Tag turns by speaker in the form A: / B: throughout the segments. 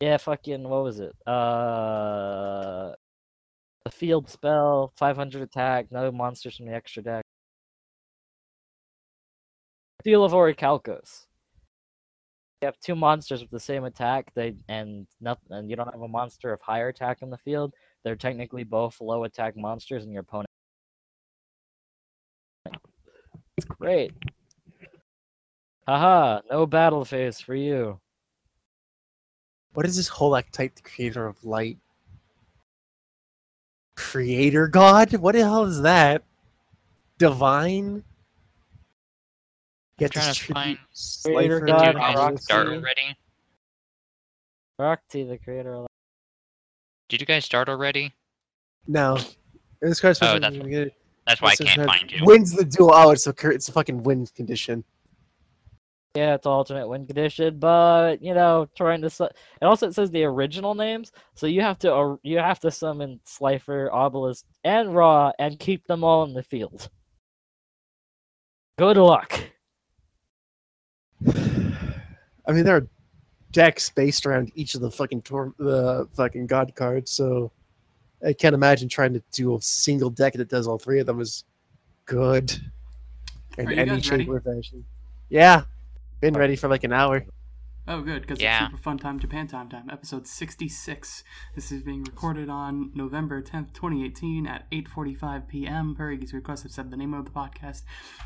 A: Yeah, fucking what was it? Uh, the field spell, 500 attack, no monsters from the extra deck. Seal of Orichalcos. You have two monsters with the same attack, they and nothing, and you don't have a monster of higher attack in the field. They're technically both low attack monsters, and your opponent. It's great. Haha, no battle phase for you.
B: What is this Holactie, the creator of light? Creator god? What the hell is that? Divine? Get
C: trying
B: this
C: to find-
A: Creator
B: Slifer
A: god,
C: Did you guys
A: Roxy.
C: start already?
A: Roxy, the creator of light.
C: Did you guys start already?
B: No. This card's
C: Oh, that's why. That's why I can't find you.
B: Wins the duel. Oh, it's a it's a fucking win condition.
A: Yeah, it's alternate win condition, but you know, trying to. Su- and also, it says the original names, so you have to uh, you have to summon Slifer, Obelisk, and Ra, and keep them all in the field. Good luck.
B: I mean, there are decks based around each of the fucking tor- the fucking god cards, so I can't imagine trying to do a single deck that does all three of them is good in any
D: guys
B: shape or fashion. Yeah, been ready for like an hour.
D: Oh, good, because
C: Yeah.
D: it's Super Fun Time Japan Time Time, episode 66. This is being recorded on November 10th, 2018 at 8.45 p.m. Per Iggy's request, I've said the name of the podcast,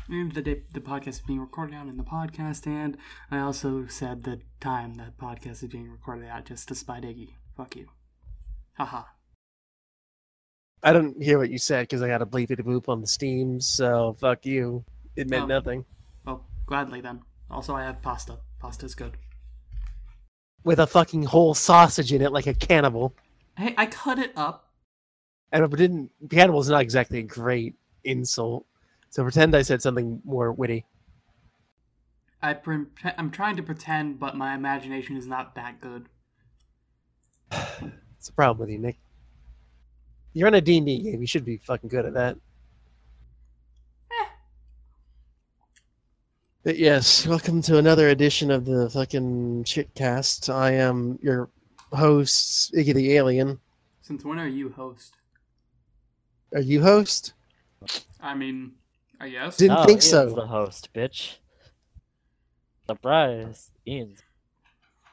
D: and the day the podcast is being recorded on in the podcast, and I also said the time that podcast is being recorded at, just to spite Iggy. Fuck you. Haha.
B: I don't hear what you said because I got a bleepy to boop on the Steam, so fuck you. It meant
D: Oh.
B: nothing.
D: Well, gladly then. Also, I have pasta. Pasta's good.
B: With a fucking whole sausage in it like a cannibal.
D: Hey, I cut it up.
B: And it didn't cannibal is not exactly a great insult. So pretend I said something more witty.
D: I pre- I'm trying to pretend, but my imagination is not that good.
B: It's a problem with you, Nick. You're in a D&D game. You should be fucking good at that. But yes, welcome to another edition of the fucking shitcast. I am your host, Iggy the Alien.
D: Since when are you host?
B: Are you host?
D: I mean, I guess.
B: Didn't
A: Oh,
B: think
A: Ian's
B: so.
A: the host, bitch. Surprise, Ian's.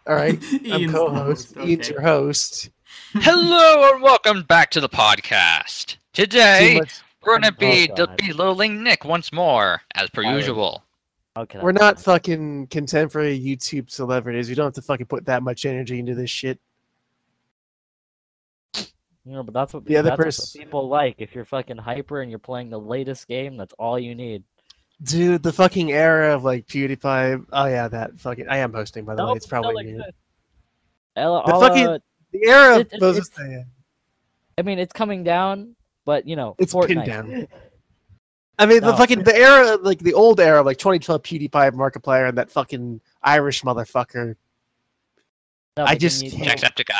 B: All right, I'm co-host.
D: host,
B: Ian's your host.
C: Hello and welcome back to the podcast. Today
B: much-
C: we're gonna
A: Oh,
C: be
A: God.
C: belittling Nick once more, as per
A: I-
C: usual.
A: I
B: We're not fucking contemporary YouTube celebrities. We don't have to fucking put that much energy into this shit.
A: You know, but that's what
B: The other
A: what people like. If you're fucking hyper and you're playing the latest game, that's all you need.
B: Dude, the fucking era of like PewDiePie. Oh yeah, that fucking. I am hosting by the way. It's probably
A: exists. Ella-
B: The fucking-
A: uh,
B: the era of
A: It- it- I mean, it's coming down, but you know,
B: It's
A: Fortnite.
B: pinned down. I mean, the
A: No.
B: fucking the era, like the old era, like 2012 PewDiePie, Markiplier, and that fucking Irish motherfucker.
A: No,
B: I just
A: then you-
B: can't-
C: Jacksepticeye.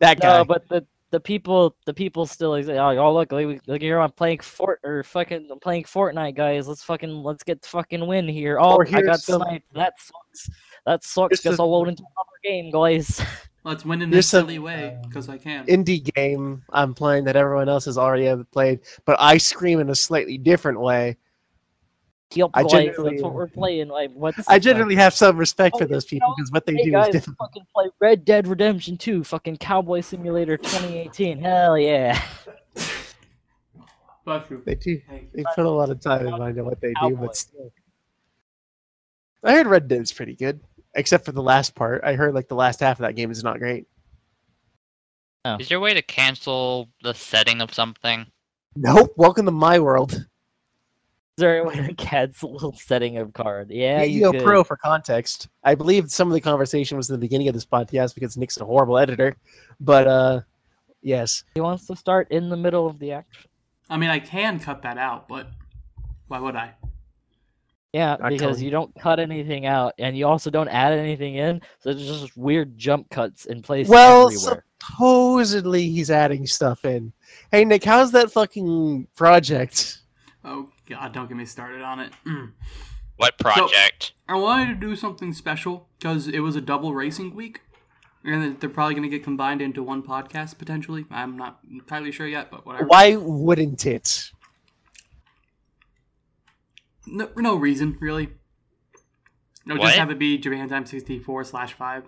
B: That guy.
A: No, but the the people the people still exist. Oh, oh, look, look, look here! I'm playing Fort or fucking I'm playing Fortnite, guys. Let's fucking let's get fucking win here. Oh,
B: oh
A: I got
B: here's some-
A: sniped. That sucks. That sucks.
B: Here's
A: Guess
B: some-
A: I'll load into another game, guys.
D: Let's win in
B: Here's
D: this
B: some,
D: silly way,
B: um,
D: because I can.
B: Indie game I'm playing that everyone else has already played, but I scream in a slightly different way.
A: Yup,
B: I
A: guys,
B: generally-
A: that's what we're playing. Like, what's
B: I generally have some respect
A: Oh,
B: for those people because what they
A: Hey
B: do
A: guys,
B: is different.
A: fucking play Red Dead Redemption 2, fucking Cowboy Simulator 2018. Hell yeah.
B: They do. They put a lot of time in mind on what they do, but still. I heard Red Dead's pretty good, except for the last part. I heard like the last half of that game is not great.
C: Is there a way to cancel the setting of something?
B: Nope. Welcome to my world.
A: Is there a way to cancel setting of card? Yeah, you
B: Yo
A: could.
B: Pro for context. I believe some of the conversation was in the beginning of this podcast because Nick's a horrible editor. But uh yes.
A: He wants to start in the middle of the action.
D: I mean, I can cut that out, but why would I?
A: Yeah,
B: I
A: because
B: totally-
A: you don't cut anything out, and you also don't add anything in, so there's just weird jump cuts in place
B: Well,
A: everywhere.
B: supposedly he's adding stuff in. Hey Nick, how's that fucking project?
D: Oh God, don't get me started on it. Mm.
C: What project?
D: I wanted to do something special because it was a double racing week, And they're probably going to get combined into one podcast potentially. I'm not entirely sure yet, but whatever.
B: Why wouldn't it?
D: No, no reason really. No,
C: What?
D: just have it be Japan Time 64 slash 5.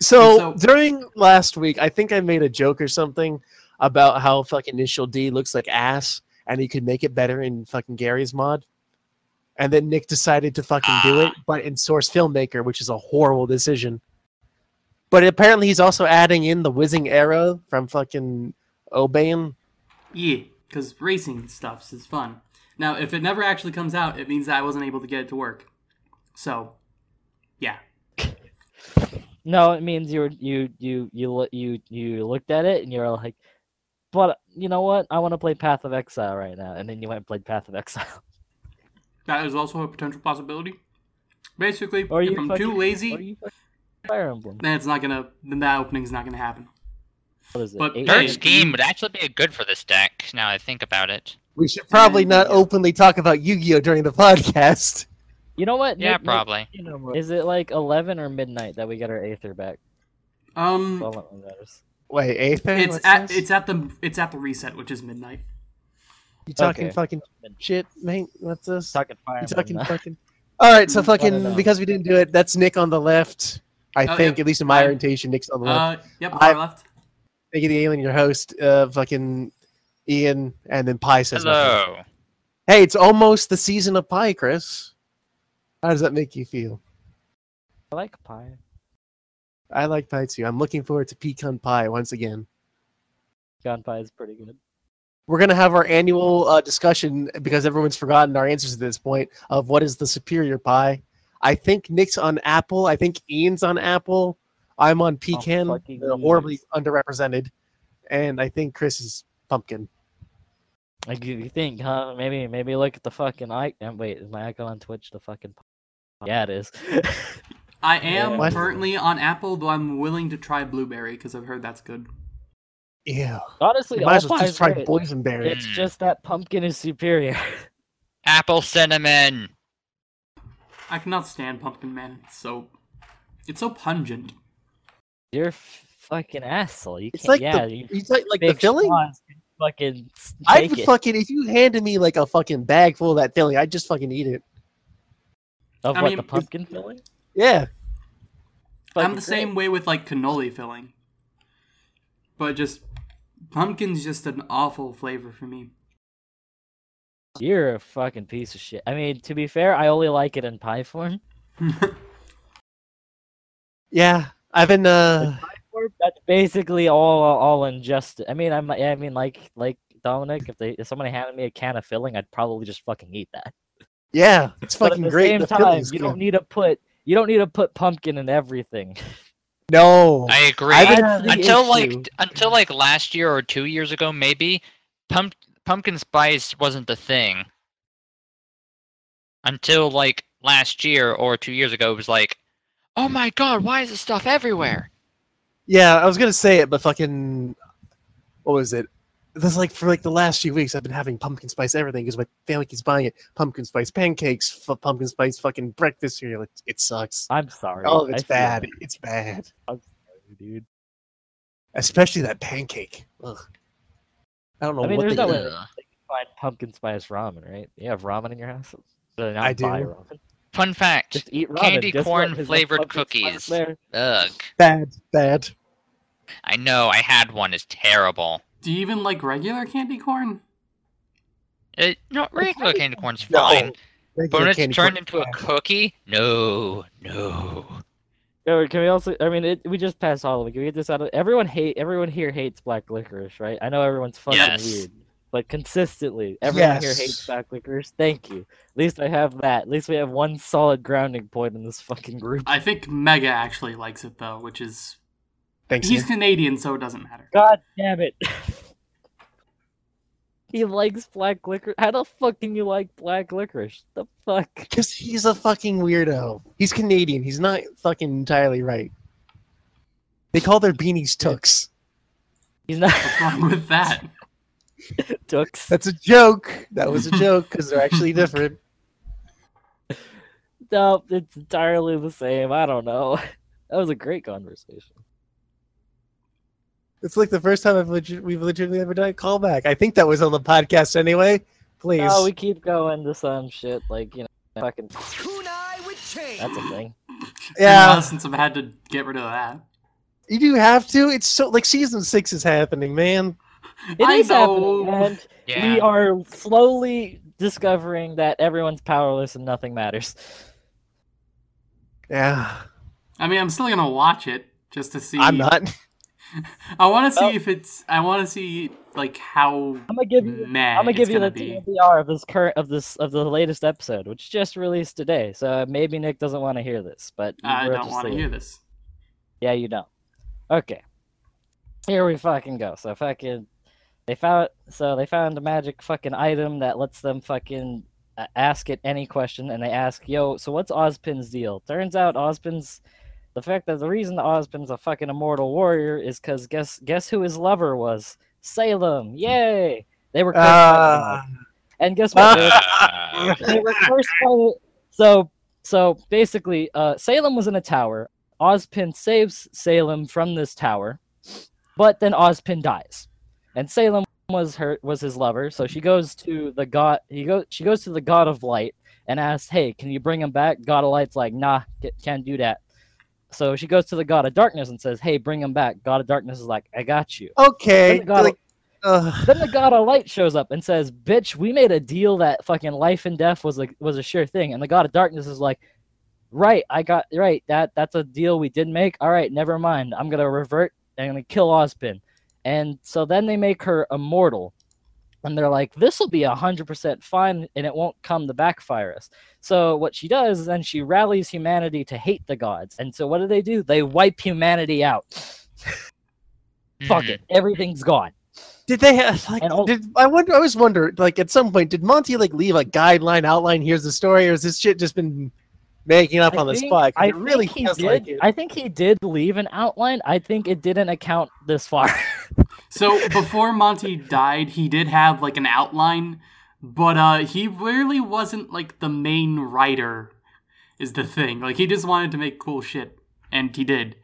B: So,
D: So-
B: during last week, I think I made a joke or something about how fucking Initial D looks like ass, and he could make it better in fucking Garry's Mod. And then Nick decided to fucking do it, but in Source Filmmaker, which is a horrible decision. But apparently, he's also adding in the Whizzing Arrow from fucking Obane.
D: Yeah, because racing stuffs is fun. Now, if it never actually comes out, it means that I wasn't able to get it to work. So, yeah.
A: No, it means you were you you you you you looked at it and you're like, but you know what? I want to play Path of Exile right now, and then you went and played Path of Exile.
D: That is also a potential possibility. Basically,
A: Or
D: if
A: you
D: I'm
A: fucking-
D: too lazy,
A: Or you fucking Fire Emblem.
D: then it's not gonna. Then that opening's not gonna happen.
A: What is it?
D: But
A: eight-
D: Hey,
C: Third scheme would actually be good for this deck. Now I think about it.
B: We should probably not openly talk about Yu-Gi-Oh during the podcast.
A: You know what?
C: Yeah,
A: Nick- Nick,
C: probably.
A: you know what? Is it like eleven or midnight that we get our Aether back?
D: Um,
A: Well, that matters.
B: Wait, Aether?
D: it's
B: What's
D: at
B: this?
D: it's at the it's at the reset, which is midnight.
B: You talking
A: Okay.
B: fucking shit, mate? What's this?
A: Talking Fire
B: You talking fucking. All right, so fucking because we didn't do it, that's Nick on the left. I
D: Oh,
B: think,
D: yep.
B: at least in my
D: I-
B: orientation, Nick's on the left.
D: Uh, yep,
B: I-
D: far left.
B: Thank you, the alien, your host. Uh, fucking Ian, and then Pi says nothing.
C: Hello.
B: Hey, it's almost the season of Pi, Chris. How does that make you feel?
A: I like pie.
B: I like Pi too. I'm looking forward to Pecan Pie once again.
A: Pecan pie is pretty good.
B: We're gonna have our annual uh, discussion because everyone's forgotten our answers at this point of what is the superior pie. I think Nick's on Apple. I think Ian's on Apple. I'm on pecan.
A: fucking
B: They're horribly
A: losers.
B: underrepresented, and I think Chris is pumpkin.
A: Like you you think, huh? Maybe maybe look at the fucking icon. Wait, is my icon on Twitch the fucking? Yeah, it is.
D: I am
B: What?
D: currently on Apple, though I'm willing to try blueberry because I've heard that's good.
B: Yeah,
A: Honestly,
B: you
A: all
B: might as well just try
A: are
B: boysenberry.
A: It's
C: Mm.
A: just that pumpkin is superior.
C: Apple cinnamon.
D: I cannot stand pumpkin man. It's so it's so pungent.
A: You're fucking asshole. You
B: It's
A: can't.
B: like
A: yeah,
B: the
A: you
B: it's like like the filling.
A: Fucking s-
B: I'd
A: it.
B: fucking if you handed me like a fucking bag full of that filling, I'd just fucking eat it.
A: of
D: I
A: what
D: mean,
A: the pumpkin filling.
B: Yeah,
D: I'm
A: Fucking
D: the same way with like cannoli filling. But just pumpkin's just an awful flavor for me.
A: You're a fucking piece of shit. I mean, to be fair, I only like it in pie form.
B: yeah. I've been uh.
A: That's basically all all ingested. I mean, I'm I mean like like Dominic, if they if somebody handed me a can of filling, I'd probably just fucking eat that.
B: Yeah, it's
A: But
B: fucking
A: at the
B: great.
A: same
B: The
A: time, you
B: good.
A: don't need to put you don't need to put pumpkin in everything.
B: No.
C: I agree.
B: I've
A: That's
C: until like
A: issue.
C: t- until like last year or two years ago, maybe pump pumpkin spice wasn't the thing. Until like last year or two years ago, it was like, oh my god, why is this stuff everywhere?
B: Yeah, I was gonna say it, but fucking, what was it? This like for like the last few weeks, I've been having pumpkin spice everything because my family keeps buying it. Pumpkin spice pancakes, f- pumpkin spice fucking breakfast cereal. It, it sucks.
A: I'm sorry.
B: Oh,
A: I
B: it's
A: feel
B: bad.
A: you,
B: It's bad,
A: dude.
B: especially that pancake. Ugh. I don't know
A: I mean,
B: what
A: there's
B: they
A: no way
C: Ugh.
A: they can find pumpkin spice ramen, right? You have ramen in your house. So not
B: I do.
A: buy ramen.
C: Fun fact:
A: Just eat ramen.
C: Candy
A: Guess
C: corn
A: There's
C: flavored cookies. Ugh.
B: Bad, bad.
C: I know. I had one. It's terrible.
D: Do you even like regular candy corn?
C: Uh, it, no, regular candy corn's
B: No,
C: fine, but when it's turned
B: corn-
C: into a cookie, no, no.
A: Yo, Can we also? I mean, it, we just passed Halloween. Can we get this out of? Everyone hate. Everyone here hates black licorice, right? I know everyone's fucking
C: Yes.
A: weird, but consistently, everyone here hates black licorice. Thank you. At least I have that. At least we have one solid grounding point in this fucking group.
D: I think Mega actually likes it though, which is
B: Thanks.
D: he's
B: Ian.
D: Canadian, so it doesn't matter.
A: God damn it. he likes black licorice. How the fuck can you like black licorice? The fuck?
B: Because he's a fucking weirdo. He's Canadian. He's not fucking entirely right. They call their beanies toques.
A: He's not
D: What's wrong with that?
A: Toques.
B: That's a joke. That was a joke because they're actually different.
A: No, it's entirely the same. I don't know. That was a great conversation.
B: It's like the first time I've legit, we've legitimately ever done a callback. I think that was on the podcast anyway. Please.
A: Oh, we keep going to some shit like you know, fucking.
E: Kunai with chain.
A: That's a thing.
B: yeah,
D: Since I've had to get rid of that.
B: you do have to. It's so like season six is happening, man.
A: It
D: I
A: is
D: know.
A: happening, and
C: Yeah.
A: we are slowly discovering that everyone's powerless and nothing matters.
B: Yeah,
D: I mean, I'm still gonna watch it just to see.
B: I'm not.
D: I want to see
A: Well-
D: if it's. I want to see like how
A: I'm gonna give you.
D: meh
A: I'm gonna give you
D: gonna
A: the
D: be.
A: TLDR of this current of this of the latest episode, which just released today. So maybe Nick doesn't want to hear this, but
D: I don't want to hear this.
A: Yeah, you don't. Okay. Here we fucking go. So fucking they found so they found a magic fucking item that lets them fucking uh, ask it any question and they ask, "Yo, so what's Ozpin's deal?" Turns out Ozpin's the fact that the reason Ozpin's a fucking immortal warrior is cuz guess guess who his lover was? Salem. Yay. They were cursed
B: Uh,
A: and guess what? They were- they were cursed by so so basically uh salem was in a tower ozpin saves salem from this tower but then ozpin dies and salem was her was his lover so she goes to the god he goes she goes to the god of light and asks hey can you bring him back god of light's like nah can't do that so she goes to the god of darkness and says hey bring him back god of darkness is like i got you
B: okay.
A: Then the
B: Like,
A: then the god of light shows up and says, "Bitch, we made a deal that fucking life and death was a was a sure thing." And the god of darkness is like, "Right, I got right. That that's a deal we did make. All right, never mind. I'm gonna revert. I'm gonna kill Ozpin." And so then they make her immortal, and they're like, "This will be hundred percent fine, and it won't come to backfire us." So what she does is then she rallies humanity to hate the gods. And so what do they do? They wipe humanity out. Fuck it, hmm. everything's gone.
B: did they have like?
A: And
B: did I wonder? I always wonder. Like at some point, did Monty like leave a guideline outline? Here's the story, or has this shit just been making up
A: I
B: on the spot.
A: I
B: it really
A: he
B: feels
A: did.
B: like it.
A: I think he did leave an outline. I think it didn't account this far.
D: So before Monty died, he did have like an outline, but uh he really wasn't like the main writer is the thing. Like he just wanted to make cool shit and he did.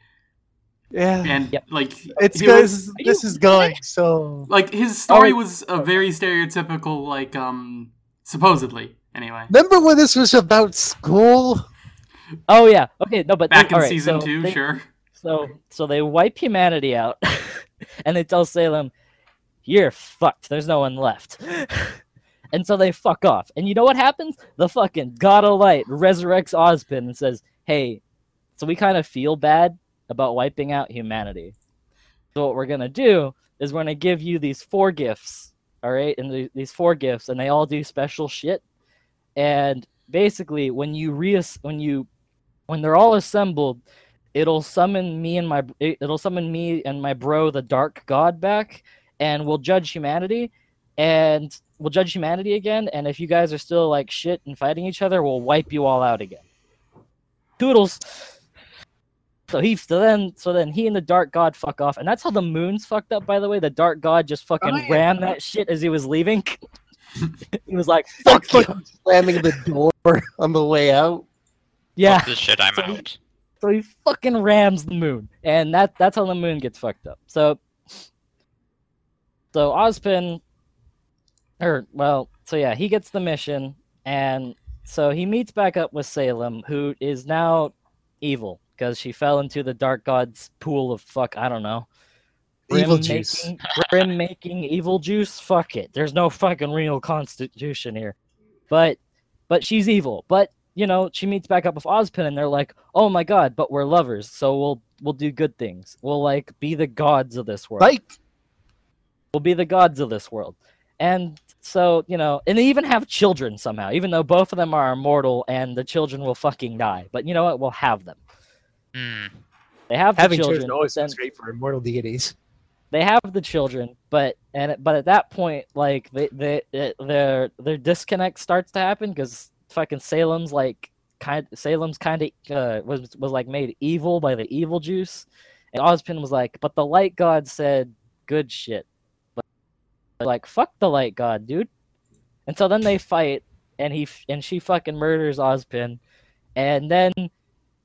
B: Yeah,
D: And
A: Yep.
D: like
B: it's
D: he was-
B: This, this is going so.
D: like his story
A: Oh,
D: was a very stereotypical like um supposedly anyway.
B: Remember when this was about school?
A: oh yeah. Okay. No, but
D: Back in
A: all right,
D: season
A: so
D: 2,
A: they-
D: sure.
A: So so they wipe humanity out, and they tell Salem, "You're fucked. There's no one left." and so they fuck off. And you know what happens? The fucking God of Light resurrects Ozpin and says, "Hey, so we kind of feel bad about wiping out humanity. So what we're gonna do is we're gonna give you these four gifts, all right? And the, these four gifts, and they all do special shit. And basically, when you re when you when they're all assembled, it'll summon me and my it- it'll summon me and my bro the dark god back and we'll judge humanity and we'll judge humanity again and if you guys are still like shit and fighting each other we'll wipe you all out again. Toodles. So he so then so then he and the dark god fuck off and that's how the moon's fucked up by the way. The dark god just fucking
B: Oh, yeah.
A: ran that shit as he was leaving he was like fuck you
B: Fucking slamming the door on the way out.
A: yeah
C: Fuck this shit, I'm
A: So-
C: out.
A: So he fucking rams the moon, and that that's how the moon gets fucked up. So, so Ozpin, or well, so yeah, he gets the mission, and so he meets back up with Salem, who is now evil because she fell into the dark god's pool of fuck. I don't know.
B: Evil juice.
A: Making, Rim making evil juice. Fuck it. There's no fucking real constitution here, but but she's evil. But you know, she meets back up with Ozpin, and they're like, "Oh my god, but we're lovers, so we'll we'll do good things. We'll like be the gods of this world.
B: Like
A: We'll be the gods of this world." And so you know, and they even have children somehow, even though both of them are immortal, and the children will fucking die. But you know what? We'll have them.
C: Mm.
A: They have the
B: Having
A: children.
B: children always
A: then-
B: sounds great for immortal deities.
A: They have the children, but and but at that point, like they, they, it- their their disconnect starts to happen because fucking Salem's like kind Salem's kind of uh, was was like made evil by the evil juice, and Ozpin was like, but the light god said good shit, but like fuck the light god, dude, and so then they fight, and he and she fucking murders Ozpin, and then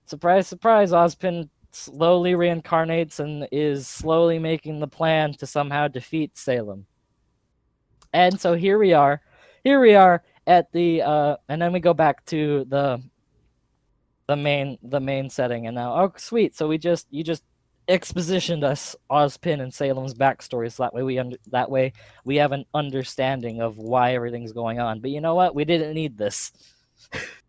A: surprise surprise, Ozpin slowly reincarnates and is slowly making the plan to somehow defeat Salem. And so here we are. Here we are at the uh and then we go back to the the main the main setting and now oh sweet so we just you just expositioned us Ozpin and Salem's backstory so that way we under that way we have an understanding of why everything's going on but you know what we didn't need this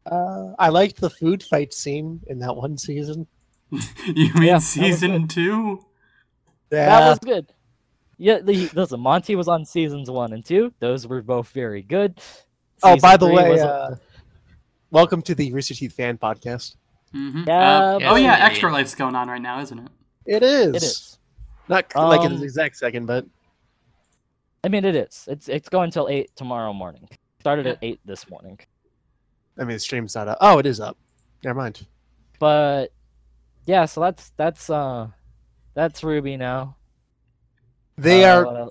B: Uh, I liked the food fight scene in that one season.
D: you mean
A: Yeah,
D: season
A: good.
D: two?
B: Yeah,
A: that was good yeah the, listen Monty was on seasons one and two those were both very good
B: oh, by the way,
A: was
B: uh, welcome to the Rooster Teeth fan podcast.
D: Mm-hmm.
A: Yeah,
D: oh yeah,
C: but-
D: Extra Life's going on right now, isn't it?
B: It is.
A: it is
B: Not c- like in the exact second, but
A: I mean it is it's it's going till eight tomorrow morning started at eight this morning
B: I mean, the stream's not up. Oh, it is up. Never mind.
A: but yeah so that's that's uh that's RWBY now.
B: They
A: Uh,
B: are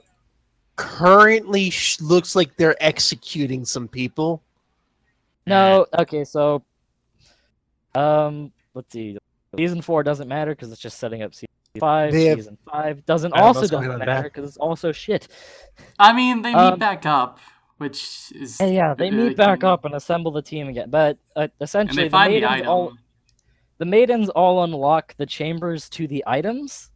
B: currently sh- looks like they're executing some people.
A: no okay so um let's see. Season four doesn't matter because it's just setting up season five
B: have-
A: season five doesn't
B: I don't know
A: also doesn't matter because it's also shit.
D: I mean, they meet
A: Um,
D: back up, which is
A: yeah they
D: uh,
A: meet back up and assemble the team again but uh,
D: and
A: essentially
D: they
A: the
D: find the
A: maidens
D: item.
A: all the maidens all unlock the chambers to the items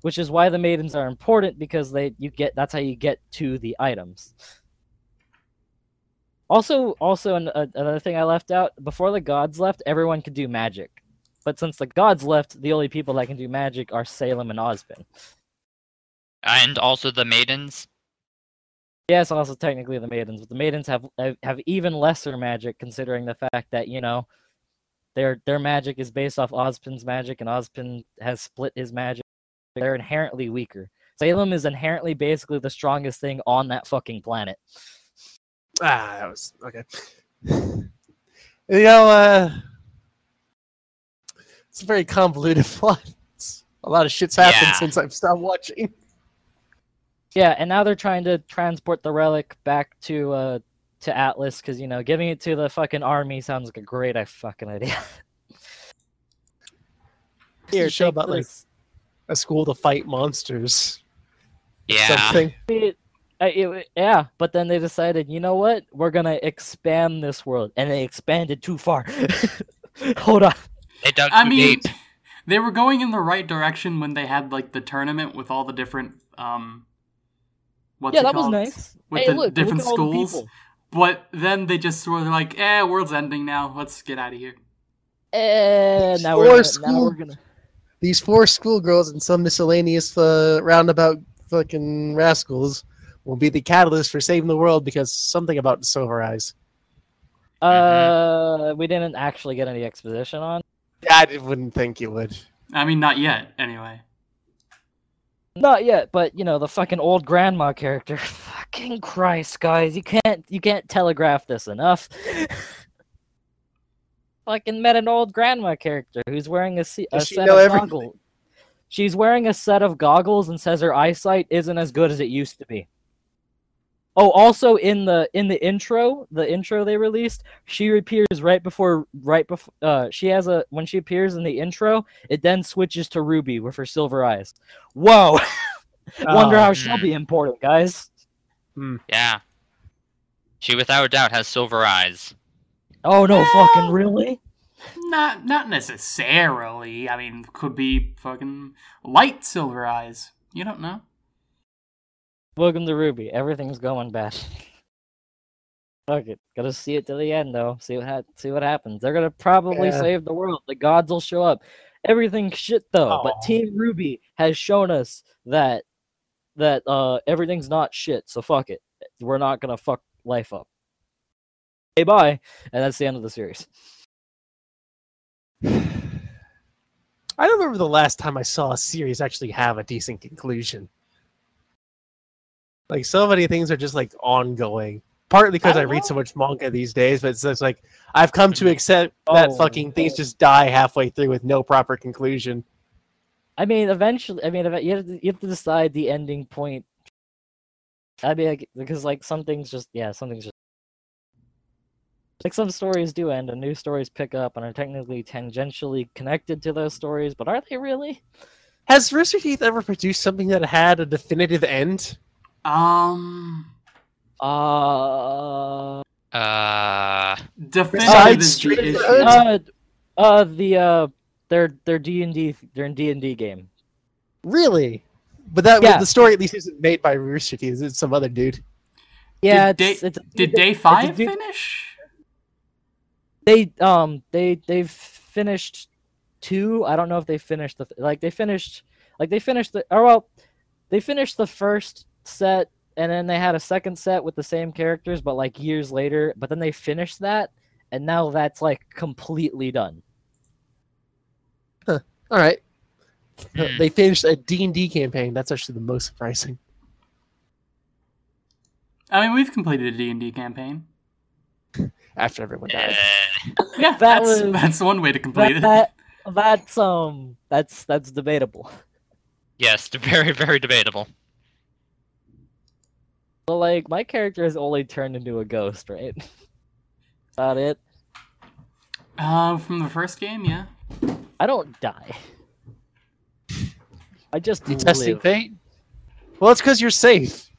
A: which is why the maidens are important because they you get that's how you get to the items. Also also an, a, another thing i left out before the gods left everyone could do magic. But since the gods left the only people that can do magic are salem and ozpin
C: And also the maidens.
A: yes also technically the maidens but the maidens have- have even lesser magic considering the fact that you know their their magic is based off ozpin's magic and ozpin has split his magic they're inherently weaker salem is inherently basically the strongest thing on that fucking planet
B: Ah, that was okay. you know, uh, it's a very convoluted plot. It's- a lot of shit's happened
C: Yeah.
B: since I've stopped watching.
A: yeah and now they're trying to transport the relic back to uh to atlas because you know giving it to the fucking army sounds like a great i fucking idea
B: Here, show
A: take
B: about like a school to fight monsters.
C: Yeah.
B: Something.
A: it, I- it- yeah, but then they decided, you know what? We're gonna expand this world, and they expanded too far. Hold on.
C: They dug
D: I mean,
C: deep.
D: they were going in the right direction when they had like the tournament with all the different um. What's
A: yeah,
D: it
A: that was nice.
D: With
A: hey,
D: the
A: look,
D: different
A: look at all the
D: schools.
A: People.
D: But then they just were like, "Eh, world's ending now. Let's get out of here."
A: Eh, now
B: Four
A: we're, gonna, now we're gonna.
B: These four schoolgirls and some miscellaneous uh, roundabout fucking rascals will be the catalyst for saving the world because something about Silver Eyes.
A: Uh, we didn't actually get any exposition on.
B: I wouldn't think you would.
D: I mean, not yet. Anyway,
A: Not yet, but you know the fucking old grandma character. Fucking Christ, guys! You can't you can't telegraph this enough. fucking met an old grandma character who's wearing a, a set of
B: everything?
A: goggles. She's wearing a set of goggles and says her eyesight isn't as good as it used to be. Oh, also in the in the intro, the intro they released, she appears right before right before uh she has a when she appears in the intro, it then switches to Ruby with her silver eyes. Whoa. Wonder
B: Oh.
A: how she'll be important, guys. Hmm.
C: Yeah. She without a doubt has silver eyes.
A: Oh no,
D: Well-
A: fucking really?
D: not not necessarily. I mean, could be fucking light silver eyes. You don't know.
A: Welcome to RWBY. Everything's going bad. Fuck it. Gotta see it to the end though. See what ha- see what happens. They're gonna probably
B: Yeah.
A: save the world. The gods will show up. Everything's shit though. But Team RWBY has shown us that that uh everything's not shit. So fuck it. We're not gonna fuck life up. Hey bye. And that's the end of the series.
B: I don't remember the last time I saw a series actually have a decent conclusion. Like so many things are just like ongoing. Partly because I,
A: don't
B: read so much manga these days, but it's just like I've come to accept that
A: Oh,
B: fucking things just die halfway through with no proper conclusion.
A: I mean, eventually, I mean, you have to, you have to decide the ending point. I mean, like, because like some things just, yeah, some things just like some stories do end and new stories pick up and are technically tangentially connected to those stories, but are they really?
B: Has Rooster Teeth ever produced something that had a definitive end?
D: Um,
A: Uh,
C: Uh,
D: definitive
B: Besides
D: is the
B: Street
A: uh, uh, the uh, their their D and D their D and D game.
B: Really? But that
A: Yeah.
B: the story at least isn't made by Rooster Teeth. It's some other dude.
A: Yeah,
D: Did
A: it's,
D: day,
A: it's
D: did day
A: it's a
D: five
A: dude-
D: finish?
A: They um they they've finished two. I don't know if they finished the like they finished like they finished the or well they finished the first set and then they had a second set with the same characters but like years later. But then they finished that and now that's like completely done.
B: All right.
C: Hmm.
B: They finished a D&D campaign. That's actually the most surprising.
D: I mean, we've completed a D&D campaign.
B: After everyone died.
D: Yeah,
A: That
D: that's
A: was-
D: that's one way to complete
A: That,
D: it.
A: that that's um that's that's debatable.
C: yes, very, very debatable.
A: So like my character has only turned into a ghost, right? About it.
D: Uh, from the first game, yeah.
A: I don't die. I just
B: You testing fate? Well, it's because you're safe.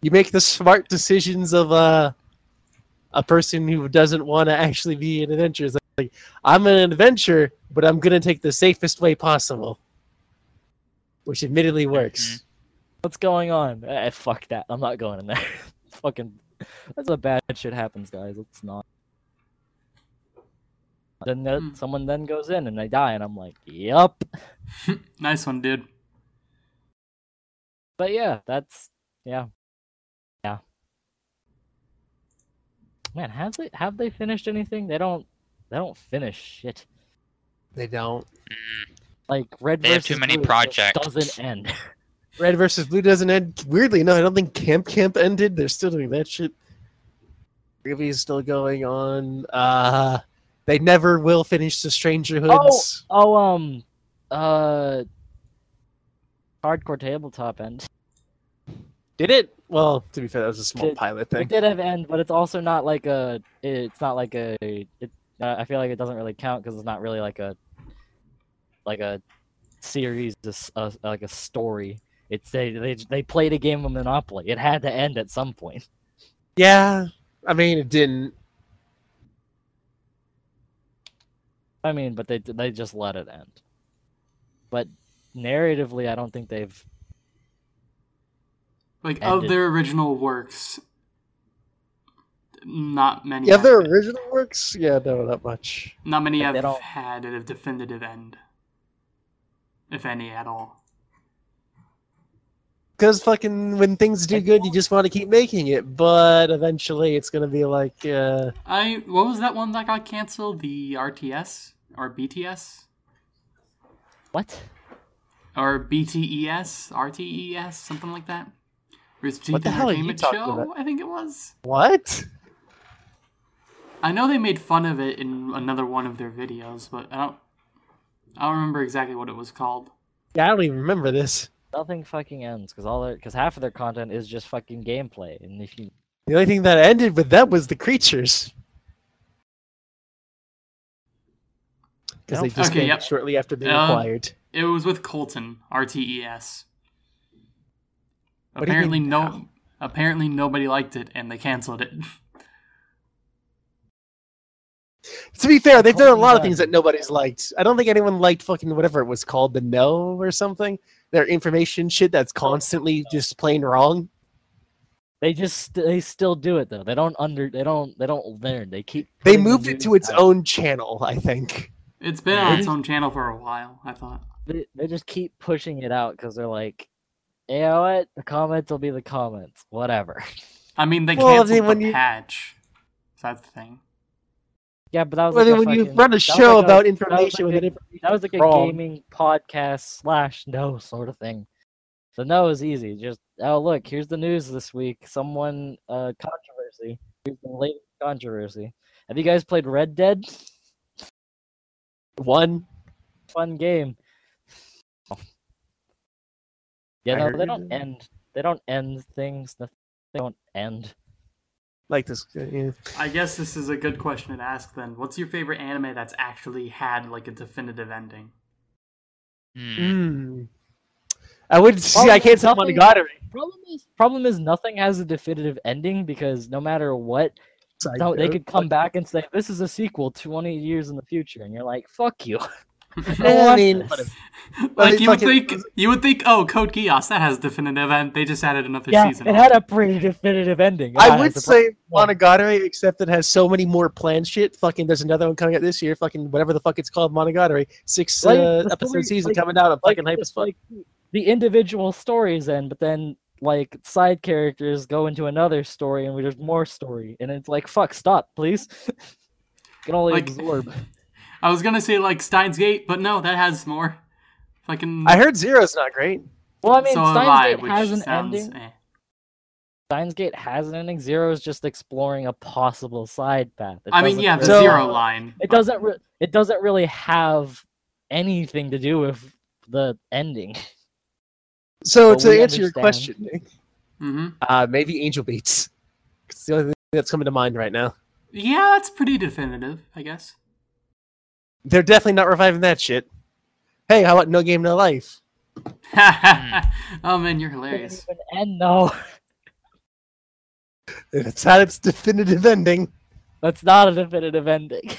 B: You make the smart decisions of uh, a person who doesn't want to actually be an adventurer. It's like, I'm an adventurer, but I'm going to take the safest way possible. Which admittedly works.
A: What's going on? Eh, fuck that. I'm not going in there. Fucking, that's what bad shit happens, guys. It's not. Then that,
D: Hmm.
A: someone then goes in and they die, and I'm like, "Yep."
D: Nice one, dude.
A: But yeah, that's yeah, yeah. Man, have they have they finished anything? They don't. They don't finish shit.
B: They don't.
A: Like Red
C: They have too many
A: Blue
C: projects.
A: doesn't end.
B: Red versus Blue doesn't end. Weirdly, no, I don't think Camp Camp ended. They're still doing that shit. RWBY is still going on. Uh, they never will finish the Stranger Hoods.
A: Oh, um, uh, hardcore tabletop end.
B: Did it? Well, to be fair, that was a small
A: Did-
B: pilot thing.
A: It did have end, but it's also not like a. It's not like a. It, uh, I feel like it doesn't really count because it's not really like a. Like a series, a s- a- like a story. It's they they they played a game of Monopoly. It had to end at some point.
B: Yeah, I mean, it didn't.
A: I mean, but they they just let it end. But narratively, I don't think they've.
D: Like of their original works, not many.
B: Yeah,
D: have,
B: their original works. Yeah, no, not much.
D: not many
A: Like,
D: have had a definitive end, if any at all.
B: Because fucking when things do good, you just want to keep making it, but eventually it's gonna be like, uh,
D: I what was that one that got canceled? The RTS or BTS
A: What?
D: or BTES, RTES, something like that. Rooster Teeth
B: What the hell are you
D: Entertainment
B: talking
D: Show,
B: about?
D: I think it was.
B: what?
D: I know they made fun of it in another one of their videos, but I don't. I don't remember exactly what it was called.
B: Yeah, I don't even remember this.
A: Nothing fucking ends because all their because half of their content is just fucking gameplay, and if you
B: The only thing that ended with them was the creatures. Because they just
D: Okay,
B: came
D: yep.
B: shortly after being
D: Uh,
B: acquired.
D: It was with Colton, RTES.
B: What
D: Apparently, no.
B: now?
D: Apparently, nobody liked it, and they canceled it.
B: To be fair, they've done a lot of things that nobody's liked. I don't think anyone liked fucking whatever it was called, the Know or something. Their information shit that's oh, constantly just plain wrong.
A: they just they still do it though. They don't under they don't they don't learn. They keep
B: They
A: putting the
B: moved it to its
A: out.
B: own channel, I think.
D: It's been on its own channel for a while. I thought.
A: They, they just keep pushing it out because they're like, you know what? The comments will be the comments. Whatever.
D: I mean, they
B: Well, I
D: canceled
B: mean, when
D: the
B: you-
D: patch. So that's the thing.
A: Yeah, but that was
B: Well,
A: like a
B: when you run a show
A: like a-
B: about
A: that was
B: information
A: like
B: with
A: a- that was like a
B: wrong.
A: gaming podcast slash Know sort of thing. The Know is easy. Just oh look, here's the news this week. Someone uh controversy. Here's the latest controversy. Have you guys played Red Dead?
B: one.
A: Fun game. Yeah, no, they don't end. They don't end things. They don't end.
B: Like this. Yeah.
D: I guess this is a good question to ask then. What's your favorite anime that's actually had like a definitive ending?
B: Mm. I would see. I can't say
A: nothing-
B: Monogatari.
A: Problem is, problem is nothing has a definitive ending because no matter what, no, they could come back and say this is a sequel 20 years in the future, and you're like, fuck you.
B: Yeah, I mean,
D: like
B: mean,
D: you would
B: fucking-
D: think you would think oh Code Geass that has definitive end. They just added another
A: yeah,
D: season.
A: it had a pretty definitive ending.
B: I would say Monogatari, except it has so many more planned shit. Fucking, there's another one coming out this year. Fucking, whatever the fuck it's called, Monogatari. Six
A: Like,
B: uh, episode
A: story-
B: season
A: like-
B: coming out. I'm
A: like,
B: fucking hype as
A: it's
B: fuck.
A: like the individual stories end, but then like side characters go into another story, and there's more story, and it's like, fuck, stop, please. can only
D: Like-
A: absorb.
D: I was gonna say like Steins Gate, but no, that has more. Fucking.
B: I heard Zero's not great.
A: Well, I mean,
D: so have
A: Steins
D: I,
A: Gate
D: which
A: has an
D: sounds.
A: ending.
D: eh.
A: Steins Gate has an ending. Zero is just exploring a possible side path. It
D: I mean,
A: doesn't
D: yeah, the
A: really-
D: zero line.
A: It
D: but-
A: doesn't. Re- it doesn't really have anything to do with the ending.
B: So
A: Well,
B: to
A: we
B: answer your question, Nick,
D: Mhm.
B: uh, maybe Angel Beats. It's the only thing that's coming to mind right now.
D: Yeah, that's pretty definitive, I guess.
B: They're definitely not reviving that shit. Hey, how about No Game No Life? Hmm.
D: oh man, you're hilarious.
A: Didn't end though.
B: It's had its definitive ending.
A: That's not a definitive ending.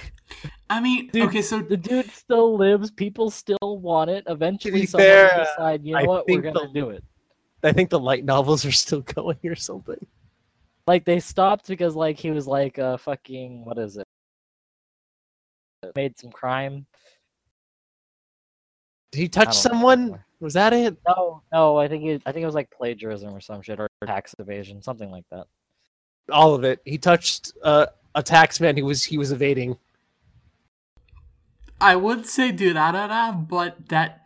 D: I mean,
A: Dude,
D: okay, so
A: The dude still lives. People still want it. Eventually, someone
B: fair,
A: will decide. You know
B: I
A: what? We're
B: think
A: gonna
B: the-
A: do it.
B: I think the light novels are still going or something.
A: Like they stopped because like he was like a fucking what is it? Made some crime.
B: Did he touch
A: don't know
B: someone?
A: anymore.
B: Was that it?
A: No, no. I think it. I think it was like plagiarism or some shit or tax evasion, something like that.
B: All of it. He touched uh, a taxman who was he was evading.
D: I would say do da da da, but that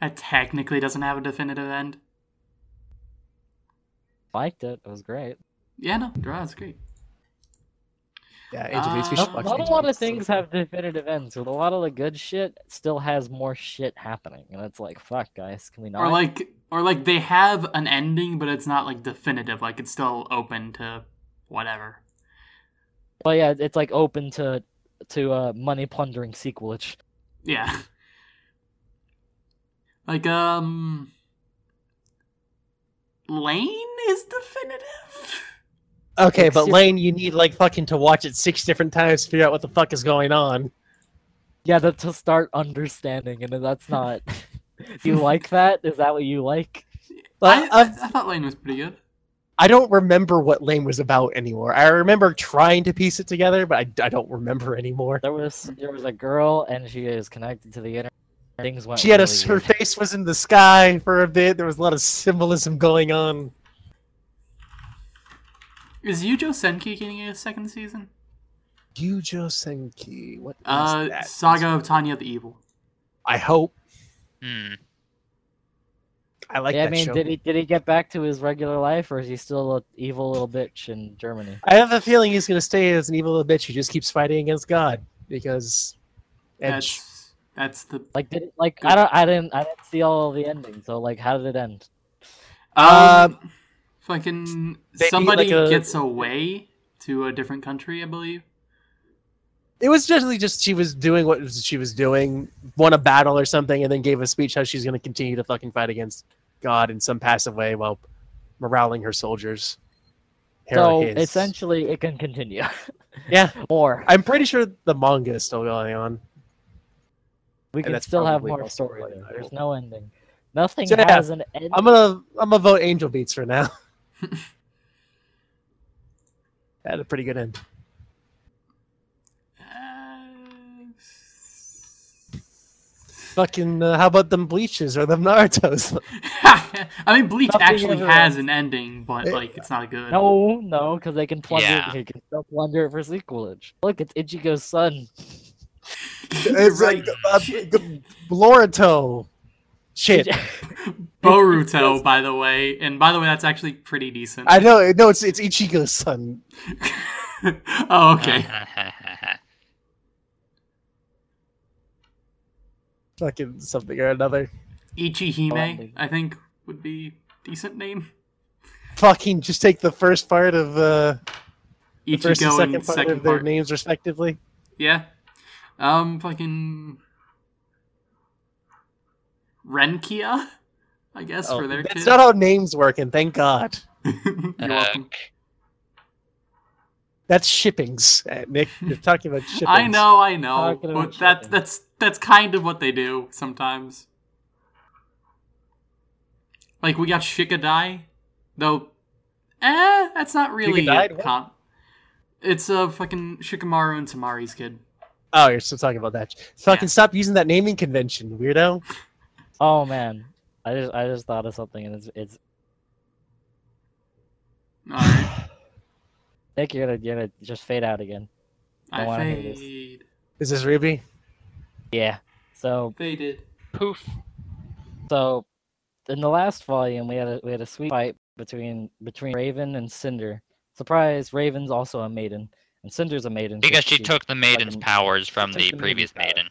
D: that technically doesn't have a definitive end.
A: Liked it. It was great.
D: Yeah, no, draw is great.
B: Yeah, Angel Beats. We
D: Uh,
B: should
A: Not, not a lot of
B: Beats.
A: things have definitive ends, but a lot of the good shit still has more shit happening, and it's like, fuck, guys, can we not?
D: Or like or like they have an ending, but it's not like definitive. Like it's still open to whatever.
A: well, yeah, it's like open to to uh, money plundering sequelage.
D: Yeah. Like um Lain is definitive.
B: Okay,
A: Like,
B: but Lain, you need like fucking to watch it six different times to figure out what the fuck is going on.
A: Yeah, that to start understanding, and that's not. you like that? Is that what you like?
D: I,
B: But
D: I,
B: I've-
D: thought Lain was pretty good.
B: I don't remember what Lain was about anymore. I remember trying to piece it together, but I, I don't remember anymore.
A: There was there was a girl, and she is connected to the internet. Things went.
B: She had a her face was in the sky for a bit. There was a lot of symbolism going on.
D: Is Youjo Senki getting a second season?
B: Youjo Senki. What is
D: Uh
B: that?
D: Saga of Tanya the Evil.
B: I hope.
C: Hmm.
B: I like
A: yeah, I mean,
B: show.
A: did he did he get back to his regular life, or is he still an evil little bitch in Germany?
B: I have a feeling he's gonna stay as an evil little bitch who just keeps fighting against God because Edge.
D: That's that's the
A: Like, did like
D: Good.
A: I don't I didn't I didn't see all of the endings. So like, how did it end?
D: um,
B: Uh,
D: fucking
B: maybe
D: somebody
B: like a-
D: gets away to a different country, I believe.
B: It was generally just she was doing what she was doing, won a battle or something, and then gave a speech how she's going to continue to fucking fight against God in some passive way while moraling her soldiers. Her
A: so
B: his.
A: essentially, it can continue.
B: Yeah.
A: or
B: I'm pretty sure the manga is still going on.
A: we
B: and
A: can still have more story. There. There's no ending. Nothing
B: So, yeah,
A: has an end.
B: I'm gonna I'm gonna vote Angel Beats for now. Had a pretty good end. Fucking uh, how about them bleaches or them Naruto's?
D: I mean, Bleach
A: Nothing
D: actually
A: ever
D: has
A: ends.
D: an ending, but
B: Eh,
D: like it's not a good.
A: No, no, because they can plunder.
C: Yeah.
A: They can still plunder it for sequelage. Look, it's Ichigo's son.
B: it's
D: Right.
B: like uh, g- Boruto. Shit.
D: Boruto, by the way, and by the way, that's actually pretty decent.
B: I know. No, it's it's Ichigo's son.
D: oh, okay.
B: Fucking something or another.
D: Ichihime. I think, would be decent name.
B: Fucking just take the first part of uh The first and second
D: and
B: part
D: second
B: of their names, respectively.
D: Yeah. Um, fucking Renkia, I guess
B: Oh,
D: for their
B: that's
D: kid.
B: not how names work, and thank God.
D: You're welcome.
B: That's shippings, uh, Nick. You're talking about shippings.
D: I know, I know,
A: Talking
D: but that
A: shipping.
D: that's that's kind of what they do sometimes. Like we got Shikadai, though. Eh, that's not really
B: Shikadai?
D: a comp. It's a fucking Shikamaru and Temari's kid.
B: Oh, you're still talking about that. Fucking
D: Yeah.
B: stop using that naming convention, weirdo.
A: Oh man, I just I just thought of something, and it's it's
D: Alright,
A: Nick, you're gonna you're gonna just fade out again.
D: I
A: wanna hear this.
D: fade.
B: Is this Ruby?
A: Yeah. So
D: Faded.
C: Poof.
A: so in the last volume, we had a we had a sweet fight between between Raven and Cinder. Surprise! Raven's also a maiden, and Cinder's a maiden. so
C: Because she took the maiden's powers from the
A: the maiden's
C: previous
A: power.
C: maiden.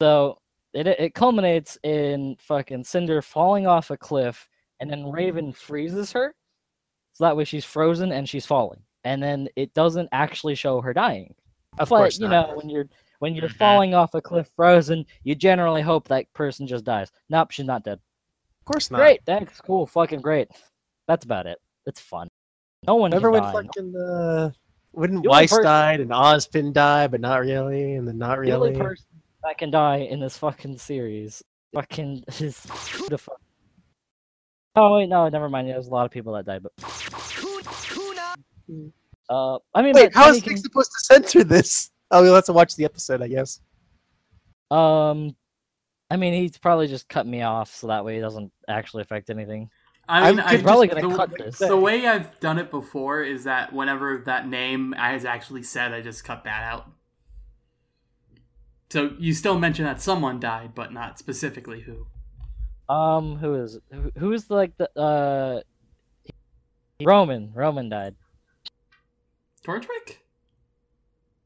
A: So it it culminates in fucking Cinder falling off a cliff, and then Raven freezes her, so that way she's frozen and she's falling, and then it doesn't actually show her dying.
B: Of
A: but
B: course
A: you
B: not.
A: know when you're when you're
C: Mhm.
A: falling off a cliff frozen, you generally hope that person just dies. Nope, she's not dead.
B: Of course not.
A: Great, thanks, cool, fucking great. That's about it. It's fun. No one ever
B: when fucking uh,
A: only
B: Weiss died and Ozpin died, but not really, and then not
A: The only
B: really.
A: person that can die in this fucking series, fucking is the fuck. Oh wait, no, never mind. There's a lot of people that died, but uh, I mean,
B: Wait,
A: but
B: how
A: Penny
B: is Nick supposed to censor this? Oh, we'll have to watch the episode, I guess.
A: um, I mean, he's probably just cut me off so that way it doesn't actually affect anything.
D: I
B: I'm
D: mean,
B: just
D: I
A: probably
D: just,
A: gonna
D: the,
A: cut this.
D: The way I've done it before is that whenever that name is actually said, I just cut that out. So you still mention that someone died, but not specifically who.
A: Um, who is who, who's like the uh Roman? Roman died.
D: Torchwick?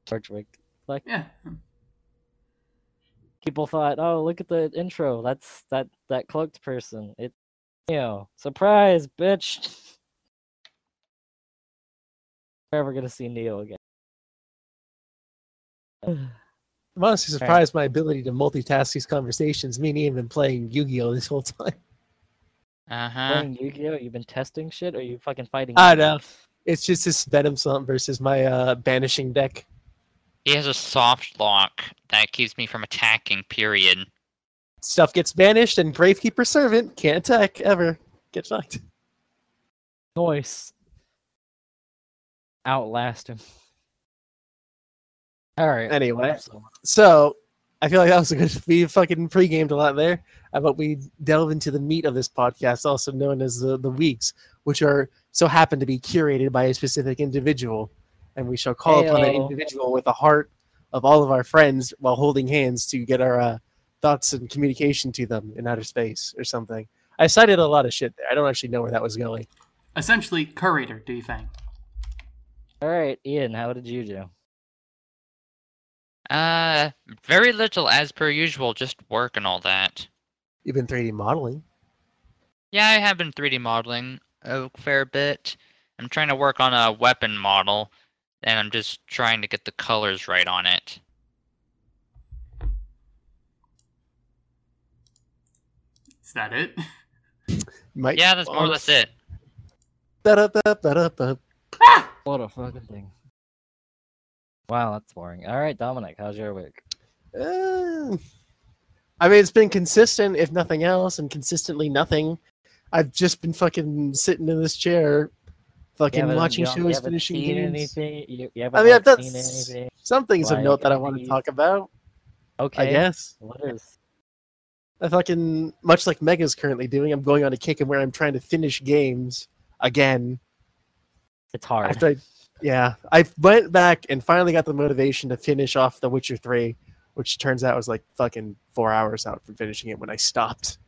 A: Torchwick.
D: like Yeah.
A: People thought, oh, look at the intro. That's that that cloaked person. It, you know, surprise, bitch. Never gonna see Neo again.
B: I'm honestly surprised my ability to multitask these conversations. Me and Ian have been playing Yu-Gi-Oh this whole time.
C: Uh huh.
A: Playing Yu-Gi-Oh, you've been testing shit, or you fucking fighting?
B: I
A: Yu-Gi-Oh?
B: know. It's just this Venom Slump versus my uh, Banishing deck.
C: He has a soft lock that keeps me from attacking. Period.
B: Stuff gets banished, and Gravekeeper Servant can't attack ever. Get fucked.
A: Noise. Outlast him. All right.
B: Anyway,
A: so-
B: so I feel like that was a good. We fucking pre-gamed a lot there. How about we delve into the meat of this podcast, also known as the the weeks, which are so happen to be curated by a specific individual, and we shall call upon that individual with the heart of all of our friends while holding hands to get our uh, thoughts and communication to them in outer space or something. I cited a lot of shit there. I don't actually know where that was going.
D: Essentially, curator, do you think?
A: All right, Ian, how did you do?
C: Uh, very little as per usual. Just work and all that.
B: You've been 3D modeling.
C: Yeah, I have been 3D modeling a fair bit. I'm trying to work on a weapon model, and I'm just trying to get the colors right on it.
D: Is that it?
B: Might
C: Yeah, that's more or less it.
B: Da-da-da-da-da-da.
A: What a fucking thing. Wow, that's boring. All right, Dominic, how's your week?
B: Uh, I mean, it's been consistent, if nothing else, and consistently nothing. I've just been fucking sitting in this chair, fucking
A: haven't-
B: watching shows, finishing games.
A: anything? You, you haven't
B: I mean,
A: like,
B: that's
A: seen anything?
B: some things of
A: Like,
B: note that I want to talk about.
A: Okay.
B: I guess.
A: What is?
B: I fucking much like Mega's currently doing. I'm going on a kick and where I'm trying to finish games again.
A: It's hard.
B: After I, yeah, I went back and finally got the motivation to finish off The Witcher 3, which turns out was like fucking four hours out from finishing it when I stopped.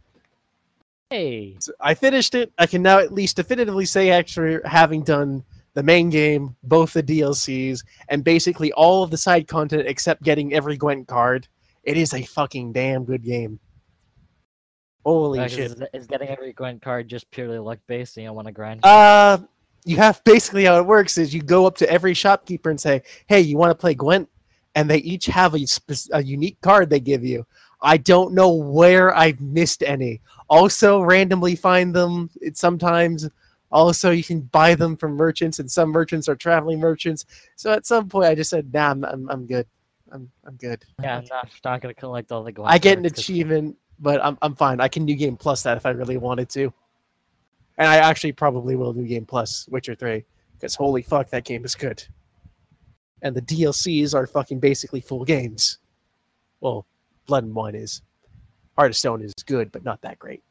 A: Hey,
B: So I finished it. I can now at least definitively say actually having done the main game, both the DLCs, and basically all of the side content except getting every Gwent card, it is a fucking damn good game. Holy
A: uh,
B: shit.
A: is, is getting every Gwent card just purely luck based and you don't want to grind?
B: Uh, you have basically how it works is you go up to every shopkeeper and say, "Hey, you want to play Gwent?" And they each have a, a unique card they give you. I don't know where I've missed any. Also, randomly find them. It's sometimes also you can buy them from merchants, and some merchants are traveling merchants. So at some point, I just said, "Nah, I'm I'm, I'm good. I'm I'm good."
A: Yeah, I'm not, not gonna collect all the gold.
B: I get an achievement, but I'm I'm fine. I can new game plus that if I really wanted to. And I actually probably will do game plus Witcher 3 because holy fuck that game is good. And the DLCs are fucking basically full games. Well, Blood and Wine is. Heart of Stone is good, but not that great.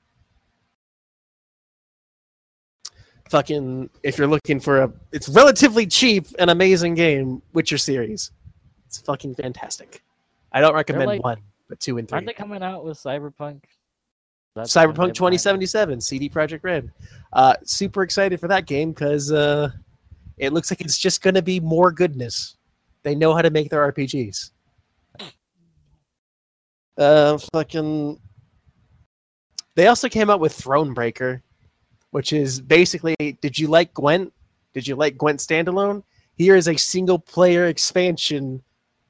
B: Fucking if you're looking for a it's relatively cheap and amazing game, Witcher series. It's fucking fantastic. I don't recommend
A: like-
B: one, but two and three.
A: Aren't they coming out with Cyberpunk? That's
B: Cyberpunk 2077, CD Projekt Red. Uh, super excited for that game because uh, it looks like it's just going to be more goodness. They know how to make their RPGs. Uh, fucking. They also came out with Thronebreaker, which is basically, did you like Gwent? Did you like Gwent Standalone? Here is a single-player expansion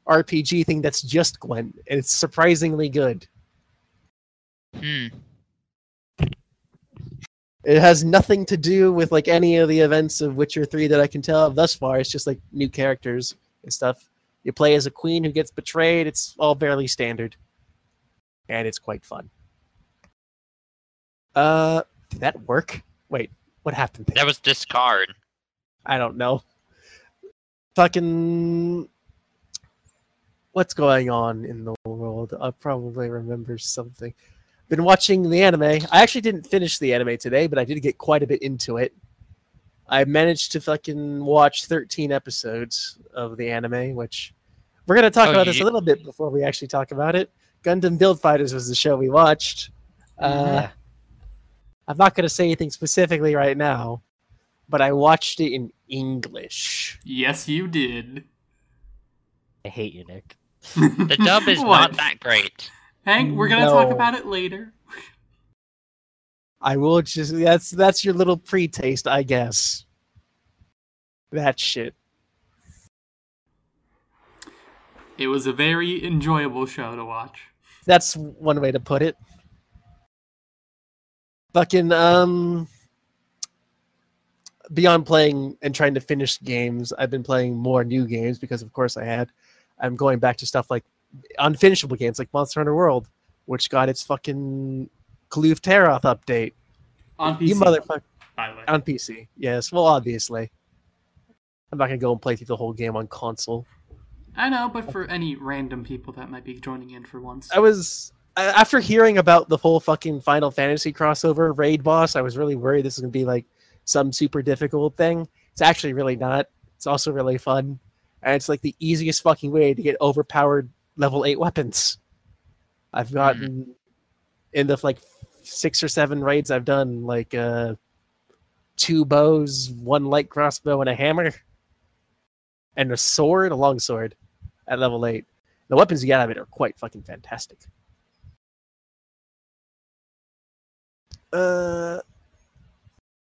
B: RPG thing that's just Gwent, and it's surprisingly good.
C: Hmm.
B: It has nothing to do with like any of the events of Witcher 3 that I can tell of thus far. It's just like new characters and stuff. You play as a queen who gets betrayed. It's all fairly standard. And it's quite fun. Uh, did that work? Wait, what happened there?
C: That was discard.
B: I don't know. Fucking... What's going on in the world? I'll probably remember something. Been watching the anime. I actually didn't finish the anime today, but I did get quite a bit into it. I managed to fucking watch 13 episodes of the anime, which we're going to talk
C: Oh,
B: about this a little bit before we actually talk about it. Gundam Build Fighters was the show we watched. Uh, I'm not going to say anything specifically right now, but I watched it in English.
D: Yes, you did.
A: I hate you, Nick.
C: The dub is
D: What?
C: not that great.
D: Hank, we're gonna talk about it later.
B: I will just that's that's your little pre-taste, I guess. That shit.
D: It was a very enjoyable show to watch.
B: That's one way to put it. Fucking um beyond playing and trying to finish games, I've been playing more new games because of course I had. I'm going back to stuff like unfinishable games like Monster Hunter World, which got its fucking Kulve Taroth update.
D: On PC,
B: You motherfucker
D: by the way.
B: on PC. Yes, well obviously. I'm not gonna go and play through the whole game on console.
D: I know, but for any random people that might be joining in for once.
B: I was after hearing about the whole fucking Final Fantasy crossover raid boss, I was really worried this was gonna be like some super difficult thing. It's actually really not. It's also really fun, and it's like the easiest fucking way to get overpowered level eight weapons. I've gotten in the like six or seven raids I've done, like uh, two bows, one light crossbow, and a hammer, and a sword, a long sword, at level eight. The weapons you get out of it are quite fucking fantastic. Uh,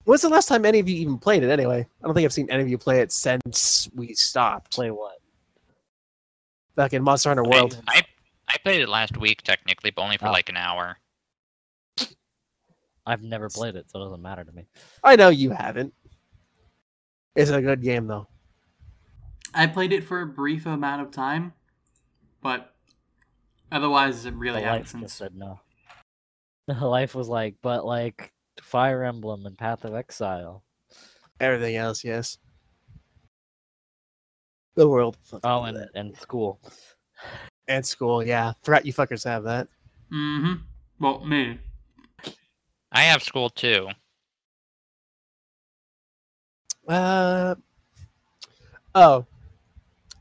B: when's the last time any of you even played it? Anyway, I don't think I've seen any of you play it since we stopped.
A: Play what?
B: Back in Monster Hunter World.
C: I I played it last week technically, but only for
A: Oh.
C: like an hour.
A: I've never played it, so it doesn't matter to me.
B: I know you haven't. It's a good game though.
D: I played it for a brief amount of time, but otherwise, it really
A: The
D: hasn't
A: life just said no. The life was like, but like Fire Emblem and Path of Exile.
B: Everything else, yes. The world. fucking
A: Oh,
B: did
A: and and school.
B: and school. Yeah, forgot you fuckers have that.
D: Mm-hmm. Well, me.
C: I have school too.
B: Uh oh,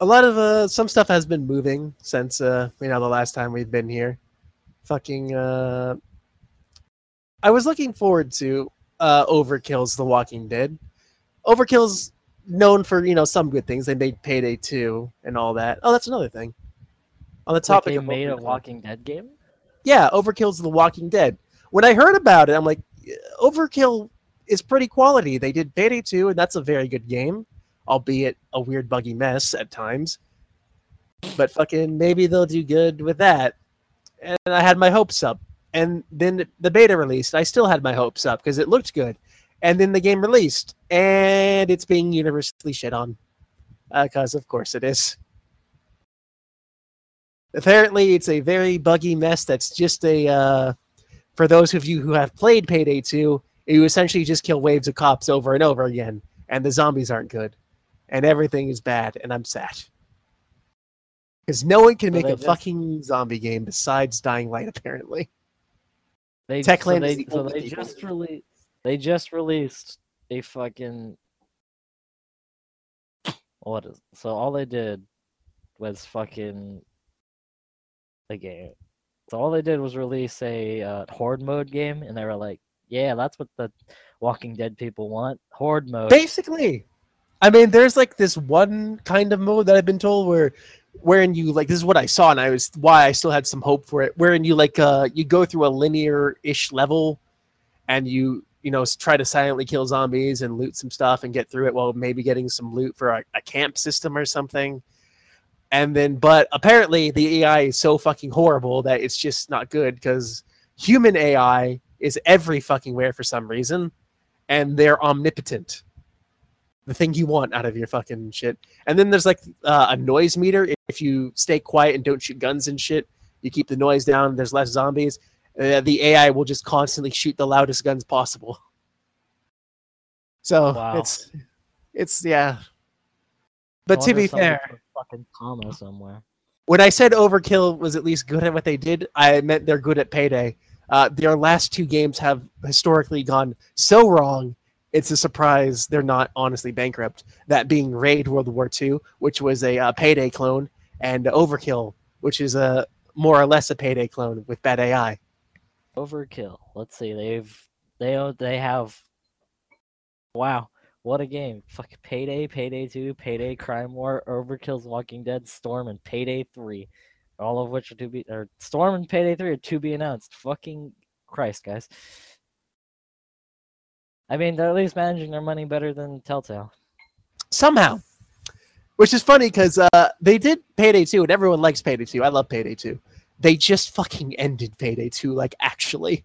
B: a lot of uh some stuff has been moving since uh you know the last time we've been here. Fucking uh, I was looking forward to uh Overkill's The Walking Dead. Overkill's known for you know some good things. They made Payday 2 and all that. Oh, that's another thing. On the topic
A: they
B: of
A: made a Walking Dead game.
B: Yeah, Overkill's The Walking Dead. When I heard about it, I'm like, Overkill is pretty quality. They did Payday 2, and that's a very good game, albeit a weird, buggy mess at times. But fucking maybe they'll do good with that. And I had my hopes up. And then the beta released. I still had my hopes up because it looked good. And then the game released, and it's being universally shit on. Because, of course, it is. Apparently, it's a very buggy mess that's just a... Uh, for those of you who have played Payday 2, you essentially just kill waves of cops over and over again, and the zombies aren't good. And everything is bad, and I'm sad. Because no one can make
A: they
B: a
A: just-
B: fucking zombie game besides Dying Light, apparently.
A: They,
B: Techland
A: so they,
B: the
A: so they just released they just released a fucking what is so all they did was fucking the game. So all they did was release a uh, horde mode game, and they were like, "Yeah, that's what the Walking Dead people want, horde mode."
B: Basically. I mean, there's like this one kind of mode that I've been told where wherein you like this is what I saw and I was why I still had some hope for it wherein you like uh you go through a linear-ish level and you you know try to silently kill zombies and loot some stuff and get through it while maybe getting some loot for a, a camp system or something and then but apparently the AI is so fucking horrible that it's just not good because human AI is every fucking where for some reason and they're omnipotent the thing you want out of your fucking shit. And then there's like uh, a noise meter. If you stay quiet and don't shoot guns and shit, you keep the noise down. There's less zombies. Uh, the AI will just constantly shoot the loudest guns possible. So
A: Wow.
B: it's it's yeah. But to be fair,
A: fucking comma somewhere.
B: when I said Overkill was at least good at what they did, I meant they're good at Payday. Uh, their last two games have historically gone so wrong. It's a surprise they're not honestly bankrupt. That being Raid World War II, which was a uh, Payday clone, and Overkill, which is a more or less a Payday clone with bad AI.
A: Overkill. Let's see. They've they they have. Wow, what a game! Fuck Payday, Payday Two, Payday Crime War, Overkill's Walking Dead, Storm, and Payday Three, all of which are to be or Storm and Payday Three are to be announced. Fucking Christ, guys! I mean, they're at least managing their money better than Telltale.
B: Somehow. Which is funny because uh, they did Payday 2, and everyone likes Payday 2. I love Payday 2. They just fucking ended Payday 2, like, actually.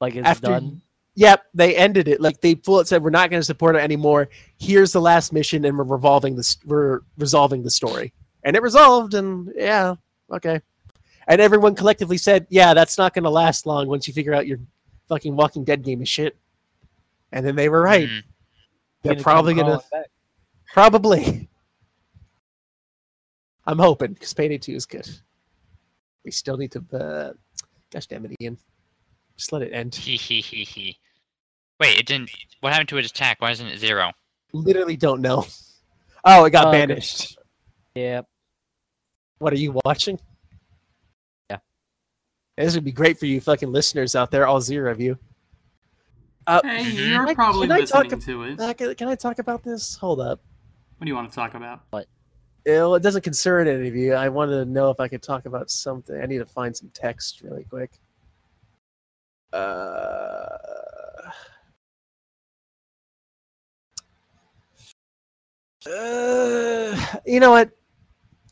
A: Like it's
B: After
A: done.
B: Yep, they ended it. Like they full said, we're not going to support it anymore. Here's the last mission, and we're revolving this. We're resolving the story, and it resolved. And yeah, okay. And everyone collectively said, yeah, that's not going to last long once you figure out your fucking Walking Dead game is shit. And then they were right.
C: Mm.
B: They're
A: Gonna
B: probably going to probably. I'm hoping because Payday Two is good. We still need to. Uh, gosh damn it, Ian! Just let it end.
C: Wait, it didn't. What happened to its attack? Why isn't it zero?
B: Literally don't know. Oh, it got
A: Oh, okay.
B: banished.
A: Yep.
B: What are you watching?
A: Yeah.
B: This would be great for you fucking listeners out there, all zero of you. Uh,
D: Hey,
C: Mhm.
D: you're
B: Can I-
D: probably
B: can I talk
D: listening to it.
B: uh, can, can I talk about this? Hold up.
D: What do you want to talk about?
B: Well, it doesn't concern any of you. I wanted to know if I could talk about something. I need to find some text really quick. Uh, uh, you know what?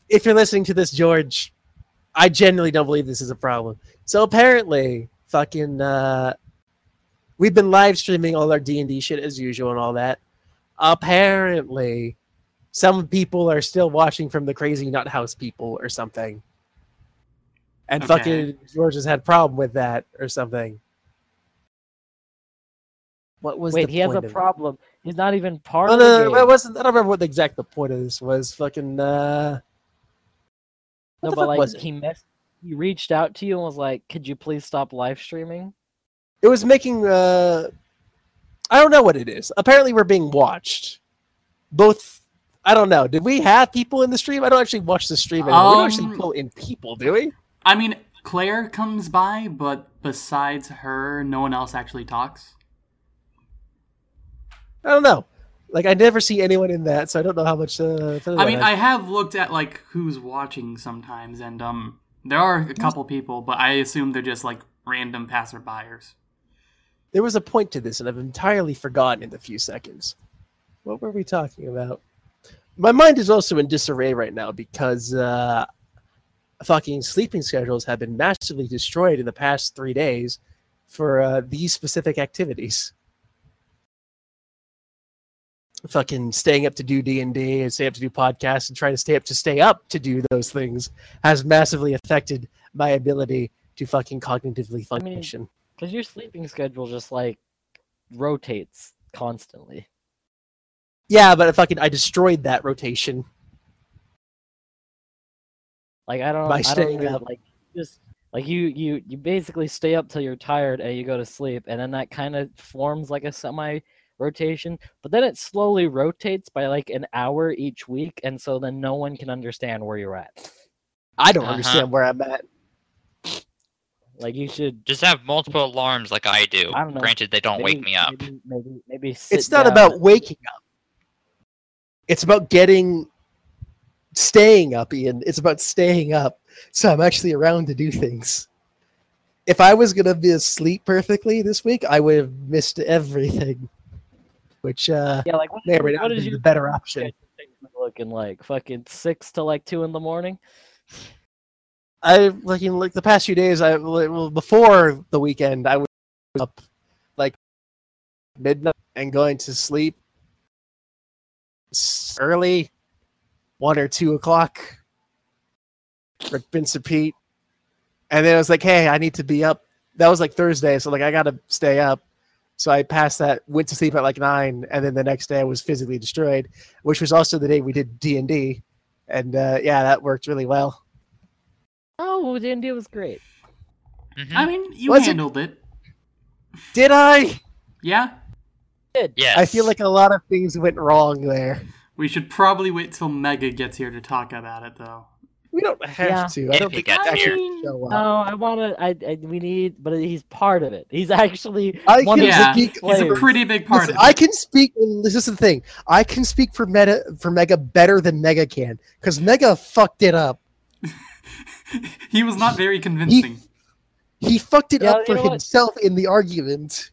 B: If you're listening to this, George, I genuinely don't believe this is a problem. So apparently, fucking, uh, we've been live streaming all our D&D shit as usual and all that. Apparently, some people are still watching from the crazy nut house people or something. And
D: Okay.
B: fucking George has had problem with that or something. What was
A: Wait,
B: the
A: he has a
B: point of it?
A: problem. He's not even part
B: No,
A: of the
B: no, no,
A: game.
B: it wasn't. I don't remember what the exact the point of this was. Fucking. Uh, what
A: No, but like he mess he reached out to you and was like, "Could you please stop live streaming?"
B: It was making. Uh, I don't know what it is. Apparently, we're being watched. Both. I don't know. Did we have people in the stream? I don't actually watch the stream anymore. we don't actually
D: Um,
B: pull in people, do we?
D: I mean, Claire comes by, but besides her, no one else actually talks.
B: I don't know. Like I never see anyone in that, so I don't know how much. Uh,
D: I mean. I have looked at like who's watching sometimes, and um, there are a couple people, but I assume they're just like random passerbyers.
B: There was a point to this, and I've entirely forgotten in the few seconds. What were we talking about? My mind is also in disarray right now because uh, fucking sleeping schedules have been massively destroyed in the past three days for uh, these specific activities. Fucking staying up to do D&D and stay up to do podcasts and trying to stay up to stay up to do those things has massively affected my ability to fucking cognitively
A: I mean-
B: function.
A: Because your sleeping schedule just like rotates constantly.
B: Yeah, but fucking I destroyed that rotation.
A: Like I don't,
B: By
A: I don't
B: staying
A: even,
B: up.
A: like just like you, you, you basically stay up till you're tired and you go to sleep, and then that kind of forms like a semi rotation. But then it slowly rotates by like an hour each week, and so then no one can understand where you're at.
B: I don't
C: Uh-huh.
B: understand where I'm at.
A: Like you should.
C: Just have multiple alarms like I do.
A: I don't know.
C: Granted, they don't wake me up.
A: Maybe, maybe, maybe sit
B: It's not
A: down
B: about waking up. It's about getting, staying up, Ian. It's about staying up. So I'm actually around to do things. If I was going to be asleep perfectly this week, I would have missed everything. Which uh,
A: Yeah, like what,
B: may or may
A: is your
B: the better option.
A: looking like? Fucking six to like two in the morning.
B: I like in like the past few days. I well before the weekend, I was up like midnight and going to sleep early, one or two o'clock. For Vince Pete, and then I was like, "Hey, I need to be up." That was like Thursday, so like I gotta stay up. So I passed that, went to sleep at like nine, and then the next day I was physically destroyed, which was also the day we did D and D, and uh, yeah, that worked really well.
A: Oh, D and D was great.
C: Mhm.
D: I mean, you
B: Was it-
D: handled it.
B: Did I?
D: Yeah.
C: Yes.
B: I feel like a lot of things went wrong there.
D: We should probably wait till Mega gets here to talk about it, though.
B: We don't have
A: Yeah.
B: to. I
C: If
B: don't
C: he
B: think
C: gets
B: that
C: here.
B: should.
A: No, I want to. I, I we need, but he's part of it. He's actually
B: I
A: one
B: can
A: of
D: Yeah,
A: the
B: speak.
A: key
D: He's a pretty big part
B: Listen,
D: of it.
B: I can speak. This is the thing. I can speak for Meta for Mega better than Mega can because Mega fucked it up.
D: he was not very convincing.
B: He he fucked it
A: Yeah,
B: up for
A: know what?
B: himself in the argument.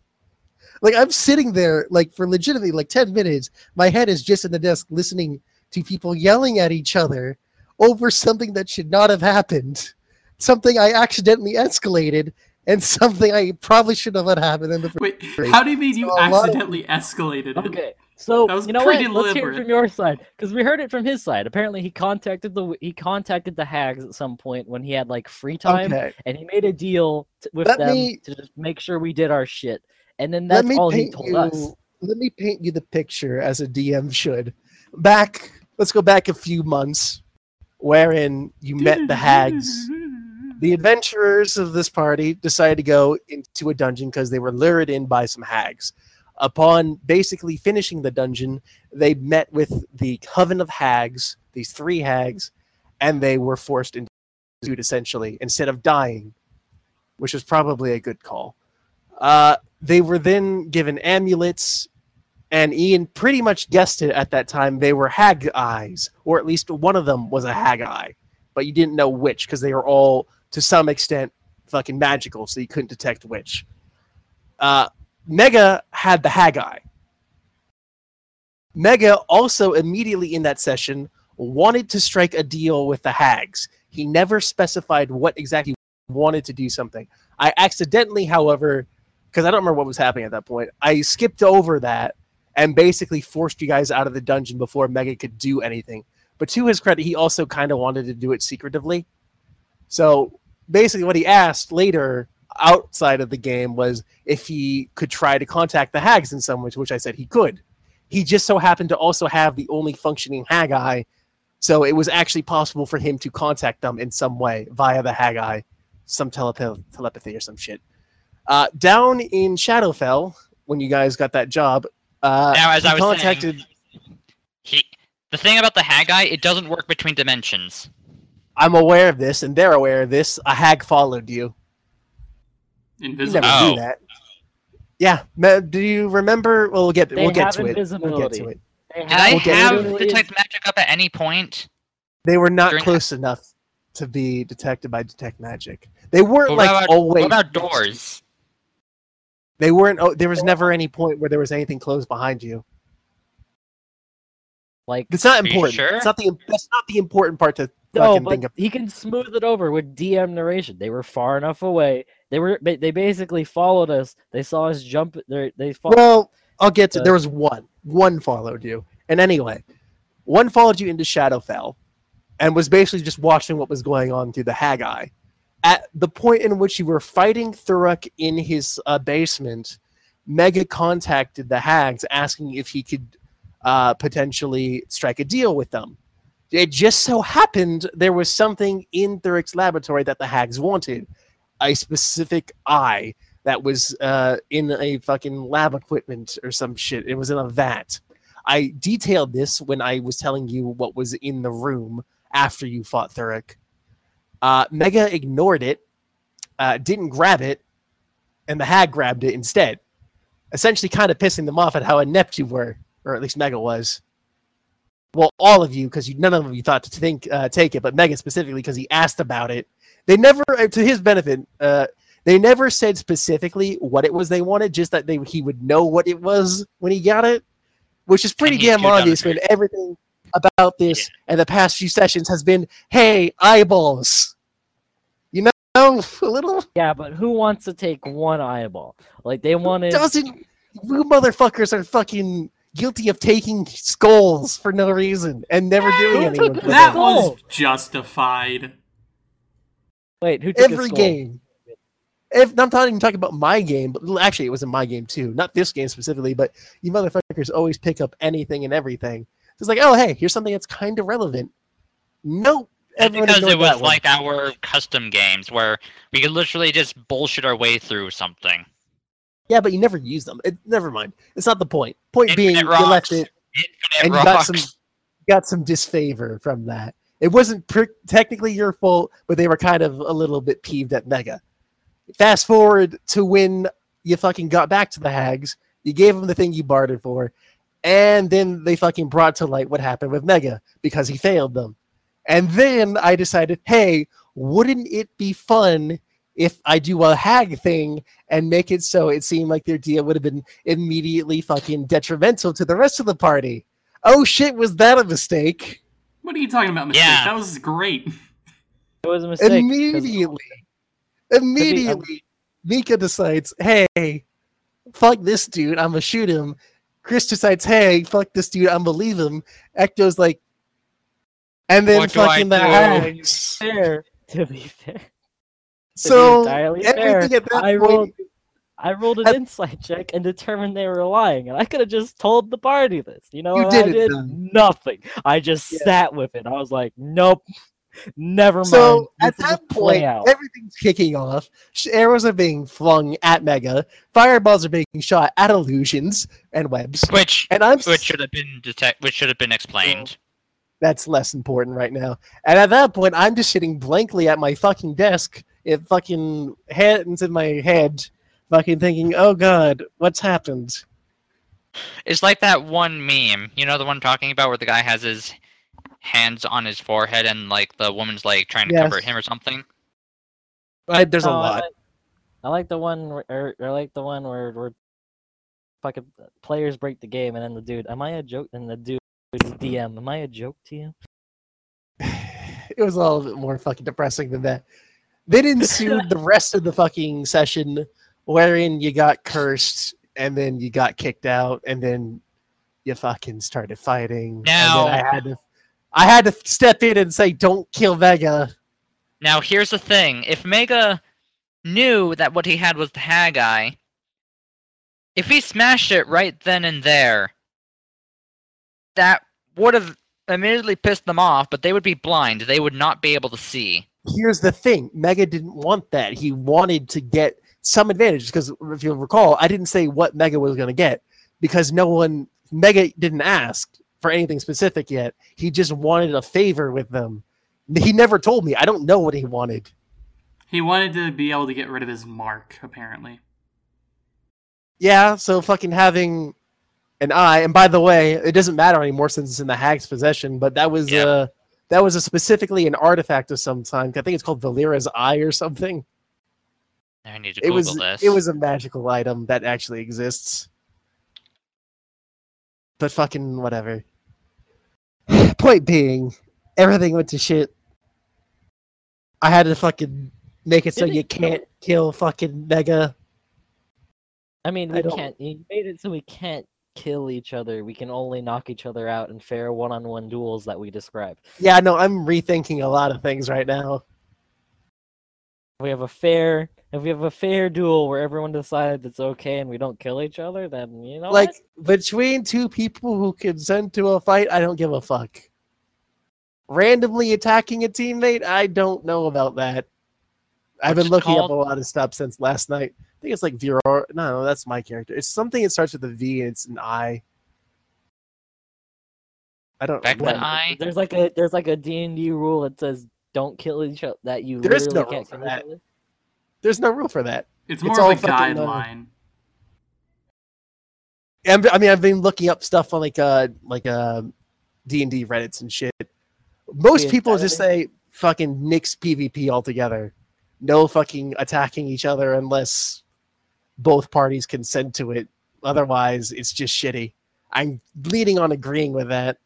B: Like I'm sitting there, like for legitimately like ten minutes. My head is just in the desk, listening to people yelling at each other over something that should not have happened, something I accidentally escalated, and something I probably should not have let happen in the
D: Wait,
B: Great.
D: how do you mean you
B: So a lot of-
D: accidentally escalated it?
A: Okay, so
D: That was
A: you know what?
D: pretty
A: Let's hear it from your side because we heard it from his side. Apparently, he contacted the he contacted the hags at some point when he had like free time,
B: Okay.
A: and he made a deal t- with
B: Let
A: them
B: me-
A: to just make sure we did our shit. And then
B: let
A: that's
B: me
A: all he
B: paint
A: told
B: you,
A: us.
B: Let me paint you the picture as a DM should. Back, let's go back a few months, wherein you met the hags. The adventurers of this party decided to go into a dungeon because they were lured in by some hags. Upon basically finishing the dungeon, they met with the coven of hags, these three hags, and they were forced into it essentially instead of dying, which was probably a good call. Uh, they were then given amulets, and Ian pretty much guessed it at that time. They were hag eyes, or at least one of them was a hag eye, but you didn't know which because they were all to some extent fucking magical, so you couldn't detect which. Uh, Mega had the hag eye. Mega also immediately in that session wanted to strike a deal with the hags. He never specified what exactly he wanted to do something. I accidentally, however, because I don't remember what was happening at that point, I skipped over that and basically forced you guys out of the dungeon before Mega could do anything. But to his credit, he also kind of wanted to do it secretively. So basically, what he asked later outside of the game was if he could try to contact the hags in some way, which I said he could. He just so happened to also have the only functioning hag eye, so it was actually possible for him to contact them in some way via the hag eye, some telepa- telepathy or some shit. Uh, down in Shadowfell, when you guys got that job, uh,
C: Now, as
B: he
C: I was
B: contacted.
C: saying, he, the thing about the hag eye, it doesn't work between dimensions.
B: I'm aware of this, and they're aware of this. A hag followed you. You
D: Invisible.
B: never
C: Oh.
B: do that. Yeah, do you remember? Well, we'll get
A: They
B: we'll get
A: have
B: to it. We'll get
A: invisibility.
B: to it.
A: They
C: Did I
B: We'll
C: have detect magic up at any point?
B: They were not
C: During-
B: close enough to be detected by detect magic. They weren't
C: What
B: like
C: about-
B: always.
C: What about doors?
B: They weren't. Oh, there was never any point where there was anything closed behind you.
A: Like
B: It's not important.
C: sure?
B: It's not the. That's not the important part to
A: no,
B: fucking
A: but
B: think of.
A: he can smooth it over with DM narration. They were far enough away. They were. They they basically followed us. They saw us jump. They they fo-
B: Well, I'll get to.
A: Uh,
B: There was one. One followed you, and anyway, one followed you into Shadowfell, and was basically just watching what was going on through the hag eye. At the point in which you were fighting Thuruk in his uh, basement, Mega contacted the Hags asking if he could uh, potentially strike a deal with them. It just so happened there was something in Thuruk's laboratory that the Hags wanted, a specific eye that was uh, in a fucking lab equipment or some shit. It was in a vat. I detailed this when I was telling you what was in the room after you fought Thuruk. Uh, Mega ignored it, uh, didn't grab it, and the hag grabbed it instead. Essentially kind of pissing them off at how inept you were, or at least Mega was. Well, all of you, because none of you thought to think uh, take it, but Mega specifically because he asked about it. They never, uh, to his benefit, uh, they never said specifically what it was they wanted, just that they he would know what it was when he got it, which is pretty damn obvious when everything about this and the past few sessions has been, hey, eyeballs. You know, a little
A: yeah, but who wants to take one eyeball? Like they wanted.
B: doesn't. You motherfuckers are fucking guilty of taking skulls for no reason and never doing
A: Who
B: anything.
A: took
B: with
A: the
D: That was justified.
A: Wait, who took a
B: every
A: skull?
B: game. If I'm not even talking about my game, but actually it was in my game too, not this game specifically. But you motherfuckers always pick up anything and everything. It's like, oh hey, here's something that's kind of relevant. Nope. Everyone
C: because it was like our custom games where we could literally just bullshit our way through something.
B: yeah, but you never use them. It, never mind. It's not the point. Point
C: Infinite
B: being, you left it
C: Infinite
B: and you
C: rocks.
B: got some got some disfavor from that. It wasn't technically your fault, but they were kind of a little bit peeved at Mega. Fast forward to when you fucking got back to the Hags, you gave them the thing you bartered for, and then they fucking brought to light what happened with Mega because he failed them. And then I decided, hey, wouldn't it be fun if I do a hag thing and make it so it seemed like their deal would have been immediately fucking detrimental to the rest of the party? Oh shit, was that a mistake?
D: What are you talking about, mistake?
C: Yeah.
D: That was great.
A: It was a mistake. 'cause-
B: Immediately, immediately, Mika decides, hey, fuck this dude, I'm gonna shoot him. Chris decides, hey, fuck this dude, I'm gonna leave him. Ecto's like, and then
C: What I
B: fucking the
C: do?
B: hags.
A: fair. To be fair,
B: So
A: entirely
B: everything
A: fair,
B: at that
A: I
B: point,
A: rolled- I rolled an
B: At-
A: insight check and determined they were lying, and I could have just told the party this. You know,
B: You
A: what I
B: didn't,
A: did
B: though.
A: nothing. I just
B: Yeah.
A: sat with it. I was like, nope, never mind.
B: So at
A: This is a
B: that point,
A: out.
B: everything's kicking off. Arrows are being flung at Mega. Fireballs are being shot at illusions and webs.
C: which
B: And I'm
C: which should have been detect which should have been explained.
B: That's less important right now. And at that point, I'm just sitting blankly at my fucking desk, it fucking hands in my head, fucking thinking, "Oh God, what's happened?"
C: It's like that one meme, you know the one I'm talking about where the guy has his hands on his forehead and like the woman's like trying to
B: Yes.
C: cover him or something.
B: I, there's a
A: No, I
B: lot.
A: like- I like the one, where, or, I like the one where where fucking players break the game, and then the dude, am I a joke? And the dude is DM, am I a joke to you?
B: It was a little bit more fucking depressing than that. Then ensued the rest of the fucking session, wherein you got cursed, and then you got kicked out, and then you fucking started fighting.
C: Now-
B: and then I had to, I had to step in and say, "Don't kill Vega."
C: Now here's the thing: if Mega knew that what he had was the hag eye, if he smashed it right then and there, that would have immediately pissed them off. But they would be blind; they would not be able to see.
B: here's the thing mega didn't want that he wanted to get some advantage because if you'll recall i didn't say what mega was going to get because no one mega didn't ask for anything specific yet he just wanted a favor with them he never told me i don't know what he wanted
D: He wanted to be able to get rid of his mark, apparently.
B: yeah so fucking having an eye and by the way it doesn't matter anymore since it's in the hag's possession but that was
C: Yeah.
B: uh that was a specifically an artifact of some time i think it's called valera's eye or something
C: I need to
B: It was
C: this.
B: it was a magical item that actually exists. But fucking whatever. Point being, everything went to shit. I had to fucking make it so
A: Did
B: you
A: it kill-
B: can't kill fucking Mega.
A: I mean,
B: I
A: we
B: don't-
A: can't. You made it so we can't kill each other. We can only knock each other out in fair one-on-one duels that we describe.
B: Yeah, no, I'm rethinking a lot of things right now.
A: If we have a fair, if we have a fair duel where everyone decides it's okay and we don't kill each other, then you know
B: like
A: what?
B: between two people who consent to a fight, I don't give a fuck. Randomly attacking a teammate, I don't know about that. I've
C: What's
B: been looking up a lot of stuff since last night. I think it's like Viror. No, no, that's my character. It's something that starts with a V and it's an I. I don't
C: Back
B: know.
C: then,
B: what-
C: I-
A: There's like a there's like a D and D rule that says don't kill each other. That you
B: There is no
A: literally
B: rule
A: can't
B: for that. There's no rule for that.
D: It's
B: It's
D: more
B: all
D: of a
B: fucking, uh,
D: guideline.
B: I'm- I mean, I've been looking up stuff on like uh like uh D and D Reddits and shit. Most
A: The
B: people just say fucking nix PvP altogether. No fucking attacking each other unless both parties consent to it. Otherwise, it's just shitty. I'm leaning on agreeing with that.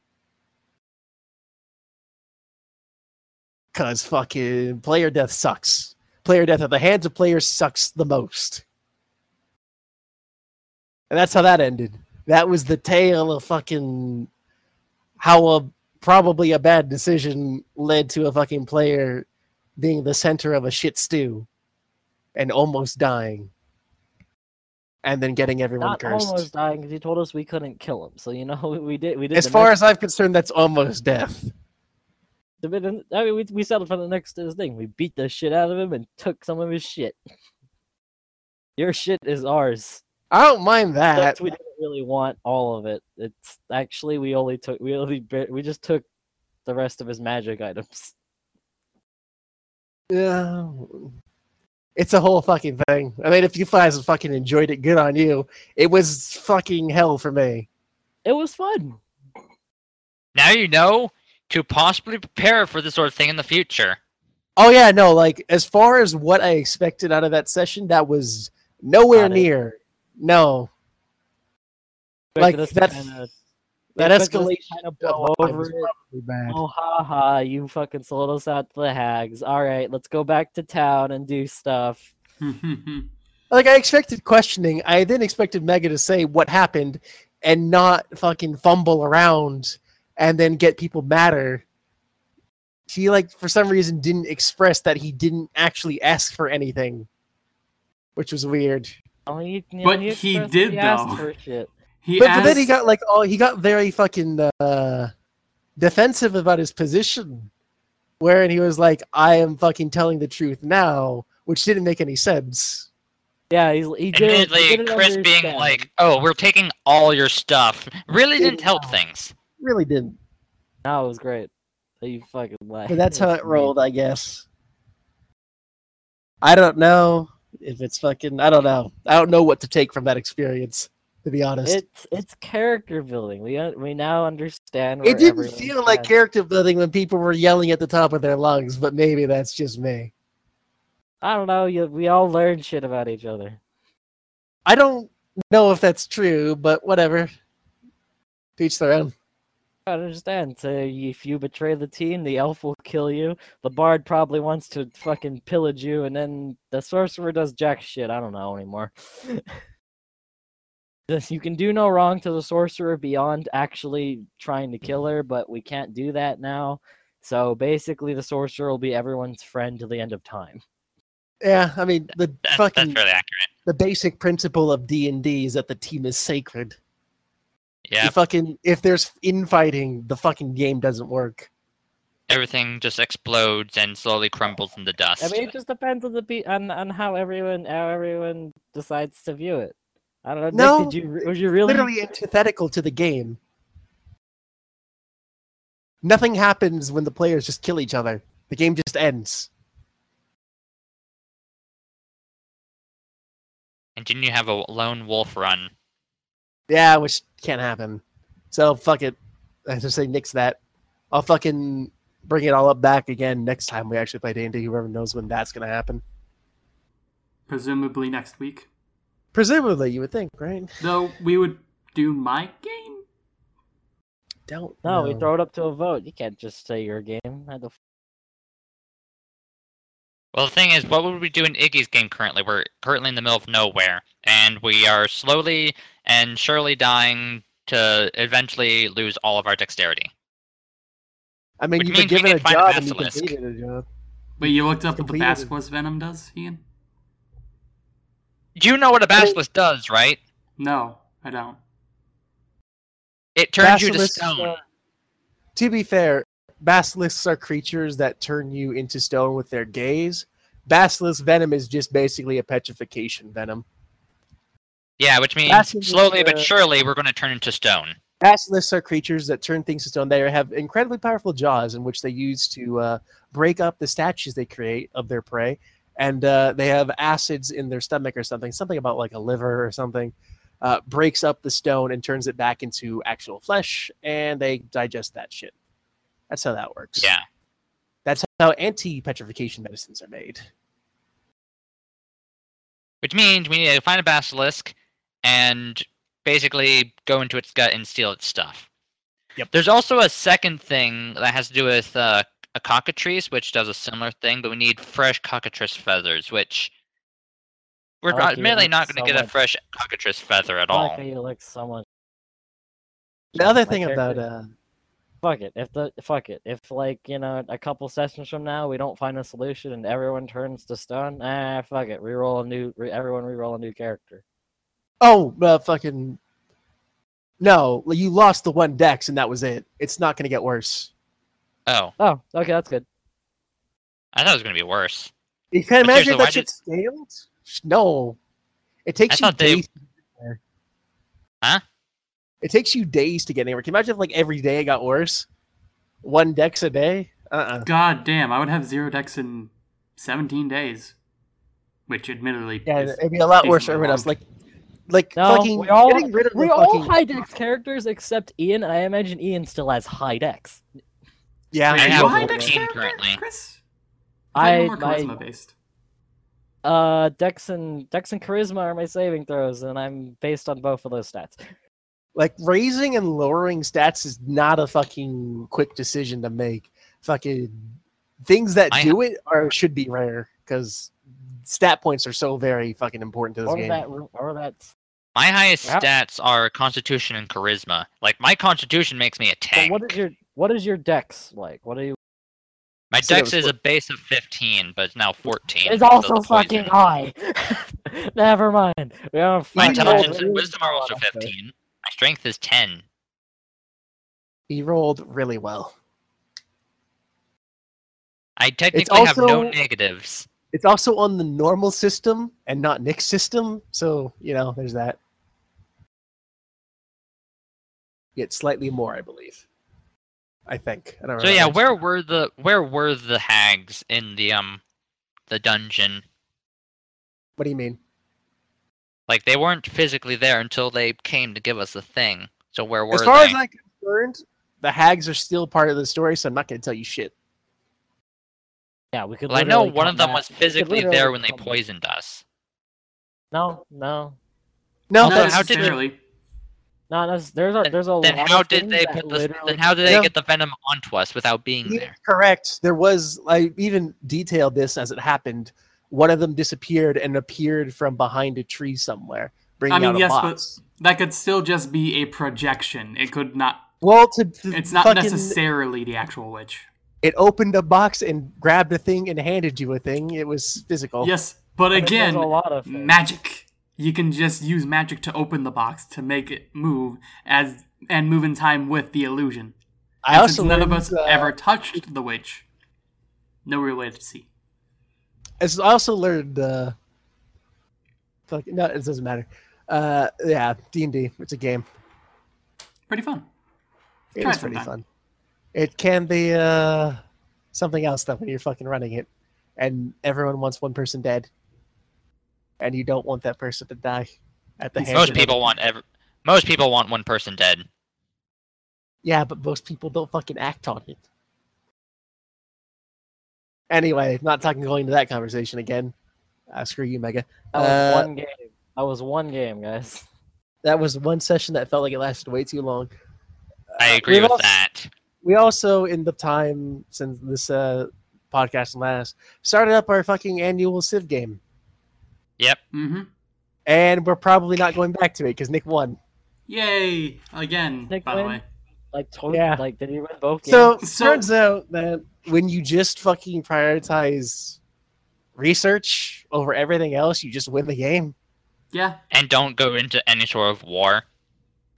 B: Cause fucking player death sucks. Player death at the hands of players sucks the most. And that's how that ended. That was the tale of fucking how a probably a bad decision led to a fucking player being the center of a shit stew and almost dying. And then getting everyone
A: Not
B: cursed.
A: almost dying because he told us we couldn't kill him. So you know we did. We did.
B: As far as I'm concerned, that's almost death.
A: I mean, we we settled for the next uh, thing. We beat the shit out of him and took some of his shit. Your shit is ours.
B: I don't mind that.
A: That's we didn't really want all of it. It's actually we only took we only we just took the rest of his magic items.
B: Yeah. It's a whole fucking thing. I mean, if you guys fucking enjoyed it, good on you. It was fucking hell for me.
A: It was fun.
C: Now you know to possibly prepare for this sort of thing in the future.
B: Oh yeah, no, like as far as what I expected out of that session, that was nowhere
A: Not it.
B: near. No. Like,
A: Expected us to
B: that-
A: kinda-
B: that
A: expected us to
B: escalation
A: kinda blow over it. Oh ha ha! You fucking sold us out to the hags. All right, let's go back to town and do stuff.
B: Like I expected questioning. I then expected Mega to say what happened and not fucking fumble around and then get people madder. He like for some reason didn't express that he didn't actually ask for anything, which was weird.
A: Oh, you, you
D: But he
A: expressed
D: did,
A: he asked
D: though.
A: For shit.
D: he
B: But, but then he got like all he got very fucking uh, defensive about his position, wherein he was like, "I am fucking telling the truth now," which didn't make any sense.
A: Yeah, he's, he did. he
C: Admittedly,
A: didn't
C: Chris being
A: understand.
C: like, "Oh, we're taking all your stuff," really didn't help things.
B: Really didn't.
A: "No, it was great." You fucking laughed.
B: But that's how it rolled, I guess. I don't know if it's fucking. I don't know. I don't know what to take from that experience, to be honest.
A: It's it's character building. We uh, we now understand. It
B: didn't feel like
A: stands.
B: character building when people were yelling at the top of their lungs, but maybe that's just me.
A: I don't know. You, we all learn shit about each other.
B: I don't know if that's true, but whatever. Teach their own.
A: I understand. So if you betray the team, the elf will kill you. The bard probably wants to fucking pillage you, and then the sorcerer does jack shit. I don't know anymore. This- you can do no wrong to the sorcerer beyond actually trying to kill mm-hmm. her, but we can't do that now. So basically, the sorcerer will be everyone's friend till the end of time.
B: Yeah, I mean the
C: That, that's
B: fucking
C: fairly accurate.
B: the basic principle of D and D is that the team is sacred.
C: Yeah,
B: You fucking if there's infighting, the fucking game doesn't work.
C: everything just explodes and slowly crumbles into dust.
A: I mean, it just depends on the be- on on how everyone how everyone decides to view it. I don't know. Nick,
B: No,
A: did you re- was you really
B: literally antithetical to the game. Nothing happens when the players just kill each other. The game just ends.
C: and didn't you have a lone wolf run?
B: Yeah, which can't happen. So fuck it. I just say nix that. I'll fucking bring it all up back again next time we actually play D&D. Whoever knows when that's gonna happen.
D: presumably next week.
B: Presumably, you would think, right?
D: Though we would do my game.
B: Don't
A: No, we throw it up to a vote. You can't just say your game. How the f-
C: Well, the thing is, what would we do in Iggy's game currently? We're currently in the middle of nowhere, and we are slowly and surely dying to eventually lose all of our dexterity.
B: I mean,
C: Which
B: you've been given
C: can
B: a
C: find a
B: job and you
C: basilisk.
B: completed a job.
D: Wait, you looked up what the
B: Completed.
D: basilisk venom does, Ian?
C: You know what a basilisk does, right?
D: No, I don't.
C: It turns you to stone.
B: uh, to be fair, basilisks are creatures that turn you into stone with their gaze. Basilisk venom is just basically a petrification venom.
C: Yeah, which means
B: Basilisk,
C: slowly but surely we're going to turn into stone.
B: Basilisks are creatures that turn things to stone. They have incredibly powerful jaws in which they use to uh, break up the statues they create of their prey. And uh, they have acids in their stomach or something, something about like a liver or something, uh, breaks up the stone and turns it back into actual flesh, and they digest that shit. That's how that works.
C: Yeah.
B: That's how anti-petrification medicines are made.
C: Which means we need to find a basilisk and basically go into its gut and steal its stuff.
B: Yep.
C: There's also a second thing that has to do with uh, a cockatrice, which does a similar thing, but we need fresh cockatrice feathers, which we're
A: I like
C: not, merely not going to
A: so
C: get a fresh cockatrice feather at
A: I
C: all.
A: how you look so much.
B: The other
A: My
B: thing about uh,
A: fuck it. If the fuck it. If like you know a couple sessions from now we don't find a solution and everyone turns to stone, ah fuck it. Reroll a new. Re- everyone reroll a new character.
B: oh, uh, fucking no, you lost the one dex and that was it. It's not going to get worse.
C: Oh,
A: Oh, okay, that's good.
C: I thought it was going to be worse.
B: You can
C: But
B: imagine
C: seriously,
B: if
C: why
B: that shit scaled. No, it takes
C: I
B: you
C: thought they-
B: days. to get there.
C: Huh?
B: It takes you days to get anywhere. Can you imagine if like every day it got worse? One dex a day? Uh-uh.
D: God damn, I would have zero dex in 17 days. Which admittedly
B: Yeah,
D: is
B: it'd be a lot worse for
D: decently
B: everyone else. Like, like
A: No,
B: fucking
A: we all
B: getting rid of
A: we
B: the
A: all
B: fucking
A: high dex characters except Ian. I imagine Ian still has high dex.
B: Yeah.
D: Wait,
C: I have
D: you a high dex
C: 14
D: character,
C: currently.
D: Chris?
A: I-
D: I more
A: my-
D: charisma based.
A: Uh, dex and dex and charisma are my saving throws, and I'm based on both of those stats.
B: like raising and lowering stats is not a fucking quick decision to make. Fucking things that
C: I-
B: do it are should be rare because stat points are so very fucking important to this
A: Or
B: game.
A: that, or that.
C: My highest
A: Yep.
C: stats are Constitution and Charisma. Like, my Constitution makes me a
A: But
C: tank.
A: what is your what is your dex like? What are you?
C: My
B: So
C: dex
B: was
C: is a base of 15, but it's now 14.
A: It's also fucking high. Never mind. We are
C: My
B: You
A: fucking
B: rolled
C: intelligence and wisdom are also
A: well off there.
C: 15. My strength is 10.
B: He rolled really well.
C: I technically have no negatives.
B: It's also on the normal system and not Nick's system, so you know there's that. Get slightly more, I believe. I think. I don't
C: So yeah, where were the where were the hags in the um the dungeon?
B: What do you mean?
C: Like they weren't physically there until they came to give us the thing. So where were
B: As far
C: they?
B: as I'm concerned, the hags are still part of the story, so I'm not going to tell you shit.
A: Yeah, we could.
C: well, I know one of them
A: back-
C: was physically there when they
A: come-
C: poisoned us.
A: No, no,
B: No,
D: Not
C: so
B: that's,
C: how did they-
D: necessarily.
A: no. There's there's a there's a
C: Then
A: lot
C: how
A: of
C: did they put the? Then how did they
B: Yeah.
C: get the venom onto us without being
B: Yeah,
C: there?
B: correct. There was I even detailed this as it happened. One of them disappeared and appeared from behind a tree somewhere, bringing
D: I mean,
B: out a
D: yes, but- That could still just be a projection. It could not.
B: Well, to, to
D: It's not
B: fucking,
D: necessarily the actual witch.
B: It opened a box and grabbed a thing and handed you a thing. It was physical.
D: Yes, but
A: I mean, there's
D: again,
A: a lot of things.
D: magic. You can just use magic to open the box to make it move as and move in time with the illusion.
B: I
D: And
B: also
D: none of us
B: uh,
D: ever touched the witch, no real way to see.
B: as- I also learned. Uh, fuck, no, it doesn't matter. Uh, yeah, D and D. It's a game.
D: Pretty fun.
B: It
D: Try
B: is
D: it
B: pretty fun. It can be uh, something else though when you're fucking running it, and everyone wants one person dead, and you don't want that person to die at the hands
C: Most
B: of
C: people
B: other-
C: want ever. Most people want one person dead.
B: Yeah, but most people don't fucking act on it. Anyway, not talking going to that conversation again. Ah, screw you, Mega.
A: That was
B: Uh,
A: one game. That was one game, guys.
B: That was one session that felt like it lasted way too long.
C: I
B: Uh,
C: agree
B: we've
C: with
B: also-
C: that.
B: We also, in the time since this uh, podcast last, started up our fucking annual Civ game.
D: Mm-hmm.
B: And we're probably not going back to it because Nick won.
D: Yay! Again,
A: Nick
D: by the way.
A: Like totally.
B: Yeah.
A: Like did he win both games?
B: So,
D: So-
B: turns out that when you just fucking prioritize research over everything else, you just win the game.
D: Yeah.
C: And don't go into any sort of war.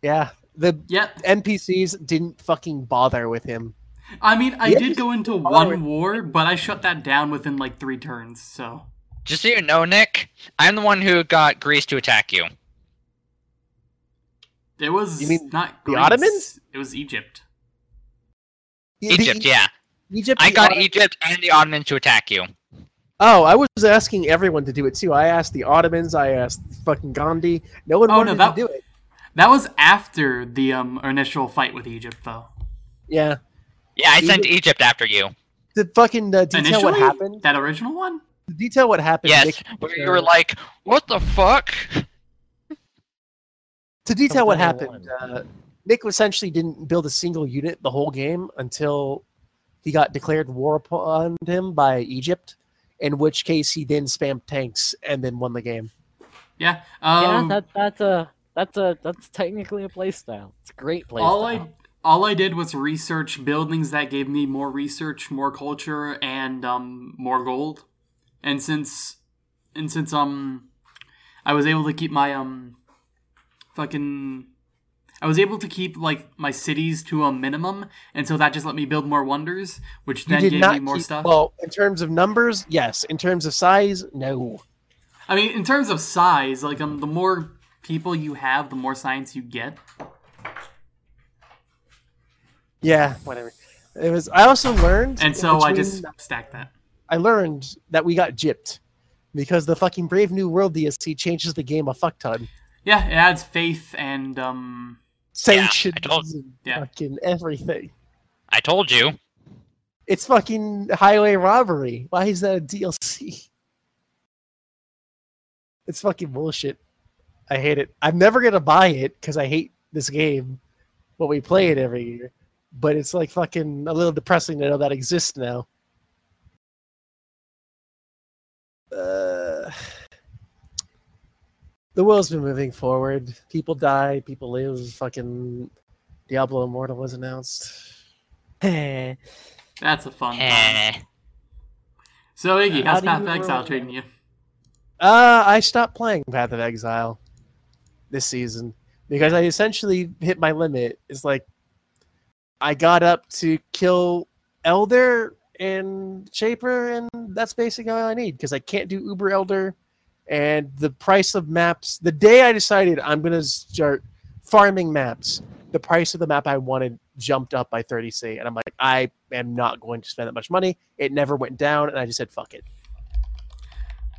B: Yeah. The
D: Yep.
B: NPCs didn't fucking bother with him.
D: I mean, I
B: Yeah.
D: did go into one war, but I shut that down within like three turns. So
C: Just so you know, Nick, I'm the one who got Greece to attack you.
D: it was
B: You mean
D: not
B: the
D: Greece,
B: Ottomans?
D: It was Egypt.
B: The- the-
C: Egypt, yeah.
B: Egypt.
C: I got
B: Otto-
C: Egypt and the Ottomans to attack you.
B: Oh, I was asking everyone to do it too. I asked the Ottomans. I asked fucking Gandhi. No one
D: Oh,
B: wanted
D: no, that-
B: to do it.
D: That was after the um initial fight with Egypt, though.
B: Yeah.
C: Yeah, I
B: Egypt-
C: sent Egypt after you.
B: To fucking uh, detail
D: Initially,
B: what happened.
D: that original one.
B: To detail what happened.
C: Yes, where you were like, what the fuck?
B: to detail what happened, uh, Nick essentially didn't build a single unit the whole game until he got declared war upon him by Egypt, in which case he then spammed tanks and then won the game.
D: Yeah.
A: yeah,
D: Um,
A: that that's a that's a that's technically a playstyle. It's a great playstyle.
D: all I all I did was research buildings that gave me more research, more culture, and um more gold. And since and since um I was able to keep my um fucking I was able to keep like my cities to a minimum, and so that just let me build more wonders, which then gave
B: not
D: me more
B: keep-
D: stuff.
B: Well, in terms of numbers, yes. In terms of size, no.
D: I mean, in terms of size, like um, the more people you have, the more science you get.
B: Yeah, whatever. It was. I also learned,
D: And so I just stacked that.
B: I learned that we got gypped because the fucking Brave New World DLC changes the game a fuck ton.
D: Yeah, it adds faith and um
B: Sanctions
C: told-
B: and
D: Yeah.
B: fucking everything.
C: I told you.
B: It's fucking highway robbery. Why is that a DLC? It's fucking bullshit. I hate it. I'm never gonna buy it because I hate this game, but we play it every year. But it's like fucking a little depressing to know that exists now. Uh, the world's been moving forward. People die, people live. Fucking Diablo Immortal was announced.
D: that's a fun time.
C: Eh.
D: So Iggy,
A: How
D: how's
A: do
D: Path of Exile treating you?
B: Uh, I stopped playing Path of Exile this season because I essentially hit my limit. It's like I got up to kill Elder and Shaper, and that's basically all I need because I can't do Uber Elder. And the price of maps, the day I decided I'm going to start farming maps, the price of the map I wanted jumped up by 30C. And I'm like, I am not going to spend that much money. It never went down, and I just said, fuck it.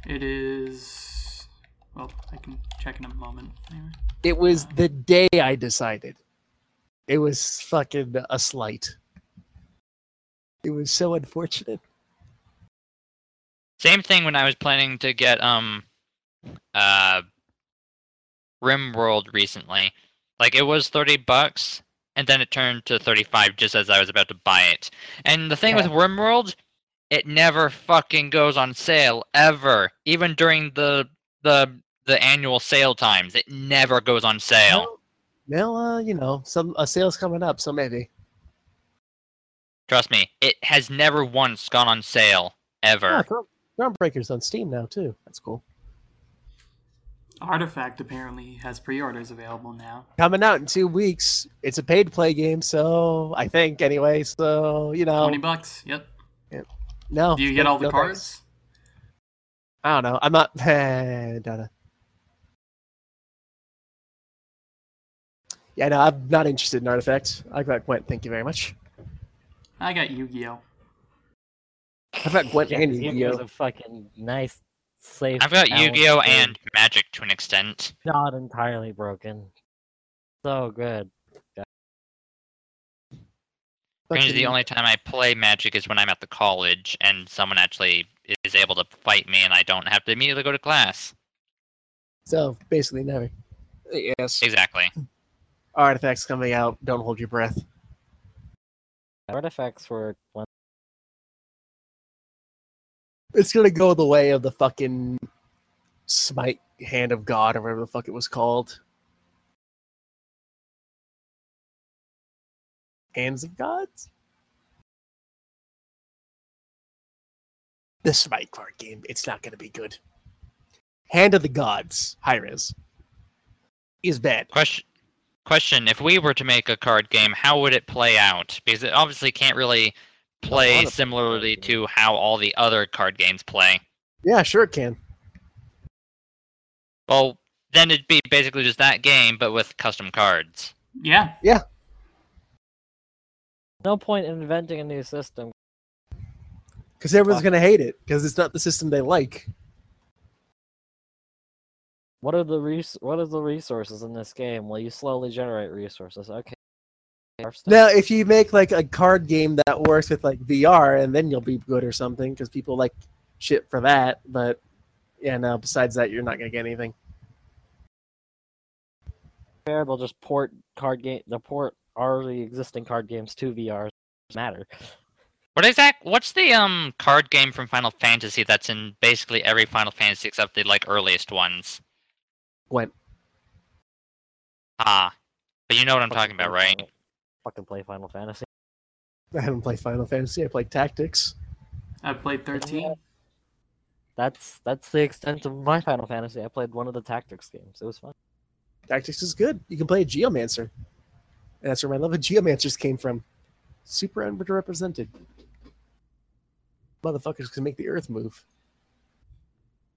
D: It is. Well, I can check in a moment. Anyway.
B: It was the day I decided. It was fucking a slight. It was so unfortunate.
C: Same thing when I was planning to get um uh RimWorld recently. Like it was 30 bucks and then it turned to 35 just as I was about to buy it. And the thing with RimWorld, it never fucking goes on sale ever. Even during the the the annual sale times, it never goes on sale.
B: Well, uh, you know, some a sale's coming up, so maybe.
C: Trust me, it has never once gone on sale ever.
B: Ah, Thro- Thronebreaker's on Steam now too. That's cool.
D: Artifact apparently has pre-orders available now.
B: Coming out in two weeks. It's a paid play game, so I think anyway. So you know,
D: Twenty bucks. Yep. Yep.
B: No.
D: Do you get
B: no-
D: all the
B: no
D: cards?
B: thanks. I don't know. I'm not. don't know. Yeah, no, I'm not interested in artifacts. I got Gwent. Thank you very much.
D: I got Yu-Gi-Oh.
B: I've got Gwent
A: Yeah,
B: and
A: Yu-Gi-Oh!
B: Yu-Gi-Oh.
A: is a fucking nice, safe.
C: I've got Yu-Gi-Oh and Magic to an extent.
A: not entirely broken. So good.
C: Granted, the only time I play Magic is when I'm at the college and someone actually is able to fight me, and I don't have to immediately go to class.
B: So basically never. Yes.
C: Exactly.
B: Artifacts coming out. Don't hold your breath.
A: Artifacts were one.
B: It's gonna go the way of the fucking smite hand of God or whatever the fuck it was called. Hands of Gods? The smite card game, it's not gonna be good. Hand of the Gods, Hi-Rez, is bad.
C: Question. Question: If we were to make a card game, how would it play out? Because it obviously can't really play similarly to how all the other card games play.
B: Yeah, sure it can.
C: Well, then it'd be basically just that game, but with custom cards.
D: Yeah. Yeah.
A: No point in inventing a new system.
B: Because everyone's
A: Fuck.
B: gonna hate it, because it's not the system they like.
A: What are the res- What are the resources in this game? Well, you slowly generate resources. Okay.
B: Now, if you make like a card game that works with like VR, and then you'll be good or something, because people like shit for that. But yeah, no. Besides that, you're not gonna get anything.
A: fair, they'll just port card game. They'll port already existing card games to VR. Doesn't matter.
C: What exact? What's the um card game from Final Fantasy that's in basically every Final Fantasy except the like earliest ones?
B: Gwent.
C: Ah, but you know what I'm talking about, right?
A: Fucking play Final Fantasy.
B: I haven't played Final Fantasy. I played Tactics.
D: I played 13.
A: That's that's the extent of my Final Fantasy. I played one of the tactics games. It was fun.
B: Tactics is good. You can play a Geomancer. And that's where my love of Geomancers came from. Super underrepresented. Motherfuckers can make the earth move.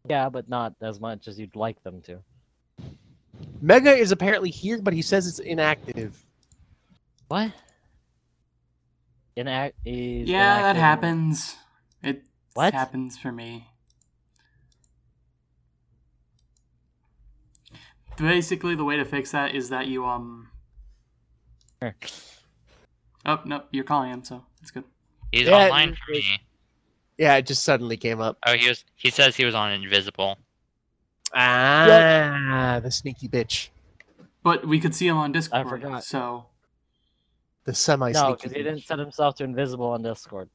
A: Yeah, but not as much as you'd like them to.
B: Mega is apparently here, but he says it's inactive.
A: What? Inact is
D: Yeah, that happens. It
A: What?
D: happens for me. Basically, the way to fix that is that you um.
A: Sure.
D: Oh no, you're calling him, so it's good.
C: He's
B: Yeah,
C: online for me.
B: Yeah, it just suddenly came up.
C: Oh, he was. He says he was on Invisible.
B: Ah, the sneaky bitch.
D: But we could see him on Discord.
A: I forgot.
D: So
B: The semi
A: No, because he didn't set himself to invisible on Discord.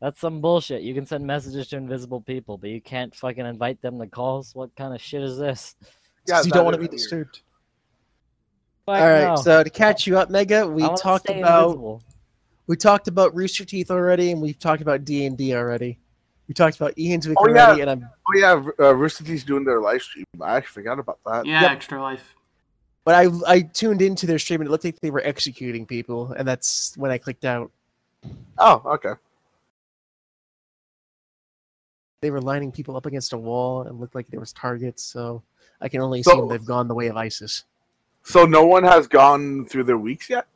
A: That's some bullshit. You can send messages to invisible people, but you can't fucking invite them to calls. What kind of shit is this?
F: Yeah,
B: 'Cause you don't want to be
F: weird.
B: disturbed.
A: Fuck
B: All right,
A: no.
B: so to catch you up, Mega, we talked about
A: invisible.
B: we talked about Rooster Teeth already, and we've talked about D and D already. We talked about Ian's week
F: Oh, yeah.
B: and I'm
F: Oh yeah, uh, Rooster Teeth's doing their live stream. I actually forgot about that.
D: yeah,
B: Yep.
D: extra life.
B: but I I tuned into their stream and it looked like they were executing people, and that's when I clicked out.
F: Oh, okay.
B: They were lining people up against a wall and looked like there was targets, so I can only
F: So-
B: assume they've gone the way of ISIS.
F: So no one has gone through their weeks yet.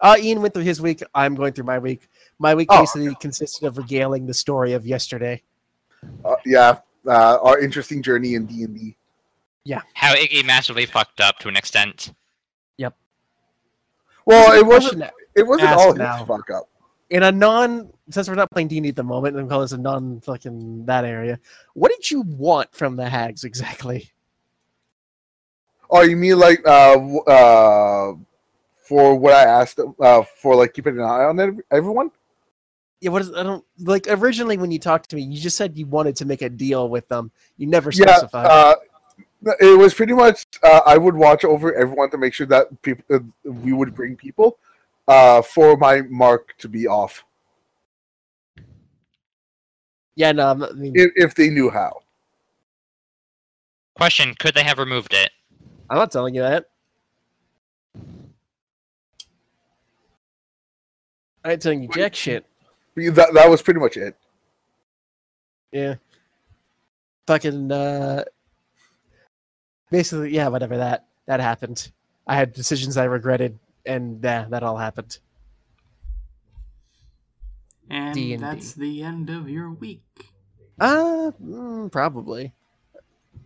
B: Uh, Ian went through his week. I'm going through my week. My week
F: Oh,
B: basically consisted of regaling the story of yesterday.
F: Uh, yeah, uh, our interesting journey in D and D. Yeah.
C: How Iggy massively fucked up to an extent. Yep.
F: Well, it wasn't. It wasn't all his
B: now.
F: fuck up.
B: in a non since we're not playing D&D at the moment, and call this a non fucking that area. What did you want from the hags exactly?
F: Oh, you mean like uh uh for what I asked uh for like keeping an eye on everyone?
B: Yeah, what is I don't like originally when you talked to me, you just said you wanted to make a deal with them. You never
F: Yeah,
B: specified.
F: uh, it was pretty much. Uh, I would watch over everyone to make sure that people uh, we would bring people uh for my mark to be off
B: yeah, no, I mean,
F: if, if they knew how.
C: Question: Could they have removed it?
B: I'm not telling you that. I ain't telling you jack shit.
F: That that was pretty much it.
B: Yeah. Fucking uh basically yeah, whatever that that happened. I had decisions I regretted and yeah, that all happened.
D: And
B: D&D.
D: that's the end of your week.
B: Uh mm, probably.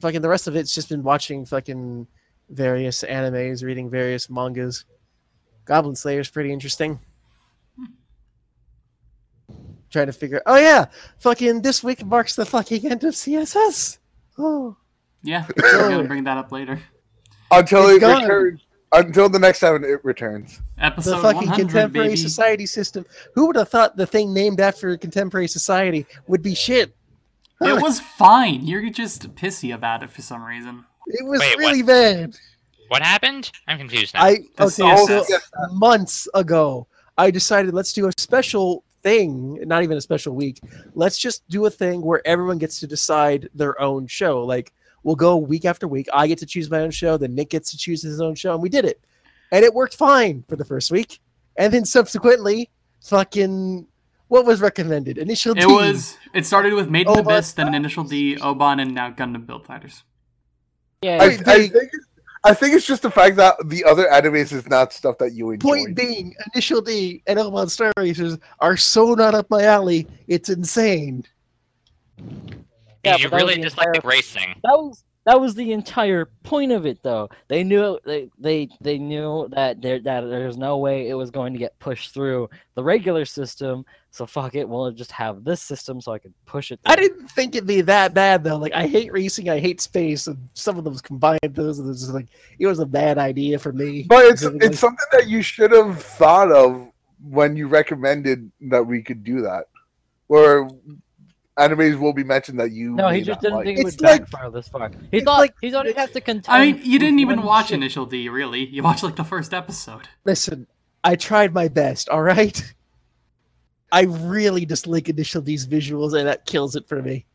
B: Fucking the rest of it's just been watching fucking various animes, reading various mangas. Goblin Slayer's pretty interesting. Trying to figure. Oh yeah, fucking this week marks the fucking end of CSS. Oh,
D: Yeah, we're gonna bring that up later.
F: Until
B: It's
F: it
B: gone.
F: returns. Until the next time it returns.
D: Episode
B: the fucking
D: 100,
B: contemporary
D: baby.
B: society system. Who would have thought the thing named after contemporary society would be shit? Huh.
D: It was fine. You're just pissy about it for some reason.
B: It was
C: Wait, what?
B: really bad.
C: What happened? I'm confused now.
B: I okay, so months ago, I decided let's do a special thing, not even a special week. Let's just do a thing where everyone gets to decide their own show. Like we'll go week after week. I get to choose my own show, then Nick gets to choose his own show, and we did it. And it worked fine for the first week. And then subsequently, fucking what was recommended? Initial D.
D: It was. It started with Made in
B: Oban
D: Abyss, then Initial D, Oban, and now Gundam Build Fighters.
A: Yeah,
F: I,
B: Wait,
F: I
B: they-
F: think I think it's just the fact that the other animes is not stuff that you enjoy.
B: Point being, Initial D and Oban Star Racers are so not up my alley. It's insane.
A: yeah,
C: you
A: but
C: really
A: the
C: just like racing.
A: that was that was the entire point of it though they knew they they, they knew that there that there's no way it was going to get pushed through the regular system so fuck it we'll just have this system so i can push it
B: I didn't think it'd be that bad though. Like I hate racing, I hate space, and some of those combined those and it's just like it was a bad idea for me.
F: But it's
B: Because it was
F: it's something that you should have thought of when you recommended that we could do that. Or animes will be mentioned that you
A: no he just didn't
F: like.
A: think it
B: It's
A: would
B: like-
A: backfire this far he
B: it's
A: thought
B: like-
A: he thought he'd have to contend
D: I mean, you didn't even watch
A: shit.
D: Initial D, really. You watched like the first episode.
B: Listen, I tried my best. All right. I really dislike Initial D's visuals, and that kills it for me.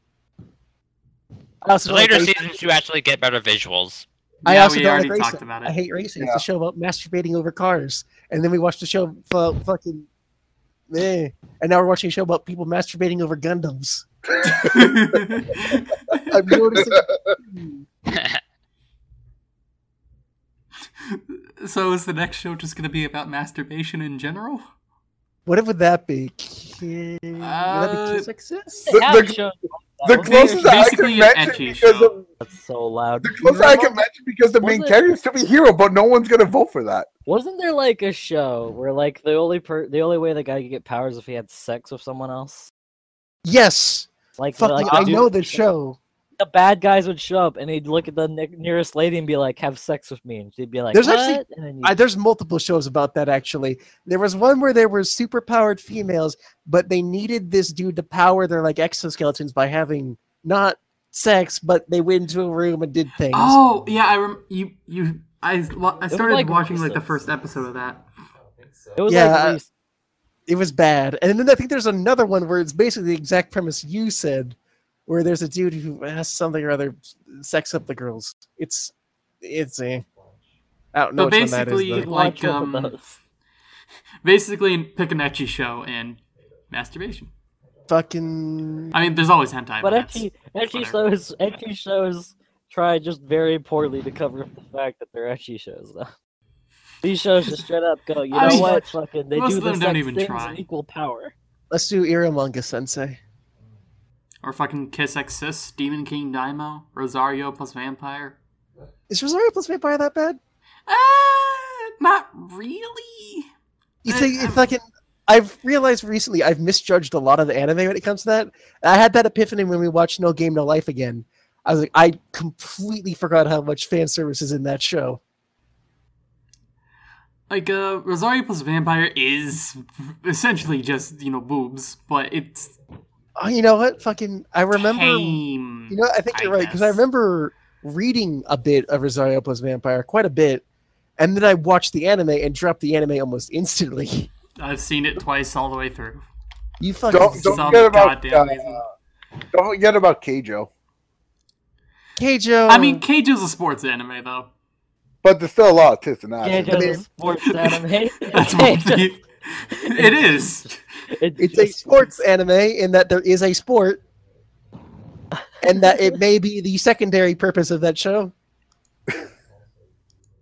B: Also
C: The
B: don't like
C: later seasons, you actually get better visuals.
B: I also
D: we
B: don't
D: already
B: like
D: talked
B: racing.
D: about
B: I hate racing.
F: Yeah.
B: It's a show about masturbating over cars, and then we watched the show for fucking. Eh. And now we're watching a show about people masturbating over Gundams. I'm noticing.
D: so is the next show just going to be about masturbation in general?
B: What would that be? Ki- would that
D: Uh,
B: be Kiss
F: X
A: Sis?
F: The- the-
A: The
F: closest I
D: basically
F: can
D: an
F: mention because
D: show.
F: of
A: That's so loud
F: the closest I can mention because the main character is to be hero, but no one's gonna vote for that.
A: wasn't there like a show where like the only per the only way the guy could get powers if he had sex with someone else
B: Yes.
A: like
B: Fuck
A: like
B: you, I know the show.
A: The bad guys would show up and he'd look at the ne- nearest lady and be like, "Have sex with me," and she'd be like,
B: There's
A: "What?"
B: actually-
A: and then
B: I, there's multiple shows about that actually. There was one where there were super powered females, but they needed this dude to power their like exoskeletons by having not sex, but they went into a room and did things.
D: Oh yeah, I rem- you you I I started
A: like
D: watching like the first episode of that.
A: it was
B: yeah,
A: like
B: I- It was bad. And then I think there's another one where it's basically the exact premise you said, where there's a dude who has something or other sex up the girls. It's it's a I don't know
D: But
B: which one that is.
D: basically,
B: though.
D: like
A: Watch one of
D: um, basically pick an ecchi show and masturbation.
B: Fucking
D: I mean, there's always hentai.
A: but
D: that's-
A: Ecchi, Ecchi
D: whatever.
A: shows Ecchi shows try just very poorly to cover up the fact that they're Ecchi shows though. These shows just straight up go, you know
D: I mean,
A: what? Fucking they
D: most
A: do
D: of
A: the
D: them don't
A: sex
D: even
A: things
D: try.
A: equal power.
B: let's do Eromanga Sensei.
D: Or fucking Kiss X Sis, Demon King Daimao, Rosario plus Vampire.
B: Is Rosario plus Vampire that bad?
D: Uh, not really.
B: You think if I can I've realized recently I've misjudged a lot of the anime when it comes to that. I had that epiphany when we watched No Game No Life again. I was like, I completely forgot how much fan service is in that show.
D: Like, uh, Rosario plus Vampire is essentially just, you know, boobs, but it's
B: Oh, you know what? Fucking, I remember.
D: tame.
B: You know, I think you're right because I remember reading a bit of Rosario plus Vampire, quite a bit, and then I watched the anime and dropped the anime almost instantly.
D: I've seen it twice all the way through.
B: You fucking
F: Don't don't forget about
D: goddamn
F: uh, don't forget about Keijo.
B: Keijo.
D: I mean, Keijo's a sports anime, though.
F: But there's still a lot of tits and ass.
A: Yeah,
F: in it.
B: mean-
A: a sports anime.
D: That's what the- it is.
B: It's a
A: just
B: sports anime in that there is a sport, and that it may be the secondary purpose of that show.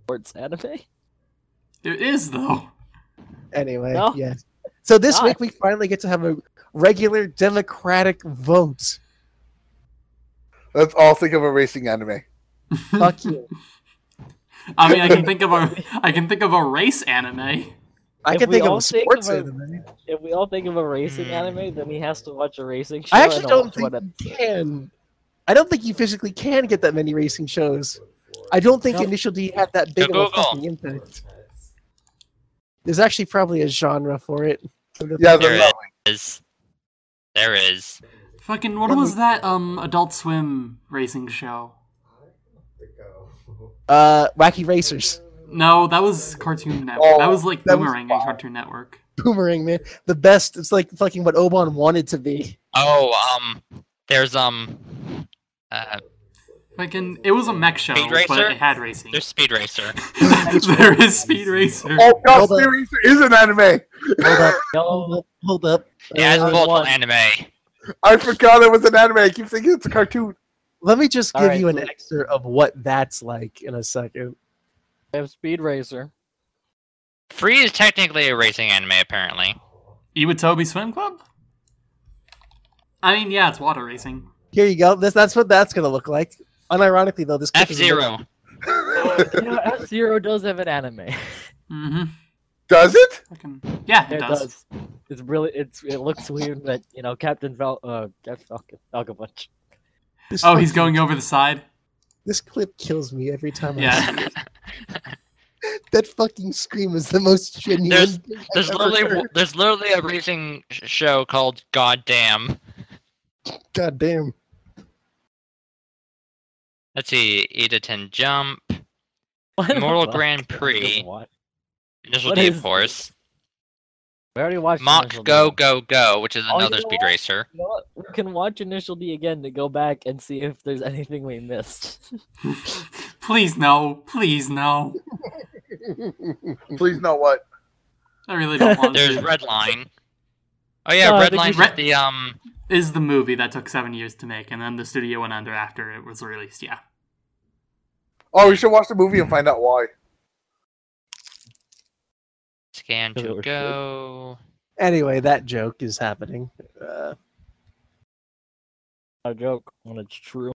A: sports anime.
D: It is though.
B: Anyway,
A: No.
B: yes. So this
A: God.
B: week we finally get to have a regular democratic vote.
F: Let's all think of a racing anime.
B: Fuck you.
D: I mean, I can think of a I can think of a race anime.
B: I can think of
A: all
B: a sports
A: of a-
B: anime.
A: If we all think of a racing
C: Hmm.
A: anime, then he has to watch a racing show.
B: I actually don't think
A: one
B: you can. I don't think you physically can get that many racing shows. I don't think
A: Nope.
B: Initial D had that big of a fucking impact. There's actually probably a genre for it.
F: Yeah,
C: There
F: the,
C: is. There is.
D: Fucking what was that um Adult Swim racing show?
B: Uh, Wacky Racers.
D: No, that was Cartoon Network.
F: Oh,
D: that was like
B: that was
D: Boomerang on Cartoon Network.
B: Boomerang, man. The best. It's like fucking what Oban wanted to be.
C: Oh, um, there's um, uh, like
D: Fucking, it was a mech show,
C: Speed
D: but it had racing.
C: there's Speed Racer.
D: there is Speed Racer.
F: oh, God, Speed Racer is an anime.
B: Hold up. Hold up. Hold up.
C: Yeah, it's
B: Uh,
C: multiple anime.
F: I forgot it was an anime. I keep thinking it's a cartoon.
B: let me just
A: All
B: give
A: right,
B: you an
A: so-
B: excerpt of what that's like in a second.
A: I have Speed Racer.
C: Free is technically a racing anime, apparently.
D: Iwatobi Swim Club? I mean, yeah, it's water racing.
B: Here you go. This that's what that's gonna look like. Unironically though, this
C: F Zero.
A: You know, F Zero does have an anime.
D: Mm-hmm.
F: Does it?
D: Fucking, yeah, it,
A: It
D: does.
A: does. It's really it's it looks weird, but you know, Captain Val uh Captain Falcon Falcon Punch.
D: Oh, he's going over the side.
B: This clip kills me every time. I
D: Yeah.
B: see it. that fucking scream is the most genuine.
C: There's-
B: thing I've
C: There's
B: ever
C: literally
B: heard.
C: there's literally a racing sh- show called Goddamn.
B: Goddamn.
C: Let's see, Idaten Jump,
A: What
C: Immortal? Grand Prix,
A: just watched-
C: Initial
A: What
C: D,
A: is
C: of
A: We already watched
C: Mach Go
A: D.
C: Go Go, which is
A: Oh, you
C: another
A: know
C: speed
A: what?
C: racer.
A: You know what? We can watch Initial D again to go back and see if there's anything we missed.
D: Please no. Please no.
F: Please know what?
D: I really don't want
C: There's
D: to.
C: Redline. Oh yeah,
A: No, I think
C: Redline's
D: you-
C: just the um.
D: Is the movie that took seven years to make, and then the studio went under after it was released. Yeah.
F: Oh, we should watch the movie and find out why.
C: Scan to go.
B: Anyway, that joke is happening. Uh,
A: a joke when it's true.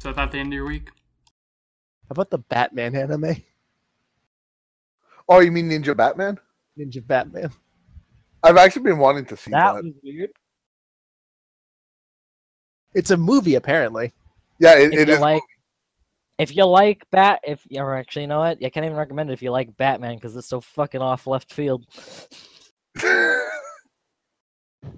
D: So is that the end of your week?
B: how about the Batman anime?
F: Oh, you mean Ninja Batman?
B: Ninja Batman.
F: I've actually been wanting to see
A: That
F: that.
A: was weird.
B: It's a movie, apparently.
F: Yeah, it,
A: If
F: it
A: you
F: is.
A: like, if you like Bat, if or actually, you know what? I can't even recommend it if you like Batman because it's so fucking off left field.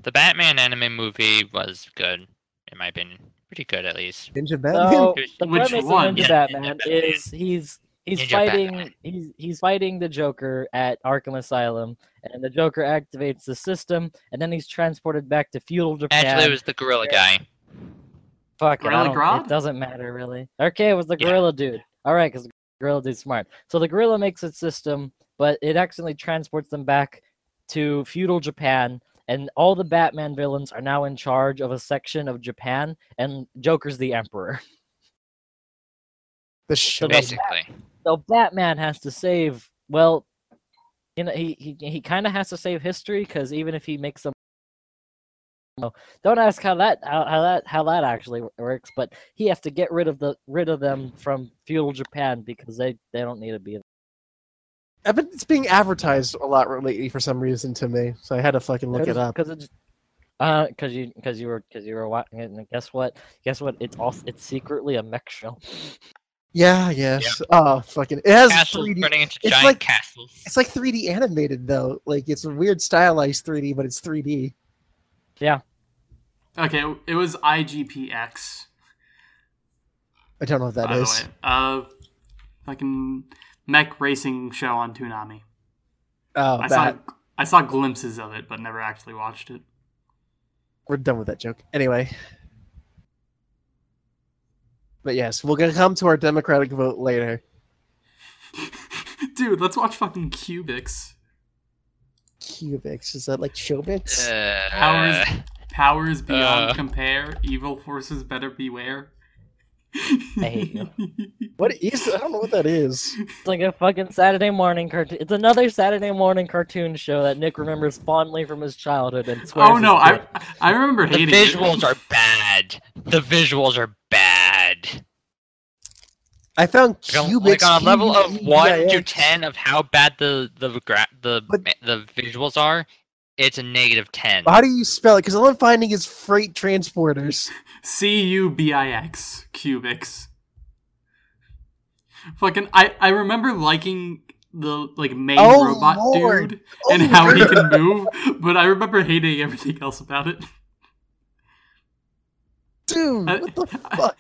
C: The Batman anime movie was good, in my opinion. Pretty good, at least.
B: Ninja Batman.
A: So the
D: Which
A: premise
D: one?
A: of Ninja
C: Yeah,
A: Batman
C: Ninja Batman.
A: is he's he's
C: Ninja
A: fighting
C: Batman.
A: he's he's fighting the Joker at Arkham Asylum, and the Joker activates the system, and then he's transported back to feudal Japan.
C: Actually, it was the gorilla guy.
A: Fuck it,
D: Gorilla
A: don't- It doesn't matter really. Okay, it was the
C: Yeah.
A: gorilla dude. All right, because the gorilla dude's smart. So the gorilla makes its system, but it accidentally transports them back to feudal Japan, and all the Batman villains are now in charge of a section of Japan, and Joker's the emperor.
B: The show.
A: the-
C: Basically.
A: So Batman has to save. Well, you know, he he, he kind of has to save history because even if he makes them. Oh, no, don't ask how that how, how that how that actually works, but he has to get rid of the rid of them from feudal Japan because they they don't need to be
B: I've been, it's being advertised a lot lately for some reason to me, so I had to fucking look it up.
A: because it's uh because you because you were because you were watching it and guess what guess what it's also it's secretly a mech show.
B: Yeah, yes. Oh, fucking. It has
C: Castles
B: 3D.
C: turning into
B: it's
C: giant
B: like-
C: castles.
B: It's like 3D animated though. Like it's a weird stylized 3D, but it's 3D. Yeah.
D: Okay, it was IGPX.
B: I don't know what that
D: by
B: is.
D: the way, uh, fucking mech racing show on Toonami.
B: Oh,
D: I
B: that.
D: saw I saw glimpses of it, but never actually watched it.
B: We're done with that joke. Anyway. But yes, we're gonna come to our democratic vote later.
D: Dude, let's watch fucking Cubix.
B: Cubix is that like Showbits?
C: Uh,
D: Powers powers beyond
C: Uh.
D: compare. Evil forces better beware.
A: I hate you.
B: What is? I don't know what that is.
A: It's like a fucking Saturday morning cartoon. It's another Saturday morning cartoon show that Nick remembers fondly from his childhood and swears.
D: oh no, I. I remember
C: the
D: hating The
C: visuals
D: it.
C: are bad. The visuals are bad.
B: I found
C: Like on,
B: Cubix.
C: like on a level of one to ten of how bad the the gra- the
B: But-
C: the visuals are, it's a negative ten.
B: How do you spell it? Because all I'm finding is freight transporters.
D: C U B I X cubix. Fucking, I I remember liking the like main
B: Oh,
D: robot
B: Lord.
D: dude
B: Oh,
D: and how he can move, but I remember hating everything else about it.
B: Dude,
D: I-
B: what the fuck?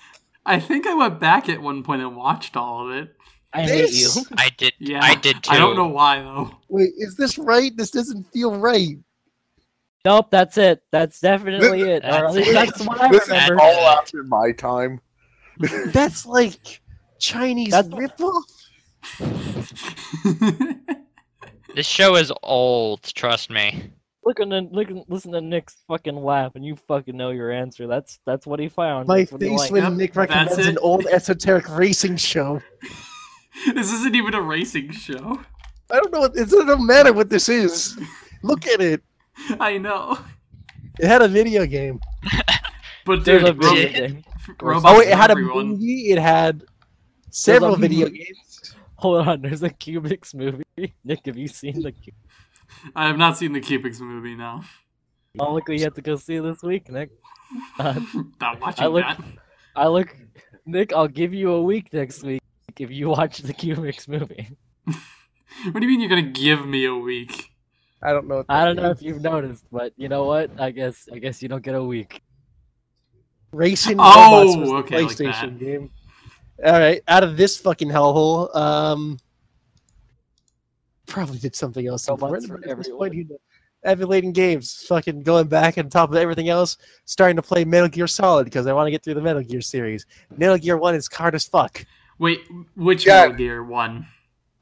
D: I think I went back at one point and watched all of it.
A: I hate you.
C: I did.
D: Yeah,
C: I did too.
D: I don't know why though.
B: Wait, is this right? This doesn't feel right.
A: Nope, that's it. That's definitely it.
C: That's
A: least
C: it.
A: that's what I
F: This is
A: remember.
F: all after my time.
B: That's like Chinese
A: That's-
B: ripoff.
C: This show is old. Trust me.
A: Look at look, listen to Nick's fucking laugh, and you fucking know your answer. That's that's what he found.
B: My
A: That's what he
B: face when
D: Yep,
B: Nick recommends an old esoteric racing show.
D: this isn't even a racing show.
B: I don't know. What, it doesn't matter what this is. Look at it.
D: I know,
B: It had a video game.
D: but
A: There's a video
D: ro-
A: game.
D: robots
B: Oh, wait, it
D: for
B: had a
D: everyone.
B: movie. It had several video
A: movie.
B: games.
A: Hold on, there's a Cubix movie. Nick, have you seen the? Cu-
D: I have not seen the Cubix movie now.
A: Oh, look what you have to go see this week, Nick. Uh,
D: Not watching
A: I look-
D: that.
A: I look, Nick. I'll give you a week next week if you watch the Cubix movie.
D: What do you mean you're gonna give me a week?
B: I don't know.
A: I don't know if you've noticed, but you know what? I guess I guess you don't get a week.
B: Racing
D: Oh,
B: Robots was the
D: okay, like
B: PlayStation game. All right, out of this fucking hellhole, um, probably did something else.
A: Robots
B: important,
A: for
B: but
A: everyone.
B: point, you know, Emulating games, fucking going back on top of everything else, starting to play Metal Gear Solid because I want to get through the Metal Gear series. Metal Gear One is hard as fuck.
D: Wait, which
F: Yeah.
D: Metal Gear one?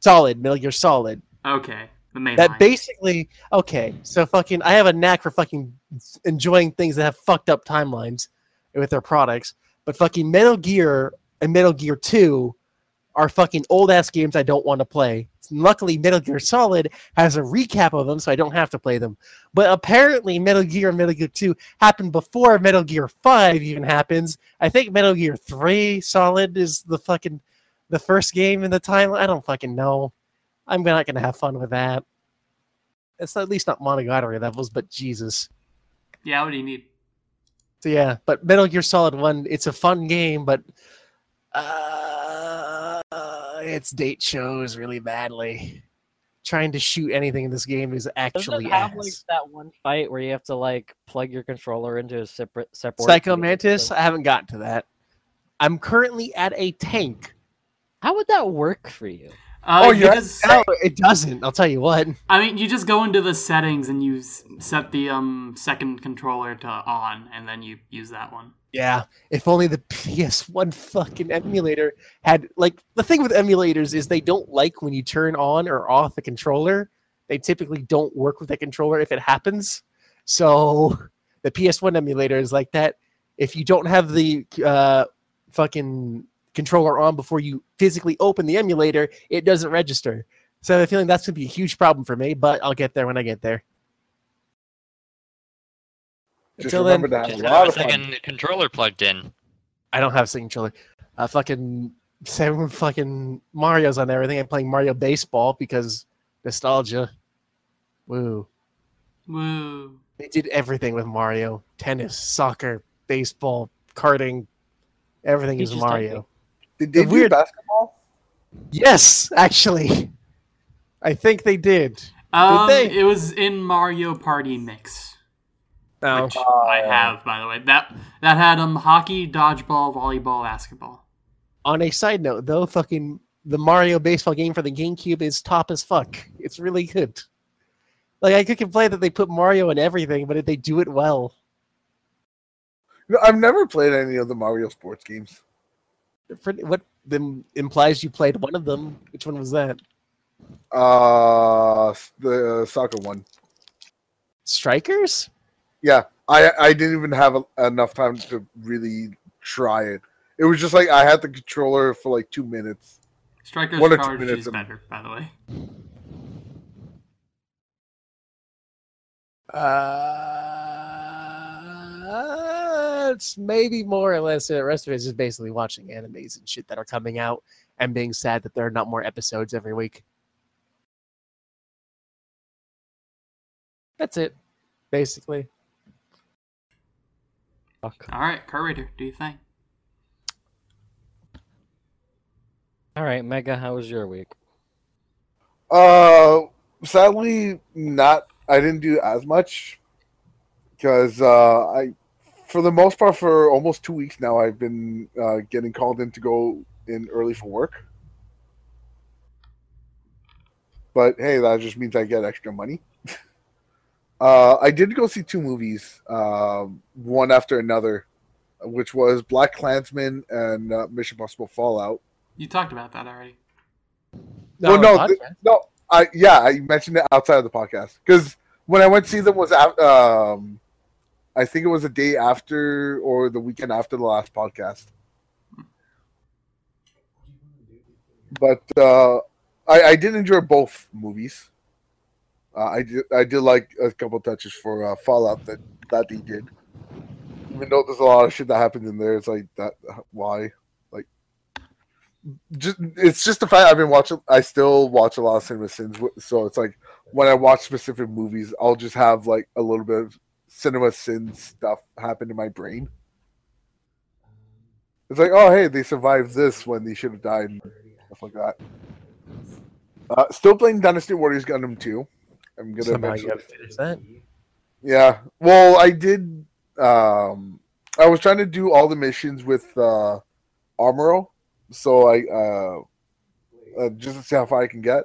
B: Solid, Metal Gear Solid.
D: Okay, the main
B: That
D: line.
B: basically okay. So fucking, I have a knack for fucking enjoying things that have fucked up timelines with their products. But fucking Metal Gear and Metal Gear Two are fucking old ass games I don't want to play. Luckily, Metal Gear Solid has a recap of them, so I don't have to play them. But apparently, Metal Gear and Metal Gear Two happened before Metal Gear Five even happens. I think Metal Gear Three Solid is the fucking the first game in the timeline. I don't fucking know. I'm not gonna have fun with that. It's at least not Monogatari levels, but Jesus.
D: yeah, what do you need?
B: So yeah, but Metal Gear Solid One, it's a fun game, but uh, its date shows really badly. Trying to shoot anything in this game is
A: Doesn't
B: actually
A: it have like that one fight where you have to like plug your controller into a separate separate
B: Psycho Mantis, I haven't gotten to that. I'm currently at a tank.
A: How would that work for you?
D: Uh,
F: Oh,
D: you
F: you're-
D: just,
B: No, it doesn't. I'll tell you what.
D: I mean, you just go into the settings and you s- set the um second controller to on, and then you use that one.
B: Yeah, if only the PS1 fucking emulator had like the thing with emulators is they don't like when you turn on or off the controller. They typically don't work with the controller if it happens. So the PS1 emulator is like that. If you don't have the uh, fucking controller on before you physically open the emulator, it doesn't register. So I have a feeling that's gonna be a huge problem for me, but I'll get there when I get there.
F: Just
B: Until then,
F: remember to have
C: Just
F: a
C: have
F: lot
C: a
F: of fun.
C: controller plugged in.
B: I don't have a second controller. Uh, fucking seven fucking Mario's on everything. I'm playing Mario Baseball because nostalgia. Woo.
D: Woo.
B: They did everything with Mario. Tennis, soccer, baseball, karting. Everything is
A: Peaches
B: Mario.
F: Did they
B: The
F: do
B: weird-
F: basketball?
B: Yes, actually. I think they did.
D: Um,
B: they?
D: it was in Mario Party Mix,
B: No.
D: which I
F: Oh.
D: have, by the way. That that had um hockey, dodgeball, volleyball, basketball.
B: On a side note, though, fucking the Mario baseball game for the GameCube is top as fuck. It's really good. Like, I could complain that they put Mario in everything, but they do it well.
F: No, I've never played any of the Mario sports games.
B: Pretty- What then implies you played one of them? Which one was that?
F: Uh, the soccer one.
B: Strikers?
F: Yeah, I I didn't even have a, enough time to really try it. It was just like I had the controller for like two minutes.
D: Striker's
F: One or two minutes
D: is better, by the way.
B: Uh, it's maybe more or less. The rest of it is just basically watching animes and shit that are coming out and being sad that there are not more episodes every week. That's it, basically.
A: Fuck.
D: All right, Car Raider, do you think?
A: All right, Mega, how was your week?
F: Uh, sadly, not. I didn't do as much because uh, I, for the most part, for almost two weeks now, I've been uh, getting called in to go in early for work. But hey, that just means I get extra money. uh, I did go see two movies, um, one after another, which was Black Klansman and uh, Mission Possible Fallout.
D: You talked about that already.
F: Well, no, th- no, I yeah, I mentioned it outside of the podcast because when I went to see them was af- um, I think it was a day after or the weekend after the last podcast. But uh, I, I did enjoy both movies. Uh, I did I did like a couple touches for uh, Fallout that that they did. Even though there's a lot of shit that happens in there, it's like that. Why? Like, just it's just the fact I've been watching. I still watch a lot of Cinema Sins, so it's like when I watch specific movies, I'll just have like a little bit of Cinema Sins stuff happen in my brain. It's like, oh hey, they survived this when they should have died, and stuff like that. Uh, still playing Dynasty Warriors Gundam 2. I'm gonna
B: Somehow you gotta finish that.
F: yeah. Well, I did. Um, I was trying to do all the missions with uh, Amuro, so I uh, uh, just to see how far I can get.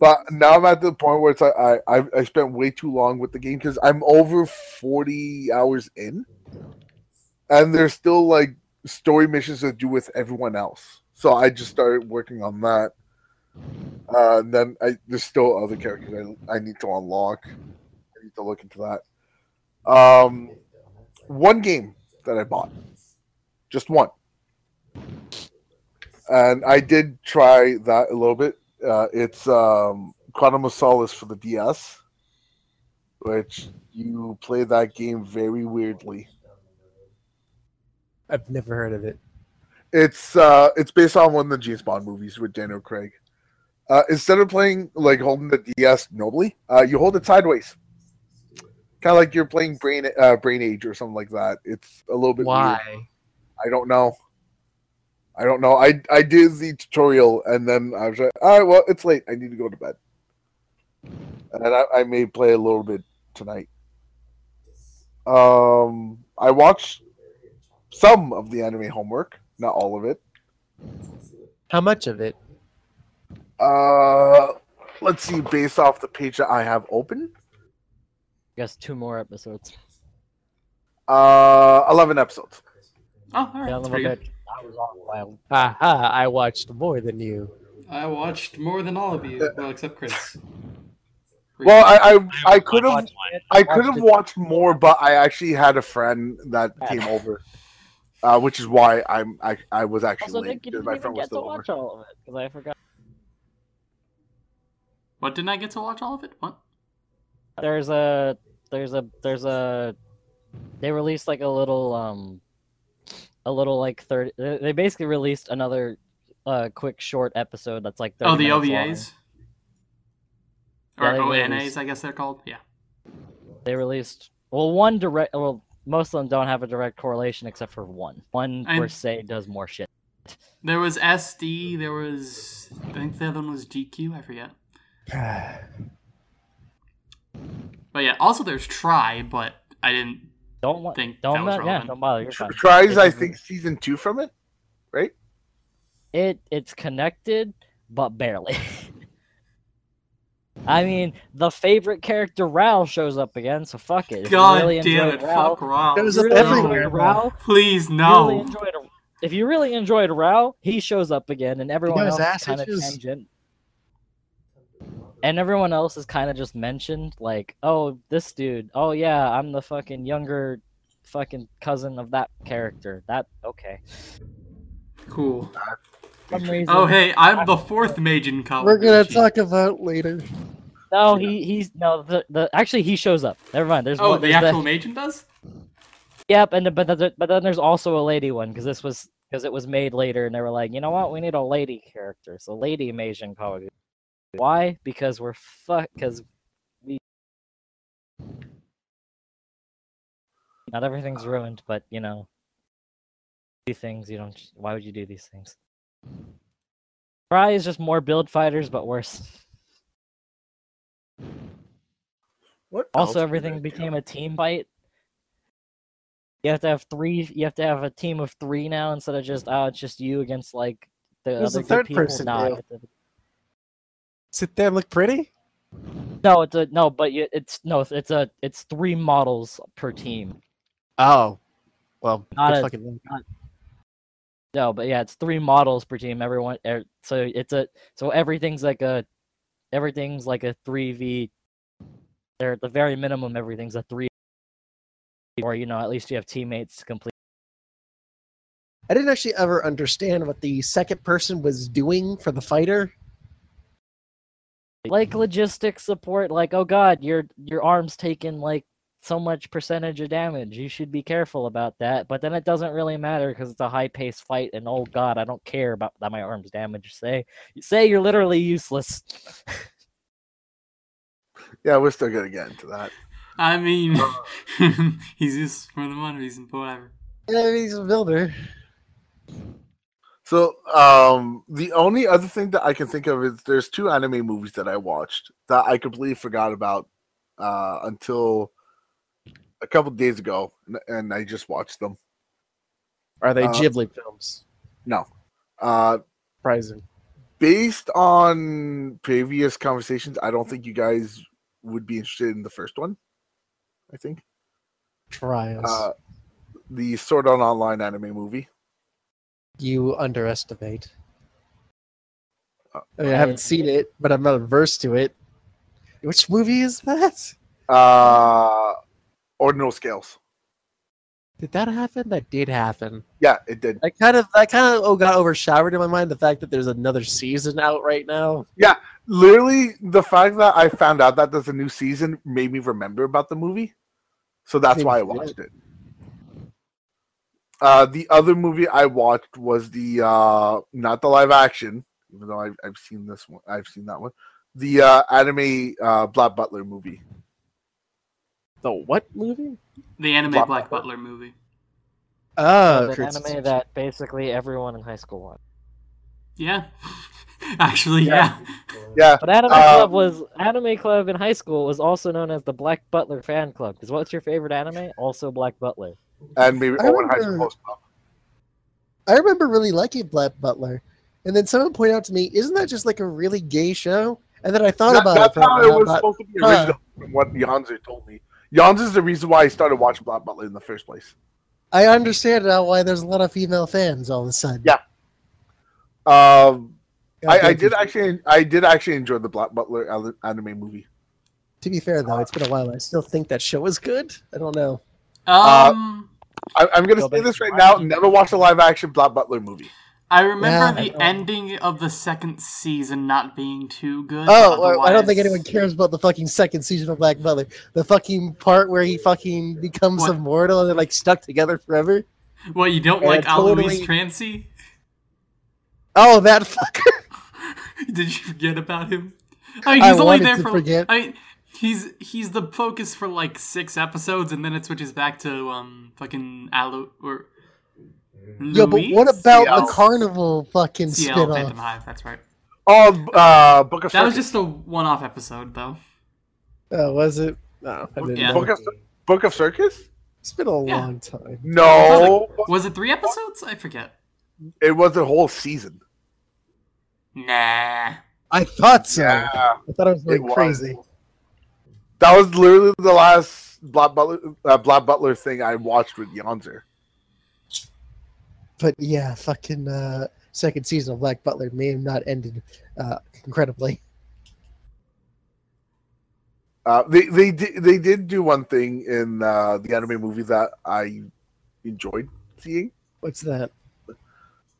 F: But now I'm at the point where it's like I I, I spent way too long with the game because I'm over forty hours in, and there's still like story missions to do with everyone else. So I just started working on that. Uh, and then I there's still other characters I, I need to unlock. I need to look into that. Um, one game that I bought, just one, and I did try that a little bit. Uh, it's um, Quantum of Solace for the DS, which you play that game very weirdly.
B: I've never heard of it.
F: It's uh, it's based on one of the James Bond movies with Daniel Craig. Uh, instead of playing like holding the DS nobly, uh, you hold it sideways, kind of like you're playing Brain uh, Brain Age or something like that. It's a little bit
B: Why?
F: weird. I don't know. I don't know. I I did the tutorial and then I was like, all right, well, it's late. I need to go to bed. And I, I may play a little bit tonight. Um, I watched some of the anime homework, not all of it.
B: How much of it?
F: Uh, let's see. Based off the page that I have open,
A: guess two more episodes.
F: uh, eleven episodes.
D: Oh, all right.
A: Yeah,
D: that's
A: a
D: pretty
A: little
D: good.
A: bit. I was all wild.
B: Haha, I watched more than you.
D: I watched more than all of you, well, except Chris.
F: Well, I I, I could have. I could have
A: watched
F: watched more, but I actually had a friend that came over, uh, which is why I'm I, I was actually
A: Also,
F: late
A: Nick, you
F: because
A: didn't
F: my
A: even
F: friend was
A: get to
F: still over.
A: watch all of it because I forgot.
D: What didn't I get to watch all of it? What?
A: There's a there's a there's a they released like a little um a little like thirty. They they basically released another uh quick short episode that's like
D: Oh, the
A: minutes long.
D: OVAs
A: Yeah,
D: or
A: they
D: ONAs,
A: released-
D: I guess they're called. Yeah.
A: They released well one direct well most of them don't have a direct correlation except for one. One
D: And-
A: per se does more shit.
D: There was SD. There was I think the other one was GQ. I forget. But yeah, also there's Try, but I didn't.
A: Don't want
D: think
A: don't
D: that was
A: ma- yeah don't bother. You're
F: Tr-
A: fine.
F: Tries,
A: It
F: I
A: doesn't-
F: think season two from it, right?
A: it it's connected but barely i mean the favorite character Ral shows up again so fuck it If you
D: God
A: really
D: damn it!
A: Ral,
D: Fuck Raw.
B: It was
A: if you
B: up
A: really
B: everywhere,
A: enjoyed
D: Please no.
A: really enjoyed if you really enjoyed Ral, he shows up again and everyone
B: his
A: else
B: ass
A: kind of tangent and everyone else is kind of just mentioned like oh this dude oh yeah i'm the fucking younger fucking cousin of that character that okay
D: Cool.
A: Reason,
D: Oh hey, I'm the fourth mage in college.
B: We're gonna talk about later.
A: no he he's no the, the actually he shows up never mind there's
D: Oh,
A: one
D: the
A: there's
D: actual Meijin does?
A: Yep, and the- but the, but then there's also a lady one because this was because it was made later, and they were like, you know what, we need a lady character, so lady Meijin Kawaguchi. Why? Because we're fuck. Because we. Not everything's ruined, but you know, these things you don't. Why would you do these things? Fry is just more build fighters, but worse.
F: What
A: Also, everything became
F: do?
A: a team fight. You have to have three. You have to have a team of three now instead of just oh, it's just you against like the
B: Who's
A: other
B: the third
A: people.
B: person,
A: Nah,
B: Dale?
A: it's a-
B: Sit there, and look pretty.
A: no, it's a no, but you, it's no, it's a it's three models per team.
B: Oh, well,
A: Not a-
B: fucking
A: No, but yeah, it's three models per team. Everyone, er, so it's a so everything's like a everything's like a three v. They're at the very minimum. Everything's a three, or you know, at least you have teammates to complete.
B: I didn't actually ever understand what the second person was doing for the fighter.
A: Like logistics support like oh god your your arm's taking like so much percentage of damage you should be careful about that but then it doesn't really matter because it's a high paced fight and oh god i don't care about that my arm's damaged say say you're literally useless
F: Yeah, we're still gonna get into that.
D: I mean, uh, he's just for the one reason, but whatever.
B: Yeah, he's a builder.
F: So, um, the only other thing that I can think of is there's two anime movies that I watched that I completely forgot about uh, until a couple days ago, and- I just watched them.
B: Are they
F: Uh,
B: Ghibli films?
F: No, uh,
B: Surprising.
F: based on previous conversations, I don't think you guys would be interested in the first one. I think
B: Try us.
F: uh, the Sword Art Online anime movie.
B: You underestimate. I mean, I haven't seen it, but I'm not averse to it. Which movie is that?
F: Uh, Ordinal Scales.
B: Did that happen? That did happen.
F: Yeah, it did.
B: I kind of, I kind of oh, got overshadowed in my mind the fact that there's another season out right now.
F: Yeah, literally the fact that I found out that there's a new season made me remember about the movie. So that's why I
B: me forget.
F: watched it. Uh, the other movie I watched was the uh, not the live action, even though I've, I've seen this one. I've seen that one. The uh, anime uh, Black Butler movie.
B: The what movie?
D: The anime
F: Black
D: Black,
F: Butler.
D: Butler movie.
B: Oh,
A: an anime that basically everyone in high school watched
D: Yeah. Actually,
F: Yeah.
D: yeah.
F: Yeah,
A: but anime
F: Uh,
A: club was anime club in high school was also known as the black butler fan club because what's your favorite anime also black butler
F: and maybe
B: I
F: Owen
B: remember-
F: Host Club.
B: I remember really liking Black Butler, and then someone pointed out to me, "Isn't that just like a really gay show?" And then I thought
F: That-
B: about
F: that's
B: it. a
F: how it was
B: but-
F: supposed to be
B: huh.
F: original from what Janzer told me. Is the reason why I started watching Black Butler in the first place.
B: I understand now why there's a lot of female fans all of a sudden.
F: Yeah. Um, I, I did actually, I did actually enjoy the Black Butler anime movie.
B: To be fair, though, it's been a while. I still think that show is good. I don't know.
D: Um,
F: I, I'm gonna say this right now: never watch a live action Black Butler movie.
D: I remember
B: Yeah,
D: the
B: know.
D: ending of the second season not being too good.
B: Oh,
D: but
B: well, I don't think anyone cares about the fucking second season of Black Butler. The fucking part where he fucking becomes
D: What?
B: immortal and they're like stuck together forever.
D: What you don't
B: Yeah,
D: like,
B: totally-
D: Alois Trancy?
B: Oh, that fucker!
D: Did you forget about him? I mean,
B: I
D: he's only
B: wanted
D: there
B: to
D: for.
B: forget.
D: I mean, he's he's the focus for like six episodes, and then it switches back to um fucking Alu or.
B: Yeah, but what about
F: Ciel.
B: the carnival fucking
D: Ciel Phantom
B: spinoff?
D: Hive? That's right.
F: Oh, uh, Book of
D: That was just a one-off episode, though.
B: Oh, was it? No, I didn't
D: Yeah.
F: Book of Book of Circus.
B: It's been a
D: Yeah.
B: long time.
F: No,
D: Was it three episodes? I forget.
F: it was a whole season.
D: Nah.
B: I thought so.
F: Yeah,
B: I thought I was
F: it
B: going
F: was. That was literally the last Black Butler, uh, Black Butler thing I watched with Yonzer.
B: But yeah, fucking uh, second season of Black Butler may have not ended uh, incredibly.
F: Uh, they they did they did do one thing in uh, the anime movie that I enjoyed seeing.
B: What's that?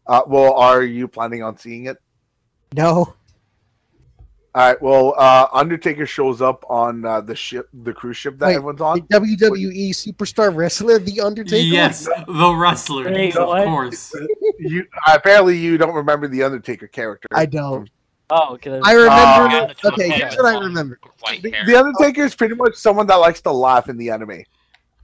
F: Uh, well, are you planning on seeing it?
B: No.
F: All right. Well, uh, Undertaker shows up on uh, the ship, the cruise ship that
B: Wait,
F: everyone's
B: The
F: on.
B: WWE superstar wrestler, The Undertaker.
D: Yes, the wrestler,
A: Wait,
D: of
A: what?
D: course.
F: You apparently you don't remember the Undertaker character.
B: I don't.
A: Oh, okay.
B: I
F: Uh,
B: remember.
C: Yeah,
B: okay, here's what I remember.
F: The, the Undertaker is pretty much someone that likes to laugh in the anime.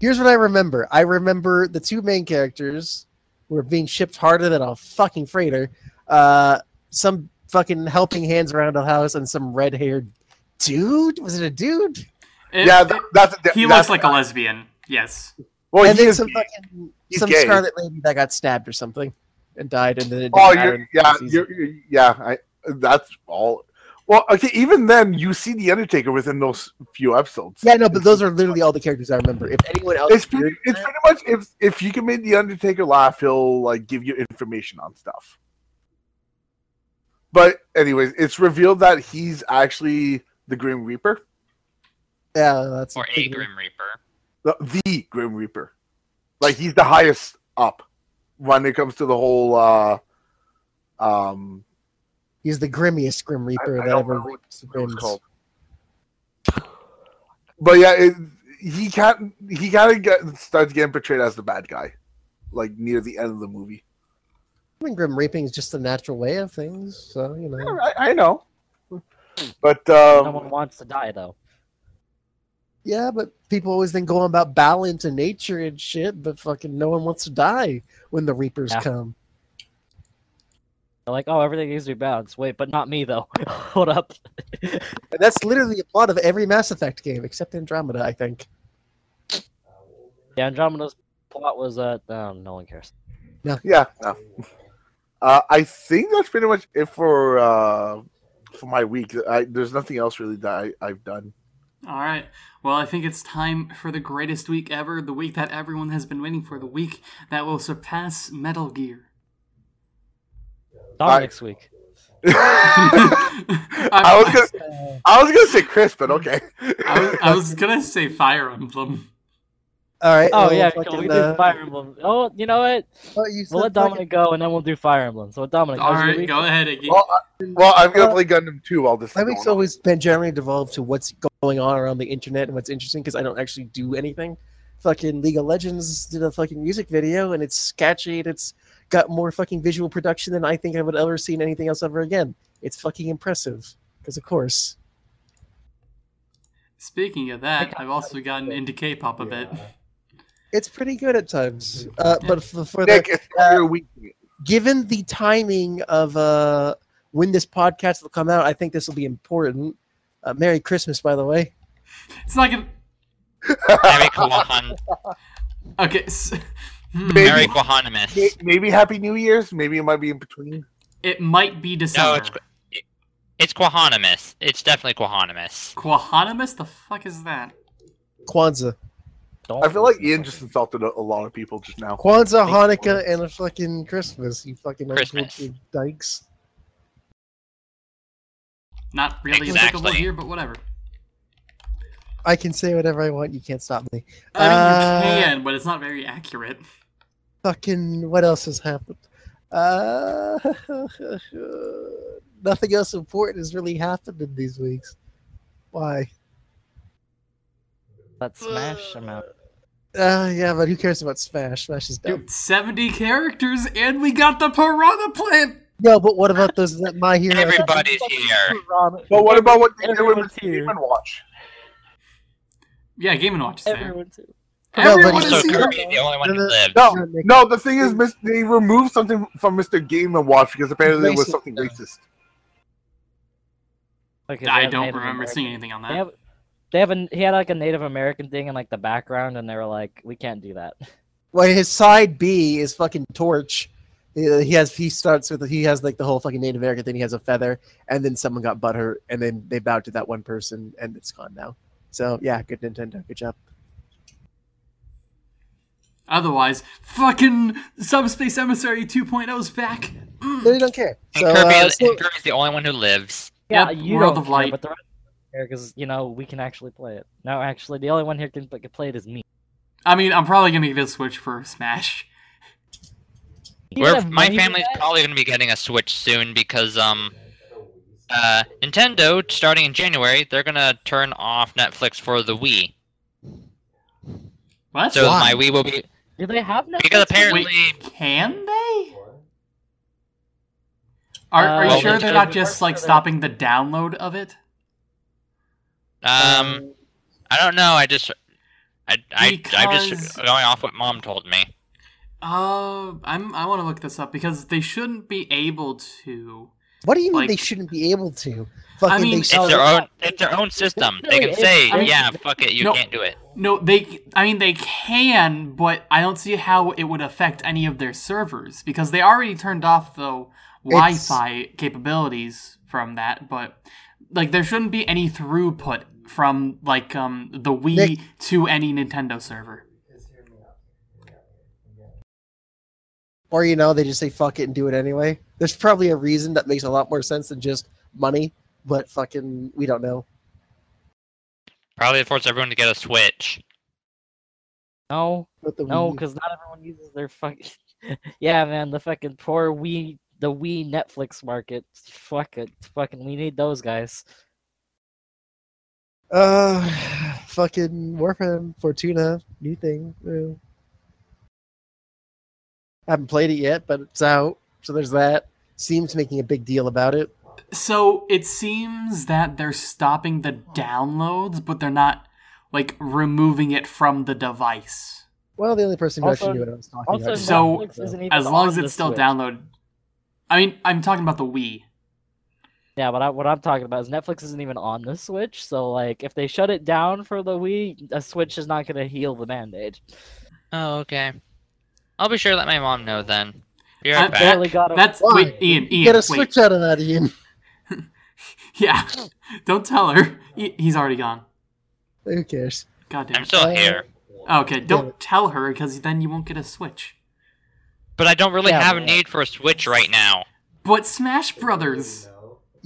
B: Here's what I remember. I remember the two main characters were being shipped harder than a fucking freighter. Uh, some fucking helping hands around a house and some red-haired dude. Was it a dude?
D: It-
F: yeah, that, that's
D: he
F: that's,
D: looks like a lesbian. Yes.
F: Well,
B: and
F: he
B: then some
F: gay.
B: fucking
F: He's
B: some
F: gay.
B: scarlet lady that got stabbed or something and died, and then it didn't
F: Oh,
B: matter
F: you're, yeah, you're, you're- yeah. I, that's all. Well, okay. Even then, you see the Undertaker within those few episodes.
B: Yeah, no, but those are literally all the characters I remember. If anyone else,
F: It's pretty, it's pretty much if if you can make the Undertaker laugh, he'll like give you information on stuff. But anyways, it's revealed that he's actually the Grim Reaper,
B: yeah, that's
C: or a
B: big-
C: Grim Reaper.
F: the, the Grim Reaper. Like he's the highest up when it comes to the whole. uh um
B: He's the grimmiest Grim Reaper
F: I
B: that ever
F: remember
B: rapes
F: what it was called. But yeah, it, he can't. He kind of get starts getting portrayed as the bad guy, like near the end of the movie.
B: I mean, Grim raping is just the natural way of things, so you know.
F: I, I know, but
A: no
F: um,
A: one wants to die though.
B: Yeah, but people always think going about balance and nature and shit, but fucking no one wants to die when the Reapers
A: Yeah.
B: come.
A: They're like, oh, everything needs to be balanced. Wait, but not me though. Hold up.
B: And that's literally the plot of every Mass Effect game, except Andromeda, I think.
A: yeah, Andromeda's plot was uh, oh, no one cares. No.
F: Yeah, no. Uh, I think that's pretty much it for uh, for my week. I, there's nothing else really that I, I've done.
D: All right. Well, I think it's time for the greatest week ever, the week that everyone has been waiting for, the week that will surpass Metal Gear.
A: Dominic's week.
F: I was gonna, I was gonna say Chris, but okay.
D: I was, I was gonna say Fire Emblem.
B: All right.
A: Oh
B: well,
A: yeah,
B: fucking,
A: cool. we
B: uh,
A: do Fire Emblem. Oh, you know what?
B: oh, you
A: We'll let Dominic go, and then we'll do Fire Emblem. So Dominic,
D: All
A: how's your
D: right,
A: week?
D: go ahead, Iggy.
F: well, I, well, I'm gonna
B: Uh,
F: play Gundam 2 while this.
B: My
F: is
B: week's
F: going on.
B: always been generally devolved to what's going on around the internet and what's interesting because I don't actually do anything. Fucking League of Legends did a fucking music video and it's sketchy and it's got more fucking visual production than I think I would ever see in anything else ever again. It's fucking impressive because of course.
D: Speaking of that, I've also gotten into K-pop a bit.
B: It's pretty good at times. Uh, but for, for
F: Nick,
B: the,
F: it's not your week.
B: given the timing of uh, when this podcast will come out, I think this will be important. Uh, Merry Christmas, by the way.
D: It's not gonna.
C: Merry Kwahan.
D: Okay. s- hmm,
F: Maybe-
C: Merry Kwahanimus.
F: Maybe Happy New Year's. Maybe it might be in between.
D: It might be December.
C: No,
D: December.
C: it's it's Kwahanimus. It's definitely Kwahanimus.
D: Quahanimus? The fuck is that?
B: Kwanzaa.
A: Don't
F: I feel like Ian just insulted a, a lot of people just now.
B: Kwanzaa,
A: Thank.
B: Hanukkah, and a fucking Christmas. You fucking
C: Christmas.
B: dykes.
D: Not really
C: Exactly.
D: applicable here, but whatever.
B: I can say whatever I want. You can't stop me.
D: I mean,
B: Uh,
D: you can, but it's not very accurate.
B: Fucking what else has happened? Uh, nothing else important has really happened in these weeks. Why?
A: That Smash amount.
B: Uh, yeah, but who cares about Smash? Smash is dumb.
D: Dude, 70 characters, and we got the Piranha Plant!
B: No, but what about those that My Hero?
C: Everybody's here.
F: But what about what they do with
A: Everyone's here.
F: Game and Watch?
D: Yeah, Game & Watch is there.
A: Everyone too.
B: No, but
D: Everyone
B: he's
D: is
C: Also,
B: here.
C: The only one who
B: No, no,
C: lives.
F: No, no. The thing is, they removed something from Mr. Game and Watch because apparently it was something racist.
A: Because they
D: I don't remember seeing anything on
A: They
D: that.
A: Have, they have a, he had like a Native American thing in like the background, and they were like, we can't do that.
B: Well, his side B is fucking Torch. He he has he starts with he has like the whole fucking Native American thing. He has a feather, and then someone got butthurt, and then they bowed to that one person, and it's gone now. So yeah, good Nintendo, good job.
D: Otherwise, fucking Subspace Emissary 2.0's back. Mm.
B: They don't care.
C: And,
B: So,
C: Kirby,
B: uh,
C: and
B: so-
C: Kirby's the only one who lives.
A: Yeah,
D: Yep,
A: you
D: World
A: don't
D: of
A: care,
D: Light.
A: but the rest care because you know we can actually play it. No, actually, the only one here can, can play it is me.
D: I mean, I'm probably gonna get a Switch for Smash.
C: We're, my family's probably going to be getting a Switch soon because um, uh, Nintendo, starting in January, they're gonna turn off Netflix for the Wii.
D: What?
C: So
B: Why?
C: my Wii will be
A: Do they have Netflix?
C: because apparently
D: Wait, can they? Are, are
A: Uh,
D: you
C: well,
D: sure
C: they
D: they're not just like stopping the download of it?
C: Um I don't know. I just I I I'm just going off what mom told me.
D: Uh, I'm. I want to look this up because they shouldn't be able to.
B: What do you mean
D: Like-
B: they shouldn't be able to? Fucking
D: mean,
B: they
C: It's their own it's their own system. They can say,
D: I mean-
C: yeah, fuck it, you
D: No.
C: can't do it.
D: No, they. I mean, they can, but I don't see how it would affect any of their servers because they already turned off the Wi-Fi capabilities from that. But like, there shouldn't be any throughput from like um the Wii
B: Nick-
D: to any Nintendo server.
B: or you know they just say fuck it and do it anyway. There's probably a reason that makes a lot more sense than just money, but fucking we don't know.
C: Probably to force everyone to get a Switch.
A: No, no, because not everyone uses their fucking. yeah, man, the fucking poor Wii, the Wii Netflix market. Fuck it, fucking, we need those guys.
B: Uh, fucking Warframe Fortuna, new thing. I haven't played it yet, but it's out, so there's that. Seems making a big deal about it.
D: So it seems that they're stopping the downloads, but they're not like removing it from the device.
B: Well, the only person who
A: Also-
B: actually knew what I was talking
A: Also,
B: about.
D: So,
A: Netflix
D: As long as it's still
A: Switch.
D: download. I mean, I'm talking about the Wii.
A: Yeah, but I, what I'm talking about is Netflix isn't even on the Switch, so like if they shut it down for the Wii, a Switch is not gonna heal the band-aid.
C: Oh, okay. I'll be sure to let my mom know then. Be
D: I
C: right back.
A: barely got a
D: That's
B: Why?
D: wait, Ian. Ian,
B: Get a
D: wait.
B: switch out of that, Ian.
D: Yeah, don't tell her. He's already gone.
B: Who cares?
D: God damn.
C: I'm still
B: Uh,
C: here.
D: Okay, don't tell her because then you won't get a Switch.
C: But I don't really
A: Yeah,
C: have a need for a Switch right now.
D: But Smash Brothers.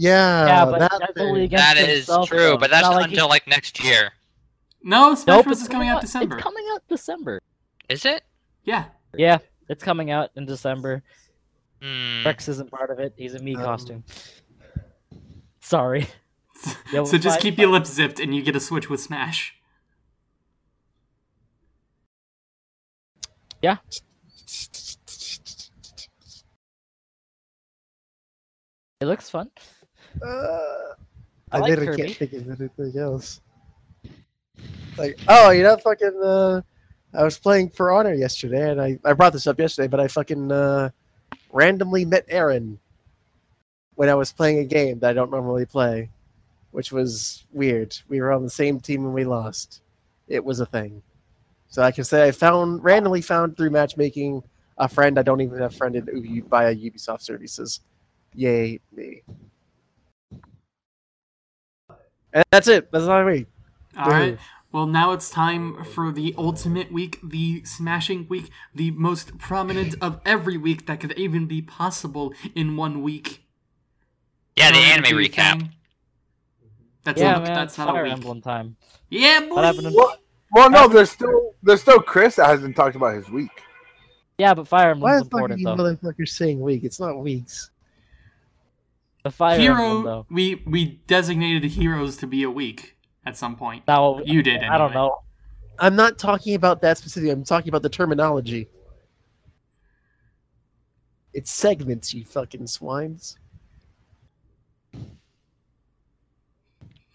B: Yeah,
A: yeah, but
B: that
A: that's only against
C: That is
A: himself,
C: true,
A: though.
C: but that's
A: Not
C: not
A: like he-
C: until like next year.
D: No, Smash
A: Nope,
D: Bros
A: it's
D: is coming out December.
A: It's coming out December.
C: Is it?
D: Yeah.
A: Yeah, it's coming out in December.
C: Hmm.
A: Rex isn't part of it. He's a me
B: Um,
A: costume. Sorry. Yeah,
D: so just keep your lips zipped and you get a Switch with Smash. Yeah.
A: It looks fun.
B: Uh,
A: I
B: I,
A: like
B: literally
A: Kirby.
B: can't think of anything else. Like, oh, you know, fucking, uh, I was playing For Honor yesterday, and I, I brought this up yesterday, but I fucking uh, randomly met Aaron when I was playing a game that I don't normally play, which was weird. We were on the same team and we lost. It was a thing. So I can say I found randomly found through matchmaking a friend I don't even have friended via Ubisoft services. Yay me. And that's it. That's all I mean.
D: All right. Well, now it's time for the ultimate week, the smashing week, the most prominent of every week that could even be possible in one week.
C: Yeah, the
D: Wanna
C: anime
D: do your
C: recap.
D: thing? That's
A: yeah,
D: not,
A: man.
D: that's
A: it's
D: not a
A: Fire
D: week.
A: Emblem time.
D: Yeah, boy.
A: What
F: Well, well, no, there's still there's still Chris that hasn't talked about his week.
A: Yeah, but Fire
B: Why
A: Emblem's
B: the fuck are you
A: though.
B: motherfuckers saying week? It's not weeks.
A: The Fire Emblem
D: Hero.
A: though.
D: We we designated heroes to be a week at some point.
A: Now
D: You did.
A: I don't know.
B: I'm not talking about that specifically. I'm talking about the terminology. It's segments, you fucking swines.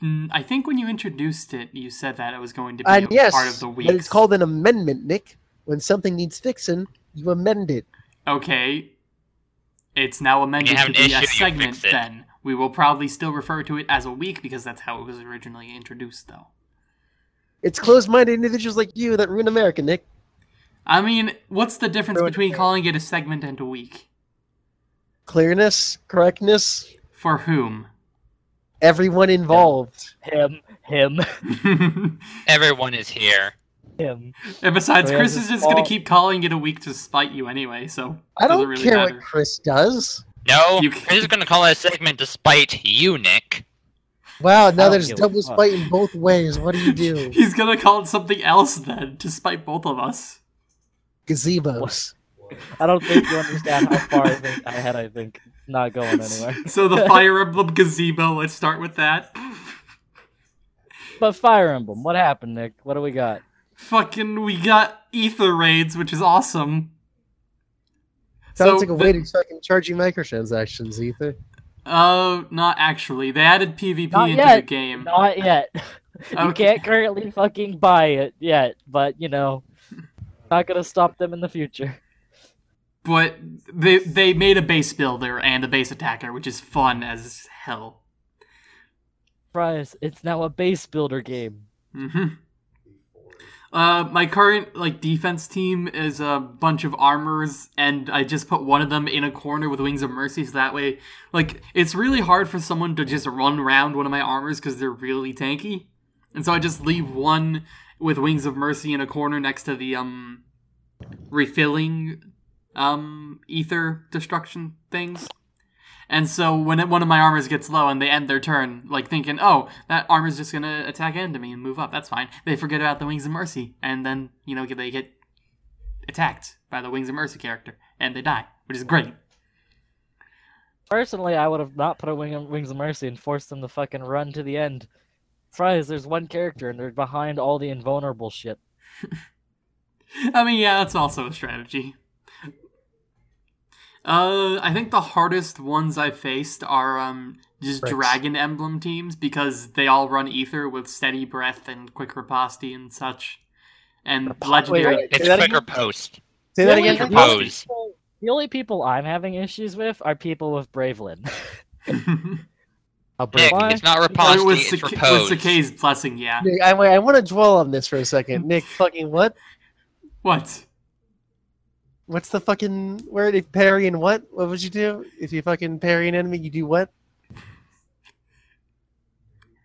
D: Mm, I think when you introduced it, you said that it was going to be
B: And
D: a
B: yes,
D: part of the week.
B: it's called an amendment, Nick. When something needs fixing, you amend it.
D: Okay. It's now amended to be a
C: issue, you
D: segment then. We will probably still refer to it as a week because that's how it was originally introduced though.
B: It's closed-minded individuals like you that ruin America, Nick.
D: I mean, what's the difference
B: Ruined
D: between
B: it.
D: calling it a segment and a week?
B: Clearness, correctness,
D: For whom?
B: everyone involved.
A: Him, him,
D: and
C: Everyone is here.
A: Him.
D: besides,
A: So
D: Chris is just gonna keep calling it a week to spite you anyway, so
B: I don't
D: really
B: care
D: matter.
B: what Chris does.
C: No,
D: You-
C: Chris is gonna call it a segment despite you, Nick.
B: Wow, now there's double
A: fuck.
B: spite in both ways. What do you do?
D: He's gonna call it something else then, to spite both of us.
B: Gazebos.
A: I don't think you understand how far I think ahead I think. not going anywhere.
D: So the Fire Emblem gazebo. Let's start with that.
A: But Fire Emblem, what happened, Nick? What do we got?
D: Fucking, we got Aether Raids, which is awesome.
B: Sounds
D: So
B: like a
D: the-
B: way to fucking charge you microtransactions, Aether.
D: Uh, not actually. They added PvP
A: Not
D: into the game.
A: Not yet. you
D: Okay.
A: can't currently fucking buy it yet, but you know, not gonna stop them in the future.
D: But they they made a base builder and a base attacker, which is fun as hell.
A: Surprise! It's now a base builder game.
D: hmm Uh, my current like defense team is a bunch of armors, and I just put one of them in a corner with Wings of Mercy, so that way, like, it's really hard for someone to just run around one of my armors because they're really tanky, and so I just leave one with Wings of Mercy in a corner next to the um refilling um Aether destruction things. And so when it, one of my armors gets low and they end their turn, like thinking, "Oh, that armor's just gonna attack into me and move up. That's fine." They forget about the Wings of Mercy, and then you know they get attacked by the Wings of Mercy character, and they die, which is great.
A: Personally, I would have not put a wing of, Wings of Mercy and forced them to fucking run to the end. Surprise! There's one character and they're behind all the invulnerable shit.
D: I mean, yeah, that's also a strategy. Uh, I think the hardest ones I've faced are um just
B: Bricks.
D: dragon emblem teams because they all run ether with steady breath and quick riposte and such, and legendary.
B: wait.
C: It's
B: Say that
C: quicker
B: again?
C: post.
B: Say that
A: The only-
B: again.
A: the only people- The only people I'm having issues with are people with
B: Brave Lyn.
C: Nick, it's not riposte,
D: with,
C: it's
D: Saka-
C: repose.
D: with Sakei's blessing, yeah.
B: Nick, I, I want to dwell on this for a second. Nick, fucking what?
D: What?
B: What's the fucking word? If parry and what? What would you do? If you fucking parry an enemy, you do what?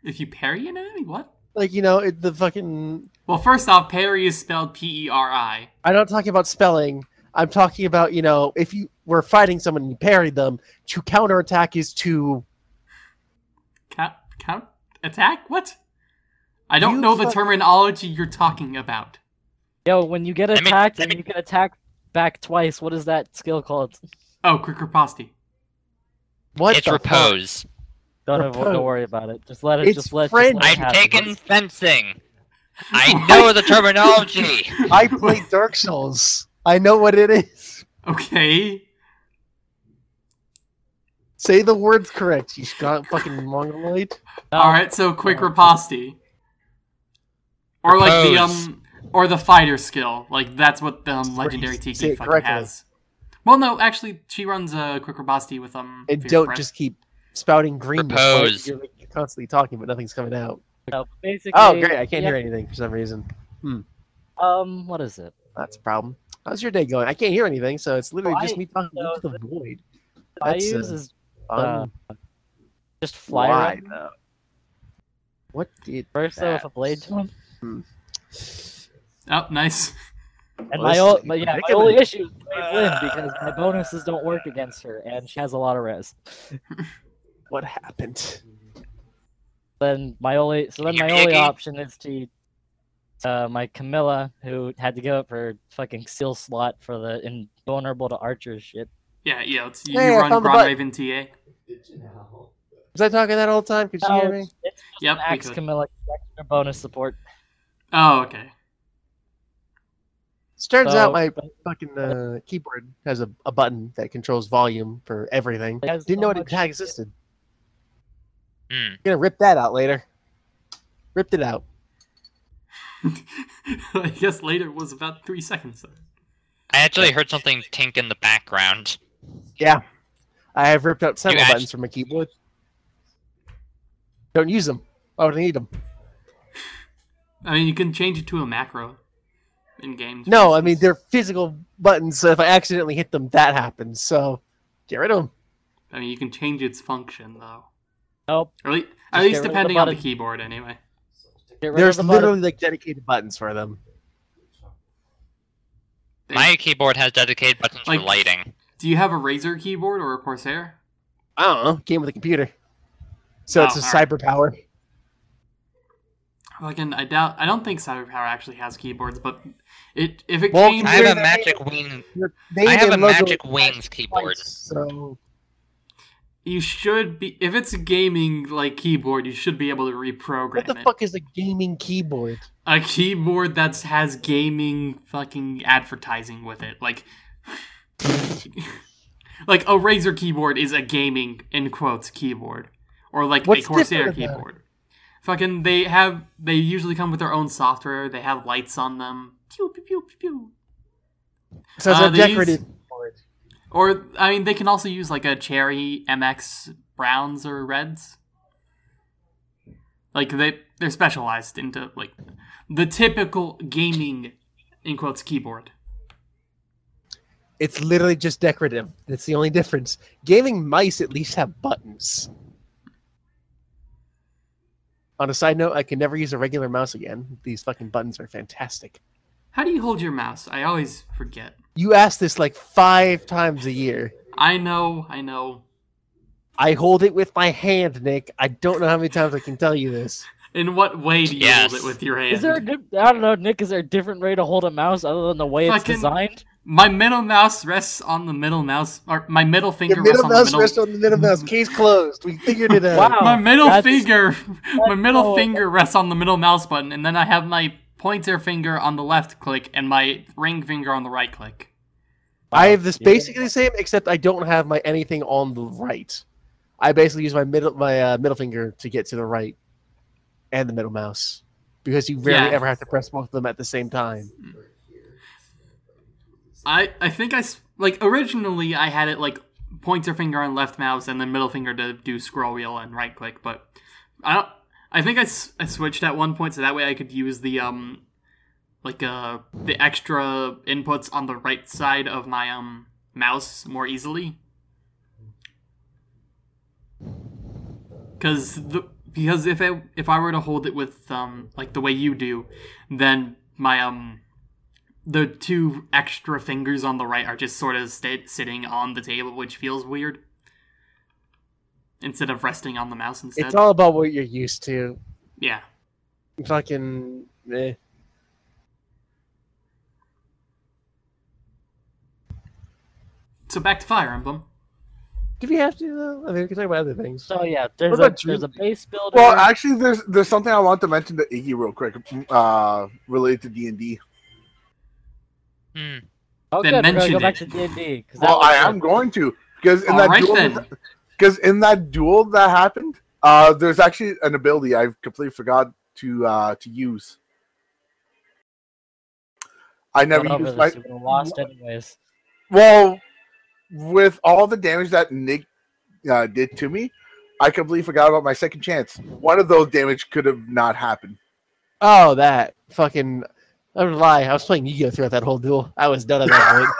D: If you parry an enemy, what?
B: Like, you know, it, the fucking...
D: Well, first off, parry is spelled P E R I.
B: I'm not talking about spelling. I'm talking about, you know, if you were fighting someone and you parried them, to counterattack is to...
D: Count, count, attack? What? I don't
B: You
D: know the terminology you're talking about.
A: Yo, when you get
C: Let me-
A: attacked
C: let
A: and
C: me-
A: you can attack back twice, what is that skill called?
D: Oh, quick riposte.
B: What
C: it's
B: the fuck?
C: repose.
A: Don't,
B: Repose.
A: don't worry about it. Just let it.
B: It's
A: just let.
B: French.
A: Just let it
C: I've
A: happen.
C: taken fencing. I know the terminology.
B: I play Dark Souls. I know what it is.
D: Okay.
B: Say the words correct, you got fucking mongoloid.
D: Alright, so quick riposte. Or like the um or the fighter skill. Like that's what the um, legendary
B: Say
D: Tiki fucking
B: correctly.
D: has. Well no, actually she runs a uh, quick riposte with um
B: And don't
D: Breath.
B: just keep spouting green. before
C: Repose.
B: You're, like, you're constantly talking, but nothing's coming out.
A: no, basically.
B: Oh, great. I can't
A: yeah,
B: hear anything for some reason. Hmm.
A: Um, what is it?
B: That's a problem. How's your day going? I can't hear anything, so it's literally just me talking
A: so
B: into the void.
A: I
B: That's,
A: use
B: uh,
A: is
B: Um,
A: just fly
B: why,
A: run.
B: though? What did
A: First though, with a blade to him.
D: Oh, nice.
A: And
B: Well,
A: my
B: this
A: o-
B: is
A: yeah, my only issue is Brave Lyn because my bonuses don't work against her, and she has a lot of res.
B: What happened?
A: Then my only so then my only option is to uh my Camilla who had to give up her fucking seal slot for the invulnerable to archers shit.
D: Yeah, yeah, it's, you,
B: Hey,
D: you run
B: found the
D: Grand
B: button.
D: Raven TA.
B: Was I talking that all the time? Could you hear me?
A: it's, it's
D: Yep,
A: an axe. Camilla extra bonus support.
D: Oh, okay.
B: It turns
A: So,
B: out my fucking uh, keyboard has a, a button that controls volume for everything.
A: It
B: Didn't
A: so
B: know it
A: much
B: had
A: shit.
B: existed.
C: Hmm.
B: Gonna rip that out later. Ripped it out.
D: I guess later was about three seconds. Though.
C: I actually heard something tink in the background.
B: Yeah. I have ripped out several
C: act-
B: buttons from my keyboard. Don't use them. Why would I need them?
D: I mean, you can change it to a macro in games.
B: No, I mean they're physical buttons, so if I accidentally hit them, that happens. So get rid of them.
D: I mean, you can change its function though.
A: Nope.
D: Or at least, at least
A: rid of the
D: depending on the keyboard, anyway.
B: There's
A: of the button.
B: literally like dedicated buttons for them.
C: My keyboard has dedicated buttons
D: Like-
C: for lighting.
D: Do you have a Razer keyboard or a Corsair?
B: I don't know. Came with a computer, so oh, it's
D: Oh,
B: a
D: alright.
B: CyberPower.
D: Again, I doubt. I don't think CyberPower actually has keyboards, but it if it
B: Well,
D: came.
C: I have a magic wing. I have a magic wings keyboard.
B: So
D: you should be if it's a gaming like keyboard, you should be able to reprogram
B: What the
D: it.
B: fuck is a gaming keyboard?
D: A keyboard that has gaming fucking advertising with it, like like a Razer keyboard is a gaming in quotes keyboard, or like
B: What's
D: a Corsair
B: different about
D: keyboard. Fucking, they have they usually come with their own software. They have lights on them. Pew pew pew pew pew.
B: So it's
D: Uh,
B: a
D: they use-
B: decorative.
D: Or I mean, they can also use like a cherry MX browns or reds. Like they they're specialized into like the typical gaming in quotes keyboard.
B: It's literally just decorative. That's the only difference. Gaming mice at least have buttons. On a side note, I can never use a regular mouse again. These fucking buttons are fantastic.
D: How do you hold your mouse? I always forget.
B: You ask this like five times a year.
D: I know, I know.
B: I hold it with my hand, Nick. I don't know how many times I can tell you this.
D: In what way do you
C: Yes.
D: hold it with your hand?
A: Is there a di- I don't know, Nick? Is there a different way to hold a mouse other than the way it's designed?
D: My middle mouse rests on the middle mouse, or my middle finger
B: Your
D: rests
B: middle
D: on the
B: mouse
D: middle.
B: rests on the middle mouse. Case closed. We figured it out.
A: Wow.
D: my middle
A: that's-
D: finger, my middle
A: so-
D: finger rests on the middle mouse button, and then I have my pointer finger on the left click and my ring finger on the right click.
B: I have this
A: Yeah.
B: basically the same, except I don't have my anything on the right. I basically use my middle my uh, middle finger to get to the right, and the middle mouse, because you rarely
D: Yeah.
B: ever have to press both of them at the same time.
D: I I think I like originally I had it like pointer finger on left mouse and then middle finger to do scroll wheel and right click, but I don't. I think I, I switched at one point so that way I could use the um like uh the extra inputs on the right side of my um mouse more easily. Cause the because if I if I were to hold it with um like the way you do, then my um the two extra fingers on the right are just sort of sta sitting on the table, which feels weird. Instead of resting on the mouse instead.
B: It's all about what you're used to.
D: yeah.
B: Fucking. Eh.
D: So back to Fire Emblem.
B: Do we have to? Though? I mean, we can talk about other things.
A: So yeah, there's a there's a base builder.
F: Well, actually, there's there's something I want to mention to Iggy real quick, uh, related to D and D.
C: Hmm.
A: oh,
D: then
A: good,
D: mention
A: go back
D: it.
A: to D and D.
F: Well, I am going to because in that
D: Alright
F: duel, because in that duel that happened, uh, there's actually an ability I completely forgot to uh to use. I never
A: over
F: used
A: this.
F: my
A: lost anyways.
F: well with all the damage that Nick uh, did to me. I completely forgot about my second chance. One of those damage could have not happened.
B: Oh, that fucking. I don't lie. I was playing Yu-Gi-Oh throughout that whole duel. I was done at that point.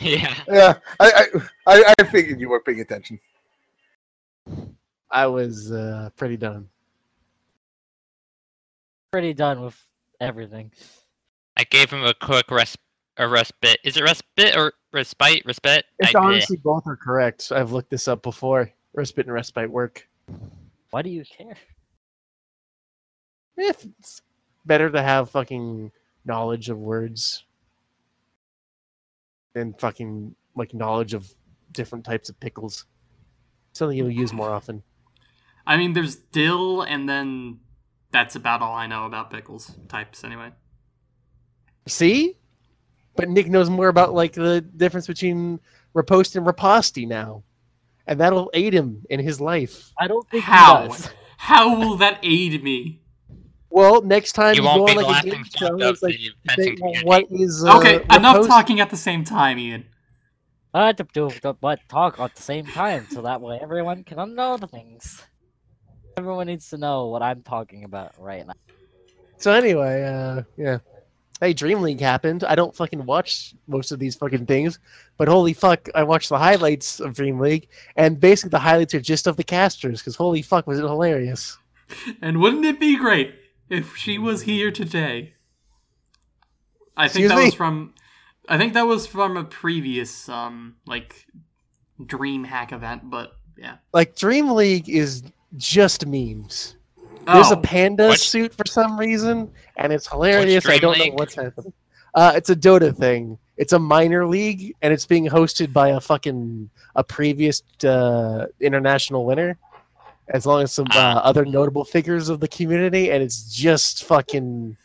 C: Yeah.
F: Yeah, I I, I, I figured you were paying attention.
B: I was uh, pretty done.
A: Pretty done with everything.
C: I gave him a quick res- a respite. Is it respite or respite? Respite?
B: It's
C: I-
B: honestly both are correct. I've looked this up before. Respite and respite work.
A: Why do you care?
B: If it's better to have fucking knowledge of words than fucking like knowledge of different types of pickles. Something you'll use more often.
D: I mean, there's dill, and then that's about all I know about pickles types, anyway.
B: See? But Nick knows more about like the difference between riposte and riposte now. And that'll aid him in his life.
A: I don't think
D: How? How will that aid me?
B: Well, next time
C: You
B: you,
C: won't
B: go
C: be
B: on like a
C: laughing
B: game show, it's like,
C: the
B: say,
C: fencing
B: well,
C: community.
B: what is uh,
D: okay, enough
B: riposte?
D: talking at the same time, Ian.
A: I have to do but talk at the same time, so that way everyone can know the things. Everyone needs to know what I'm talking about right now.
B: So anyway, uh, yeah. Hey, Dream League happened. I don't fucking watch most of these fucking things, but holy fuck, I watched the highlights of Dream League, and basically the highlights are just of the casters, because holy fuck, was it hilarious.
D: And wouldn't it be great if she was here today? I think
B: Excuse
D: that
B: me?
D: was from I think that was from a previous um like dream hack event, but yeah.
B: Like, Dream League is just memes. There's a
D: Oh,
B: panda
C: What?
B: suit for some reason, and it's hilarious. I don't know what's happening. Uh, it's a Dota thing. It's a minor league, and it's being hosted by a fucking a previous uh, international winner, as long as some uh, other notable figures of the community, and it's just fucking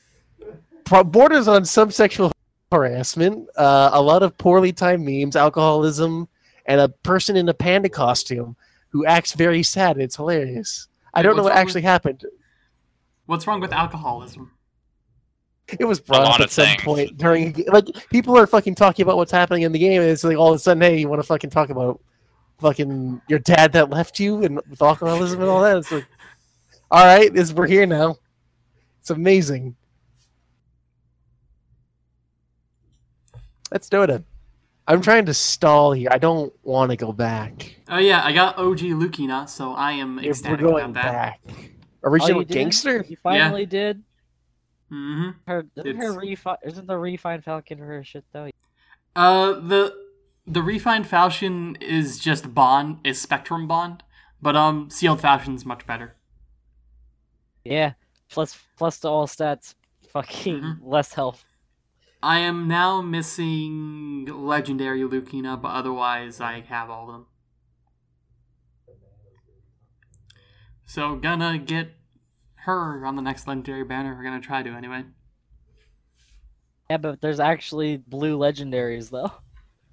B: borders on some sexual harassment, uh, a lot of poorly timed memes, alcoholism, and a person in a panda costume who acts very sad. It's hilarious. I don't know what actually
D: with-
B: happened.
D: What's wrong with alcoholism?
B: It was brought up at some
C: things.
B: point during a ga- like people are fucking talking about what's happening in the game, and it's like all of a sudden, hey, you want to fucking talk about fucking your dad that left you and with alcoholism and all that? It's like, all right, this we're here now. It's amazing. Let's do it. I'm trying to stall here. I don't want to go back.
D: Oh yeah, I got OG Lucina, so I am
B: We're- We're
D: ecstatic
B: going
D: about that.
B: back.
A: Oh,
B: Original
A: did?
B: gangster.
A: You finally did.
D: Mm -hmm.
A: Her, isn't her refi- isn't the refined Falchion her shit though?
D: Uh, the the refined Falchion is just Bond, is Spectrum Bond, but um, sealed Falchion's much better.
A: Yeah. Plus plus to all stats, fucking
D: Mhm.
A: less health.
D: I am now missing legendary Lucina, but otherwise I have all of them. So gonna get her on the next legendary banner. We're gonna try to anyway.
A: Yeah, but there's actually blue legendaries though.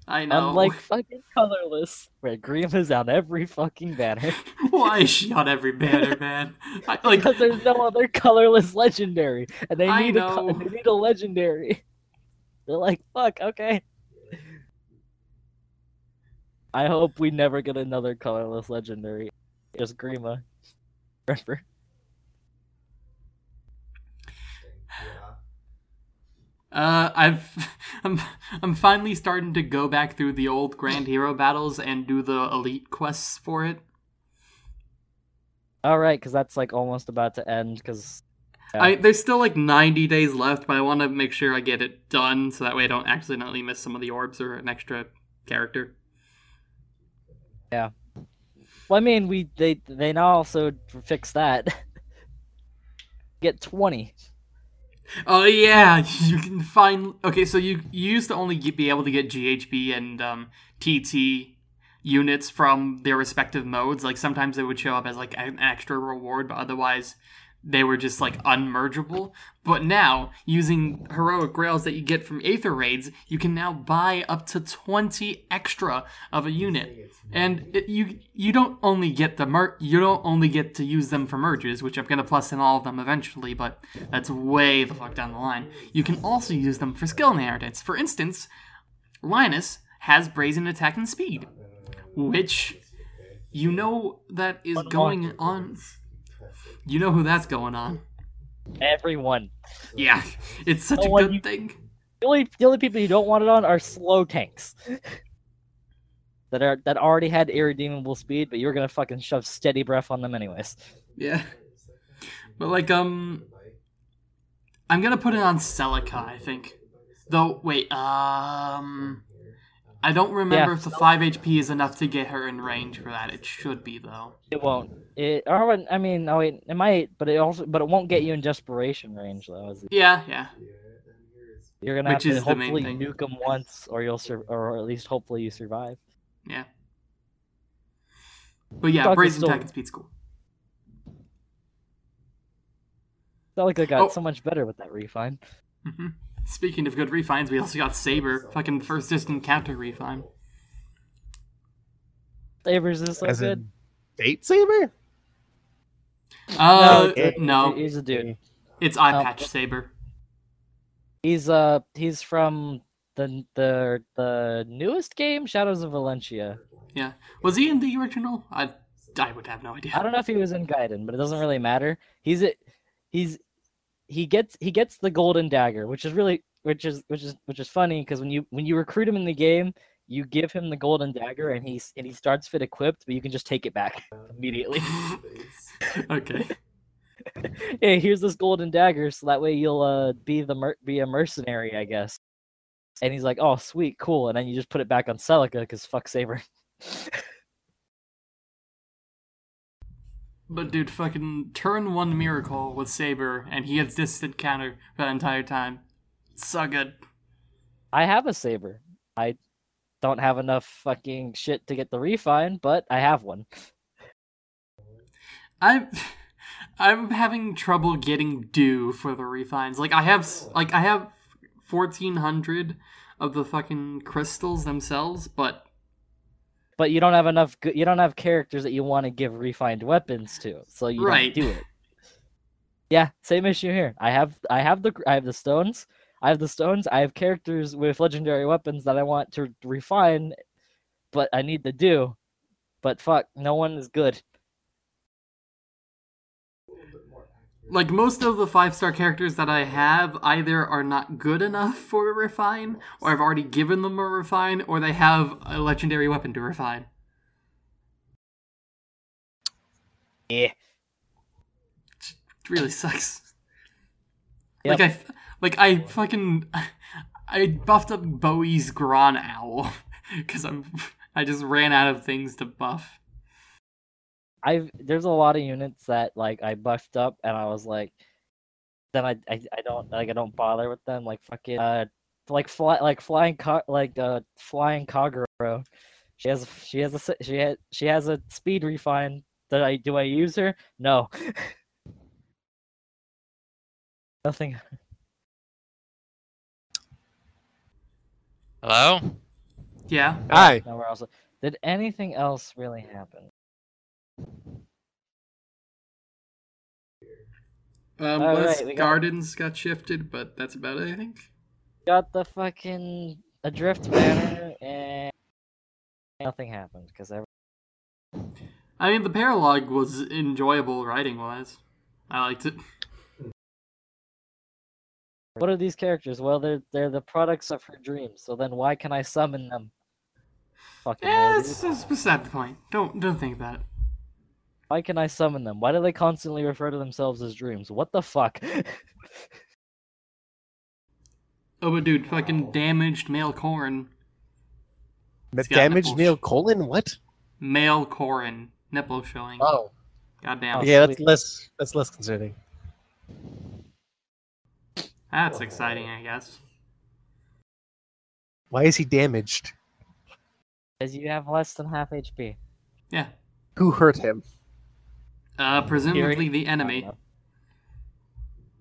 D: I know.
A: Unlike fucking colorless, where Grima's on every fucking banner.
D: Why is she on every banner, man? I, like
A: because there's no other colorless legendary, and they need a they need a legendary. They're like, fuck, okay. I hope we never get another colorless legendary. Just Grima. Remember?
D: Uh, I've I'm I'm finally starting to go back through the old Grand Hero battles and do the elite quests for it.
A: All right, because that's like almost about to end. Because Yeah.
D: I there's still like 90 days left, but I want to make sure I get it done so that way I don't accidentally miss some of the orbs or an extra character. Yeah.
A: Well, I mean, we they they now also fix that. Get twenty.
D: Oh yeah, you can find. Okay, so you, you used to only be able to get GHB and um, TT units from their respective modes. Like sometimes they would show up as like an extra reward, but otherwise they were just like unmergeable. But now, using heroic grails that you get from Aether raids, you can now buy up to twenty extra of a unit, and it, you you don't only get the mer- you don't only get to use them for merges, which I'm gonna plus in all of them eventually, but that's way the fuck down the line. You can also use them for skill inheritance. For instance, Linus has brazen attack and speed, which you know that is going on. You know who that's going on.
A: Everyone.
D: Yeah, it's such
A: Oh,
D: a good
A: you-
D: thing.
A: The only the only people you don't want it on are slow tanks. that are that already had irredeemable speed, but you're gonna fucking shove steady breath on them anyways.
D: Yeah. But like um I'm gonna put it on Celica, I think. Though wait, um I don't remember
A: Yeah.
D: if the five HP is enough to get her in range for that. It should be though.
A: It won't. It or I mean, oh wait, it might, but it also but it won't get you in desperation range though.
D: Yeah, yeah.
A: You're gonna
D: Which
A: have to hopefully nuke them once, or you'll sur- or at least hopefully you survive.
D: Yeah. But yeah,
A: it's
D: brazen
A: still-
D: attack and speed's cool.
A: It's not like I got
D: Oh.
A: so much better with that refine.
D: hmm Speaking of good refines, we also got Saber, fucking first distant counter refine.
A: Sabers is so
B: As
A: good.
B: in Fate Saber?
D: Uh,
A: he's
D: no,
A: he's a dude.
D: it's eye
A: Oh.
D: patch Saber.
A: He's uh he's from the the the newest game, Shadows of Valencia.
D: Yeah, was he in the original? I I would have no idea.
A: I don't know if he was in Gaiden, but it doesn't really matter. He's a, he's he gets he gets the golden dagger, which is really which is which is which is funny because when you when you recruit him in the game, you give him the golden dagger and he's and he starts fit equipped, but you can just take it back immediately.
D: okay.
A: hey, here's this golden dagger, so that way you'll uh be the mer- be a mercenary, I guess. And he's like, "Oh, sweet, cool," and then you just put it back on Celica because fuck Saber.
D: But dude, fucking turn one miracle with Saber, and he gets distant counter for that entire time. So good.
A: I have a saber. I don't have enough fucking shit to get the refine, but I have one.
D: I'm I'm having trouble getting due for the refines. Like I have like I have fourteen hundred of the fucking crystals themselves, but
A: But you don't have enough. You don't have characters that you want to give refined weapons to, so you
D: Right.
A: don't do it. Yeah, same issue here. I have I have the I have the stones. I have the stones. I have characters with legendary weapons that I want to refine, but I need to do. But fuck, no one is good.
D: Like most of the five star characters that I have either are not good enough for a refine, or I've already given them a refine, or they have a legendary weapon to refine.
A: Yeah.
D: It really sucks.
A: Yep.
D: Like I, like I fucking, I buffed up Boey's Gron Owl because I'm, I just ran out of things to buff.
A: I've there's a lot of units that like I buffed up and I was like, then I I, I don't like I don't bother with them like fucking uh like fly like flying co- like uh flying Kagero. She has she has a she has she has a speed refine. That I do I use her? No. Nothing.
C: Hello?
D: Yeah.
B: Hi.
A: Nowhere else. Did anything else really happen?
D: Um,
A: All
D: West
A: right, we got-
D: Gardens got shifted, but that's about it, I think.
A: Got the fucking adrift banner and nothing happened because I
D: I mean, the paralog was enjoyable writing wise. I liked it.
A: What are these characters? Well, they're they're the products of her dreams. So then, why can I summon them? Fucking
D: Yeah,
A: hell,
D: it's,
A: dude.
D: it's beside the point. Don't don't think about it.
A: Why can I summon them? Why do they constantly refer to themselves as dreams? What the fuck?
D: Oh, but dude, fucking damaged male Corrin.
B: That damaged
D: nipples.
B: Neil Colon? What?
D: Male Corrin. Nipple showing.
B: Oh.
D: Goddamn.
A: Oh,
B: Yeah, that's less that's less concerning.
D: That's exciting, I guess.
B: Why is he damaged?
A: Because you have less than half HP.
D: Yeah.
B: Who hurt him?
D: Uh, presumably the enemy.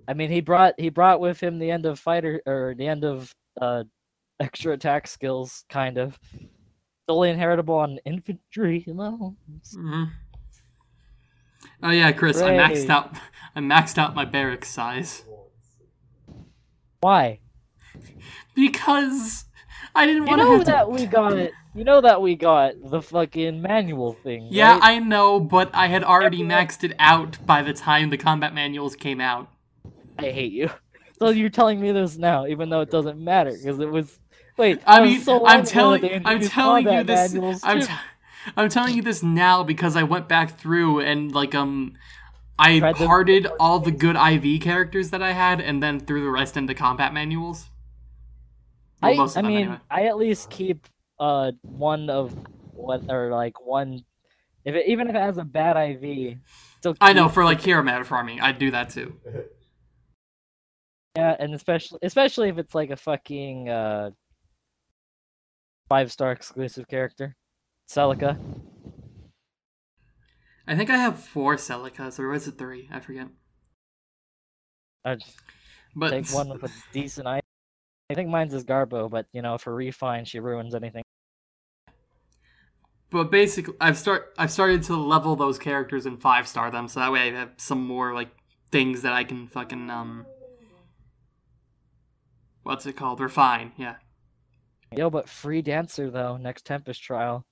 A: I mean, he brought he brought with him the end of fighter or the end of uh extra attack skills, kind of. It's only inheritable on infantry, you know.
D: hmm Oh yeah, Chris, I maxed out. I maxed out my barracks size
A: Why?
D: because I didn't want to
A: know that we got You know that we got the fucking manual thing.
D: Yeah,
A: right?
D: I know, but I had already
A: Everyone-
D: maxed it out by the time the combat manuals came out.
A: I hate you. So you're telling me this now, even though it doesn't matter because it was. Wait,
D: I mean,
A: so
D: I'm telling, I'm telling you this. I'm,
A: too.
D: t- I'm telling you this now because I went back through and like um, I
A: Tried to-
D: parted all the good IV characters that I had, and then threw the rest into combat manuals. Well,
A: I, I
D: them,
A: mean,
D: anyway.
A: I at least keep uh one of what or like one, if it, even if it has a bad IV. Still
D: I know for like hero matter farming, I'd do that too.
A: yeah, and especially especially if it's like a fucking uh five star exclusive character, Celica.
D: I think I have four Celicas, or was it three? I forget.
A: I'd
D: But
A: take one with a decent I. Think mine's is Garbo, but you know, for refine, she ruins anything.
D: But basically, I've start I've started to level those characters and five star them, so that way I have some more like things that I can fucking um. What's it called? Refine, yeah.
A: Yo, but free dancer though. Next Tempest trial,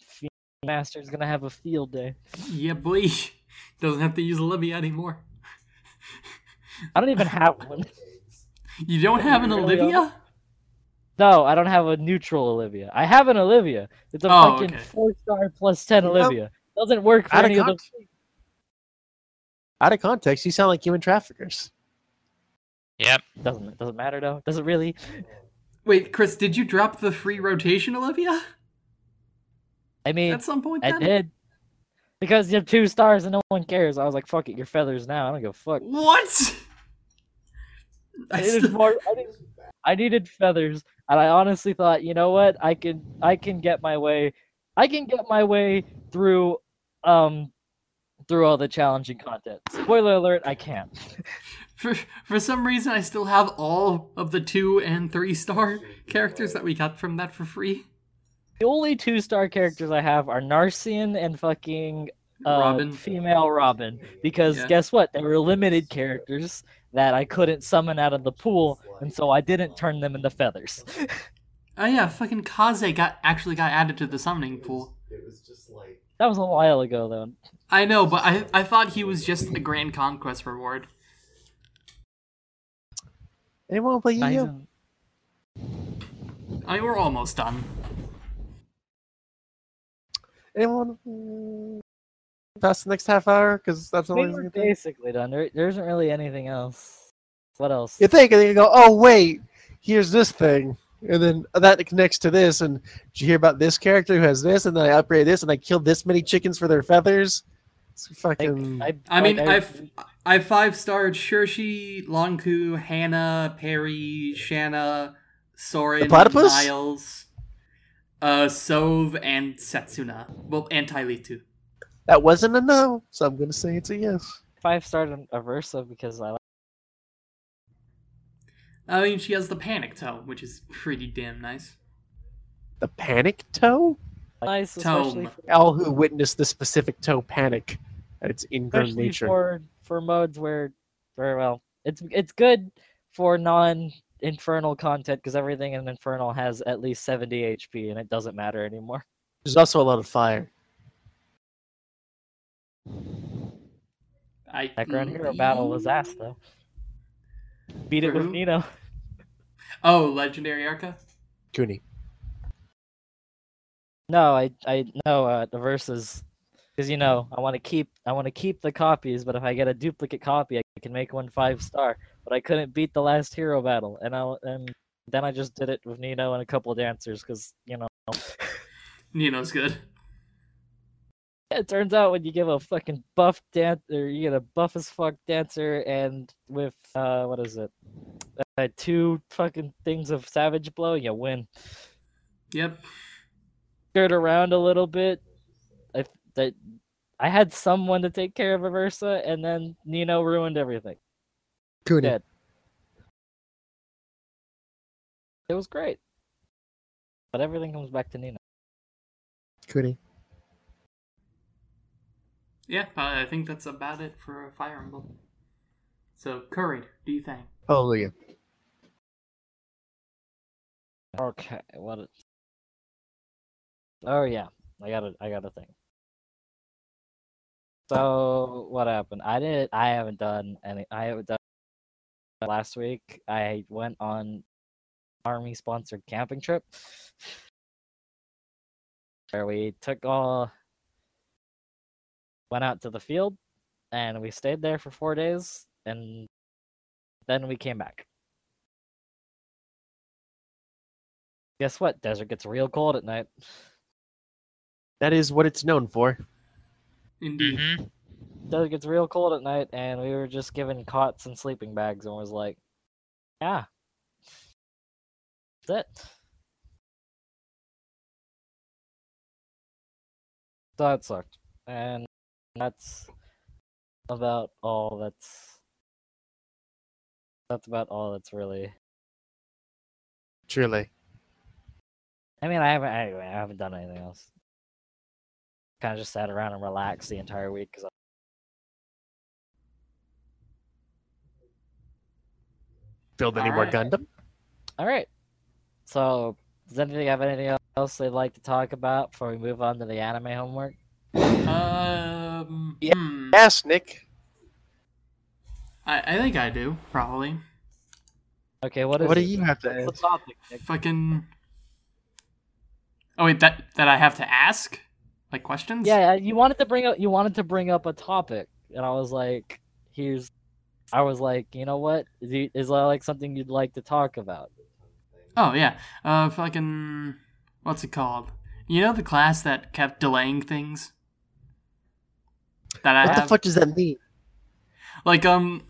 A: Fiend Master's gonna have a field day.
D: Yeah, boy. Doesn't have to use Olivia anymore.
A: I don't even have one.
D: You don't have an
A: Really,
D: Olivia?
A: No, I don't have a neutral Olivia. I have an Olivia. It's a
D: Oh,
A: fucking
D: okay.
A: four star plus ten
B: know,
A: Olivia. Doesn't work for
B: out of
A: any of the.
B: context- Out of context, you sound like human traffickers.
C: Yep.
A: Doesn't doesn't matter though. Does it really?
D: Wait, Chris, did you drop the free rotation Olivia
A: I mean,
D: at some point?
A: I
D: then?
A: did. Because you have two stars and no one cares. I was like, fuck it, your feathers now. I don't give a fuck.
D: What?
A: I needed
D: still-
A: more. I needed, I needed feathers, and I honestly thought, you know what? I can, I can get my way, I can get my way through, um, through all the challenging content. Spoiler alert: I can't.
D: For for some reason, I still have all of the two and three star characters that we got from that for free.
A: The only two star characters I have are Narcian and fucking uh,
D: Robin.
A: female Robin. Because
D: Yeah.
A: guess what? They were limited characters that I couldn't summon out of the pool, and so I didn't turn them into feathers.
D: Oh yeah, fucking Kaze got actually got added to the summoning pool.
A: It was just like that was a while ago, though.
D: I know, but I I thought he was just the Grand Conquest reward.
B: Anyone play
A: Not
B: Yu-Gi-Oh?
D: I mean, we're almost done.
B: Anyone past the next half hour? Because that's all
A: think we're basically done. There, there isn't really anything else. What else?
B: You think, and then you go, oh wait, here's this thing, and then that connects to this. And did you hear about this character who has this? And then I upgrade this, and I killed this many chickens for their feathers. It's fucking.
A: I,
D: I mean,
A: like,
D: I've I five starred Cherche, Lon'qu, Hannah, Perry, Shanna, Soren,
B: platypus?
D: Niles, uh, Sove, and Setsuna. Well, and Tylitu.
B: That wasn't a no, so I'm gonna say it's a yes.
A: five starred Aversa because I like.
D: I mean, she has the Panic Toe, which is pretty damn nice.
B: The panic toe?
A: Nice, especially
D: Tome.
A: for,
B: All who witnessed the specific toe panic at its ingrown nature.
A: for for modes where, very well, it's it's good for non infernal content because everything in infernal has at least 70 HP and it doesn't matter anymore.
B: There's also a lot of fire.
D: I
A: Background hero battle was ass though. Beat it
D: For
A: with
D: who?
A: Nino.
D: Oh, Legendary Arca.
B: Cooney.
A: No, I I know uh, the verses because you know I want to keep I want to keep the copies, but if I get a duplicate copy, I can make one five star. But I couldn't beat the last hero battle, and I and then I just did it with Nino and a couple of dancers because you know
D: Nino's good.
A: It turns out when you give a fucking buff dance or you get a buff as fuck dancer and with uh what is it uh, two fucking things of savage blow, you win.
D: Yep.
A: skirt around a little bit. I that I had someone to take care of Aversa, and then Nino ruined everything.
B: Cooney.
A: Dead. It was great, but everything comes back to Nino.
B: Cooney.
D: Yeah, I think that's about it for a Fire Emblem. So, Curry, do you think?
B: Oh, Hallelujah.
A: Okay, what? It... Oh yeah, I got a I got a thing. So what happened? I did. I haven't done any. I haven't done. Last week, I went on army sponsored camping trip where we took all went out to the field and we stayed there for four days and then we came back. Guess what? Desert gets real cold at night.
B: That is what it's known for.
D: Indeed.
C: hmm
A: Desert gets real cold at night, and we were just given cots and sleeping bags, and was like, "Yeah, that's it." That sucked, and that's about all. That's that's about all. That's really.
B: Truly.
A: I mean, I haven't. Anyway, I haven't done anything else. Kind of just sat around and relaxed the entire week because
B: Build any more
D: Alright.
B: Gundam?
A: All right. So, does anybody have anything else they'd like to talk about before we move on to the anime homework?
D: Uh, Um,
B: Yeah.
D: hmm.
B: Yes, Nick.
D: I, I think I do, probably.
A: Okay, what is
B: What do
A: it?
B: you have to
A: What's
B: add?
A: the topic? Nick?
D: Fucking. Oh wait, that that I have to ask, like questions.
A: Yeah, you wanted to bring up you wanted to bring up a topic, and I was like, "Here's," I was like, "You know what? Is, you, is that like something you'd like to talk about?"
D: Oh yeah. Uh, fucking. What's it called? You know the class that kept delaying things. That I
B: What the fuck does that mean?
D: Like um,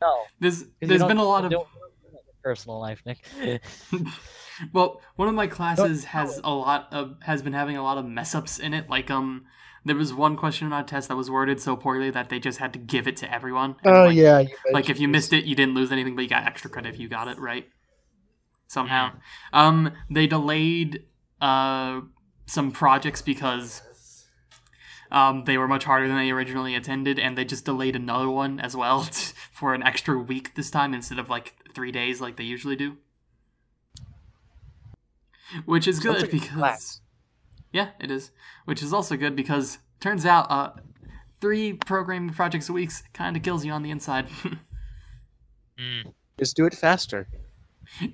A: No,
D: there's
A: 'cause
D: there's
A: don't-
D: been a lot of
A: personal life, Nick.
D: well, one of my classes has a lot of has been having a lot of mess ups in it. Like um, there was one question on a test that was worded so poorly that they just had to give it to everyone. And,
B: Oh
D: like,
B: yeah, you
D: Like if you missed it, you didn't lose anything, but you got extra credit if you got it right. Somehow, um, they delayed uh some projects because um they were much harder than they originally intended, and they just delayed another one as well for an extra week this time instead of like three days like they usually do. Which is good because
B: class.
D: yeah, it is. Which is also good because turns out uh three programming projects a week kind of kills you on the inside.
C: Mm.
B: just do it faster.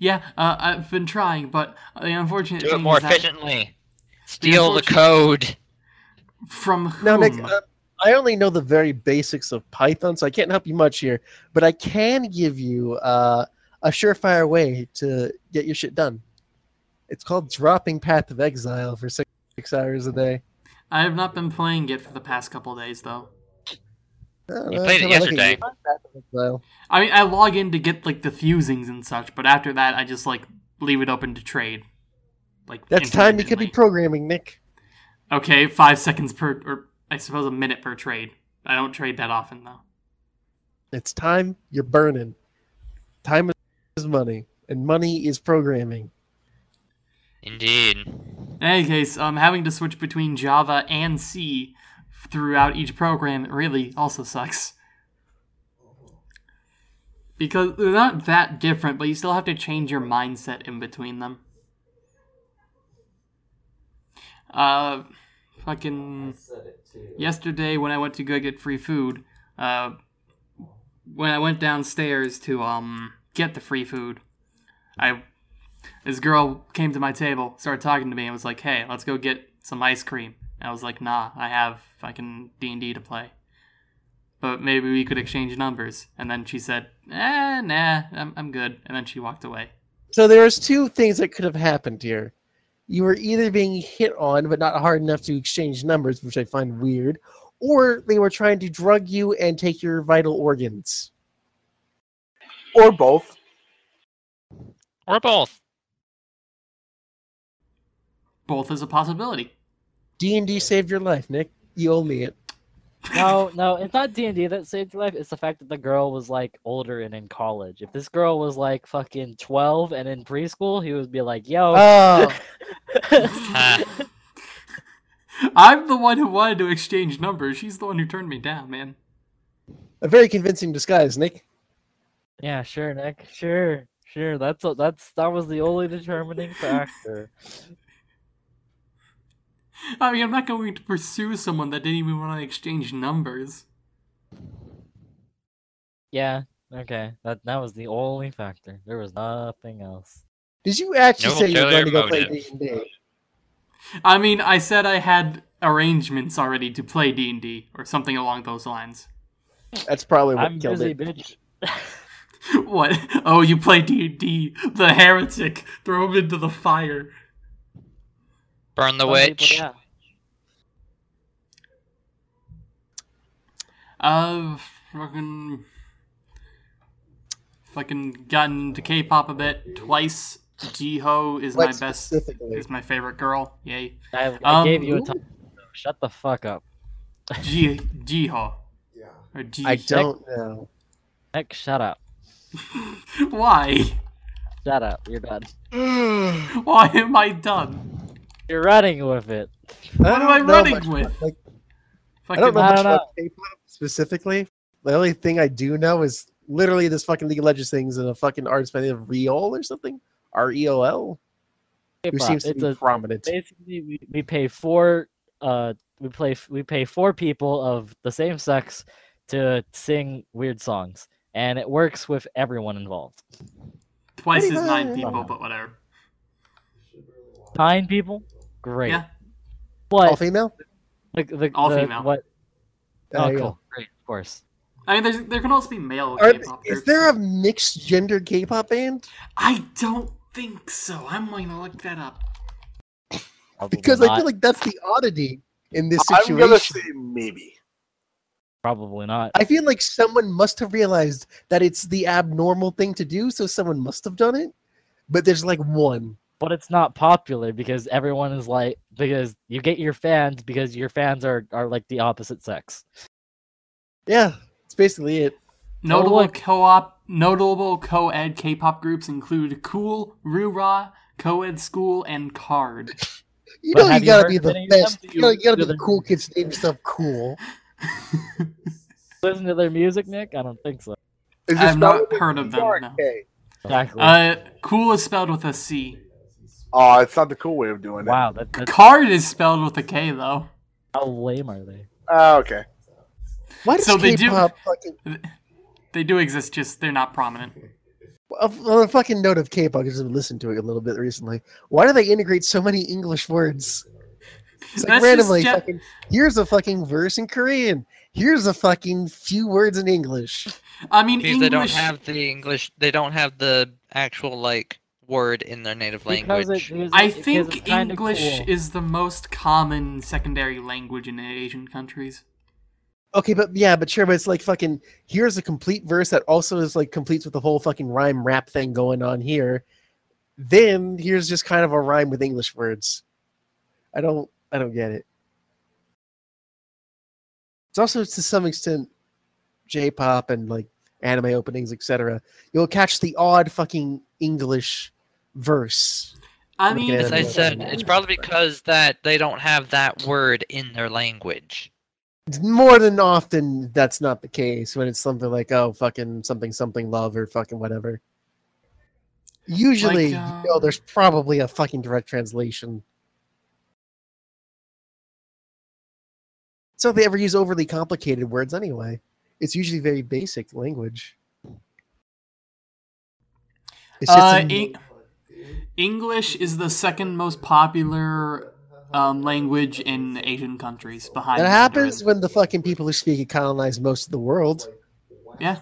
D: yeah, uh, I've been trying, but the unfortunate
C: Do it
D: thing
C: more
D: is that
C: efficiently. Steal the
D: unfortunate-
C: code.
D: From whom?
B: Now, Nick, uh, I only know the very basics of Python, so I can't help you much here. But I can give you uh, a surefire way to get your shit done. It's called dropping Path of Exile for six, six hours a day.
D: I have not been playing it for the past couple days, though.
B: Uh,
C: You played it
B: come on, look at
C: yesterday.
B: you. Path of Exile.
D: I mean, I log in to get like the fusings and such, but after that, I just like leave it open to trade. Like
B: That's time you could be programming, Nick.
D: Okay, five seconds per, or I suppose a minute per trade. I don't trade that often though.
B: It's time you're burning. Time is money, and money is programming.
C: Indeed.
D: In any case, um, having to switch between Java and C throughout each program really also sucks. Because they're not that different, but you still have to change your mindset in between them. Uh, fucking. Yesterday, when I went to go get free food, uh, when I went downstairs to, um, get the free food, I this girl came to my table, started talking to me, and was like, "Hey, let's go get some ice cream." And I was like, "Nah, I have fucking D and D to play, but maybe we could exchange numbers." And then she said, "Eh, nah, I'm I'm good." And then she walked away.
B: So there was two things that could have happened here. You were either being hit on, but not hard enough to exchange numbers, which I find weird, or they were trying to drug you and take your vital organs.
F: Or both.
C: Or both.
D: Both is a possibility.
B: D&D saved your life, Nick. You owe me it.
A: No, no, it's not D and D that saved your life. It's the fact that the girl was like older and in college. If this girl was like fucking twelve and in preschool, he would be like, "Yo."
B: Oh.
D: I'm the one who wanted to exchange numbers. She's the one who turned me down, man.
B: a very convincing disguise, Nick.
A: yeah, sure, Nick. Sure, sure. That's a, that's that was the only determining factor.
D: I mean, I'm not going to pursue someone that didn't even want to exchange numbers.
A: Yeah. Okay. That that was the only factor. There was nothing else.
B: Did you actually
C: No
B: say you were going to go play D&D?
D: I mean, I said I had arrangements already to play D and D or something along those lines.
B: That's probably what
A: I'm
B: killed
A: busy,
B: it.
A: bitch.
D: What? Oh, you play D and D? The heretic. Throw him into the fire.
C: Burn the
A: Some people,
C: witch.
A: yeah.
D: Uh, fucking, fucking gotten into K-pop a bit twice. Jihyo is
B: What
D: my best. Is my favorite girl. Yay.
A: I, I gave
D: Um,
A: you a time. Shut the fuck up.
D: Ji Jiho.
E: Yeah.
D: Or Ji.
B: I don't know.
A: Nick, shut up.
D: Why?
A: Shut up. You're done.
D: Why am I done?
A: You're running with it.
B: What
D: am I running with?
B: Like, I don't know
A: I
B: much
A: don't
B: about K-pop specifically. The only thing I do know is literally this fucking League of Legends things and a fucking artist by the name of Reol or something. R E O L, who seems to
A: it's
B: be
A: a
B: prominent.
A: basically we, we pay four uh we play we pay four people of the same sex to sing weird songs and it works with everyone involved
D: twice as nine people, but whatever.
A: nine people great
D: Yeah.
B: All
A: but
B: female?
A: the, the,
D: All
A: the-
D: female.
A: what
B: There
A: oh cool
B: go.
A: great of course
D: I mean, there's, there can also be male
B: Are-
D: K-pop
B: is there a mixed gender K-pop band?
D: I don't think so. I'm going to look that up.
A: Probably
B: Because I feel like that's the oddity in this situation.
F: I'm gonna
B: situation.
F: say maybe.
A: Probably not.
B: I feel like someone must have realized that it's the abnormal thing to do, so someone must have done it. But there's like one.
A: But it's not popular because everyone is like because you get your fans because your fans are are like the opposite sex.
B: Yeah, it's basically it.
D: Notable
A: look.
D: co-op, notable co-ed K-pop groups include Cool, Roo'ra, Co-ed School, and KARD.
B: You
A: But
B: know
A: have
B: you
A: you
B: gotta be the
A: any of them?
B: best. You
A: you-
B: gotta, you gotta be the cool kids name yourself cool.
A: Listen to their music, Nick? I don't think so.
D: I have not
F: spelled
D: heard of
F: a
D: them,
F: C or a
D: no.
A: Exactly.
D: Uh, cool is spelled with a C.
F: Oh, it's not the cool way of doing it.
A: wow, that, that's
D: KARD is spelled with a K though.
A: how lame are they?
F: Oh, okay.
B: Why does
D: So they do-
B: K-pop fucking...
D: They do exist, just they're not prominent.
B: On a fucking note of K-pop, because I've listened to it a little bit recently. Why do they integrate so many English words? It's like
D: That's just
B: randomly, fucking, here's a fucking verse in Korean. Here's a fucking few words in English.
D: I mean,
C: Because
D: English.
C: they don't have the English. They don't have the actual like word in their native
A: Because
C: language.
A: it- because
D: I
A: it-
D: think English
A: cool.
D: is the most common secondary language in Asian countries.
B: Okay, but yeah, but sure, but it's like fucking, here's a complete verse that also is like completes with the whole fucking rhyme rap thing going on here. Then here's just kind of a rhyme with English words. I don't, I don't get it. It's also to some extent J-pop and like anime openings, etc. You'll catch the odd fucking English verse.
D: I mean,
C: As I said, it's probably because that they don't have that word in their language.
B: More than often, that's not the case when it's something like, oh, fucking something, something love or fucking whatever. Usually,
D: Like,
B: you know,
D: uh,
B: there's probably a fucking direct translation. So they ever use overly complicated words anyway. It's usually very basic language.
D: Uh, Eng- English is the second most popular um, language in Asian countries behind
B: that happens
D: Mandarin.
B: when the fucking people who speak it colonize most of the world.
D: Yeah.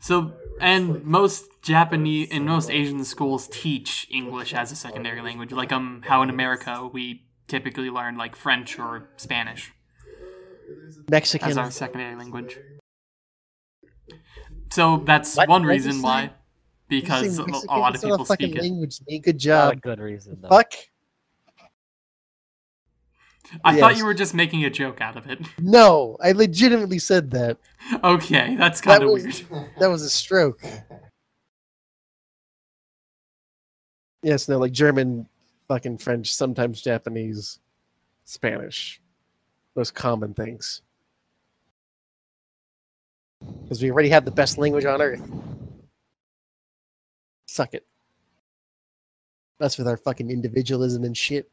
D: So, and most Japanese and most Asian schools teach English as a secondary language, like um how in America we typically learn like French or Spanish
B: Mexican.
D: as our secondary language. So that's
B: What?
D: one reason why, because a, a lot of people
B: fucking
D: speak it.
B: language. Man. Good
A: Not a
B: job.
A: good reason though.
B: Fuck.
D: I thought you were just making a joke out of it.
B: No, I legitimately said that.
D: Okay, that's kind of
B: was
D: weird.
B: that was a stroke. Yes, no, like German, fucking French, sometimes Japanese, Spanish. Most common things. Because we already have the best language on earth. Suck it. That's with our fucking individualism and shit.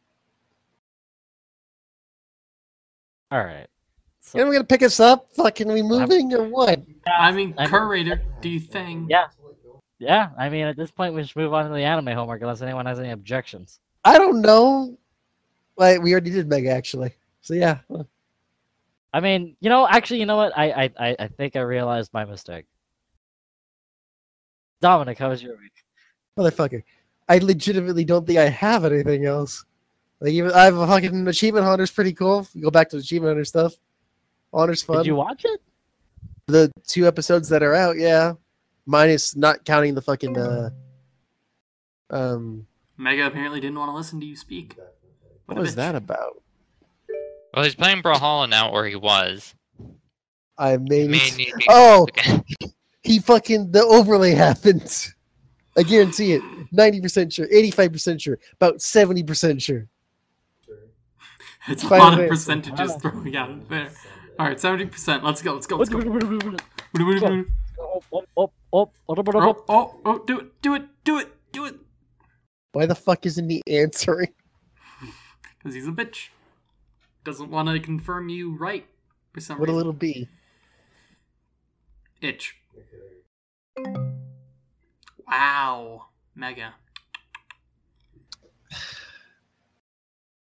A: All right. So,
B: And we're gonna pick us up? Fucking we moving or what?
D: I mean,
A: I'm-
D: curator, do you think?
A: yeah, yeah. I mean, at this point, we should move on to the anime homework unless anyone has any objections.
B: I don't know. Like we already did Mega actually. So yeah.
A: I mean, you know, actually, you know what? I I I, I think I realized my mistake. Dominic, how was your week?
B: Motherfucker. I legitimately don't think I have anything else. Like even I have a fucking achievement hunter's pretty cool. Go back to achievement hunter stuff. Honor's fun.
A: Did you watch it?
B: The two episodes that are out, yeah. Minus not counting the fucking uh um
D: Mega apparently didn't want to listen to you speak.
B: what
D: a
B: was
D: bitch.
B: that about?
C: Well, he's playing Brawlhalla now, or he was.
B: I
C: He
B: made
C: may
B: it.
C: need
B: Oh he fucking the overlay happened. I guarantee it. 90% sure, 85% sure, about 70% sure.
D: It's a
B: By
D: lot of percentages
A: wow.
D: throwing out there. All right, seventy percent. Let's go. Let's go. Let's go.
A: Oh,
D: Oh,
A: oh, oh, oh, oh, oh, oh.
D: oh, oh, do it, do it, do it, do it.
B: Why the fuck isn't he answering?
D: Because he's a bitch. Doesn't want to confirm you right for some
B: What a little bee.
D: Itch. Wow, Mega.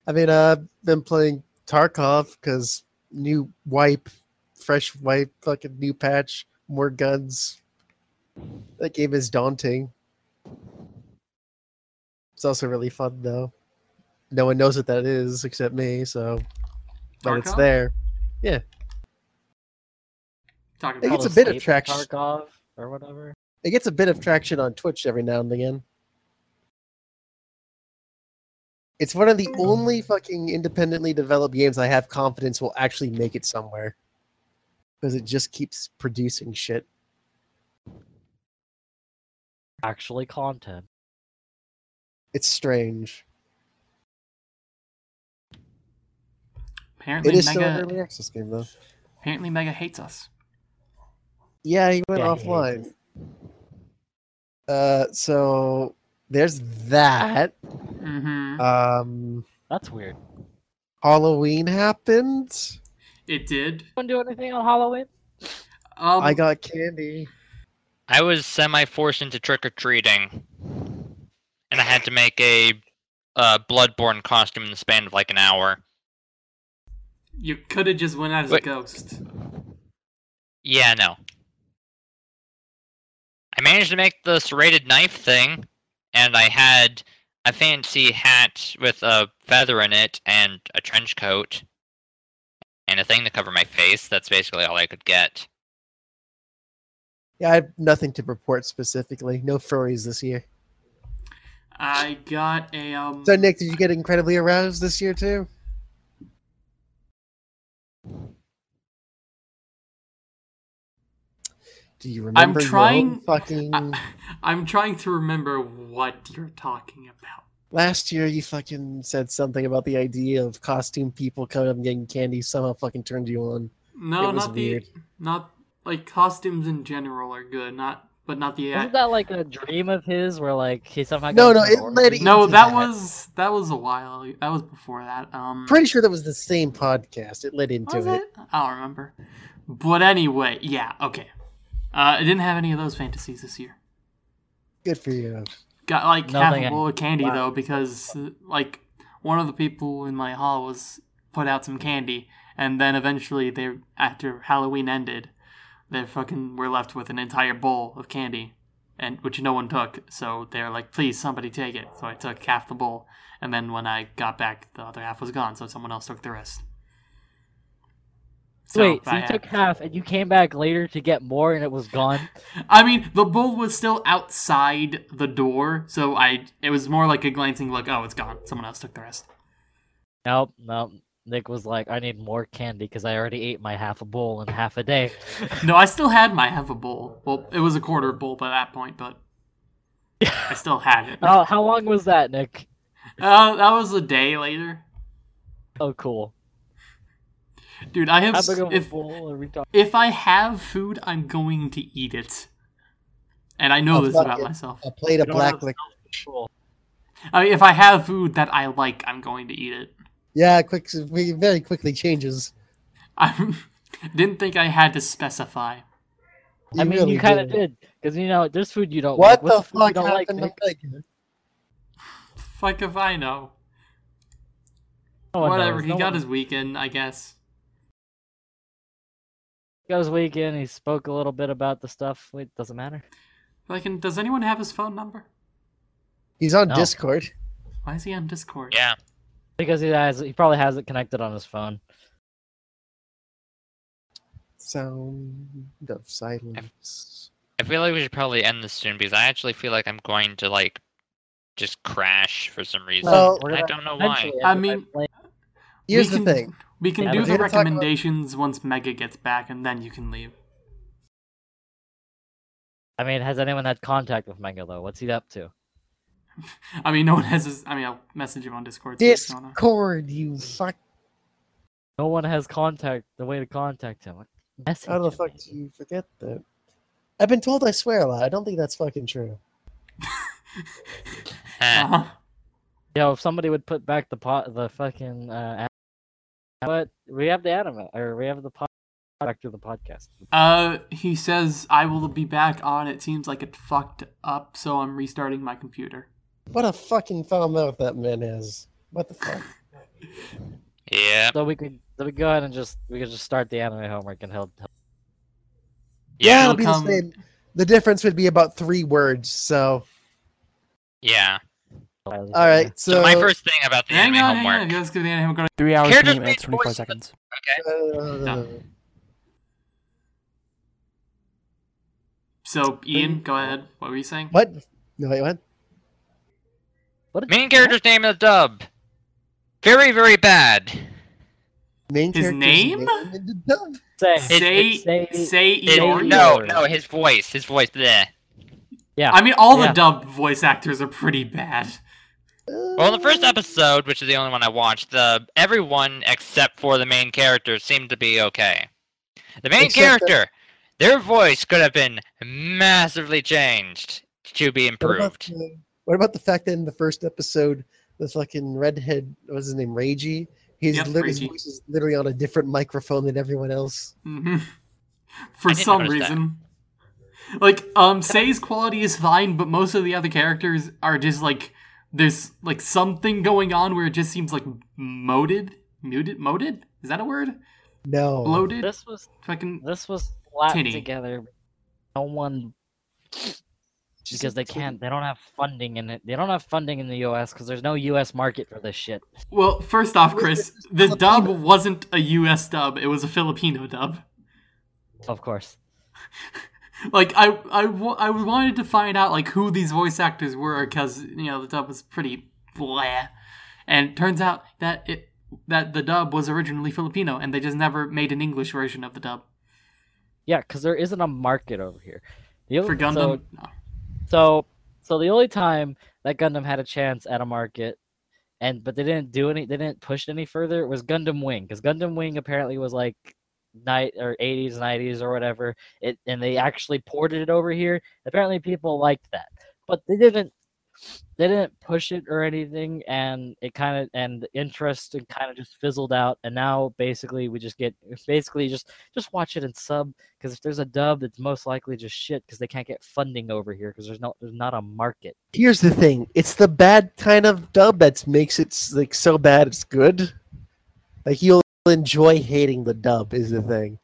B: I mean, uh, I've been playing Tarkov because new wipe, fresh wipe, fucking new patch, more guns. That game is daunting. It's also really fun though. No one knows what that is except me, so but it's there. Yeah.
D: Talking
B: It gets a bit of traction.
A: Tarkov or whatever.
B: It gets a bit of traction on Twitch every now and again. It's one of the only hmm. fucking independently developed games I have confidence will actually make it somewhere. Because it just keeps producing shit.
A: Actually, content.
B: It's strange.
D: Apparently
B: It is still an
D: Mega.
B: early access game, though.
D: Apparently Mega hates us.
B: Yeah, he went
A: Yeah, he
B: offline. Uh, so there's that.
D: Mm-hmm.
B: Um,
A: That's weird.
B: Halloween happened.
D: it did.
A: Want to do anything on Halloween?
D: Um,
B: I got candy.
C: I was semi forced into trick or treating, and I had to make a uh, Bloodborne costume in the span of like an hour.
D: You could have just went out as a ghost.
C: Yeah, no. I managed to make the serrated knife thing, and I had a fancy hat with a feather in it and a trench coat and a thing to cover my face. That's basically all I could get.
B: Yeah, I have nothing to report specifically. No furries this year.
D: I got a um.
B: So, Nick, did you get incredibly aroused this year too? Do you remember your own
D: trying-
B: fucking
D: I, I'm trying to remember what you're talking about.
B: last year? You fucking said something about the idea of costume people coming up and getting candy. Somehow fucking turned you on.
D: No,
B: It was
D: not
B: weird.
D: the not like costumes in general are good. Not but not the.
A: Wasn't that like a dream of his where like he somehow
B: No, no, it led
D: no, that
B: that.
D: was that was a while. That was before that. Um,
B: Pretty sure that was the same podcast. It led into
D: was
B: it.
D: it? I don't remember. But anyway, yeah, okay. Uh, I didn't have any of those fantasies this year.
B: Good for you.
D: Got like half a bowl of candy
A: wow.
D: though because uh, like one of the people in my hall was put out some candy and then eventually they after Halloween ended they fucking were left with an entire bowl of candy and which no one took so they're like please somebody take it so I took half the bowl and then when I got back the other half was gone so someone else took the rest.
A: Wait, so you
D: had-
A: took half and you came back later to get more and it was gone?
D: I mean, the bowl was still outside the door, so I it was more like a glancing look. Oh, it's gone. Someone else took the rest.
A: Nope, nope. Nick was like, I need more candy because I already ate my half a bowl in half a day.
D: No, I still had my half a bowl. Well, it was a quarter bowl by that point, but I still had it.
A: Oh, how long was that, Nick?
D: Uh, that was a day later,
A: Oh, cool.
D: Dude. I have
A: How
D: s-
A: big of a
D: if
A: bowl are we talking?
D: if I have food, I'm going to eat it, and I know this
B: fuck
D: about
B: it.
D: myself.
B: A plate of black
A: have
B: liquor.
D: I mean, if I have food that I like, I'm going to eat it.
B: Yeah, quick, very quickly changes.
D: I didn't think I had to specify.
A: I mean,
B: really
A: you kind of did because you know there's food you don't
B: What
A: like. What's
B: the fuck
A: don't like,
B: happened
A: Nick?
B: to Megan?
D: Fuck if I know.
A: No
D: Whatever.
A: knows.
D: He
A: No
D: got
A: one-
D: his weekend, I guess.
A: He got his weekend. He spoke a little bit about the stuff. Wait, doesn't matter.
D: Like, and does anyone have his phone number?
B: He's on
A: No.
B: Discord.
D: Why is he on Discord?
C: Yeah.
A: Because he has, he probably has it connected on his phone.
B: Sound of silence.
C: I feel like we should probably end this soon because I actually feel like I'm going to like just crash for some reason.
B: Well,
C: I don't know why.
D: I
A: end it by
D: mean-
A: playing-
B: Here's
D: We
B: the thing.
D: We can
A: Yeah,
D: do the
B: we're gonna talk about-
D: recommendations once Mega gets back, and then you can leave.
A: I mean, has anyone had contact with Mega though? What's he up to?
D: I mean, no one has his. I mean, I'll message him on Discord. see if you wanna-
B: Discord, you fuck.
A: No one has contact. The way to contact him. Message.
B: How the fuck
A: maybe.
B: do you forget that? I've been told I swear a lot. I don't think that's fucking true.
C: Eh.
D: Uh-huh.
A: Yo, if somebody would put back the pot, the fucking. Uh, an- but we have the anime, or we have the pod back to the podcast.
D: Uh, he says I will be back on. It seems like it fucked up, so I'm restarting my computer.
B: What a fucking foul mouth that man is. What the fuck?
C: Yeah.
A: So we could, so we go ahead and just we could just start the anime homework and he'll. he'll
B: Yeah,
C: Yeah.
B: it'll be
D: come-
B: the same. The difference would be about three words. So,
C: Yeah.
B: All right. So,
C: So, my first thing about the
D: Hang
C: anime
D: on, hang
C: homework.
D: on. Let's give the anime go.
G: Three hours,
C: Characters
G: 20 minutes, 24
C: voices.
G: seconds.
C: Okay.
B: uh,
D: No. So, Ian, go ahead. What were you saying?
B: What? No, wait, what?
A: What?
C: Main character's name in the dub. Very, very bad.
B: Main
D: His
B: character's
D: name?
B: in the dub?
A: Say,
C: It-
D: Say,
A: it- say-
D: say
C: It-
D: Iori.
C: no, no, his voice. His voice. Bleh.
A: yeah.
D: I mean, all the dub voice actors are pretty bad.
C: Well, in the first episode, which is the only one I watched, the everyone except for the main character seemed to be okay. The main
B: Except that-
C: character, their voice could have been massively changed to be
B: What about,
C: improved.
B: the, what about the fact that in the first episode, the fucking redhead, what was his name, Reiji? His,
D: Yep,
B: lit- his voice is literally on a different microphone than everyone else.
D: hmm For some
C: notice that.
D: reason. Like, um, Say's quality is fine, but most of the other characters are just like there's like something going on where it just seems like moded, muted, moded. Is that a word?
B: No.
D: Bloated.
A: This was
D: Fucking
A: this was slapped together. No one because they can't. They don't have funding in it. They don't have funding in the U.S. because there's no U.S. market for this shit.
D: well, first off, Chris,
B: it's
D: the dub wasn't a U.S. dub; it was a Filipino dub.
A: Of course.
D: Like, I, I, I wanted to find out like who these voice actors were because you know the dub was pretty blah, and turns out that it that the dub was originally Filipino, and they just never made an English version of the dub
A: Yeah, because there isn't a market over here. The
D: for Gundam.
A: So,
D: No.
A: so, so the only time that Gundam had a chance at a market, and but they didn't do any, they didn't push it any further, was Gundam Wing, because Gundam Wing apparently was like night or 80s, 90s or whatever. It and they actually ported it over here. Apparently, people liked that, but they didn't. They didn't push it or anything, and it kind of and the interest and kind of just fizzled out. And now basically we just get basically just just watch it in sub because if there's a dub, it's most likely just shit because they can't get funding over here because there's no there's not a market.
B: Here's the thing. It's the bad kind of dub that makes it like so bad it's good. Like you'll enjoy hating the dub is the thing.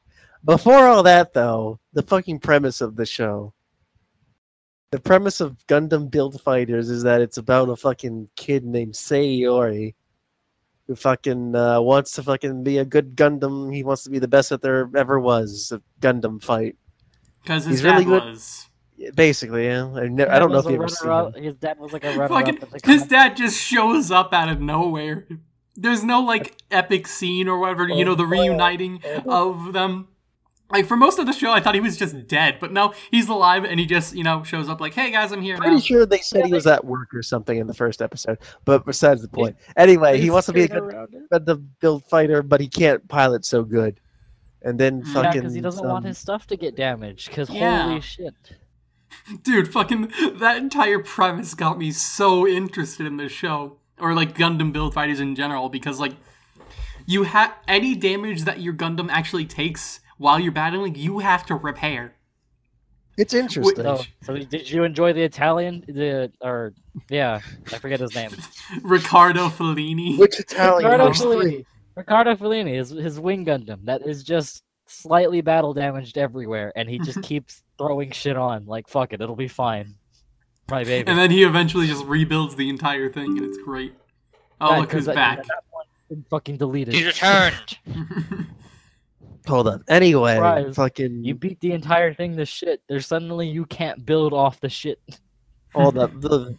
B: Before all that though, the fucking premise of the show. The premise of Gundam Build Fighters is that it's about a fucking kid named Sei Iori who fucking uh, wants to fucking be a good Gundam. He wants to be the best that there ever was a Gundam fight.
D: Because his
B: He's really
D: dad
B: good.
D: was.
B: Basically, yeah. I, ne- I don't know if you ever seen him.
A: His dad was like a runner-up.
D: his dad just shows up out of nowhere. There's no like epic scene or whatever, you know, the oh, reuniting oh. of them. Like for most of the show, I thought he was just dead, but no, he's alive and he just, you know, shows up like, "Hey guys, I'm here
B: Pretty
D: now."
B: sure they said he was at work or something in the first episode, but besides the point. Anyway, he wants to be a good, good build fighter, but he can't pilot so good. And then
D: Yeah,
A: Yeah,
B: fucking
A: because he doesn't want his stuff to get damaged. Because
D: Yeah.
A: holy shit.
D: Dude, fucking that entire premise got me so interested in this show or like Gundam build fighters in general because like you have any damage that your Gundam actually takes while you're battling, you have to repair.
B: It's interesting.
A: Oh, so, so did you enjoy the Italian? The or yeah, I forget his name.
D: Riccardo Fellini.
B: Which Italian?
A: Ricardo Fellini.
B: three.
A: Ricardo Fellini is his wing Gundam that is just slightly battle damaged everywhere, and he just keeps throwing shit on. Like fuck it, it'll be fine. My baby.
D: And then he eventually just rebuilds the entire thing, and it's great. Oh,
A: Yeah,
D: look
A: 'cause
D: who's
A: at-
D: back.
A: at it's been fucking deleted.
C: He's returned.
B: Hold up. Anyway,
A: Surprise.
B: fucking
A: You beat the entire thing to shit. There's suddenly you can't build off the shit.
B: hold up. The-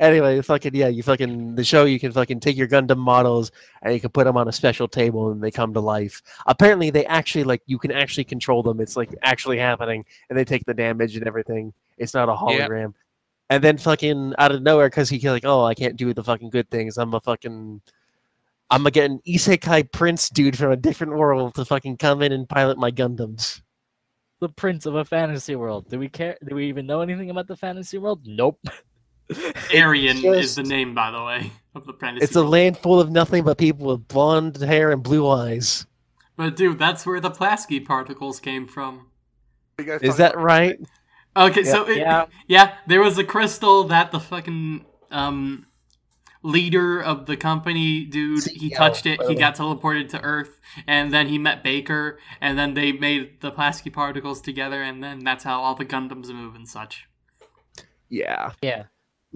B: Anyway, fucking yeah, you fucking the show. You can fucking take your Gundam models and you can put them on a special table and they come to life. Apparently, they actually like you can actually control them. It's like actually happening, and they take the damage and everything. It's not a
C: Yep.
B: Hologram. And then fucking out of nowhere, because he's like, oh, I can't do the fucking good things. I'm a fucking, I'm gonna get an isekai prince dude from a different world to fucking come in and pilot my Gundams.
A: The prince of a fantasy world. Do we care? Do we even know anything about the fantasy world? Nope.
D: Arian is the name, by the way, of the fantasy.
B: It's a land full of nothing but people with blonde hair and blue eyes.
D: But dude, that's where the Plavsky particles came from.
B: Is that right?
D: Okay, so it,
A: Yeah.
D: yeah, there was a crystal that the fucking um leader of the company dude he touched it, he got teleported to Earth, and then he met Baker, and then they made the Plavsky particles together, and then that's how all the Gundams move and such.
B: Yeah.
A: Yeah.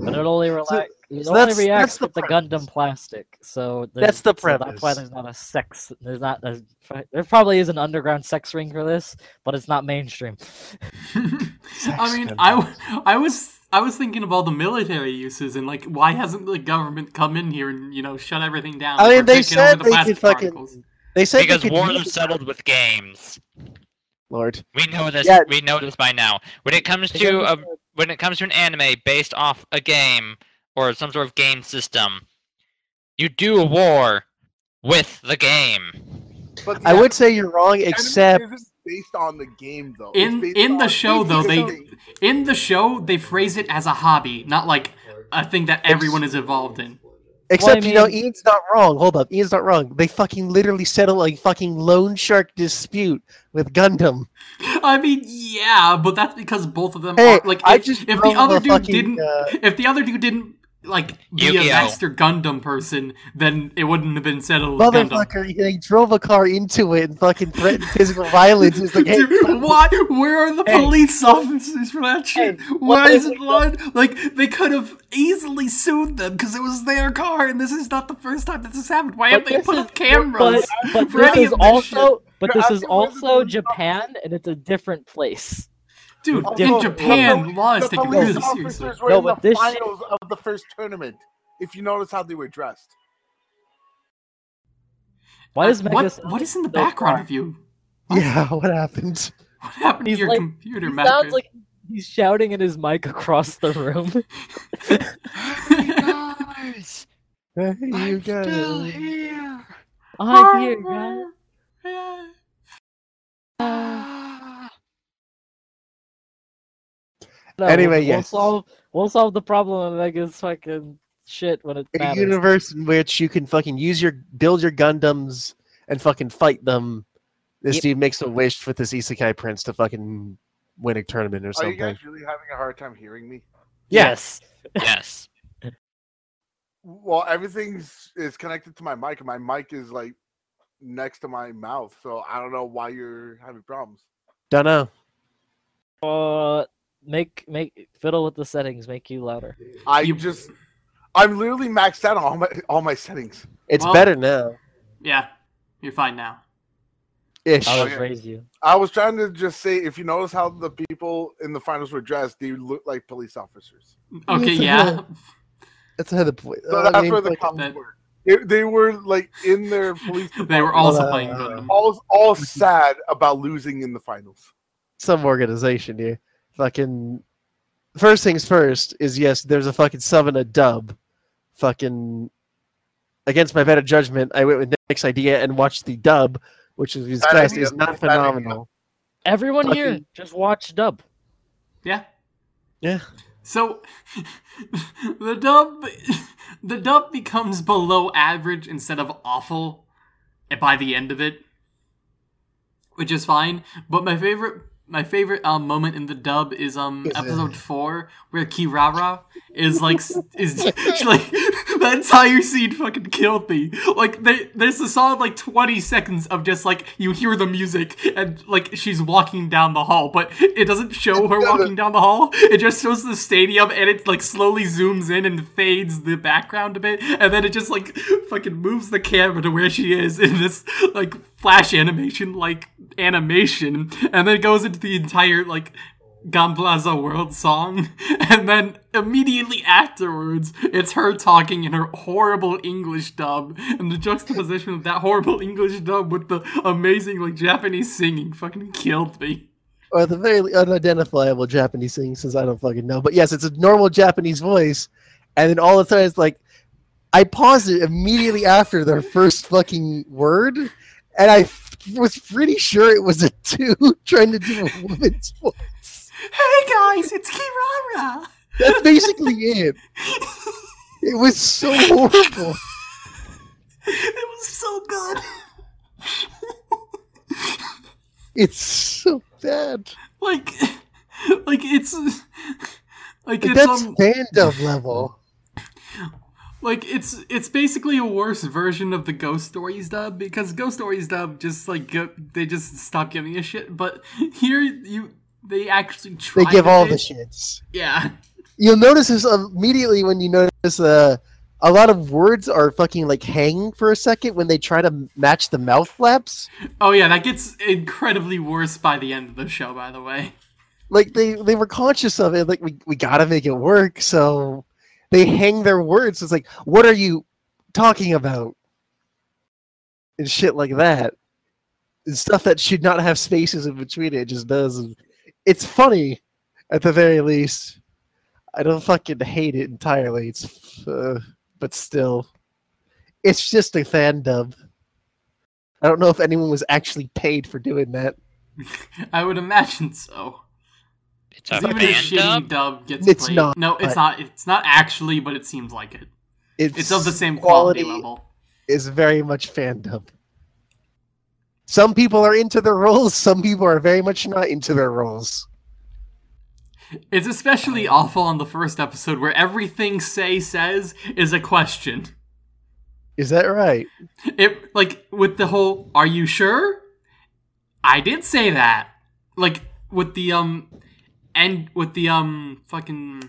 A: But it only relax. it
B: so
A: only
B: that's-
A: reacts
B: that's the
A: with the
B: premise.
A: Gundam plastic. So
B: That's
A: there's-
B: the
A: so That's why there's not a sex. There's not. A, there probably is an underground sex ring for this, but it's not mainstream.
D: I mean, I, w- I was I was thinking of all the military uses and like why hasn't the government come in here and you know shut everything down?
B: I mean, they
D: taking over
B: said
D: the
B: they could fucking. They said
C: because
B: they could
C: wars are settled with games.
B: Lord.
C: We know this.
B: Yeah.
C: We know this by now. When it comes to a,
A: understand-
C: when it comes to an anime based off a game or some sort of game system, you do a war with the game.
F: But
B: I would say you're wrong, except
F: based on the game though.
D: In- in the
F: on-
D: show, though, they- In the show, they phrase it as a hobby, not like a thing that everyone is involved in.
B: Except you know Ian's not wrong. Hold up, Ian's not wrong. They fucking literally settle a fucking loan shark dispute with Gundam.
D: I mean, yeah, but that's because both of them
B: Hey,
D: are like.
B: I
D: If,
B: just
D: if the other dude
B: fucking,
D: didn't,
B: uh,
D: if the other dude didn't like be a
C: Yu-Gi-Oh.
D: master Gundam person, then it wouldn't have been settled with Gundam.
B: Motherfucker, he drove a car into it and fucking threatened physical violence. It's like, hey,
D: Dude, what? Where are the
B: Hey.
D: police officers for that shit?
A: Hey,
D: Why
A: what
D: is
A: is
D: it blood? Like they could have easily sued them because it was their car, and this is not the first time that this happened. Why
A: haven't
D: they put
A: is-
D: up cameras?
A: But, but
D: for
A: this
D: any
A: is
D: of this
A: also. But
F: You're
A: this is also Japan, and it's a different place.
D: Dude,
A: Also,
D: in Japan,
F: poli-
D: law is
F: the
D: taken
F: police
D: really seriously.
F: officers were
A: No,
F: in
A: but
F: the
A: this shit-
F: finals of the first tournament. If you notice how they were dressed.
A: Why does
D: what, what is in the
A: so
D: background
A: far?
D: of you?
B: yeah, what happened?
D: What happened
A: He's
D: to your
A: like-
D: computer,
A: He
D: Matt?
A: sounds like he's shouting in his mic across the room.
C: hey Guys,
B: Hey, you
C: I'm
B: got
C: still here.
A: I'm here, guys.
C: Ah.
A: No,
B: Anyway,
A: we'll,
B: yes.
A: We'll solve, we'll solve the problem of Mega's fucking shit when it
B: A
A: matters.
B: universe in which you can fucking use your build your Gundams and fucking fight them. This
A: Yep.
B: dude makes a wish with this Isekai prince to fucking win a tournament or something.
F: Are you guys really having a hard time hearing me?
A: Yes.
C: Yes.
F: Well, everything's is connected to my mic, and my mic is like next to my mouth, so I don't know why you're having problems.
B: Don't know.
A: Uh, Make make fiddle with the settings. Make you louder.
F: I
D: You-
F: just, I'm literally maxed out on all my all my settings.
B: It's
D: Well-
B: better now.
D: Yeah, you're fine now.
B: Ish.
A: I'll
F: Okay.
A: just raise you.
F: I was trying to just say, if you notice how the people in the finals were dressed, they look like police officers.
D: Okay,
B: Yes,
D: yeah.
B: That's another point.
F: So
B: Uh,
F: that's
B: I mean,
F: where the
B: fucking-
F: cops
D: that-
F: were. They, they were like in their police.
D: They were
F: department,
D: also
B: Uh,
D: playing Gundam.
F: all all sad about losing in the finals.
B: some organization here. Fucking first things first is yes, there's a fucking sub and a dub. Fucking against my better judgment, I went with Nick's idea and watched the dub, which is his
F: Bad
B: is not phenomenal.
A: Everyone here, just watch dub.
D: Yeah.
B: Yeah.
D: So the dub the dub becomes below average instead of awful by the end of it. Which is fine. But my favorite my favorite um, moment in the dub is um episode four where Kirara is like is like that entire scene fucking killed me. Like they, there's a solid like 20 seconds of just like you hear the music and like she's walking down the hall, but it doesn't show her walking down the hall. It just shows the stadium and it like slowly zooms in and fades the background a bit, and then it just like fucking moves the camera to where she is in this like flash animation like animation, and then it goes into the entire like Gamplaza World song, and then immediately afterwards, it's her talking in her horrible English dub, and the juxtaposition of that horrible English dub with the amazing like Japanese singing fucking killed me.
B: Or the very unidentifiable Japanese thing, since I don't fucking know. But yes, it's a normal Japanese voice, and then all of a sudden it's like I paused it immediately after their first fucking word, and I was pretty sure it was a two trying to do a woman's voice.
D: Hey guys, it's Kirara.
B: That's basically it. It was so horrible.
D: it was so good.
B: It's so bad.
D: like, like it's like it's
B: That's
D: um,
B: fandom level.
D: like it's it's basically a worse version of the Ghost Stories dub because Ghost Stories dub just like go, they just stop giving a shit. But here you they actually try.
B: They give all the shits.
D: Yeah,
B: you'll notice this immediately when you notice uh, a lot of words are fucking like hanging for a second when they try to match the mouth flaps.
D: Oh yeah, that gets incredibly worse by the end of the show. By the way,
B: Like they they were conscious of it. Like we we gotta make it work, so they hang their words. It's like, what are you talking about? And shit like that. And stuff that should not have spaces in between it just does. And It's funny, at the very least. I don't fucking hate it entirely. It's, uh, but still, it's just a fan dub. I don't know if anyone was actually paid for doing that.
D: I would imagine so.
C: It's a
D: 'Cause even a shitty
C: dub.
D: dub, gets
B: It's
D: played.
B: not,
D: No, it's not. It's not actually, but it seems like it.
B: It's,
D: It's of the same quality, level.
B: is very much fan dub. Some people are into their roles. Some people are very much not into their roles.
D: It's especially awful on the first episode where everything Sei says is a question.
B: Is that right?
D: It like with the whole "Are you sure?" I did say that. Like with the um and with the um fucking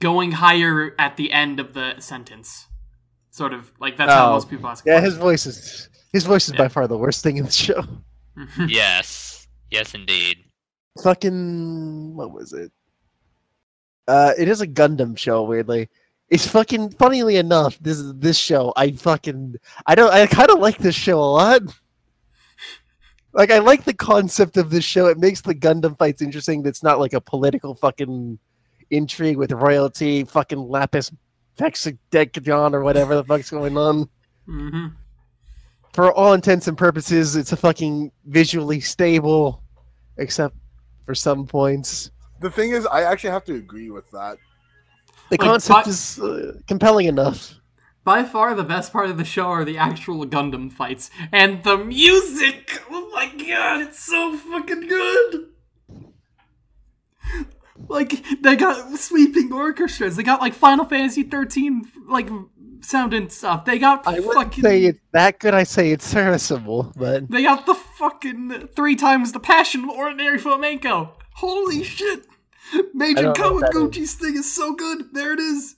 D: going higher at the end of the sentence. Sort of like that's how
B: Oh.
D: most people ask.
B: Yeah, his voice is his voice is
D: Yeah.
B: by far the worst thing in the show.
C: Yes. Yes, indeed.
B: Fucking what was it? Uh, it is a Gundam show. Weirdly, it's fucking. Funnily enough, this is this show. I fucking. I don't. I kind of like this show a lot. Like I like the concept of this show. It makes the Gundam fights interesting. It's not like a political fucking intrigue with royalty, fucking Lapis Hexadecagon or whatever the fuck's going on.
D: hmm
B: For all intents and purposes, it's a fucking visually stable, except for some points.
F: The thing is, I actually have to agree with that.
B: The
D: Like,
B: concept
D: but-
B: is uh, compelling enough.
D: By far, the best part of the show are the actual Gundam fights and the music. Oh my god, it's so fucking good. Like they got sweeping orchestras. They got like Final Fantasy 13 like sound and stuff. They got
B: I wouldn't
D: fucking.
B: say it's that good. I say it's serviceable, but
D: They got the fucking three times the passion of ordinary flamenco. Holy shit! Major
B: don't know what that
D: Kawaguchi's thing is so good. There it is.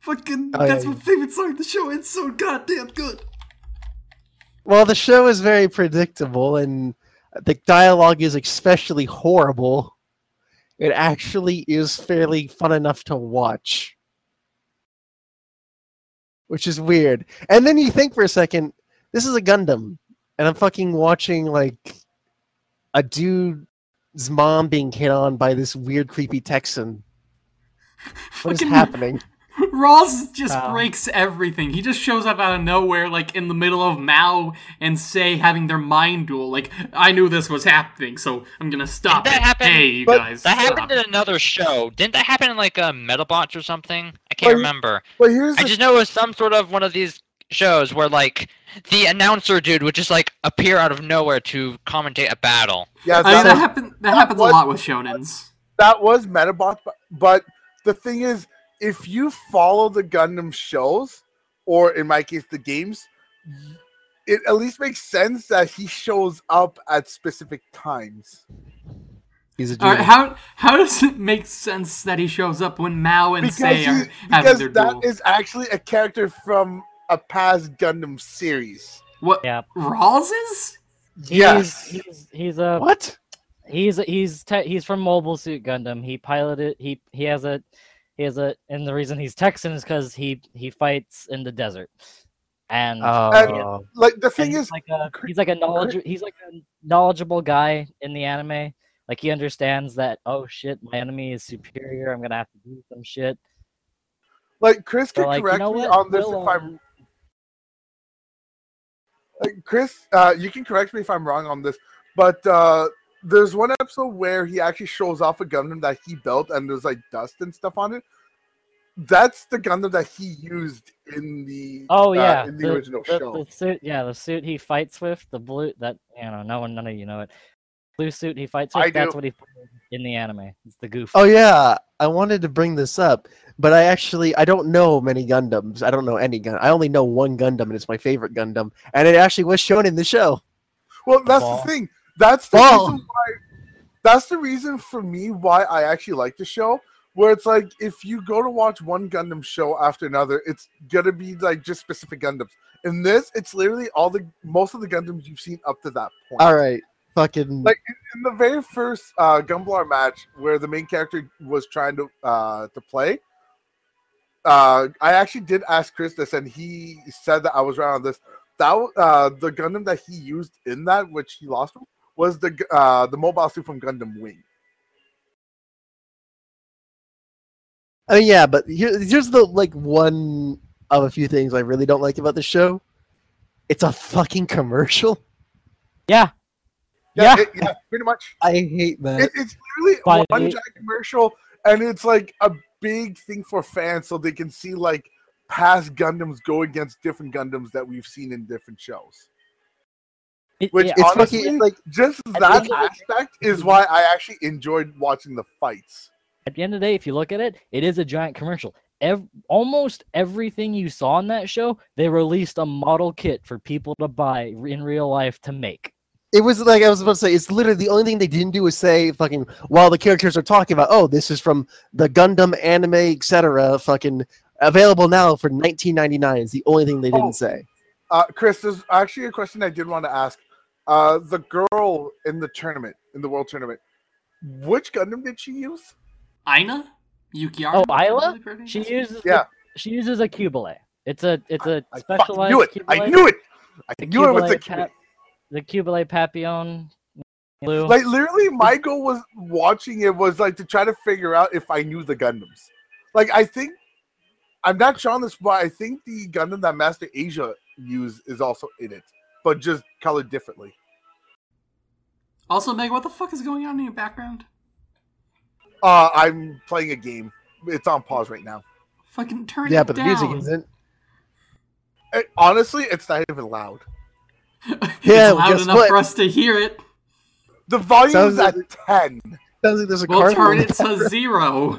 D: Fucking,
B: Oh,
D: that's
B: yeah.
D: my favorite song of the show. It's so goddamn good.
B: well, the show is very predictable, and the dialogue is especially horrible. It actually is fairly fun enough to watch, which is weird. And then you think for a second, this is a Gundam, and I'm fucking watching like a dude's mom being hit on by this weird, creepy Texan. What is happening?
D: Ross just
A: Wow.
D: breaks everything. He just shows up out of nowhere, like in the middle of Mao and Sei having their mind duel. Like, I knew this was happening, so I'm gonna stop
C: Didn't
D: it.
C: that happen-
D: Hey, you guys.
C: That
D: stop
C: happened in another show. Didn't that happen in like a Medabots or something? I can't
F: Well,
C: remember.
F: But here's
C: I
F: the
C: just know it was some sort of one of these shows where like the announcer dude would just like appear out of nowhere to commentate a battle.
F: yeah,
D: I mean,
F: that,
D: that, happen- that happens a
F: was-
D: lot with shonens.
F: that was Medabots, but, but the thing is, if you follow the Gundam shows, or in my case, the games, it at least makes sense that he shows up at specific times.
B: He's a
D: All right, how how does it make sense that he shows up when Mao and
F: Because, Sei
D: are having
F: because
D: their
F: that
D: duel?
F: is actually a character from a past Gundam series.
D: what
A: Yeah.
D: Rawls is?
F: Yes.
A: He's, he's, he's a
B: What?
A: he's he's te- he's from Mobile Suit Gundam. He piloted he he has a he has a and the reason he's Texan is because he he fights in the desert. And
B: Oh,
F: Like the
A: and
F: thing
A: he's
F: is,
A: like a he's like a knowledge he's like a knowledgeable guy in the anime. Like he understands that oh shit, my enemy is superior. I'm gonna have to do some shit.
F: like Chris
A: So
F: can
A: like you
F: correct
A: know
F: me
A: what?
F: on this
A: We'll,
F: if I'm
A: um,
F: like Chris, uh, you can correct me if I'm wrong on this, but uh, there's one episode where he actually shows off a Gundam that he built, and there's like dust and stuff on it. That's the Gundam that he used in the
A: Oh
F: uh,
A: yeah,
F: in the, original
A: the,
F: show.
A: the suit, yeah, the suit he fights with, the blue that you know, no one, none of you know it. Blue suit he fights with.
F: I
A: that's
F: do.
A: what he in the anime. It's the Gouf.
B: oh yeah. I wanted to bring this up, but I actually I don't know many Gundams. I don't know any gun. I only know one Gundam, and it's my favorite Gundam, and it actually was shown in the show.
F: Well, that's
A: Ball.
F: the thing. That's the
B: Ball.
F: reason why. that's the reason for me why I actually like the show. Where it's like if you go to watch one Gundam show after another, it's gonna be like just specific Gundams. In this, it's literally all the most of the Gundams you've seen up to that point.
B: All right, fucking
F: Like in, in the very first uh, Gunpla match, where the main character was trying to uh, to play, uh, I actually did ask Chris this, and he said that I was right on this. That uh, the Gundam that he used in that, which he lost, was the uh, the mobile suit from Gundam Wing.
B: I mean, yeah, but here, here's the like one of a few things I really don't like about the show. It's a fucking commercial.
A: Yeah. Yeah.
F: it- yeah, pretty much.
B: I hate that.
F: It, it's literally
A: But
F: one giant commercial, and it's like a big thing for fans, so they can see like past Gundams go against different Gundams that we've seen in different shows.
A: It-
F: Which
A: yeah,
B: it's
F: honestly,
B: fucking like
F: just that
A: end of
F: aspect is why I actually enjoyed watching the fights.
A: at the end of the day, if you look at it, it is a giant commercial. Ev- almost everything you saw in that show, they released a model kit for people to buy in real life to make.
B: it was like I was about to say. It's literally the only thing they didn't do was say fucking while the characters are talking about. Oh, this is from the Gundam anime, etc. Fucking available now for 19.99 is the only thing they didn't
F: Oh.
B: say.
F: Uh, Chris, there's actually a question I did want to ask. Uh, the girl in the tournament, in the world tournament, which Gundam did she use?
D: Aina? Yukiara?
A: Oh,
D: I
A: Aila?
D: believe her name
A: She uses
F: Yeah.
A: the, she uses a Qubeley. It's a it's a
F: I fucking
A: specialized
F: knew it. I knew it. I
A: The
F: knew it was the
A: Qubeley Pap- the Qubeley Papillon blue.
F: Like literally, my goal was watching it was like to try to figure out if I knew the Gundams. Like I think I'm not sure on this, but I think the Gundam that Master Asia used is also in it, but just colored differently.
D: Also, Meg, what the fuck is going on in your background?
F: Uh, I'm playing a game. It's on pause right now.
D: Fucking turn
B: Yeah,
D: it
B: but the music isn't.
F: Eh, honestly, it's not even loud.
D: it's
B: Yeah,
D: loud enough
B: what?
D: for us to hear it.
F: The volume
B: Sounds
F: is at
B: like-
F: ten.
B: Sounds like there's a
D: We'll turn it to
B: background.
D: zero.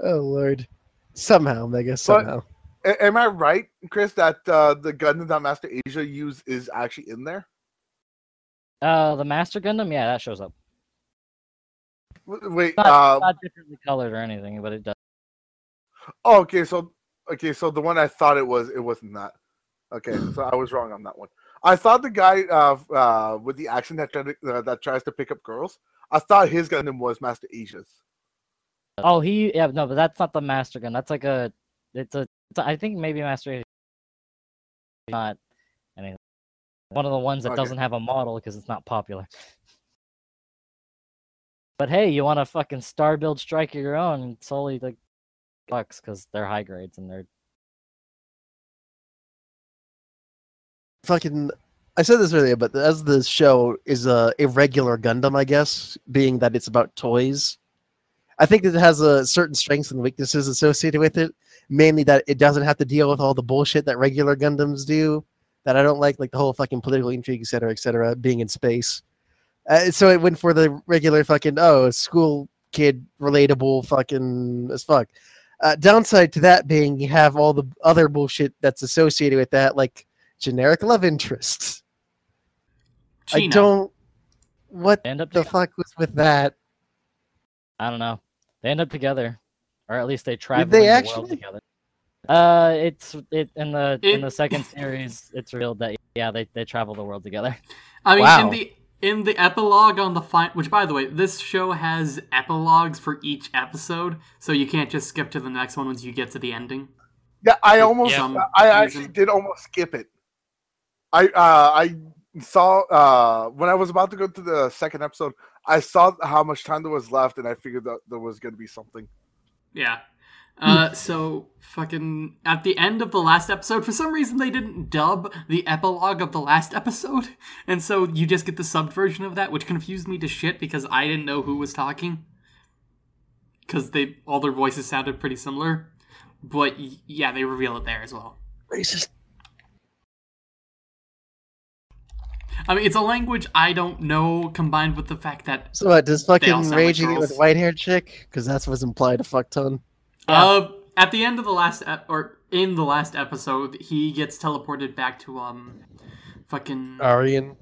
B: Oh lord. Somehow, Mega. Somehow.
F: A- am I right, Chris, that uh, the Gundam that Master Asia used is actually in there?
A: Uh, the Master Gundam, yeah, that shows up.
F: Wait,
A: Not,
F: uh,
A: not differently colored or anything, but it does.
F: Oh, okay. So, okay. So the one I thought it was, it wasn't that. Okay, so I was wrong on that one. I thought the guy uh, uh, with the accent that tried to, uh, that tries to pick up girls. I thought his Gundam was Master Asia's.
A: Oh, he yeah no, but that's not the Master Gun. That's like a it's a a- I think maybe Master is not anything. One of the ones that
F: Okay.
A: doesn't have a model because it's not popular. But hey, you want to fucking star build strike of your own? It's only like bucks because they're high grades and they're
B: fucking I said this earlier, but as the show is a irregular Gundam, I guess, being that it's about toys, I think it has a certain strengths and weaknesses associated with it. Mainly that it doesn't have to deal with all the bullshit that regular Gundams do. That I don't like, like the whole fucking political intrigue, et cetera, et cetera, being in space. Uh, so it went for the regular fucking oh school kid relatable fucking as fuck. Uh, downside to that being you have all the other bullshit that's associated with that, like generic love interests. I don't. What
A: end up
B: the fuck was with that?
A: I don't know. They end up together, or at least they travel
B: they
A: in the world
B: actually?
A: together. Uh, it's it in the in the second series. It's revealed that yeah, they they travel the world together.
D: I mean,
B: Wow.
D: in the in the epilogue on the fine, which by the way, this show has epilogues for each episode, so you can't just skip to the next one once you get to the ending.
F: Yeah, I almost,
D: Yeah.
F: I actually did almost skip it. I, uh, I saw uh, when I was about to go to the second episode, I saw how much time there was left, and I figured that there was going to be something.
D: Yeah. Uh, so fucking at the end of the last episode, for some reason they didn't dub the epilogue of the last episode, and so you just get the subbed version of that, which confused me to shit because I didn't know who was talking. Because they all their voices sounded pretty similar, but yeah, they reveal it there as well.
B: Racist.
D: I mean, it's a language I don't know, combined with the fact that
B: So what? Does fucking
D: sound like
B: raging with white haired chick? Because that's what's implied a fuck ton.
A: Yeah.
D: Uh, at the end of the last ep- or in the last episode, he gets teleported back to um, fucking
B: Aryan.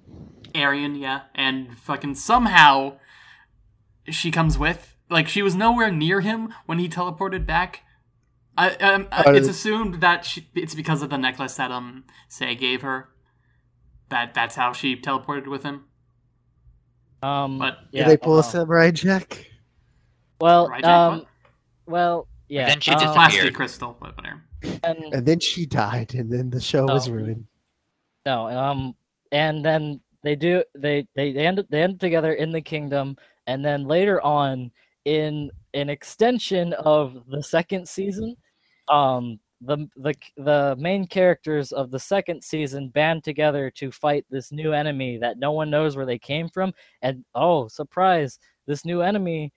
D: Arian, yeah, and fucking somehow she comes with. Like she was nowhere near him when he teleported back. I, um, uh,
B: Uh,
D: it's assumed that she, it's because of the necklace that um Sei gave her. That that's how she teleported with him.
A: Um,
D: But
A: yeah,
B: Did they pull
A: uh,
B: a samurai jack?
A: Well,
D: Right, Jack?
A: um,
D: What?
A: well, yeah.
C: then she
A: um,
C: disappeared.
D: crystal, but whatever.
A: and-
B: And then she died, and then the show was
A: Oh.
B: ruined.
A: No, um, and then they do they they they end they end together in the kingdom, and then later on in an extension of the second season, um, the the the main characters of the second season band together to fight this new enemy that no one knows where they came from, and oh surprise, this new enemy.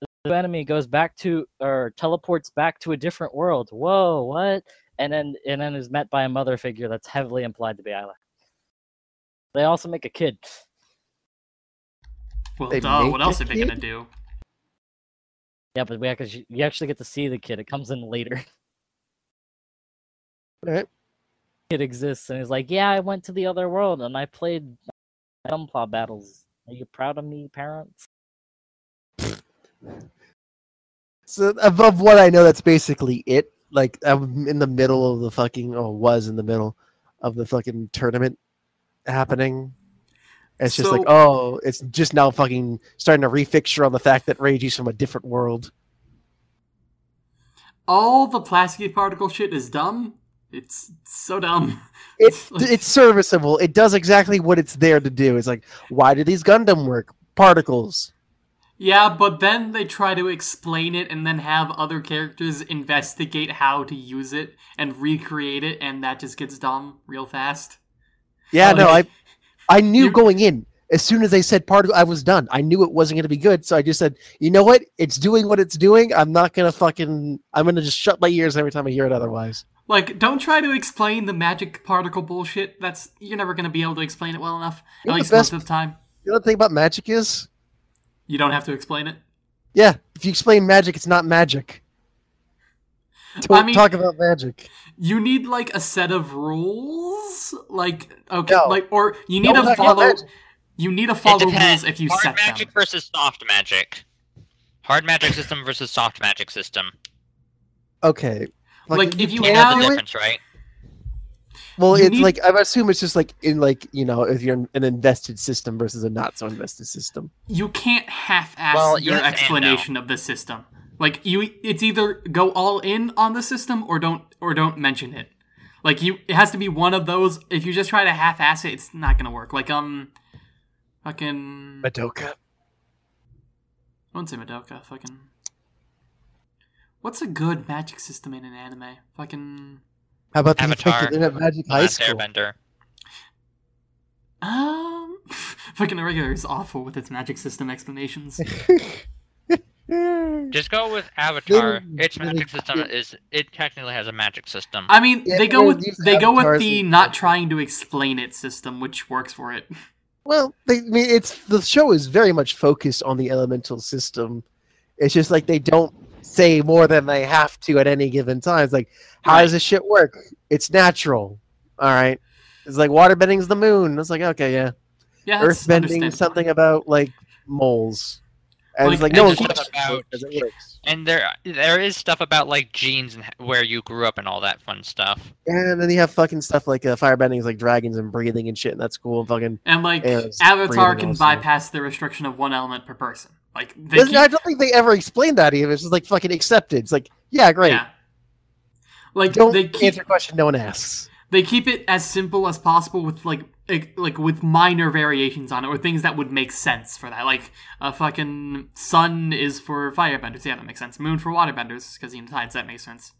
A: The new enemy goes back to or teleports back to a different world. Whoa, what? and then and then is met by a mother figure that's heavily implied to be Aila. They also make a kid.
D: Well,
B: They
D: duh, what else are they gonna do?
A: Yeah, but we actually you actually get to see the kid. It comes in later.
B: All right.
A: It exists, and he's like, "Yeah, I went to the other world and I played Gunpla battles. Are you proud of me, parents?"
B: So above what I know, that's basically it. Like I'm in the middle of the fucking, or was in the middle of the fucking tournament happening. It's just like, oh, it's just now fucking starting to refixture on the fact that Reiji's from a different world.
D: All the plastic particle shit is dumb. It's so dumb.
B: It,
D: Like-
B: it's serviceable. It does exactly what it's there to do. It's like, why do these Gundam work? Particles.
D: Yeah, but then they try to explain it and then have other characters investigate how to use it and recreate it, and that just gets dumb real fast.
B: Yeah,
D: Oh,
B: no, I I knew going in. As soon as they said particle, I was done. I knew it wasn't going to be good, so I just said, you know what? It's doing what it's doing. I'm not going to fucking. I'm going to just shut my ears every time I hear it. Otherwise,
D: Like, don't try to explain the magic particle bullshit. That's you're never gonna be able to explain it well enough.
B: You know
D: At
B: the
D: least
B: best-
D: most of the time,
B: you know the thing about magic is,
D: you don't have to explain it.
B: yeah, if you explain magic, it's not magic. Don't
D: I mean-
B: talk about magic.
D: You need like a set of rules, like okay,
B: No.
D: like or you need
B: Don't
D: to
B: talk about
D: follow. You need to
C: It
D: follow rules if you
C: Hard
D: set
C: magic
D: them.
C: versus soft magic. Hard magic system versus soft magic system.
B: Okay.
D: Like,
B: Fucking-
D: if you
C: You
B: can't
C: know
D: have-
C: the
B: do it?
C: difference, right?
B: Well,
D: You
B: it's
D: need-
B: like I assume it's just like in like you know if you're an invested system versus a not so invested system.
D: You can't half-ass
C: Well,
D: your
C: yes and no.
D: explanation of the system. Like you, it's either go all in on the system or don't or don't mention it. Like you, it has to be one of those. If you just try to half-ass it, it's not gonna work. Like um, fucking.
B: Madoka.
D: I wouldn't say Madoka. Fucking. What's a good magic system in an anime? Fucking.
B: How about the
C: Avatar.
B: fucking at Magic High
C: Last
B: School?
C: Airbender.
D: Um. fucking Irregular is awful with its magic system explanations.
C: Just go with Avatar.
B: Then-
C: Its magic
B: it-
C: system is—it technically has a magic system.
D: I mean,
B: Yeah,
D: they go with they go with the
B: and-
D: not trying to explain it system, which works for it.
B: Well, they, I mean, it's the show is very much focused on the elemental system. It's just like they don't say more than they have to at any given time. It's like, how
D: Right.
B: does this shit work? It's natural. All right. It's like water bending's the moon. It's like, okay, yeah.
D: Yeah,
B: Earth
D: that's
B: bending something about like moles. And it's
D: Like,
B: like, no
C: and
B: one
C: about-
B: because it works.
C: and there there is stuff about like genes and where you grew up and all that fun stuff.
B: And then you have fucking stuff like uh, fire bending is like dragons and breathing and shit. And that's cool. and Fucking.
D: And like Avatar can
B: also.
D: bypass the restriction of one element per person. Like they keep,
B: I don't think they ever explained that even. It's just like fucking accepted. It's like, yeah, great.
D: yeah. Like
B: Don't
D: they keep
B: answer a question no one asks.
D: they keep it as simple as possible with like like, with minor variations on it or things that would make sense for that. Like a fucking sun is for firebenders. Yeah, that makes sense. Moon for waterbenders because know tides. That makes sense.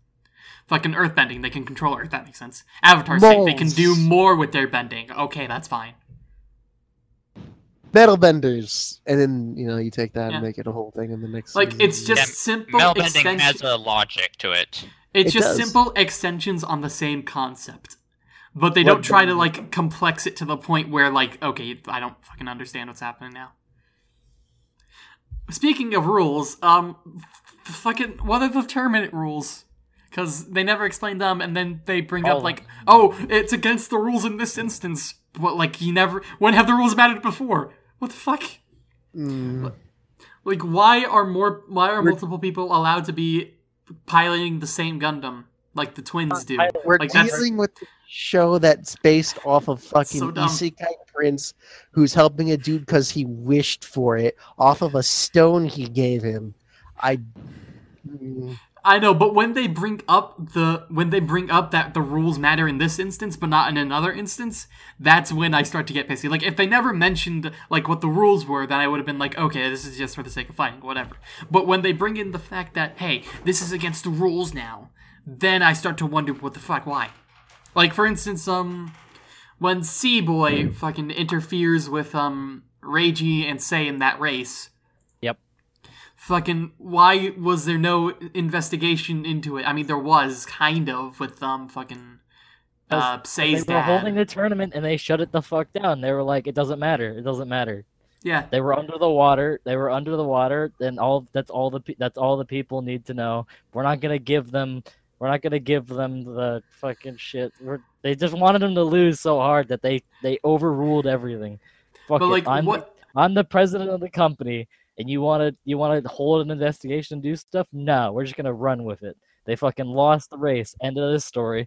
D: Fucking earth bending. They can control earth. That makes sense. Avatar state. They can do more with their bending. Okay, that's fine.
B: Metal benders, and then you know you take that
D: Yeah.
B: and make it a whole thing in the next.
D: Like
B: season.
D: it's just
C: Yeah,
D: simple
C: Metal bending has a logic to it.
D: It's
B: It
D: just
B: does.
D: simple extensions on the same concept. But they
B: What
D: don't try to like complex it to the point where like, okay, I don't fucking understand what's happening now. Speaking of rules, um f- fucking what are the tournament rules? because they never explain them, and then they bring
A: All
D: up like, oh, it's against the rules in this instance. But like, he never. When have the rules mattered before? What the fuck?
B: Mm.
D: Like, why are more? Why are multiple people allowed to be piloting the same Gundam like the twins do?
B: We're
D: Like, that's-
B: dealing with a show that's based off of fucking
D: So dumb.
B: Isekai Prince, who's helping a dude because he wished for it off of a stone he gave him. I. Mm.
D: I know, but when they bring up the when they bring up that the rules matter in this instance but not in another instance, that's when I start to get pissy. Like if they never mentioned like what the rules were, then I would have been like, okay, this is just for the sake of fighting, whatever. But when they bring in the fact that hey, this is against the rules now, then I start to wonder what the fuck why. Like for instance, um, when Sea Boy fucking interferes with um Reiji and Sei in that race. Fucking why was there no investigation into it? I mean, there was kind of with um fucking uh
A: They
D: Sei's
A: were holding the tournament and they shut it the fuck down. They were like, it doesn't matter. It doesn't matter.
D: Yeah,
A: They were under the water. They were under the water. And all that's all the that's all the people need to know. We're not gonna give them. We're not gonna give them the fucking shit. We're, they just wanted them to lose so hard that they they overruled everything. Fuck
D: but
A: it.
D: like
A: I'm,
D: what?
A: I'm the president of the company, and you want to you want to hold an investigation and do stuff? No, we're just gonna run with it. They fucking lost the race. End of this story.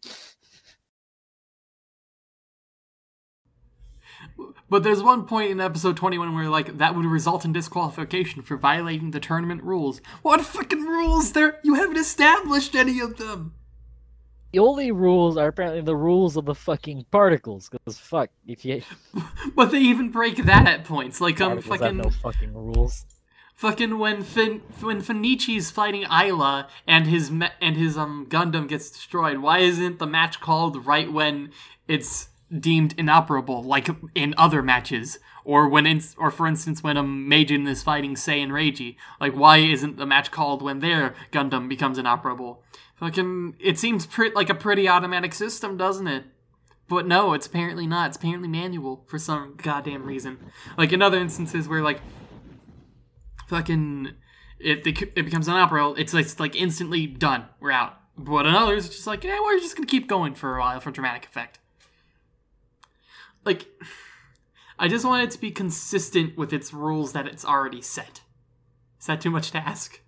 D: But there's one point in episode 21 where like that would result in disqualification for violating the tournament rules. What fucking rules? There, you haven't established any of them.
A: The only rules are apparently the rules of the fucking particles. Because fuck, if you
D: But they even break that at points. Like um,
A: particles
D: fucking
A: no fucking rules.
D: Fucking when fin- when Finichi's fighting Aila and his me- and his um Gundam gets destroyed, why isn't the match called right when it's deemed inoperable, like in other matches, or when in- or for instance when um Meijin is fighting Sei and Reiji, like why isn't the match called when their Gundam becomes inoperable? Fucking, it seems pre- like a pretty automatic system, doesn't it? But no, it's apparently not. It's apparently manual for some goddamn reason. Like in other instances where like fucking it it, it becomes inoperable, it's like, it's like instantly done. We're out. But in others, it's just like, yeah, we're just gonna keep going for a while for dramatic effect. Like, I just want it to be consistent with its rules that it's already set. Is that too much to ask?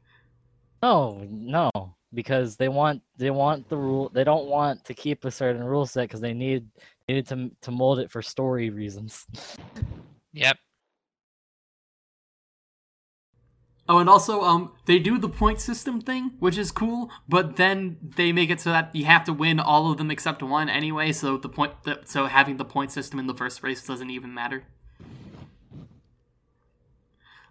A: No, no, because they want they want the rule. They don't want to keep a certain rule set because they need they need to to mold it for story reasons.
C: Yep.
D: Oh, and also, um, they do the point system thing, which is cool, but then they make it so that you have to win all of them except one anyway. So the point, the, so having the point system in the first race doesn't even matter.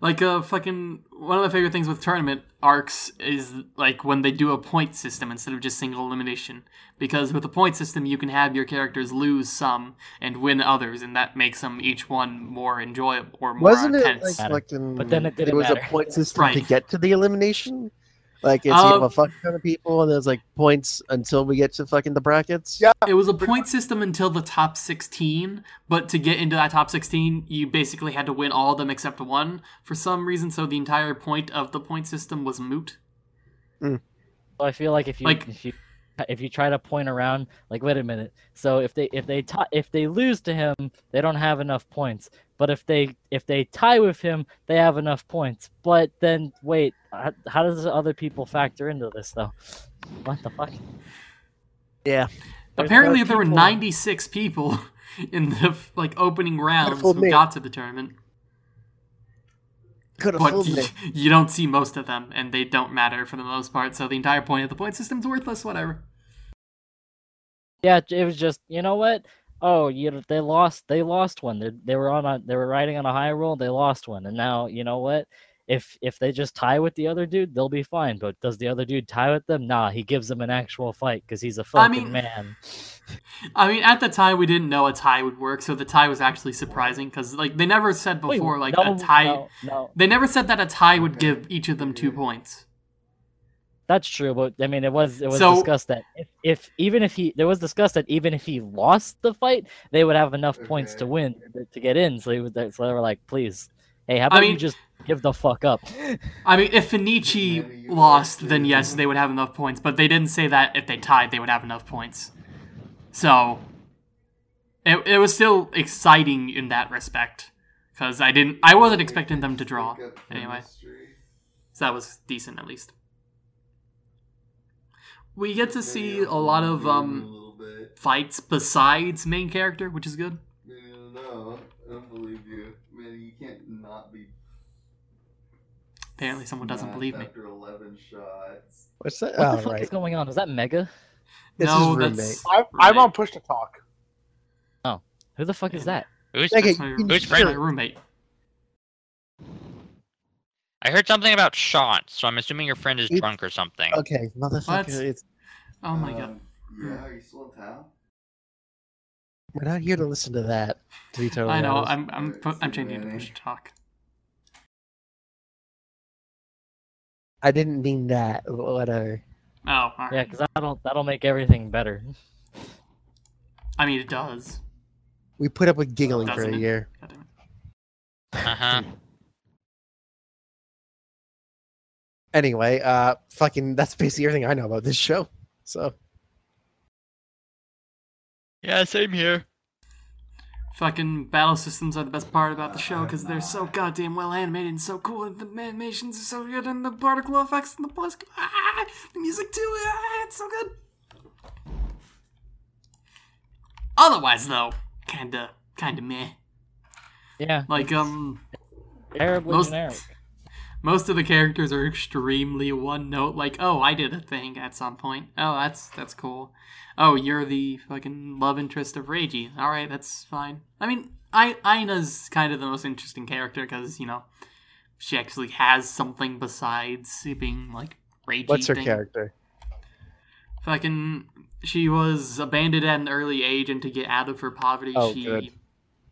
D: Like, uh, fucking one of my favorite things with tournament arcs is like when they do a point system instead of just single elimination. Because with a point system, you can have your characters lose some and win others, and that makes them each one more enjoyable or more
B: Wasn't it
D: intense.
B: like
A: Matter. But then it
B: there
A: didn't
B: was
A: matter.
B: a point system to get to the elimination. Like it's you have
D: um,
B: a fuck ton of people, and there's like points until we get to fucking the brackets.
F: Yeah.
D: It was a point system until the top 16, but to get into that top 16, you basically had to win all of them except one for some reason, so the entire point of the point system was moot. Hmm.
A: So I feel like if you
D: Like-
A: if you if you try to point around, like wait a minute. So if they if they tie if they lose to him, they don't have enough points. But if they if they tie with him, they have enough points. But then wait, how, how does other people factor into this though? What the fuck?
B: Yeah,
A: There's
D: Apparently,
A: no
D: there were
A: people-
D: 96 people in the like opening rounds who
B: me.
D: got to the tournament,
B: could have
D: but
B: fooled
D: y- you don't see most of them, and they don't matter for the most part. So the entire point of the point system's worthless. Whatever.
A: Yeah, it was just you know what? Oh, you they lost. They lost one. They they were on a they were riding on a high roll. They lost one, and now you know what? If if they just tie with the other dude, they'll be fine. But does the other dude tie with them? Nah, he gives them an actual fight because he's a fucking
D: mean-
A: man.
D: I mean, at the time, we didn't know a tie would work, so the tie was actually surprising because like they never said
A: Wait,
D: before like
A: no,
D: a tie.
A: No, no,
D: They never said that a tie would give each of them two points.
A: That's true. But I mean, it was it was
D: So-
A: discussed that if, if even if he there was discussed that even if he lost the fight, they would have enough points to win to get in. So he was so they were like, please, Hey, how about you
D: mean-
A: just give the fuck up?
D: I mean, if Finichi lost, then yes, they would have enough points. But they didn't say that if they tied, they would have enough points. So it it was still exciting in that respect because I didn't, I wasn't expecting them to draw anyway. So that was decent at least. We get to see a lot of um fights besides main character, which is good.
G: Man, no, I don't believe you. Man, you can't not be.
D: Apparently, someone doesn't believe me.
G: After eleven shots.
B: What's that?
A: What
B: oh,
A: the fuck
B: right.
A: is going on? Is that Mega?
B: This
D: no, that's
F: I'm, I'm on push to talk.
A: Oh, who the fuck is that?
C: Who's,
B: Mega,
D: my,
C: Who's
D: that's my roommate.
C: I heard something about shots, so I'm assuming your friend is
B: It's-
C: drunk or something.
B: Okay, motherfucker.
D: What?
B: It's,
D: Oh my god.
G: Um, Yeah, are you still in town?
B: we're not here to listen to that. To be totally
D: I know.
B: honest.
D: I'm I'm
G: Alright,
D: pu- I'm changing to
G: Manny.
D: push to talk.
B: I didn't mean that. Whatever.
D: Oh, all right.
A: Yeah, because that'll that'll make everything better.
D: I mean, it does.
B: We put up with giggling for
D: Doesn't
B: a
D: it?
B: year.
D: God damn it.
C: Uh huh.
B: Anyway, uh, fucking, that's basically everything I know about this show. So,
C: Yeah, same here.
D: Fucking battle systems are the best part about the show because they're so goddamn well animated and so cool, and the animations are so good, and the particle effects and the plus, ah, the music too, ah, it's so good. Otherwise, though, kinda, kinda meh.
A: Yeah,
D: Like, um,
A: terribly
D: most
A: generic.
D: Most of the characters are extremely one note. Like, oh, I did a thing at some point. Oh, that's that's cool. Oh, you're the fucking love interest of Reiji. All right, that's fine. I mean, I Aila's kind of the most interesting character because you know she actually has something besides being like Reiji.
B: what's her
D: thing.
B: character?
D: Fucking, she was abandoned at an early age, and to get out of her poverty,
B: Oh,
D: she.
B: good.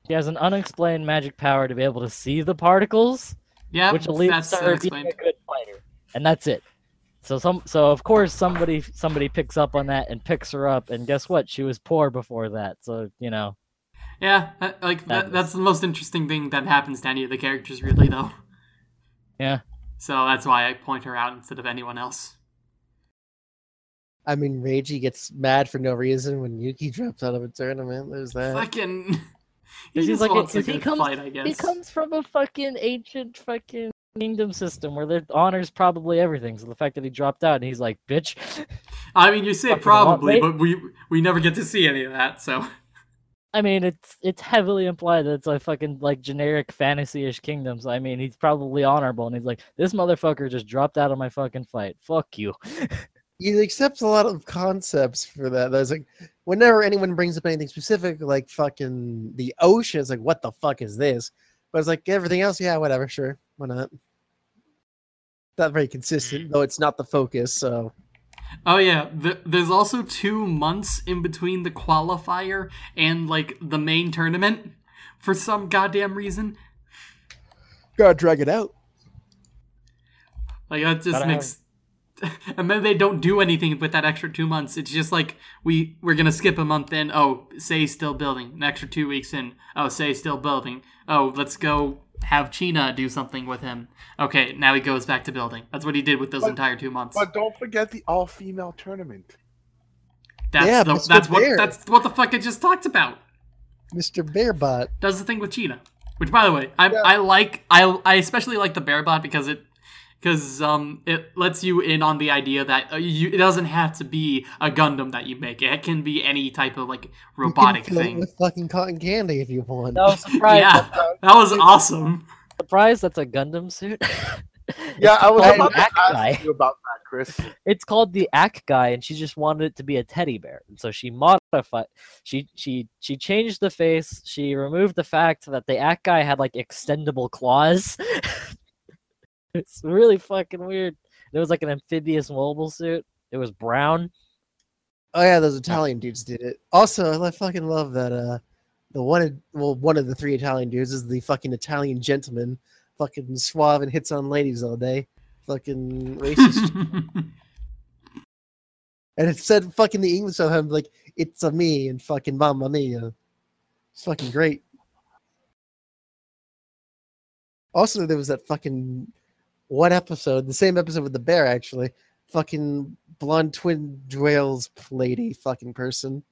A: She has an unexplained magic power to be able to see the particles,
D: Yeah,
A: which leads
D: that's
A: to her being a good fighter, and that's it. So some, so of course somebody somebody picks up on that and picks her up, and guess what? She was poor before that, so you know.
D: Yeah, like that, that's the most interesting thing that happens to any of the characters, really, though.
A: Yeah.
D: So that's why I point her out instead of anyone else.
B: I mean, Reiji gets mad for no reason when Yuki drops out of a tournament. There's that.
D: Fucking. He
A: He's like,
D: wants a
A: he comes,
D: fight, I guess.
A: he comes from a fucking ancient fucking kingdom system where their honors probably everything. So the fact that he dropped out and he's like, bitch,
D: I mean, you say probably, but we we never get to see any of that. So
A: I mean, it's it's heavily implied that it's a fucking like generic fantasy-ish kingdom. So I mean, he's probably honorable, and he's like, this motherfucker just dropped out of my fucking fight. Fuck you.
B: He accepts a lot of concepts for that. There's like, whenever anyone brings up anything specific, like fucking the ocean, it's like, what the fuck is this? But it's like everything else, yeah, whatever, sure, why not? Not very consistent, mm. though it's not the focus. So
D: Oh yeah, th- there's also two months in between the qualifier and like the main tournament for some goddamn reason.
B: gotta drag it out.
D: Like that just
A: Gotta
D: makes. And then they don't do anything with that extra two months. It's just like we we're gonna skip a month in. Oh, say still building. An extra two weeks in. Oh, say still building. Oh, let's go have China do something with him. Okay, now he goes back to building. That's what he did with those
F: But-
D: entire two months.
F: But don't forget the all-female tournament.
D: That's
B: Yeah,
D: the,
B: Mr.
D: that's what that's what the fuck I just talked about.
B: Mr. Bearbot.
D: does the thing with Cheetah. Which, by the way, I
F: Yeah.
D: I like I I especially like the Bearbot because it because um it lets you in on the idea that uh, you it doesn't have to be a Gundam that you make. It can be any type of like
B: You can
D: robotic thing.
B: with fucking cotton candy if you want.
A: No surprise.
D: Yeah, that was awesome.
A: Surprise, that's a Gundam suit.
F: Yeah, I was about to ask
A: Guy.
F: you about that, Chris.
A: It's called the Acguy, and she just wanted it to be a teddy bear. And so she modified. She she she changed the face. She removed the fact that the Acguy had like extendable claws. it's really fucking weird. It was like an amphibious mobile suit. It was brown.
B: Oh yeah, those Italian dudes did it. Also, I fucking love that. Uh, the one, well, one of the three Italian dudes is the fucking Italian gentleman, fucking suave and hits on ladies all day. Fucking racist. and it said fucking the English of him like it's a me and fucking mamma mia. It's fucking great. Also, there was that fucking one episode, the same episode with the bear, actually. Fucking blonde twin dwales lady fucking person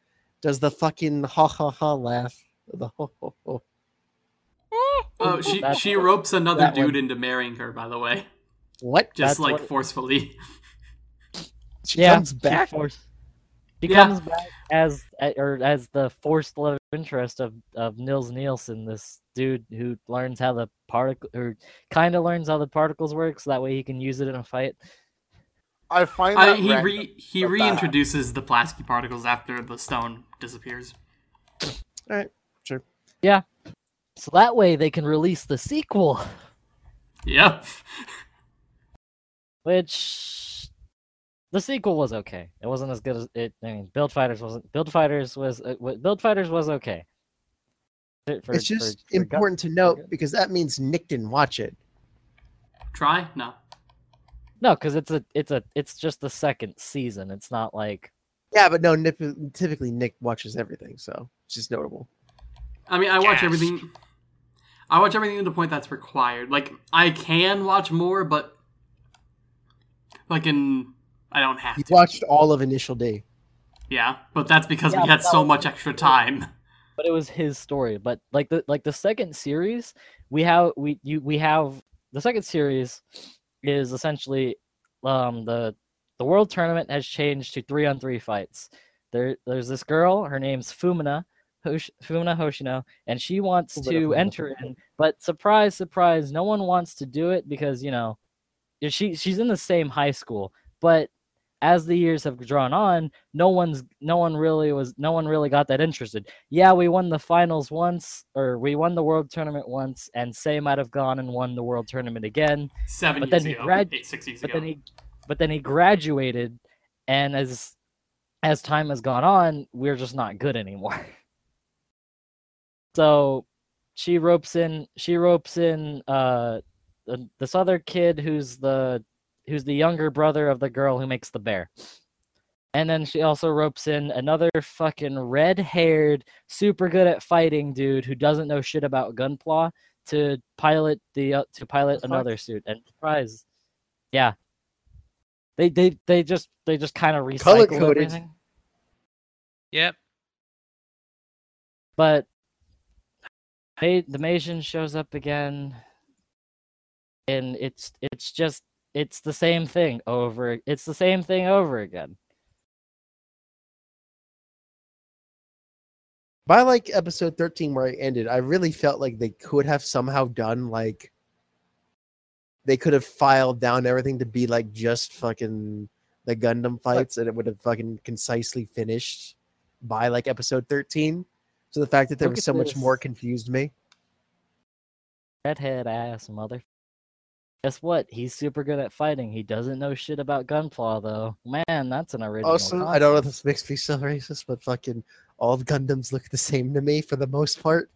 B: does the fucking ha ha ha laugh. The ho ho ho.
D: Oh, she
A: That's-
D: she ropes another dude
B: one.
D: into marrying her. By the way,
B: What?
D: just
A: That's
D: like
A: what-
D: forcefully.
B: She
A: yeah,
B: comes
A: she
B: back.
A: force- She
D: Yeah.
A: comes back as or as the forced love interest of of Nils Nielsen, this dude who learns how the particle or kind of learns how the particles work, so that way he can use it in a fight.
F: I find
D: I, he re, he
F: but that-
D: reintroduces the plastic particles after the stone disappears.
B: All right, sure.
A: Yeah, so that way they can release the sequel,
D: Yep.
A: which the sequel was okay. It wasn't as good as it. I mean, Build Fighters wasn't. Build Fighters was uh, Build Fighters was okay. For- for-
B: it's just
A: for- for
B: important to note because that means Nick didn't watch it.
D: Try no.
A: No, because it's a it's a it's just the second season. It's not like
B: Yeah, but no, Nip, typically Nick watches everything, so it's just notable.
D: I mean, I watch everything. I watch everything to the point that's required. Like I can watch more, but like in I don't have
B: You
D: to.
B: watched all of Initial D.
D: Yeah, but that's because
A: Yeah,
D: we had so much extra time.
A: but it was his story. But like the like the second series, we have we you we have the second series is essentially um the the world tournament has changed to three on three fights. There there's this girl, her name's Fumina. Hosh, Fumina Hoshino, and she wants to enter in, but surprise, surprise, no one wants to do it because you know, she she's in the same high school, but as the years have drawn on, no one's no one really was no one really got that interested. Yeah, we won the finals once, or we won the world tournament once, and Sei might have gone and won the world tournament again.
D: Seven
A: But
D: years
A: then he grad-
D: eight, six years
A: But
D: ago.
A: then he, but then he graduated, and as as time has gone on, we're just not good anymore. so she ropes in she ropes in uh th- this other kid who's the who's the younger brother of the girl who makes the bear. And then she also ropes in another fucking red-haired, super good at fighting dude who doesn't know shit about gunpla to pilot the uh, to pilot
B: The fuck?
A: another suit. And surprise, yeah, they they they just they just kind of recycle
B: Color-coded.
A: everything.
C: Yep.
A: But Ma- the Mason shows up again, and it's it's just it's the same thing over. It's the same thing over again.
B: By like episode 13 where I ended, I really felt like they could have somehow done like they could have filed down everything to be like just fucking the Gundam fights and it would have fucking concisely finished by like episode 13. So the fact that there
A: Look
B: was so much more confused me.
A: Redhead ass mother. Guess what? He's super good at fighting. He doesn't know shit about gunpla though. Man, that's an original.
B: Also, I don't know if this makes me so racist, but fucking all the Gundams look the same to me for the most part.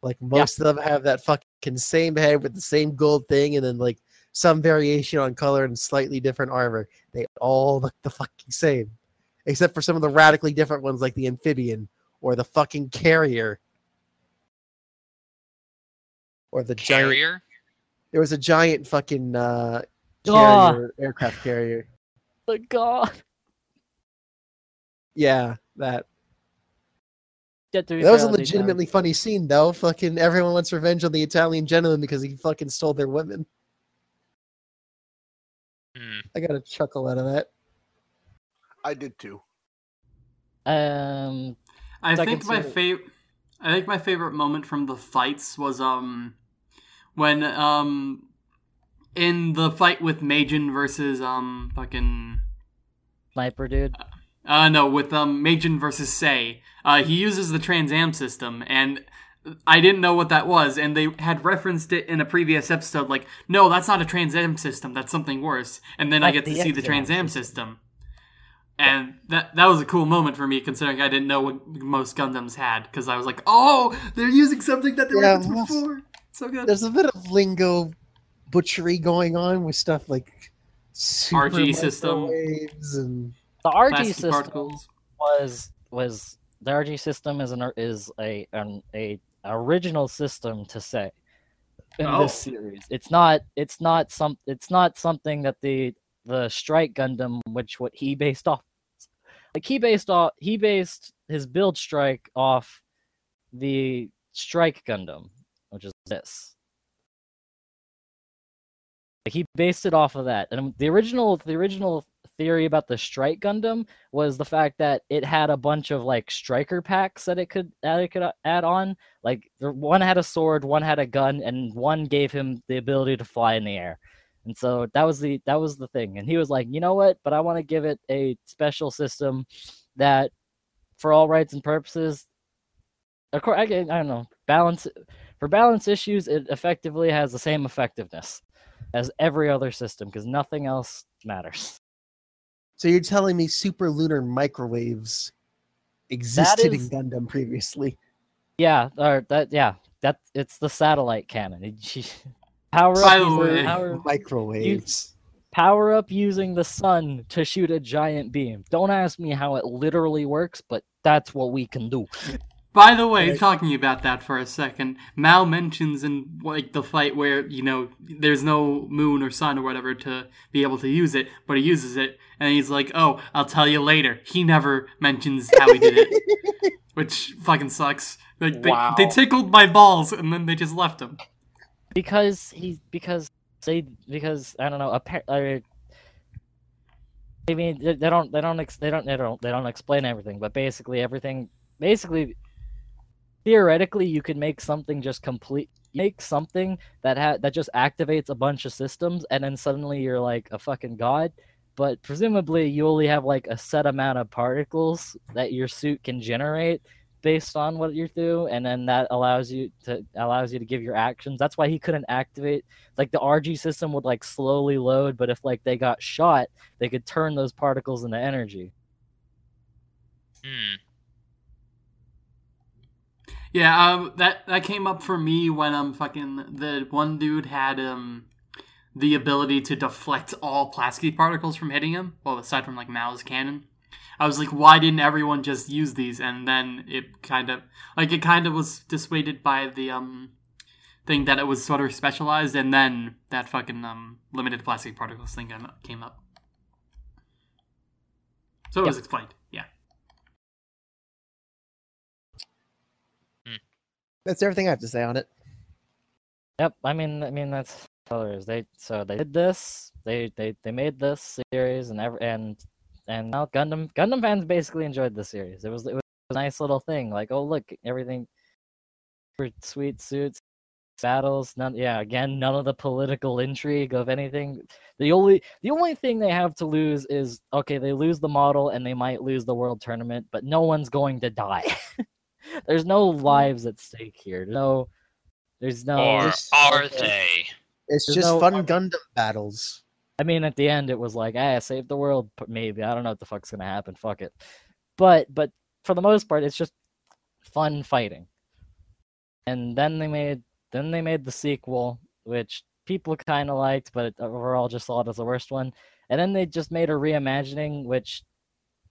B: Like most of them have that fucking same head with the same gold thing, and then like some variation on color and slightly different armor. They all look the fucking same, except for some of the radically different ones, like the amphibian or the fucking carrier, or the giant.
C: Carrier.
B: There was a giant fucking uh, carrier, aircraft carrier.
A: The god.
B: Yeah, that.
A: Yet
B: That was a
A: fair, they
B: legitimately funny scene, though. Fucking everyone wants revenge on the Italian gentleman because he fucking stole their women.
C: Hmm.
B: I got a chuckle out of that.
F: I did too.
A: Um,
D: I think my favorite. I think my favorite moment from the fights was um when um in the fight with Meijin versus um fucking
A: sniper dude.
D: uh no with um Meijin versus Sei. Uh he uses the Trans Am system and I didn't know what that was and they had referenced it in a previous episode like no that's not a Trans Am system that's something worse and then I get to
A: the
D: see the
A: Exam
D: Trans Am system. And that that was a cool moment for me, considering I didn't know what most Gundams had, because I was like, "Oh, they're using something that they
B: Yeah,
D: referenced
B: most-
D: before." So good.
B: There's a bit of lingo butchery going on with stuff like super
D: RG system.
B: microwaves and
A: The RG system
D: particles.
A: was was the RG system is an is a an a original system to say. in
D: Oh.
A: this series. It's not it's not some it's not something that the the Strike Gundam, which what he based off like he based off he based his build strike off the Strike Gundam, which is this. Like he based it off of that. And the original the original theory about the Strike Gundam was the fact that it had a bunch of like striker packs that it could that it could uh, add on. Like one had a sword, one had a gun, and one gave him the ability to fly in the air. And so that was the that was the thing. And he was like, you know what? But I want to give it a special system that, for all rights and purposes, of course, I, I don't know, balance for balance issues, it effectively has the same effectiveness as every other system because nothing else matters.
B: So you're telling me super lunar microwaves existed
A: is-
B: in Gundam previously?
A: Yeah, or that yeah, that it's the satellite cannon. It- power
D: By
A: up
D: the
A: power,
B: Microwaves.
A: power up using the sun to shoot a giant beam. Don't ask me how it literally works, but that's what we can do.
D: By the way,
B: Right.
D: talking about that for a second, Mao mentions in like the fight where you know there's no moon or sun or whatever to be able to use it, but he uses it, and he's like, "Oh, I'll tell you later." He never mentions how he did it, which fucking sucks. Like they,
B: Wow.
D: they tickled my balls, and then they just left him.
A: because he because they because I don't know. Appa- uh, I mean, they they don't they don't they don't they don't they don't explain everything, but basically everything basically theoretically you could make something just complete make something that ha- that just activates a bunch of systems and then suddenly you're like a fucking god. But presumably you only have like a set amount of particles that your suit can generate based on what you're do and then that allows you to allows you to give your actions. That's why he couldn't activate like the rg system would like slowly load but if like they got shot they could turn those particles into energy.
C: Hmm.
D: Yeah, um, that that came up for me when um fucking the one dude had um the ability to deflect all plastic particles from hitting him. Well, aside from like Mao's cannon, I was like, why didn't everyone just use these? And then it kind of like it kind of was dissuaded by the um thing that it was sort of specialized, and then that fucking um limited plastic particles thing came up- came up. So it was explained. Yeah.
B: That's everything I have to say on it.
A: Yep, I mean, I mean that's all there is. They so they did this. They they they made this series and every and and now Gundam Gundam fans basically enjoyed the series. It was it was a nice little thing. Like oh look everything, for sweet suits, battles. None yeah again none of the political intrigue of anything. The only the only thing they have to lose is okay they lose the model and they might lose the world tournament, but no one's going to die. There's no lives at stake here. No. There's no.
C: or are
B: okay.
C: they?
B: It's
A: There's
B: just
A: no-
B: fun Gundam battles.
A: I mean, at the end, it was like, ah, save the world, p- maybe. I don't know what the fuck's gonna happen. Fuck it. But, but for the most part, it's just fun fighting. And then they made, then they made the sequel, which people kind of liked, but overall just saw it as the worst one. And then they just made a reimagining, which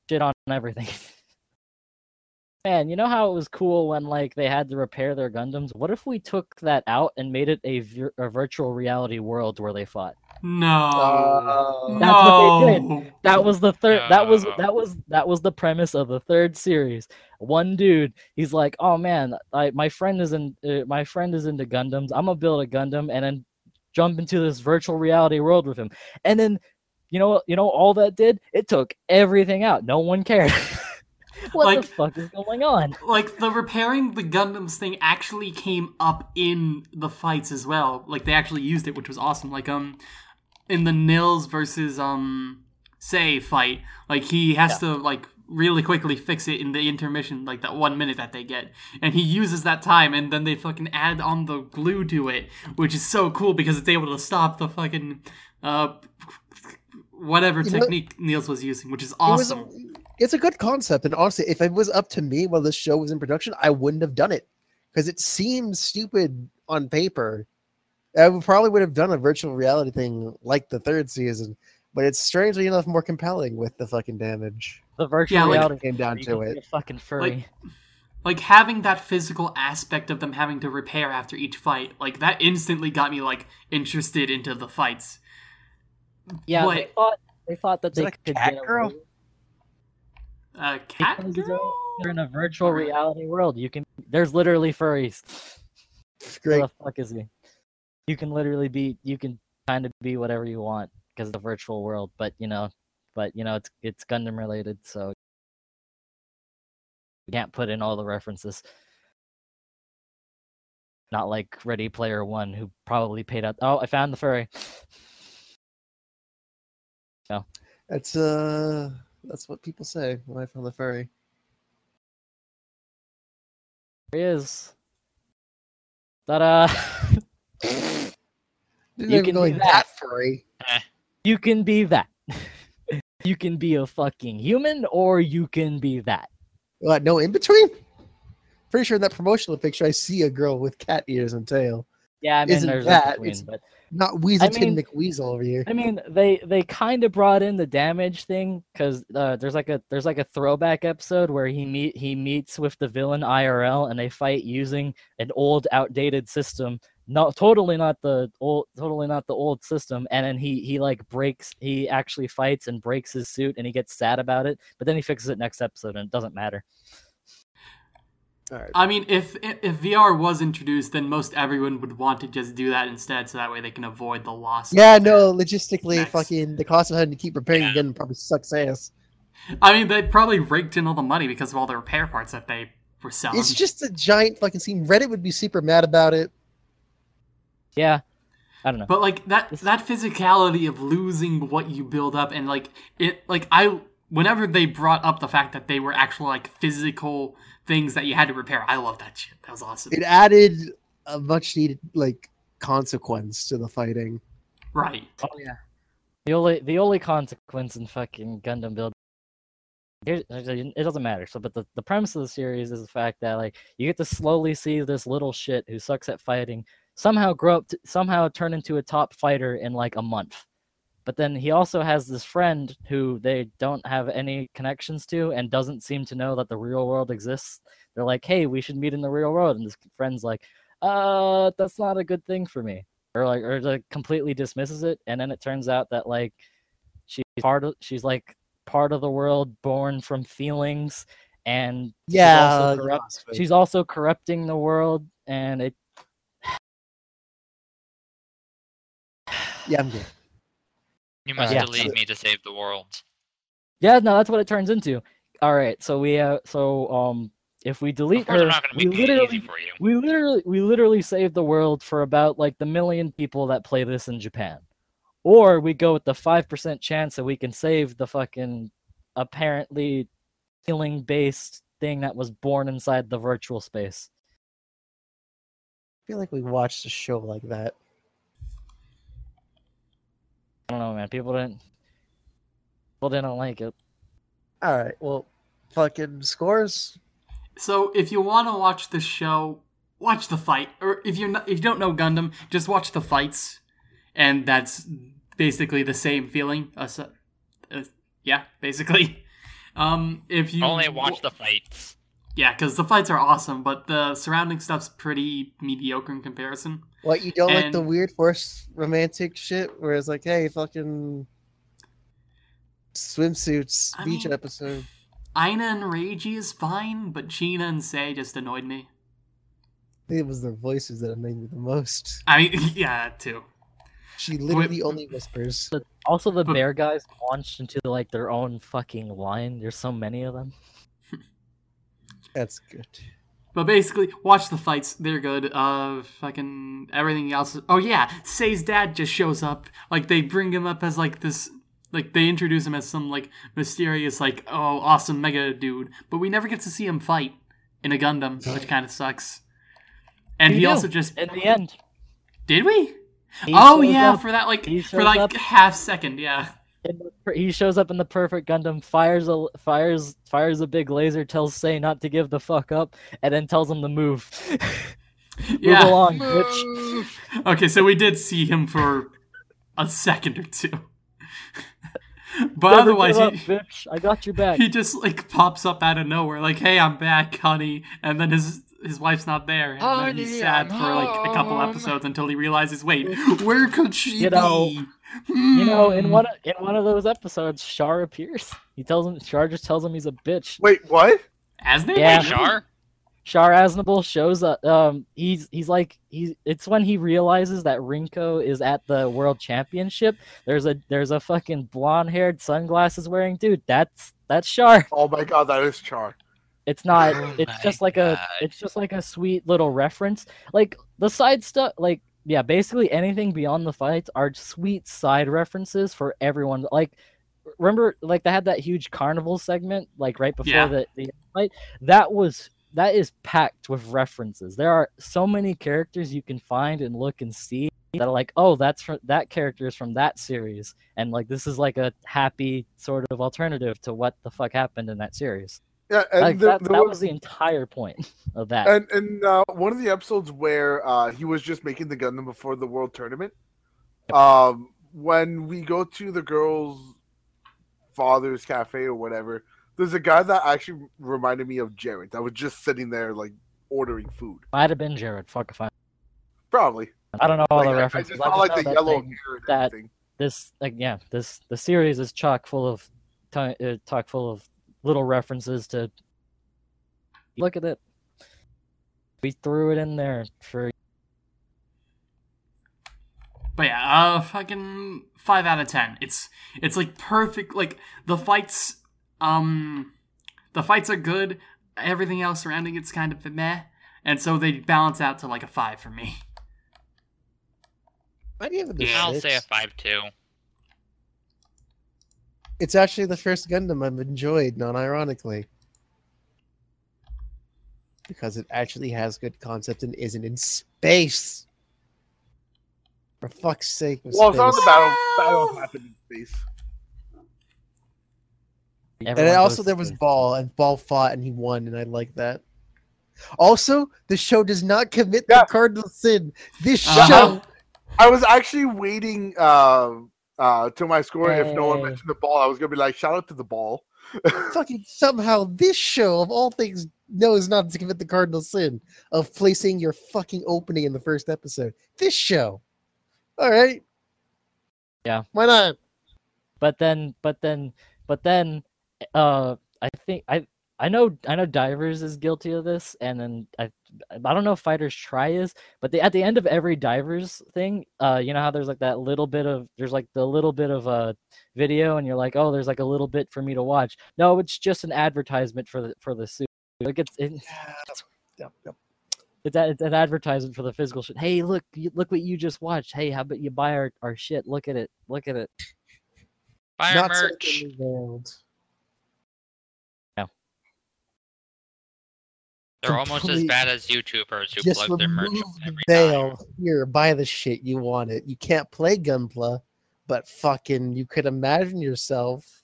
A: shit on everything. Man, you know how it was cool when like they had to repair their Gundams? What if we took that out and made it a, vir- a virtual reality world where they fought?
D: No.
B: Uh,
A: That's what they did. That was the third. That was that was that was the premise of the third series. One dude, he's like, "Oh man, I, my friend is in uh, my friend is into Gundams. I'm gonna build a Gundam and then jump into this virtual reality world with him." And then, you know, you know, all that did it took everything out. No one cared. what
D: Like-
A: the fuck is going on?
D: like the repairing the Gundams thing actually came up in the fights as well. Like they actually used it, which was awesome. Like um in the Nils versus um Sei fight, like he has to like really quickly fix it in the intermission, like that one minute that they get. And he uses that time and then they fucking add on the glue to it, which is so cool because it's able to stop the fucking uh whatever
B: You know-
D: technique Nils was using, which is
B: It was-
D: awesome.
B: It's a good concept, and honestly, if it was up to me while this show was in production, I wouldn't have done it because it seems stupid on paper. I would, probably would have done a virtual reality thing like the third season, but it's strangely enough more compelling with the fucking damage.
A: The virtual
D: Yeah, like-
A: reality
B: Came down to it.
A: fucking furry.
D: like having that physical aspect of them having to repair after each fight, like that instantly got me like interested into the fights.
A: Yeah,
D: What?
A: they thought they thought that
B: Is it
A: they
B: a
A: could get
B: girl?
A: away
D: Uh, cat
A: because they're-
D: girl.
A: They're in a virtual reality world. You can there's literally furries.
B: Great.
A: Who the fuck is he? You can literally be you can kind of be whatever you want because of the virtual world, but you know, but you know it's it's Gundam related, so you can't put in all the references. Not like Ready Player One, who probably paid out. Oh, I found the furry. No.
B: That's uh, that's what people say when I found the furry.
A: There he is. Ta-da! You can
B: going
A: do
B: that
A: that.
B: furry. Eh.
A: you can be that. you can be a fucking human, or you can be that.
B: What? No in between. Pretty sure in that promotional picture I see a girl with cat ears and tail.
A: Yeah, I mean,
B: Isn't
A: there's a
B: that-
A: between, but
B: Not Weaselton
A: mean-
B: McWeasel over here.
A: I mean, they they kind of brought in the damage thing because uh, there's like a there's like a throwback episode where he meet he meets with the villain IRL and they fight using an old outdated system. Not totally not the old totally not the old system. And then he he like breaks he actually fights and breaks his suit and he gets sad about it. But then he fixes it next episode and it doesn't matter.
B: All right.
D: I mean, if if VR was introduced, then most everyone would want to just do that instead, so that way they can avoid the loss.
B: Yeah, no, logistically,
D: Nice.
B: fucking the cost of having to keep repairing
C: Yeah.
B: again probably sucks ass.
D: I mean, they probably raked in all the money because of all the repair parts that they were selling.
B: It's just a giant fucking scene. Reddit would be super mad about it.
A: Yeah, I don't know.
D: But like that that physicality of losing what you build up and like it like I whenever they brought up the fact that they were actual like physical things that you had to repair, I love that shit. That was awesome.
B: It added a much needed like consequence to the fighting.
D: right.
A: Oh yeah. The only the only consequence in fucking Gundam build it doesn't matter. So but the, the premise of the series is the fact that like you get to slowly see this little shit who sucks at fighting somehow grow up to, somehow turn into a top fighter in like a month. But then he also has this friend who they don't have any connections to and doesn't seem to know that the real world exists. They're like, "Hey, we should meet in the real world." And this friend's like, "Uh, that's not a good thing for me." or like or like completely dismisses it and then it turns out that like she's part of she's like part of the world born from feelings and she's
B: Yeah,
A: also corrupt-
B: me.
A: she's also corrupting the world and it
B: yeah, I'm good.
C: You must
A: yeah.
C: delete me to save the world.
A: yeah no that's what it turns into all right so we uh so um if we delete her
C: I'm not going
A: we
C: to make it
A: literally
C: easy for you.
A: we literally we literally saved the world for about like the million people that play this in Japan. Or we go with the 5% chance that we can save the fucking apparently feeling based thing that was born inside the virtual space.
B: I feel like we watched a show like that.
A: I don't know, man. People didn't people didn't like it.
B: All right, well, fucking scores.
D: So if you want to watch the show, watch the fight. Or if you're not, if you don't know Gundam, just watch the fights, and that's basically the same feeling. Uh, so- uh, yeah, basically. Um, if you
C: Only watch the fights.
D: yeah, because the fights are awesome, but the surrounding stuff's pretty mediocre in comparison.
B: What you don't like the weird forced romantic shit, where it's like, hey, fucking swimsuits
D: I
B: beach
D: mean-
B: episode.
D: Aila and Reiji is fine, but China and Sei just annoyed me.
B: I think it was their voices that annoyed me the most.
D: I mean, yeah, too.
B: She literally only whispers.
A: But also the
D: But-
A: bear guys launched into like their own fucking line. There's so many of them.
B: That's good.
D: But basically, watch the fights. They're good. Uh, fucking everything else. Oh yeah, Sei's dad just shows up. Like they bring him up as like this. Like they introduce him as some like mysterious like oh awesome mega dude. But we never get to see him fight in a Gundam, which kind of sucks. And
A: We
D: he
A: do.
D: also just
A: In the end,
D: did we?
A: he
D: oh yeah,
A: up
D: for that like for
A: shows
D: like
A: up.
D: half second. Yeah.
A: In the he shows up in the perfect Gundam, fires a fires fires a big laser, tells Sei not to give the fuck up, and then tells him to move. move
D: Yeah.
A: along, bitch.
D: Okay, so we did see him for a second or two. But
A: Never
D: otherwise,
A: up,
D: he,
A: bitch. I got your back.
D: he just like pops up out of nowhere, like, "Hey, I'm back, honey," and then his his wife's not there, and then oh, he's
C: Honey,
D: sad
C: I'm
D: for like a couple
C: oh.
D: episodes until he realizes, "Wait, where could she
A: You know-
D: be?"
A: You know, in
D: Hmm.
A: one of, in one of those episodes, Char appears. He tells him Char just tells him he's a bitch.
F: Wait, what?
D: as they
A: Yeah.
C: Wait, Char?
A: Shar Aznable shows up. Um, he's he's like he's. It's when he realizes that Rinko is at the World Championship. There's a there's a fucking blonde haired sunglasses wearing dude. That's that's Char.
F: Oh my god, that is Char.
A: It's not.
C: Oh
A: it's
C: my
A: just like a. It's just like a sweet little reference. Like the side stuff. Like yeah, basically anything beyond the fights are sweet side references for everyone. Like remember, like they had that huge carnival segment, like right before
D: Yeah.
A: the the fight. That was that is packed with references. There are so many characters you can find and look and see that are like, oh, that's from that character is from that series, and like this is like a happy sort of alternative to what the fuck happened in that series.
F: Yeah, and
A: Like that, that
F: was,
A: the entire point of that.
F: and and uh, one of the episodes where uh, he was just making the Gundam before the World Tournament. Um, when we go to the girls' father's cafe or whatever, there's a guy that actually reminded me of Jared. That was just sitting there like ordering food.
A: Might have been Jared. Fuck if I.
F: Probably.
A: I don't know all
F: Like,
A: the
F: I- I,
A: references.
F: just
A: I just
F: like the
A: that
F: yellow
A: thing- that-
F: everything.
A: This like yeah, this the series is chock full of, uh, chock full of little references to. Look at it. We threw it in there for
D: But yeah, uh, fucking five out of ten. It's it's like perfect. Like the fights, um, the fights are good. Everything else surrounding it's kind of meh, and so they balance out to like a five for me.
B: I give it a
C: I'll say a five two.
B: It's actually the first Gundam I've enjoyed, non-ironically. Because it actually has good concept and isn't in space. For fuck's sake, with
F: Well, it's not
B: space.
F: the battle. Battle happened in space.
B: And
A: everyone
B: then also there was
A: space.
B: Ball, and Ball fought and he won, and I like that. Also, the show does not commit
F: Yeah.
B: the cardinal sin. This
D: Uh-huh.
B: show,
F: I was actually waiting uh, uh, to my score. If no one mentioned the ball, I was gonna be like, "Shout out to the ball."
B: fucking somehow, this show of all things knows not to commit the cardinal sin of placing your fucking opening in the first episode. This show, all right,
A: Yeah.
B: why not?
A: but then but then but then uh i think i i know i know divers is guilty of this and then i i don't know if fighters try is but they at the end of every divers thing uh you know how there's like that little bit of there's like the little bit of a video and you're like oh there's like a little bit for me to watch. No it's just an advertisement for the for the suit. Like it's it,
B: Yep, yep.
A: it's, a, it's an advertisement for the physical shit. Hey look look what you just watched. Hey how about you buy our, our shit? Look at it look at it.
C: Fire
B: Not
C: merch.
B: something veiled.
C: They're almost as bad as YouTubers who
B: Just
C: plug their merch
B: remove the
C: every time.
B: veil. Here, buy the shit you want it. You can't play Gunpla, but fucking, you could imagine yourself.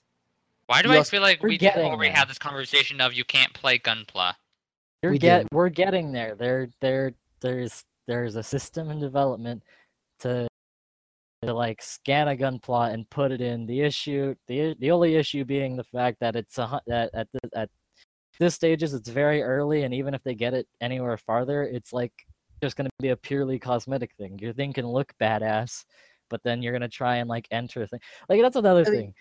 C: Why do I feel like
A: We're
C: we already had this conversation of you can't play Gunpla?
A: You're
B: We
A: get
B: did.
A: we're getting there. There there there's there's a system in development to to like scan a Gunpla and put it in. The issue the the only issue being the fact that it's a that at the, at this stage is it's very early and even if they get it anywhere farther, it's like just going to be a purely cosmetic thing. Your thing can look badass, but then you're going to try and like enter a thing. Like that's another
B: I mean,
A: thing.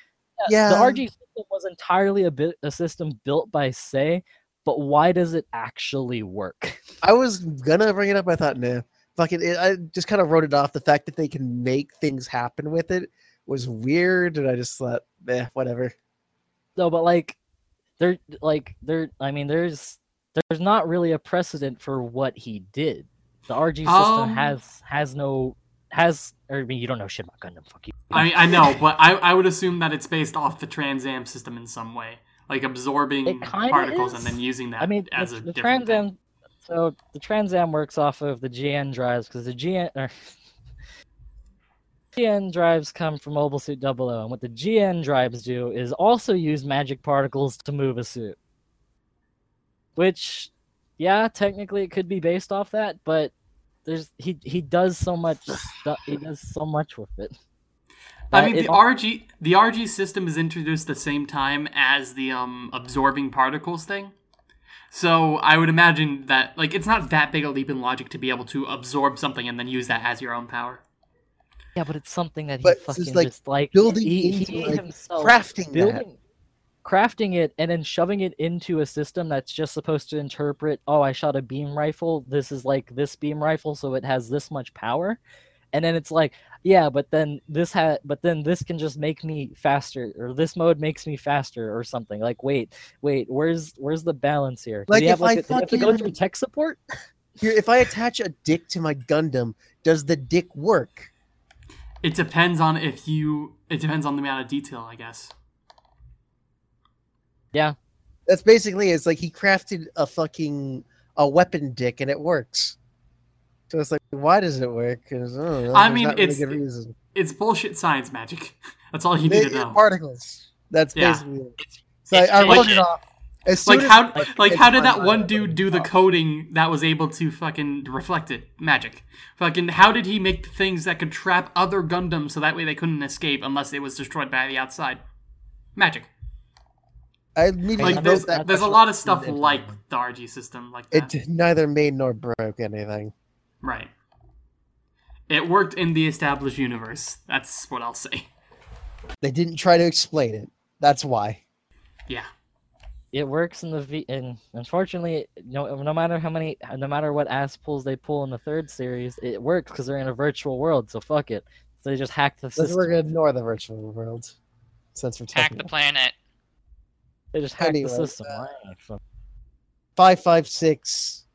B: yeah.
A: The RG system was entirely a bit a system built by Sei, but why does it actually work?
B: I was gonna bring it up. I thought, nah, fucking. It, I just kind of wrote it off. The fact that they can make things happen with it was weird, and I just thought, eh, whatever.
A: No, but like, there, like there. I mean, there's there's not really a precedent for what he did. The RG system
D: Um,
A: has has no has. Or I mean, you don't know shit about Gundam. Fuck you.
D: I mean, I know, but I, I would assume that it's based off the Trans Am system in some way, like absorbing particles and then using that
A: I mean,
D: as
A: the,
D: a
A: the
D: different
A: Trans. Am. So the Trans Am works off of the GN drives because the GN or GN drives come from Mobile Suit 00, and what the GN drives do is also use magic particles to move a suit. Which, yeah, technically it could be based off that, but there's he he does so much stu- he does so much with it.
D: I mean, the RG the RG system is introduced the same time as the um absorbing particles thing. So I would imagine that like it's not that big a leap in logic to be able to absorb something and then use that as your own power.
A: Yeah, but it's something that he
B: But
A: fucking
B: just, like,
A: just like
B: building
A: he,
B: into,
A: he
B: like,
A: himself
B: crafting that.
A: crafting it, and then shoving it into a system that's just supposed to interpret. Oh, I shot a beam rifle. This is like this beam rifle, so it has this much power. And then it's like, yeah, but then this ha but then this can just make me faster, or this mode makes me faster, or something. Like, wait, wait, where's where's the balance here?
B: Like,
A: have
B: if I
A: like, did have to go through tech support?
B: Here, if I attach a dick to my Gundam, does the dick work?
D: It depends on if you. It depends on the amount of detail, I guess.
A: Yeah,
B: That's basically it's like he crafted a fucking a weapon dick and it works. So it's like, why does it work? I, don't know,
D: I mean,
B: not really
D: it's-
B: good reason.
D: It's bullshit science magic. That's all you need to know.
B: Particles. That's
D: Yeah.
B: basically it.
C: It's-
B: So
C: it's
B: I, I wrote it off. As
D: Like
B: as-
D: how
A: like,
D: like how did that one
B: mind,
D: dude do the coding that was able to fucking reflect it magic? Fucking how did he make things that could trap other Gundams so that way they couldn't escape unless it was destroyed by the outside? Magic.
B: I immediately
D: Like there's
B: that
D: there's a lot of stuff like the RG system like
B: It neither made nor broke anything.
D: Right. It worked in the established universe. That's what I'll say.
B: They didn't try to explain it. That's why.
D: Yeah.
A: It works in the V. And unfortunately, no, no matter how many, no matter what ass pulls they pull in the third series, it works because they're in a virtual world. So fuck it. So they just hack the system.
B: we're gonna ignore the virtual world. Since we're
C: Hack
B: talking
C: the planet.
A: They just hack
B: Anyway,
A: the system.
B: uh,
A: right? So-
B: five five six.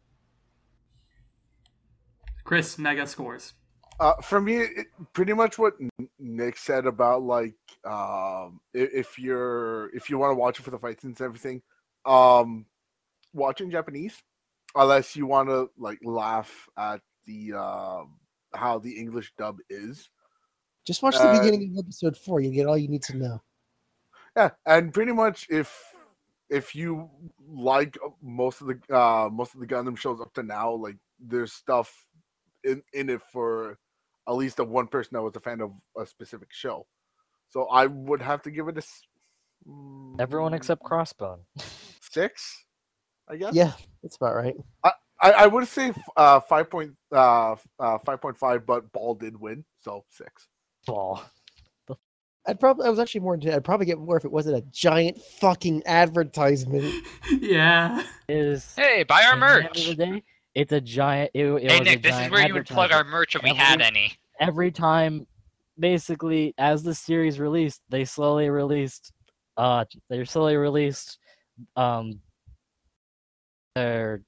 D: Chris, mega scores.
F: Uh, for me, it, pretty much what Nick said about like um, if you're if you want to watch it for the fights and everything, um, watch in Japanese, unless you want to like laugh at the um how the English dub is.
B: Just watch the
F: Uh,
B: beginning of episode four. You get all you need to know.
F: Yeah, and pretty much if if you like most of the uh most of the Gundam shows up to now, like there's stuff in in it for at least the one person that was a fan of a specific show. So I would have to give it a.
A: Everyone
F: mm,
A: except Crossbone.
F: six, I guess.
B: Yeah, that's about right.
F: I, I would say uh five point uh uh five point five, but Ball did win, so six.
A: Ball.
B: I'd probably I was actually more into I'd probably get more if it wasn't a giant fucking advertisement.
D: yeah.
A: Is
C: Hey, buy our
A: at the end of
C: merch.
A: It's a giant. It, it
C: Hey Nick, this is where you would plug our merch if we had any.
A: every time basically as the series released they slowly released uh they slowly released um their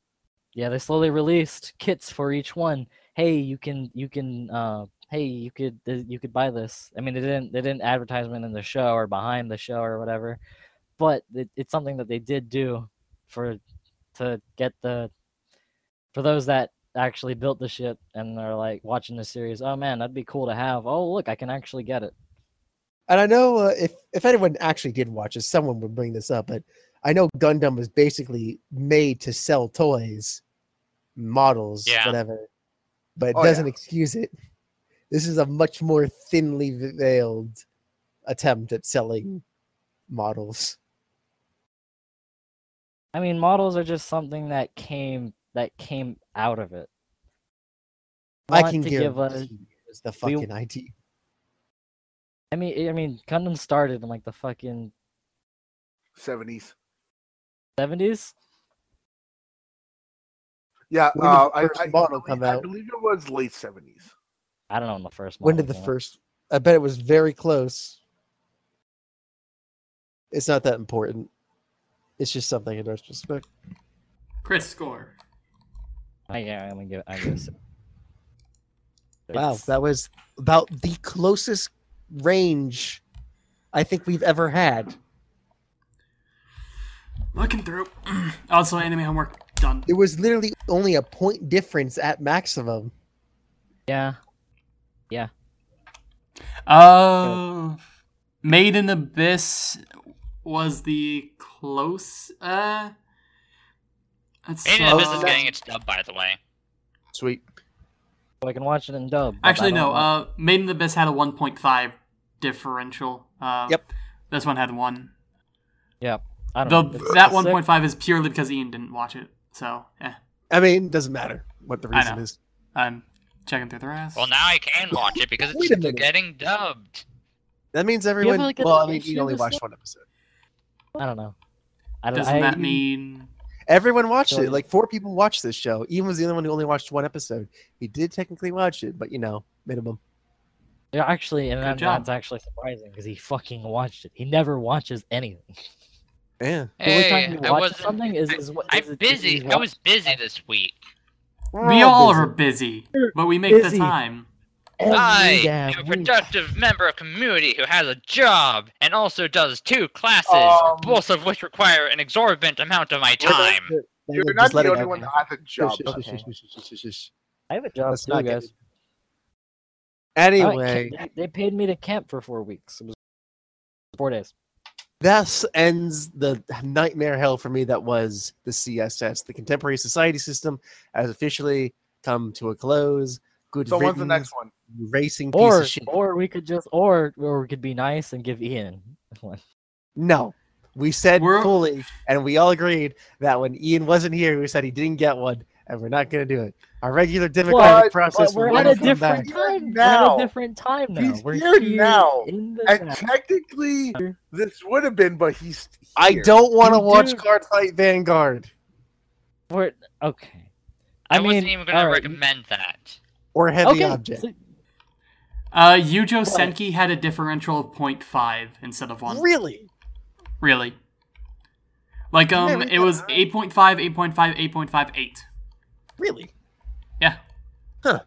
A: yeah they slowly released kits for each one hey you can you can uh hey you could you could buy this i mean they didn't they didn't advertisement in the show or behind the show or whatever but it, it's something that they did do for to get the for those that actually built the shit and they're like watching the series. Oh man, that'd be cool to have. Oh look, I can actually get it.
B: And I know uh, if if anyone actually did watch this, someone would bring this up. But I know Gundam was basically made to sell toys, models,
C: Yeah.
B: whatever. But it
F: Oh,
B: doesn't
F: yeah.
B: excuse it. This is a much more thinly veiled attempt at selling models.
A: I mean, models are just something that came that came out of it.
B: I can
A: to
B: give
A: give a.
B: is the
A: we-
B: fucking idea.
A: I mean, I mean, Gundam started in like the fucking
F: Seventies.
A: seventies.
F: Yeah,
B: When did
F: uh,
B: the
F: I,
B: first
F: I,
B: model
F: believe,
B: come
F: I
B: out?
F: believe it was late seventies.
A: I don't know when the first.
B: When did the
A: came out.
B: first? I bet it was very close. It's not that important. It's just something in retrospect.
D: Chris, score.
A: I, yeah, I'm gonna give. I'm gonna say.
B: Wow,
A: It's-
B: that was about the closest range I think we've ever had.
D: Looking through. also, anime homework done.
B: It was literally only a point difference at maximum.
A: Yeah. Yeah.
D: Uh, Made in Abyss was the close. Uh, that's
C: Made in
D: so-
C: Abyss is getting its dub, by the way.
B: Sweet.
A: So I can watch it in dub.
D: Actually, no.
A: know.
D: Uh, Made in Abyss had a 1.5 differential. Uh,
B: Yep.
D: This one had one.
A: I
D: The,
A: don't know.
D: That
A: it's
D: one
A: sick.
D: point five is purely because Ian didn't watch it. So, eh,
B: I mean, it doesn't matter what the
D: I
B: reason
D: know.
B: is.
D: I'm checking through the rest.
C: Well, now I can watch it because
B: Wait a
C: it's getting dubbed.
B: That means everyone.
A: like,
B: well, I mean, you only watched one episode.
A: I don't know. I don't.
D: Doesn't
A: I,
D: that mean
B: Everyone watched
A: So-
B: it. Like four people watched this show. Ian was the only one who only watched one episode. He did technically watch it, but you know, minimum.
A: Yeah, actually, and that, that's actually surprising because he fucking watched it. He never watches anything.
B: Yeah.
A: The only time he
C: I
A: watches
C: wasn't.
A: something is, is, what- is
C: I'm
A: it-
C: busy.
A: he's
C: I was busy this week.
D: we all are busy, but we make the time?
A: Every
C: I am a
A: week.
C: productive member of community who has a job and also does two classes,
F: Um,
C: both of which require an exorbitant amount of my
B: We're not-
C: time.
F: You're not the only one that has a job.
B: Shush, shush,
A: Okay. I have a job
B: Let's
A: too,
B: not get
A: guys.
B: Anyway,
A: Alright, they, they paid me to camp for four weeks. It was four days.
B: thus ends the nightmare hell for me that was the CSS. The Contemporary Society System has officially come to a close. Good
F: So when's the next one?
B: You Racing piece
A: Or
B: of shit.
A: or we could just or or we could be nice and give Ian one.
B: No. We said
D: We're-
B: fully, and we all agreed that when Ian wasn't here, we said he didn't get one, and we're not going to do it. Our regular democratic
F: But-
B: process
A: But we're
B: will
A: at a
B: come
A: different
B: back.
A: time.
F: now.
A: We're at a different time now.
F: He's
A: we're
F: here
A: here
F: now. And
A: now.
F: technically, this would have been, but he's.
B: I don't want to watch
A: do-
B: Card Fight Vanguard
A: We're okay.
C: I,
A: I
C: wasn't even going to recommend that.
B: or Heavy
A: Okay.
B: Object.
A: so-
D: Uh, Youjo Senki had a differential of 0.5 instead of one.
B: Really?
D: Really? Like um,
B: read
D: it was
B: that.
D: 8.5, 8.5, 8.5, 8.
B: Really?
D: Yeah. Huh.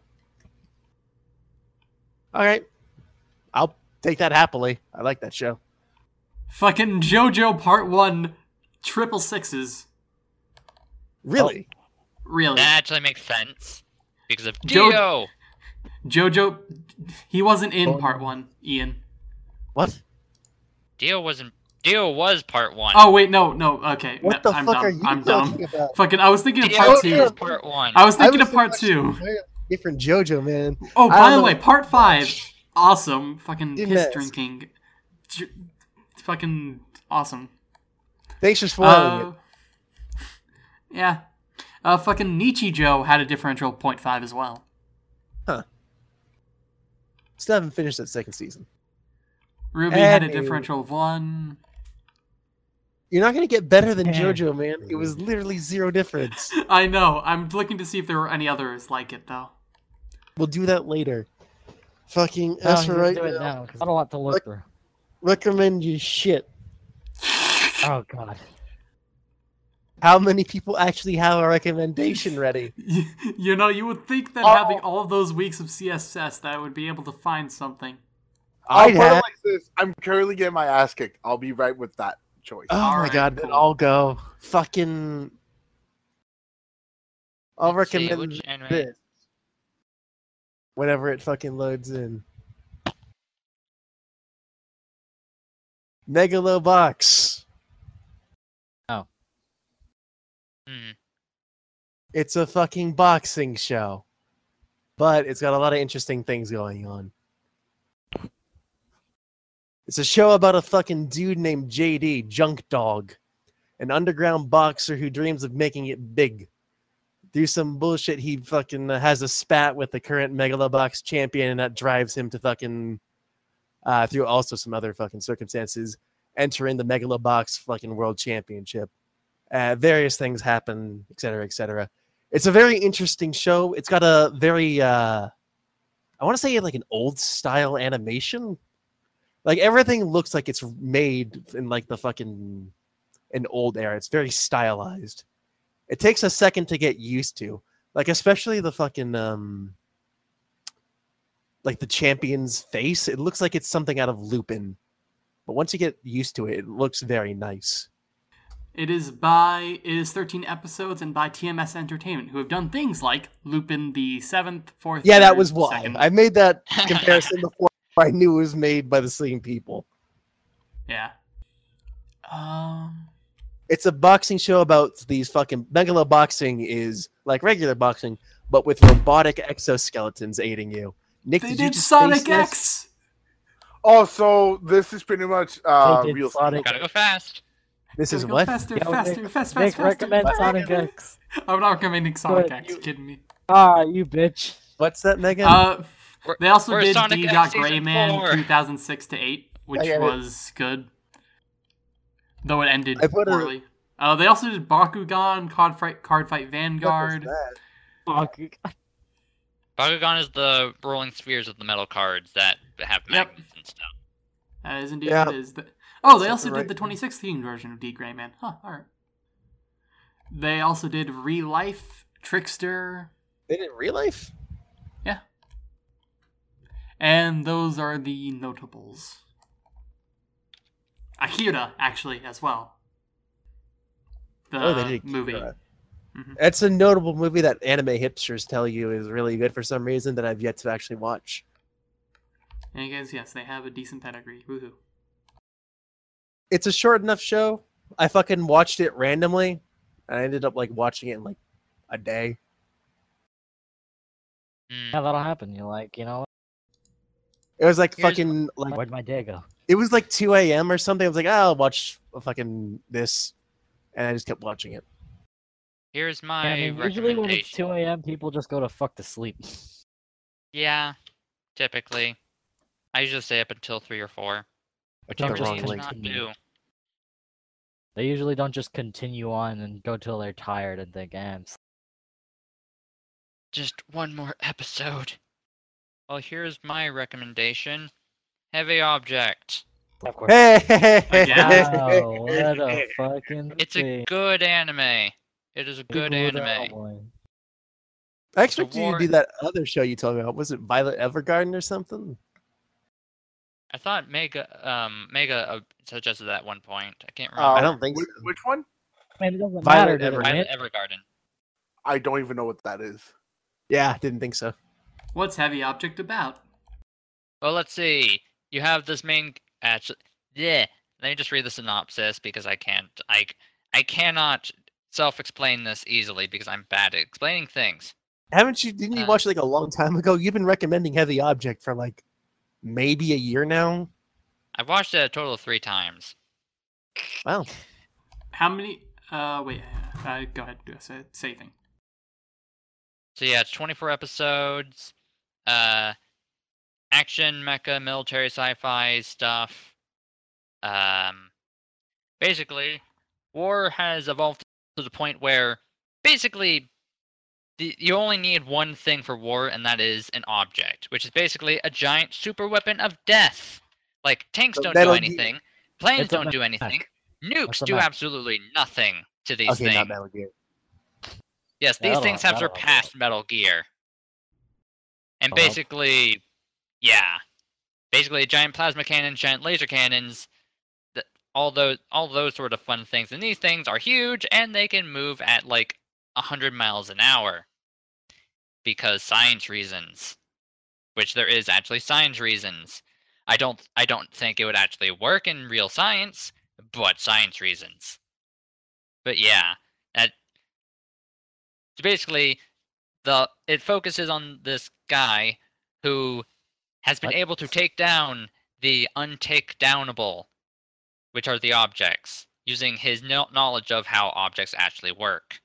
B: All right. I'll take that happily. I like that show.
D: Fucking JoJo Part One, triple sixes.
B: Really?
D: Really?
C: That actually makes sense because of
D: Joe-
C: Dio.
D: JoJo, he wasn't in
A: Oh,
D: Part. One. Ian.
B: What?
C: Dio wasn't. Dio was part one.
D: Oh wait, no, no. Okay,
B: What
D: no,
B: the
D: I'm
B: fuck
D: dumb.
B: are you
D: I'm
B: talking
D: dumb.
B: about?
D: Fucking, I was thinking of
C: Dio
D: Part
C: is
D: Two.
C: part one.
D: I was thinking
B: was
D: of Part Two.
B: Different JoJo, man.
D: Oh, by the
B: know.
D: way, Part Five, awesome. Fucking
B: Didn't
D: piss
B: ask.
D: drinking. J- Fucking awesome.
B: Thanks for spoiling
D: Uh,
B: it.
D: yeah. Uh, fucking Nietzsche Joe had a differential of 0.5 as well.
B: Still haven't finished that second season.
D: RWBY had a differential of one.
B: You're not going to get better than
A: Yeah.
B: JoJo, man. It was literally zero difference.
D: I know. I'm looking to see if there were any others like it though.
B: We'll do that later. Fucking,
A: No,
B: as for right
A: do it
B: now,
A: now 'cause I don't want to look
B: Look-
A: through.
B: recommend you shit.
A: Oh god.
B: How many people actually have a recommendation ready?
D: You, you know, you would think that
B: Oh.
D: having all of those weeks of CSS that I would be able to find something.
F: I'll
B: I'd
F: put it
B: have.
F: like this. I'm currently getting my ass kicked. I'll be right with that choice.
B: Oh my
D: Alright,
B: god, then. I'll go. Fucking. I'll
C: Let's see,
B: recommend
C: which anime-
B: this. Whenever it fucking loads in. Megalobox.
C: Hmm.
B: It's a fucking boxing show. But it's got a lot of interesting things going on. It's a show about a fucking dude named JD, Junk Dog, an underground boxer who dreams of making it big. Through some bullshit, he fucking has a spat with the current Megalobox champion, and that drives him to fucking, uh, through also some other fucking circumstances, enter in the Megalobox fucking world championship. Uh, various things happen, et cetera, et cetera. It's a very interesting show. It's got a very, uh, I want to say like an old style animation. Like everything looks like it's made in like the fucking an old era. It's very stylized. It takes a second to get used to. Like especially the fucking um like the champion's face. It looks like it's something out of Lupin. But once you get used to it, it looks very nice.
D: It is by it is 13 episodes and by TMS Entertainment, who have done things like Lupin the Seventh, Fourth.
B: Yeah, that was why.
D: Second.
B: I made that comparison before I knew it was made by the same people.
D: Yeah. Um.
B: It's a boxing show about these fucking megalo boxing is like regular boxing, but with robotic exoskeletons aiding you. Nick,
D: They
B: did, you
D: did
B: just
D: Sonic
B: face this?
F: Oh, so this is pretty much uh,
A: They did
F: real.
A: Sonic-
C: Gotta go fast.
B: This is what?
D: Faster,
A: Yo,
D: faster,
A: Nick-
D: fast, fast,
A: Nick,
D: faster.
A: recommend Sonic X.
D: I'm not recommending Sonic
A: Good,
D: X.
A: you-
D: You kidding me?
A: Ah, you bitch.
B: What's that, Megan?
D: Uh, they also
C: we're
D: did
C: Sonic
D: D.
C: X
D: Got
C: Season
D: Grayman
C: 4.
D: 2006 to 8, which
B: I get it.
D: was good. Though it ended
B: I put a-
D: poorly. Uh, they also did Bakugan, Card Fight, Card Fight Vanguard.
B: that?
C: Bakugan is the rolling spheres of the metal cards that have
D: Yep.
C: magnets and stuff.
D: That is indeed
B: Yeah.
D: what it is. The- oh, they
B: That's
D: also
B: right.
D: did the 2016 version of D.Gray-man. Huh, alright. They also did ReLIFE, Trickster,
B: They did ReLIFE? Yeah.
D: And those are the notables. Akira, actually, as well. The
B: oh, they did
D: movie.
B: Akira.
D: Mhm.
B: It's a notable movie that anime hipsters tell you is really good for some reason that I've yet to actually watch.
D: And guys, yes, they have a decent pedigree. Woohoo
B: it's a short enough show. I fucking watched it randomly. And I ended up like watching it in like a day.
C: Hmm.
A: Yeah, that'll happen. You're like, you know.
B: It was like
C: Here's
B: fucking like.
A: Where'd my day go?
B: It was like 2 a.m. or something. I was like, oh, I'll watch fucking this, and I just kept watching it.
C: Here's my yeah,
A: I mean, Usually when it's 2 a.m., people just go to fuck to sleep.
C: Yeah, typically. I usually stay up until 3 or 4.
A: They usually don't just continue on and go till they're tired and think, eh,
C: Just one more episode. Well, here's my recommendation. Heavy object.
A: Of course.
B: Hey,
D: hey,
A: wow, what a fucking
C: It's
A: thing.
C: a good anime. It is a good anime.
B: I expected you to do that other show you told me about. Was it Violet Evergarden or something?
C: I thought Mega um Mega uh, suggested that at one point. I can't
F: Uh,
C: remember.
B: I don't think
F: which,
B: so.
F: which one?
A: I it doesn't
B: Violet
A: matter, does
B: Evergarden.
C: Violet Evergarden.
F: I don't even know what that is.
B: Yeah, didn't think so.
D: What's Heavy Object about?
C: Well, let's see. You have this main actually. Yeah. Let me just read the synopsis because I can't. I I cannot self-explain this easily because I'm bad at explaining things.
B: Haven't you? Didn't you
C: Uh,
B: watch it like a long time ago? You've been recommending Heavy Object for like maybe a year now.
C: I've watched it a total of three times.
B: Wow.
D: How many? Uh, wait. Uh, go ahead. Do a sa- saving.
C: So yeah, it's 24 episodes. Uh, action, mecha, military, sci-fi stuff. Um, basically, war has evolved to the point where basically the, you only need one thing for war, and that is an object, which is basically a giant super weapon of death. Like tanks
B: So
C: don't do
B: Metal Gear-
C: anything, planes don't do anything, nukes do absolutely nothing to these
B: Okay,
C: things.
B: not Metal Gear.
C: Yes, these
A: That'll-
C: things have
A: that'll
C: surpassed Metal Gear. And
A: help.
C: basically, yeah, basically giant plasma cannons, giant laser cannons, all those all those sort of fun things. And these things are huge, and they can move at like hundred miles an hour because science reasons. Which there is actually science reasons. I don't I don't think it would actually work in real science, but science reasons. But yeah, that so basically the it focuses on this guy who has been able to take down the untake downable which are the objects using his kno- knowledge of how objects actually work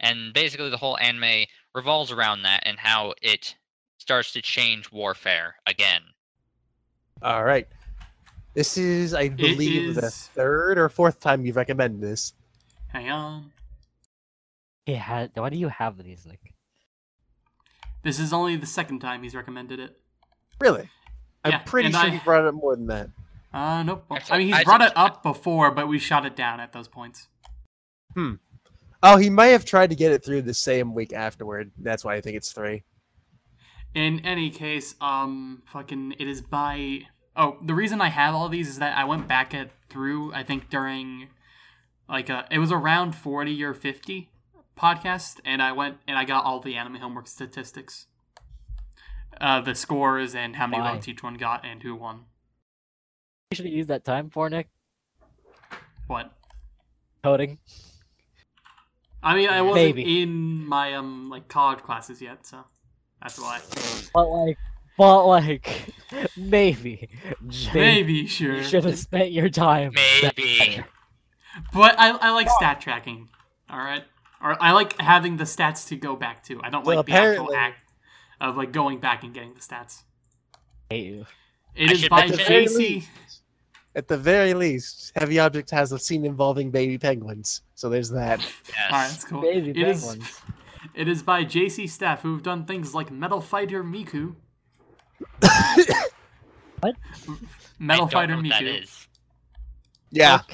C: and basically the whole anime revolves around that and how it starts to change warfare again
B: All right. This is, I believe, the third or fourth time you've recommended this.
D: Hang on.
A: He had. Why do you have these, Like,
D: This is only the second time he's recommended it.
B: Really? I'm
D: Yeah,
B: pretty sure
D: I-
B: he brought it up more than that.
D: Uh, nope. I mean, he's
C: I
D: brought
C: think-
D: it up before, but we shot it down at those points.
B: Oh, he might have tried to get it through the same week afterward. That's why I think it's three.
D: In any case, um, fucking, it is by. Oh, the reason I have all these is that I went back at through. I think during, like, uh, it was around forty or fifty podcast, and I went and I got all the anime homework statistics, uh, the scores and how many
A: Why?
D: votes each one got and who won.
A: You should have used that time for Nick
D: What?
A: coding.
D: I mean, I wasn't
A: Maybe.
D: in my um like college classes yet, so that's why.
A: But like, but like maybe, just
D: Maybe, sure.
A: you should have spent your time.
C: Maybe.
D: But I, I like stat tracking. All right, or I like having the stats to go back to. I don't
B: Well,
D: like the actual act of like going back and getting the stats.
A: hate you.
D: It
C: I
D: is by
B: At the
C: mention-
B: very
D: JC.
B: least, at the very least, Heavy Object has a scene involving baby penguins. So there's that.
C: Yes.
D: All right, that's cool.
A: Baby
D: It is-
A: penguins.
D: It is by JC staff who've done things like Metal Fighter Miku.
A: What?
D: Metal
C: I don't
D: Fighter
C: know what
D: Miku.
C: is.
B: Yeah.
A: Fuck.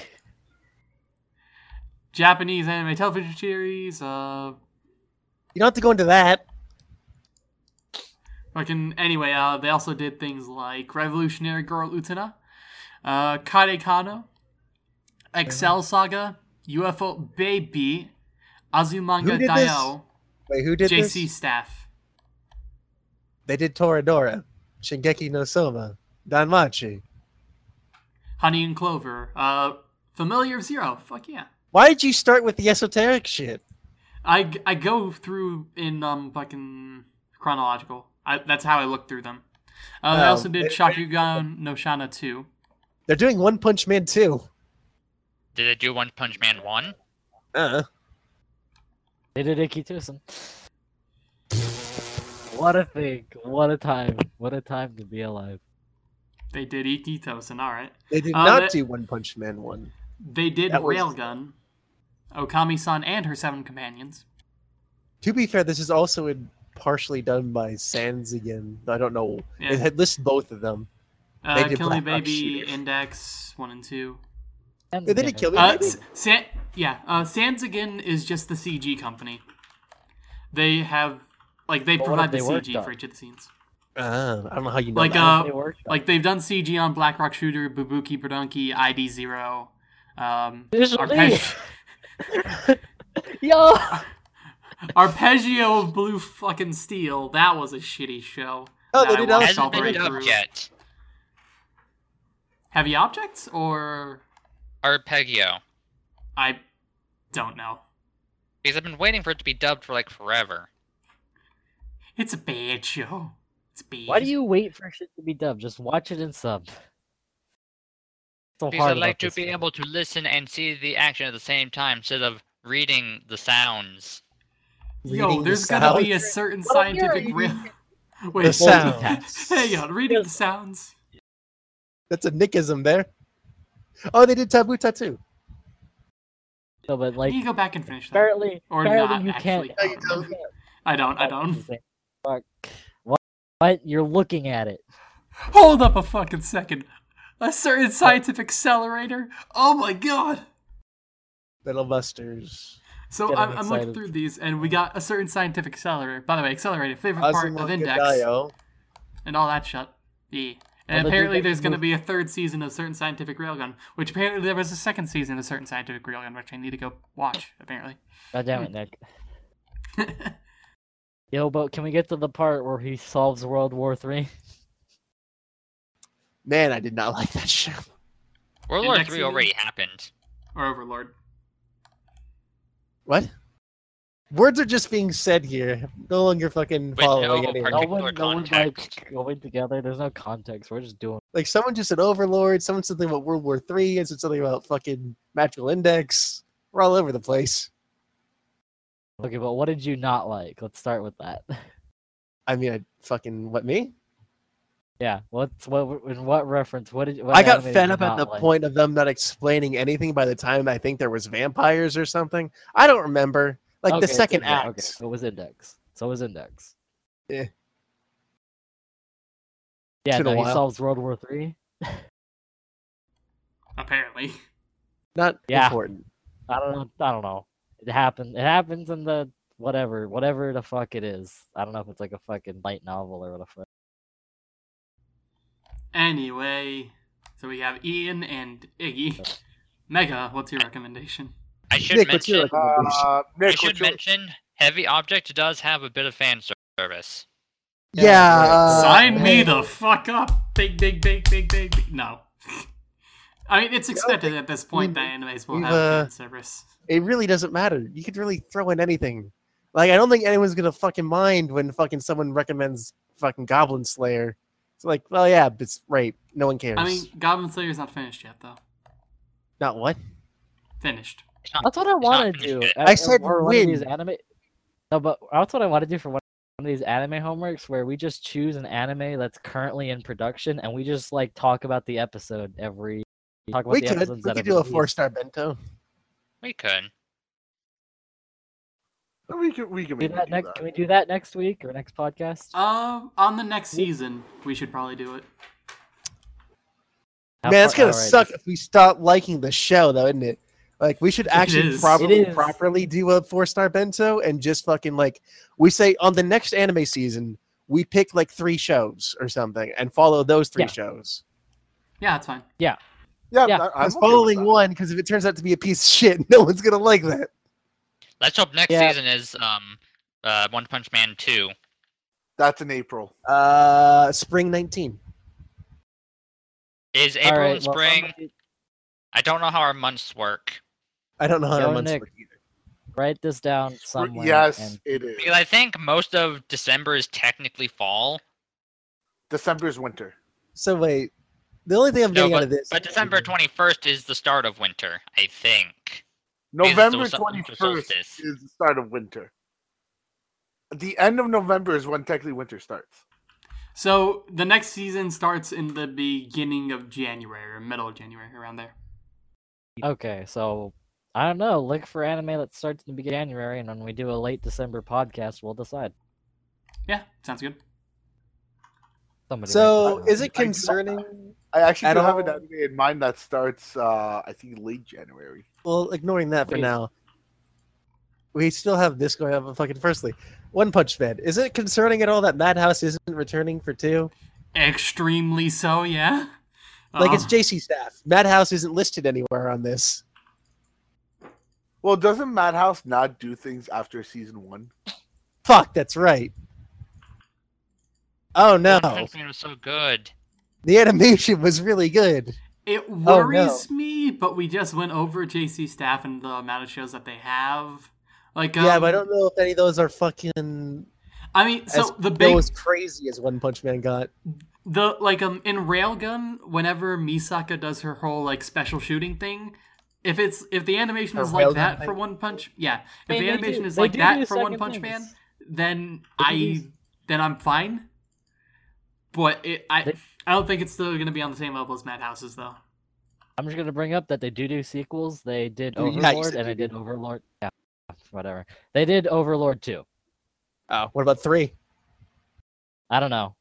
D: Japanese anime television series. Uh,
B: You don't have to go into that.
D: fucking anyway. Uh, they also did things like Revolutionary Girl Utena, uh, Excel Saga, UFO Baby, Azumanga? Daioh,
B: Wait, who did
D: JC
B: this?
D: staff.
B: They did Toradora, Shokugeki no Soma, Danmachi.
D: Honey and Clover. Uh, Familiar of Zero. Fuck yeah.
B: Why did you start with the esoteric shit?
D: I, I go through in um fucking chronological. I, that's how I look through them. Uh, they
B: Oh,
D: also did Shakugan no Shana 2.
B: They're doing One Punch Man too.
C: Did they do One Punch Man 1?
B: Uh,
A: They did Ikki Tousen. What a thing. What a time. What a time to be alive.
D: They did Ikki Tousen, alright.
B: they did
D: Uh,
B: not
D: that-
B: do One Punch Man one.
D: They did
B: That was-
D: Railgun, Okami-san and her seven companions.
B: To be fair, this is also in partially done by Sanzigen. I don't know.
D: Yeah.
B: It had listed both of them.
D: Uh,
B: They did
D: Kill Me
B: Black
D: Baby, Index 1 and 2.
A: And
B: They didn't kill me.
D: Uh,
B: Baby?
D: S- San- yeah, uh, Sanzigen is just the CG company. They have, like, they
A: But
D: provide
A: have
D: the CG
A: on?
D: for each of the scenes.
B: Uh, I don't know how you know
D: Like,
B: that.
D: uh,
A: they
D: like they've done CG on Black Rock Shooter, Bubuki Buranki, ID Zero, um,
A: Visually.
D: Arpeg-
A: Yo!
D: Arpeggio of Blue fucking Steel. That was a shitty show.
B: Oh,
D: that
B: they
D: I
B: did
D: watched
B: also-
D: all
C: Hasn't
D: the way
C: been dubbed yet.
D: Heavy Objects or
C: Arpeggio.
D: I don't know.
C: Because I've been waiting for it to be dubbed for like forever.
D: It's a bad show. It's bad.
A: Why do you wait for shit to be dubbed? Just watch it in sub. So
C: Because
A: hard
C: I like to be
A: game.
C: able to listen and see the action at the same time instead of reading the sounds.
D: Yo,
B: Reading the
D: there's gonna be a certain
A: Well,
D: scientific
A: you-
D: real.
B: The
D: Wait,
B: sounds.
D: hang on. Reading the sounds.
B: That's a Nickism there. Oh, they did Taboo Tattoo.
A: No, but like
D: you go back and finish that.
A: apparently,
D: Or
A: apparently
D: not,
A: you can't.
B: No, you don't.
D: I don't. I don't.
A: Fuck. What? What? You're looking at it.
D: Hold up a fucking second. A certain scientific accelerator. Oh my god.
B: Metal Busters.
D: So I'm, I'm looking through these, and we got a certain scientific accelerator. By the way, accelerator, favorite part of
B: Azumanga
D: Index,
B: Daioh.
D: and all that shit. Yeah. And
A: Well,
D: apparently, there's
A: that
D: going to be a third season of certain scientific railgun, which apparently there was a second season of certain scientific railgun, which I need to go watch. Apparently.
A: God damn hmm. it, Nick. Yo, but can we get to the part where he solves World War Three?
B: Man, I did not like that show.
C: World War Three already happened.
D: or Overlord.
B: What? Words are just being said here. No longer fucking
C: With
B: following
C: no
B: anyone.
A: No one, no one like going together. There's no context. We're just doing.
B: Like someone just said Overlord. Someone said something about World War Three. And said something about fucking Magical Index. We're all over the place.
A: Okay, but what did you not like? Let's start with that.
B: I mean, I fucking what me?
A: Yeah, what's what in what reference? What did what
B: I got fed up at the
A: like?
B: point of them not explaining anything by the time I think there was vampires or something. I don't remember. Like
A: Okay,
B: the second act.
A: Okay, so it was Index. So it was Index.
B: Yeah.
A: Yeah,
B: been
A: no, he solves World War Three.
D: Apparently.
B: Not
A: Yeah.
B: important.
A: I don't know. I don't know. It happened. It happens in the whatever, whatever the fuck it is. I don't know if it's like a fucking light novel or what the fuck.
D: Anyway, so we have Ian and Iggy. Mega, what's your recommendation?
C: I should
B: Nick,
C: mention.
B: recommendation?
F: Uh,
C: I should mention. Heavy Object does have a bit of fan service.
B: yeah.
A: right.
B: uh,
D: Sign me the fuck up. Big, big, big, big, big, big. No. I mean, it's expected at this point that animes will
B: we've, uh,
D: fan service.
B: It really doesn't matter. You could really throw in anything. Like I don't think anyone's gonna fucking mind when fucking someone recommends fucking Goblin Slayer. It's like, well, yeah, it's right. No one cares.
D: I mean, Goblin Slayer's not finished yet, though.
B: not what?
D: Finished.
C: It's not-
A: That's what I want to do.
C: yet.
A: at-
B: I said
A: for one of these
B: win.
A: anime. No, but that's what I want to do for one of these anime homeworks, where we just choose an anime that's currently in production, and we just like talk about the episode every. Talk about
B: We
A: the
B: could.
A: episodes
B: We
A: that
B: could do a four star bento.
C: We could.
F: We can we can
A: Do that next.
F: that.
A: Can we do that next week or next podcast?
D: Um, on the next season, we should probably do it.
A: How
B: Man, it's gonna
A: alright.
B: suck if we stop liking the show, though, isn't it? Like we should actually probably properly do a four star bento and just fucking like we say on the next anime season we pick like three shows or something and follow those three
A: Yeah.
B: shows.
D: Yeah, that's fine.
F: Yeah,
A: Yeah,
F: I- I'm
B: Because
F: okay
B: following one, because if it turns out to be a piece of shit, no one's gonna like that.
C: Let's hope next
A: Yeah.
C: season is um uh One Punch Man two.
F: That's in April.
B: Uh, spring nineteen.
C: Is April
A: right,
C: and
A: well,
C: spring?
A: somebody
C: I don't know how our months work.
B: I don't know how
A: Yo,
B: the months
A: Nick.
B: work either.
A: Write this down somewhere.
F: yes,
A: and-
F: it is.
C: Because I think most of December is technically fall.
F: December is winter.
B: So wait, the only thing I'm
C: No,
B: getting out of this,
C: but December twenty first is the start of winter, I think.
F: November
C: also
F: twenty
C: winter
F: first
C: solstice.
F: is the start of winter. The end of November is when technically winter starts.
D: So the next season starts in the beginning of January or middle of January, around there.
A: Okay, so I don't know. Look for anime that starts in the beginning of January, and when we do a late December podcast, we'll decide.
D: Yeah, sounds good.
A: Somebody
B: so is it concerning?
F: I actually
B: At
F: do have an anime in mind that starts, uh, I think, late January.
B: Well, ignoring that for now, we still have this going on. Fucking firstly, One Punch Man. Is it concerning at all that Madhouse isn't returning for two?
D: Extremely so, yeah.
B: Like it's JC staff. Madhouse isn't listed anywhere on this.
F: Well, doesn't Madhouse not do things after season one?
B: Fuck, that's right. Oh no,
C: One Punch Man was so good.
B: the animation was really good.
D: It
B: Oh, no.
D: worries me, but we just went over JC staff and the amount of shows that they have. Like, um,
B: yeah, but I don't know if any of those are fucking
D: I mean, so
B: as,
D: the big,
B: as crazy as One Punch Man got.
D: the like, um, in Railgun, whenever Misaka does her whole like special shooting thing, if it's if the animation is like that
B: thing?
D: for One Punch, yeah,
A: I
D: if
A: mean,
D: the animation
A: do-
D: is like that for One Punch
A: things.
D: Man, then
A: They
D: I
A: use-
D: then I'm fine. But it, I
A: They-
D: I don't think it's still gonna be on the same level as Madhouse's though.
A: I'm just gonna bring up that they do do sequels. They did
B: Yeah,
A: Overlord,
B: said
A: and they did
B: did.
A: Overlord. Yeah, whatever. They did Overlord too.
B: Oh, what about three?
A: I don't know,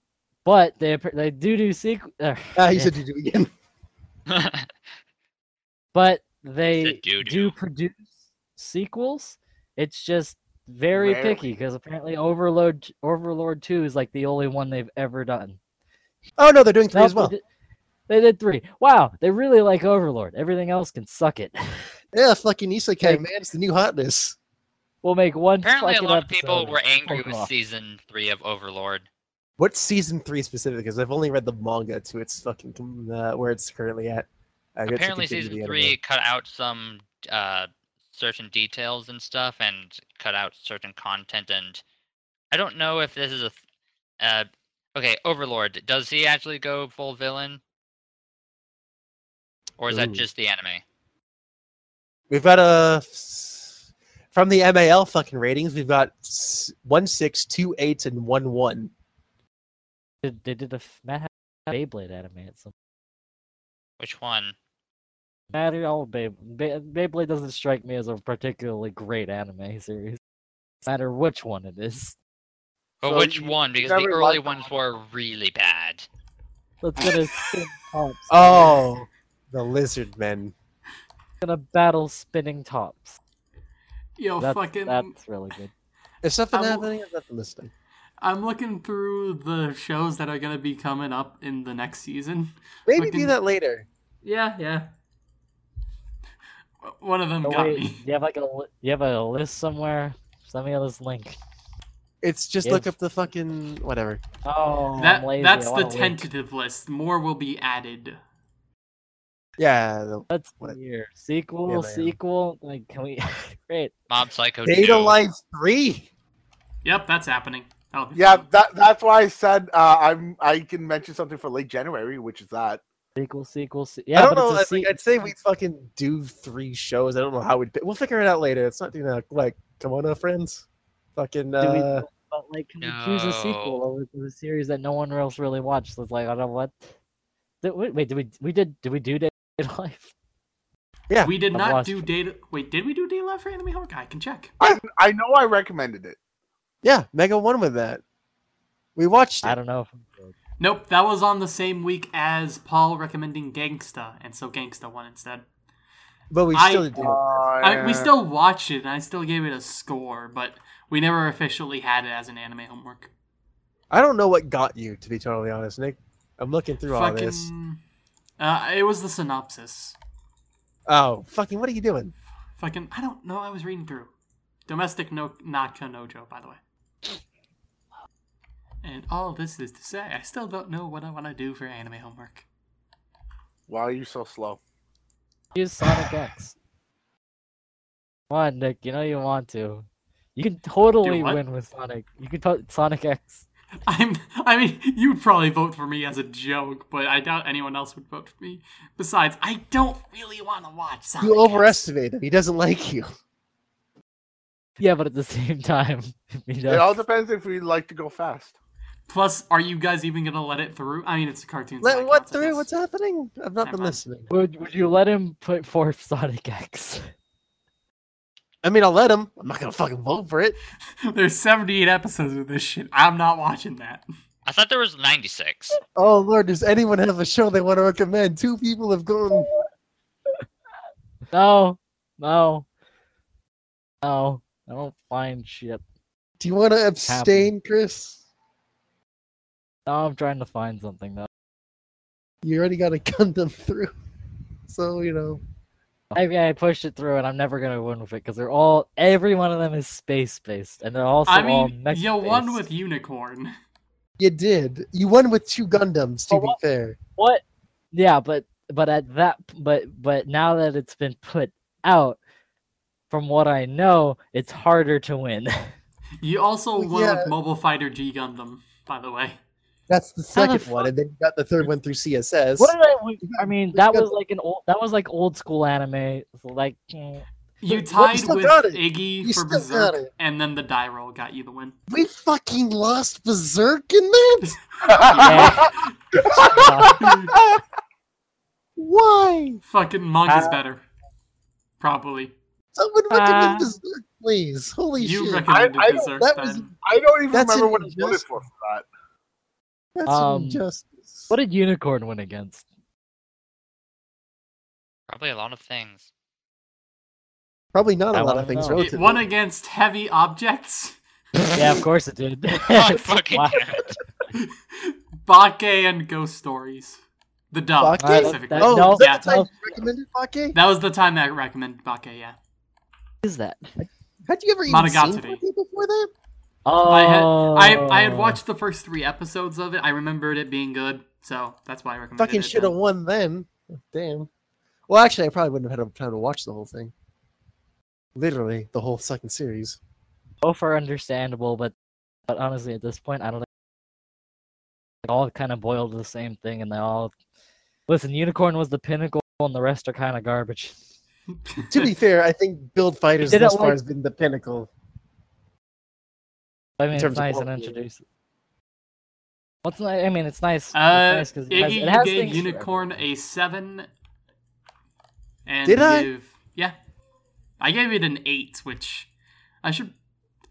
A: but they they do do sequel. Uh,
B: Ah, you said you do again.
A: but they
C: Said
A: do produce sequels. It's just very
F: Rarely.
A: picky because apparently Overlord Overlord Two is like the only one they've ever done.
B: Oh no, they're doing three
A: Nope,
B: as well.
A: They did, they did three. Wow, they really like Overlord. Everything else can suck it.
B: Yeah, fucking Isekai,
A: Like-
B: man. It's the new hotness.
A: we'll make one.
C: Apparently, a lot of people were angry with
A: off.
C: season three of Overlord.
B: What's season three specific? Because I've only read the manga to its fucking uh, where it's currently at. I've yet to
C: Apparently, season three
B: anime.
C: cut out some uh, certain details and stuff, and cut out certain content. And I don't know if this is a. Th- uh, okay, Overlord. Does he actually go full villain, or is that just the anime?
B: We've got a from the MAL fucking ratings. We've got s- one six, two eights, and one one.
A: Did- They did a f- Matt had a Beyblade anime at some.
C: Which one?
A: Matter all Bey- Bey- Beyblade doesn't strike me as a particularly great anime series. No matter which one it is.
C: But
F: So
C: which one? Because the early
F: liked
C: ones were really bad.
A: Let's get a spin tops.
B: Oh, the lizard men.
A: gonna battle spinning tops.
D: Yo,
A: That's
D: fucking.
A: that's really good.
B: Is something
D: I will-
B: happening? Or is nothing listing?
D: I'm looking through the shows that are gonna be coming up in the next season.
B: Maybe
D: Fucking-
B: do that later.
D: Yeah, yeah. One of them
A: Oh,
D: got
A: wait,
D: me.
A: you have like a you have a list somewhere? Send me this link.
B: It's just look up the fucking whatever.
A: Oh,
D: That
A: I'm lazy.
D: that's the
A: want a link.
D: tentative list. More will be added.
B: Yeah, the
A: Let's
B: What?
A: see here. Sequel,
B: Yeah,
A: sequel. Like, can we? Great.
C: Mob Psycho
B: Data
C: 2.
B: Life three.
D: Yep, that's happening. That'll
F: Yeah,
D: fun.
F: that that's why I said uh, I'm I can mention something for late January, which is that.
A: Sequel, sequel, se-
B: I don't
A: but
B: know.
A: it's a
B: Like, I'd say we fucking do three shows. I don't know how we'd. We'll figure it out later. It's not doing that. Like, come on, uh, friends. Fucking.
A: Do we-
B: Uh,
A: But like, can we choose a sequel
C: No.
A: over to the series that no one else really watched? It's like, I don't know what. Did, wait, wait, did we we did did we do Day Life?
B: yeah.
D: We did
A: I've
D: not do
A: track.
D: data. Wait, did we do Day Left for Anime Homework? I can check.
F: I I know I recommended it.
B: Yeah. Mega one with that. We watched
A: I don't know. If I'm good.
D: Nope, that was on the same week as Paul recommending Gangsta, and so Gangsta won instead.
B: But we
D: I-
B: still did. it.
D: I, we still watched it, and I still gave it a score, but we never officially had it as an anime homework.
B: I don't know what got you, to be totally honest, Nick. I'm looking through all this.
D: uh, it was the synopsis.
B: Oh, fucking! What are you doing?
D: Fucking, I don't know. I was reading through. Domestic no Naka Nojo, by the way. And all this is to say, I still don't know what I want to do for anime homework.
F: Why are you so slow?
A: Use Sonic X. Come on, Nick. You know you want to. You can totally
D: what?
A: win with Sonic. You can to- Sonic X.
D: I'm. I mean, you'd probably vote for me as a joke, but I doubt anyone else would vote for me. Besides, I don't really want to watch Sonic.
B: You
D: X.
B: overestimate him. He doesn't like you.
A: Yeah, but at the same time, you know,
F: It all depends if we like to go fast.
D: Plus, are you guys even gonna let it through? I mean, it's a cartoon.
B: Let
D: that
B: what
D: counts,
B: through? What's happening? I've not
D: Never
B: been
D: mind.
B: listening.
A: would would you let him put forth Sonic X?
B: I mean, I'll let him. I'm not gonna fucking vote for it.
D: There's 78 episodes of this shit. I'm not watching that.
C: I thought there was 96.
B: Oh lord, does anyone have a show they want to recommend? Two people have gone.
A: No, no, no. I don't find shit.
B: Do you want to abstain, Chris?
A: No, I'm trying to find something though.
B: You already got a Gundam through, so you know.
A: Maybe I pushed it through, and I'm never gonna win with it because they're all every one of them is space based, and they're also
D: I
A: all
D: mean,
A: mech
D: you won
A: based.
D: with Unicorn.
B: You did. You won with two Gundams. To be
A: what?
B: fair,
A: What? Yeah, but but at that but but now that it's been put out, from what I know, it's harder to win.
D: You also
B: Well,
D: won
B: yeah.
D: with Mobile Fighter G Gundam, by the way.
B: That's the
A: How the
B: second one, and then you got the third one through CSS.
A: what did I? I mean, that was like an old. That was like old school anime. Like, mm,
D: You
B: But- but you
D: tied with
B: got it.
D: Iggy
B: You
D: for
B: still got
D: Berserk,
B: it.
D: and then the die roll got you the win.
B: We fucking lost Berserk in that. Why?
D: Fucking manga's
A: Uh,
D: better. Probably.
B: Someone recommend
A: Uh,
B: Berserk, please. Holy
D: You
B: shit!
D: recommended
F: I don't-
D: Berserk
B: that
D: then.
B: was-
F: I don't even
B: That's
F: remember what I voted for for that.
B: That's
A: Um,
B: injustice.
A: what did Unicorn win against?
C: Probably a lot of things.
B: Probably not
A: I
B: a lot of things.
A: know.
D: It won against heavy objects.
A: yeah, of course it did.
C: I fucking
A: Wow.
C: can't.
D: Bake and Ghost Stories. The dub,
B: Bake?
D: specifically.
B: Oh,
A: no,
B: is that
D: yeah.
B: the time
A: no.
B: you recommended Bake?
D: That was the time I recommended Bake, yeah.
A: is that?
B: Had you ever even seen Bake before that?
A: Oh,
D: I had I, I had oh. watched the first three episodes of it. I remembered it being good, so that's why I recommended
B: Fucking
D: it.
B: should have won then. Damn. Well, actually, I probably wouldn't have had time to watch the whole thing. Literally, the whole second series.
A: both are understandable, but but honestly, at this point, I don't. They all kind of boiled to the same thing, and they all listen. Unicorn was the pinnacle, and the rest are kind of garbage.
B: To be fair, I think Build Fighters
A: did it
B: thus far
A: like-
B: has been the pinnacle.
A: I mean, it's
B: terms of
A: nice and
B: quality.
A: introduce. What's nice? I mean, it's nice.
D: Uh,
A: it's nice 'cause it has, it has
D: gave Unicorn
A: everyone.
D: a seven. And
B: Did I?
D: Give, yeah, I gave it an eight, which I should.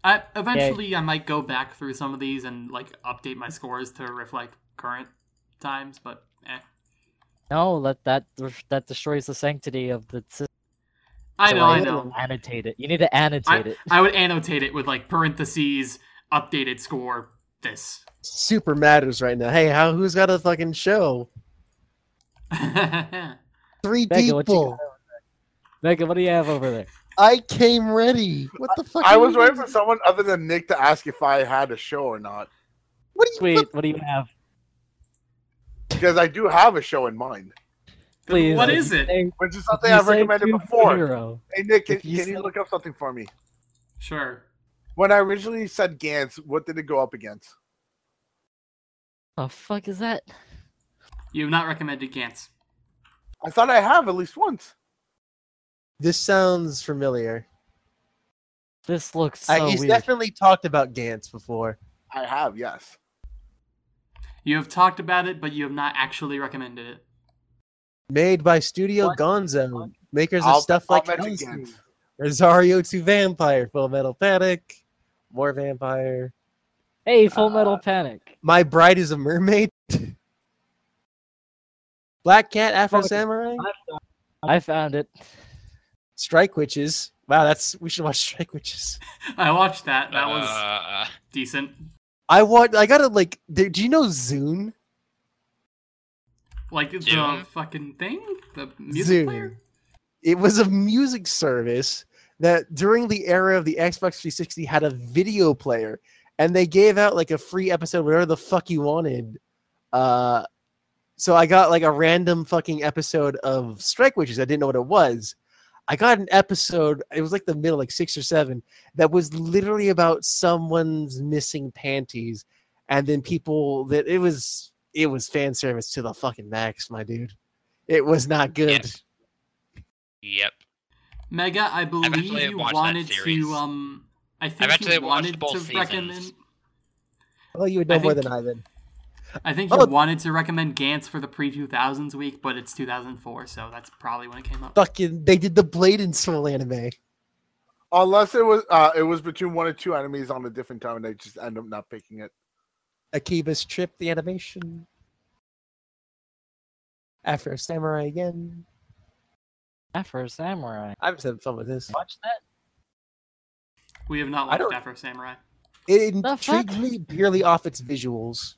D: I eventually I might go back through some of these and like update my scores to reflect current times, but eh.
A: No, that that that destroys the sanctity of the system.
D: I
A: so
D: know, I know.
A: Annotate it. You need to annotate it.
D: I would annotate it with like parentheses, updated score. This.
B: Super matters right now. Hey, how who's got a fucking show? Three
A: Becca, what
B: people.
A: got over what do you have over there?
B: I came ready. What the fuck?
F: I
B: are
F: was
B: you
F: waiting for someone other than Nick to ask if I had a show or not,
B: What do you?
A: Sweet, what do you have?
F: because I do have a show in mind,
A: Please.
D: What
A: if
D: is
A: you
D: it?
A: say-
F: which is something I've recommended before.
A: Hero,
F: Hey Nick, can,
A: If you
F: can you look up something for me?
D: sure.
F: When I originally said Gantz, what did it go up against?
A: The fuck is that?
D: You have not recommended Gantz.
F: I thought I have at least once.
B: This sounds familiar.
A: This looks so
B: I, he's
A: weird.
B: definitely talked about Gantz before.
F: I have, yes.
D: You have talked about it, but you have not actually recommended it.
B: Made by Studio
A: What?
B: Gonzo, makers of
F: I'll-
B: stuff
F: I'll
B: like
F: mention
B: Hellsing,
F: Gantz.
B: Rosario to Vampire, Full Metal Panic, more Vampire.
A: Hey, Full Metal
B: Uh,
A: Panic.
B: My Bride is a Mermaid. Black Cat Afro Samurai.
A: I found it.
B: Strike Witches. Wow, that's we should watch Strike Witches.
D: I watched that. That was
C: Uh,
D: decent.
B: I want. I gotta like. Do do you know Zune?
D: Like the fucking thing, the music
B: Zune.
D: player.
B: It was a music service that during the era of the Xbox 360 had a video player, and they gave out like a free episode, whatever the fuck you wanted. Uh, so I got like a random fucking episode of Strike Witches. I didn't know what it was. I got an episode. It was like the middle, like six or seven, that was literally about someone's missing panties, and then people that it was it was fan service to the fucking max, my dude. It was not good.
C: yep.
D: Mega, I believe you wanted to. Um, I think
C: actually
D: you wanted to
C: seasons.
D: recommend.
B: Well, you would know
D: I
B: more than I then.
D: I think you
B: Oh.
D: wanted to recommend Gantz for the pre two thousands week, but it's two thousand four, so that's probably when it came up.
B: Fucking, they did the Blade and Soul anime.
F: Unless it was uh it was between one or two enemies on a different time and they just end up not picking it.
B: Akiba's Trip, the animation. Afro Samurai again.
A: Afro Samurai.
B: I was having fun with this.
A: Watch that.
D: We have not watched
B: don't-
D: Afro Samurai.
B: It
A: The
B: intrigued me purely off its visuals.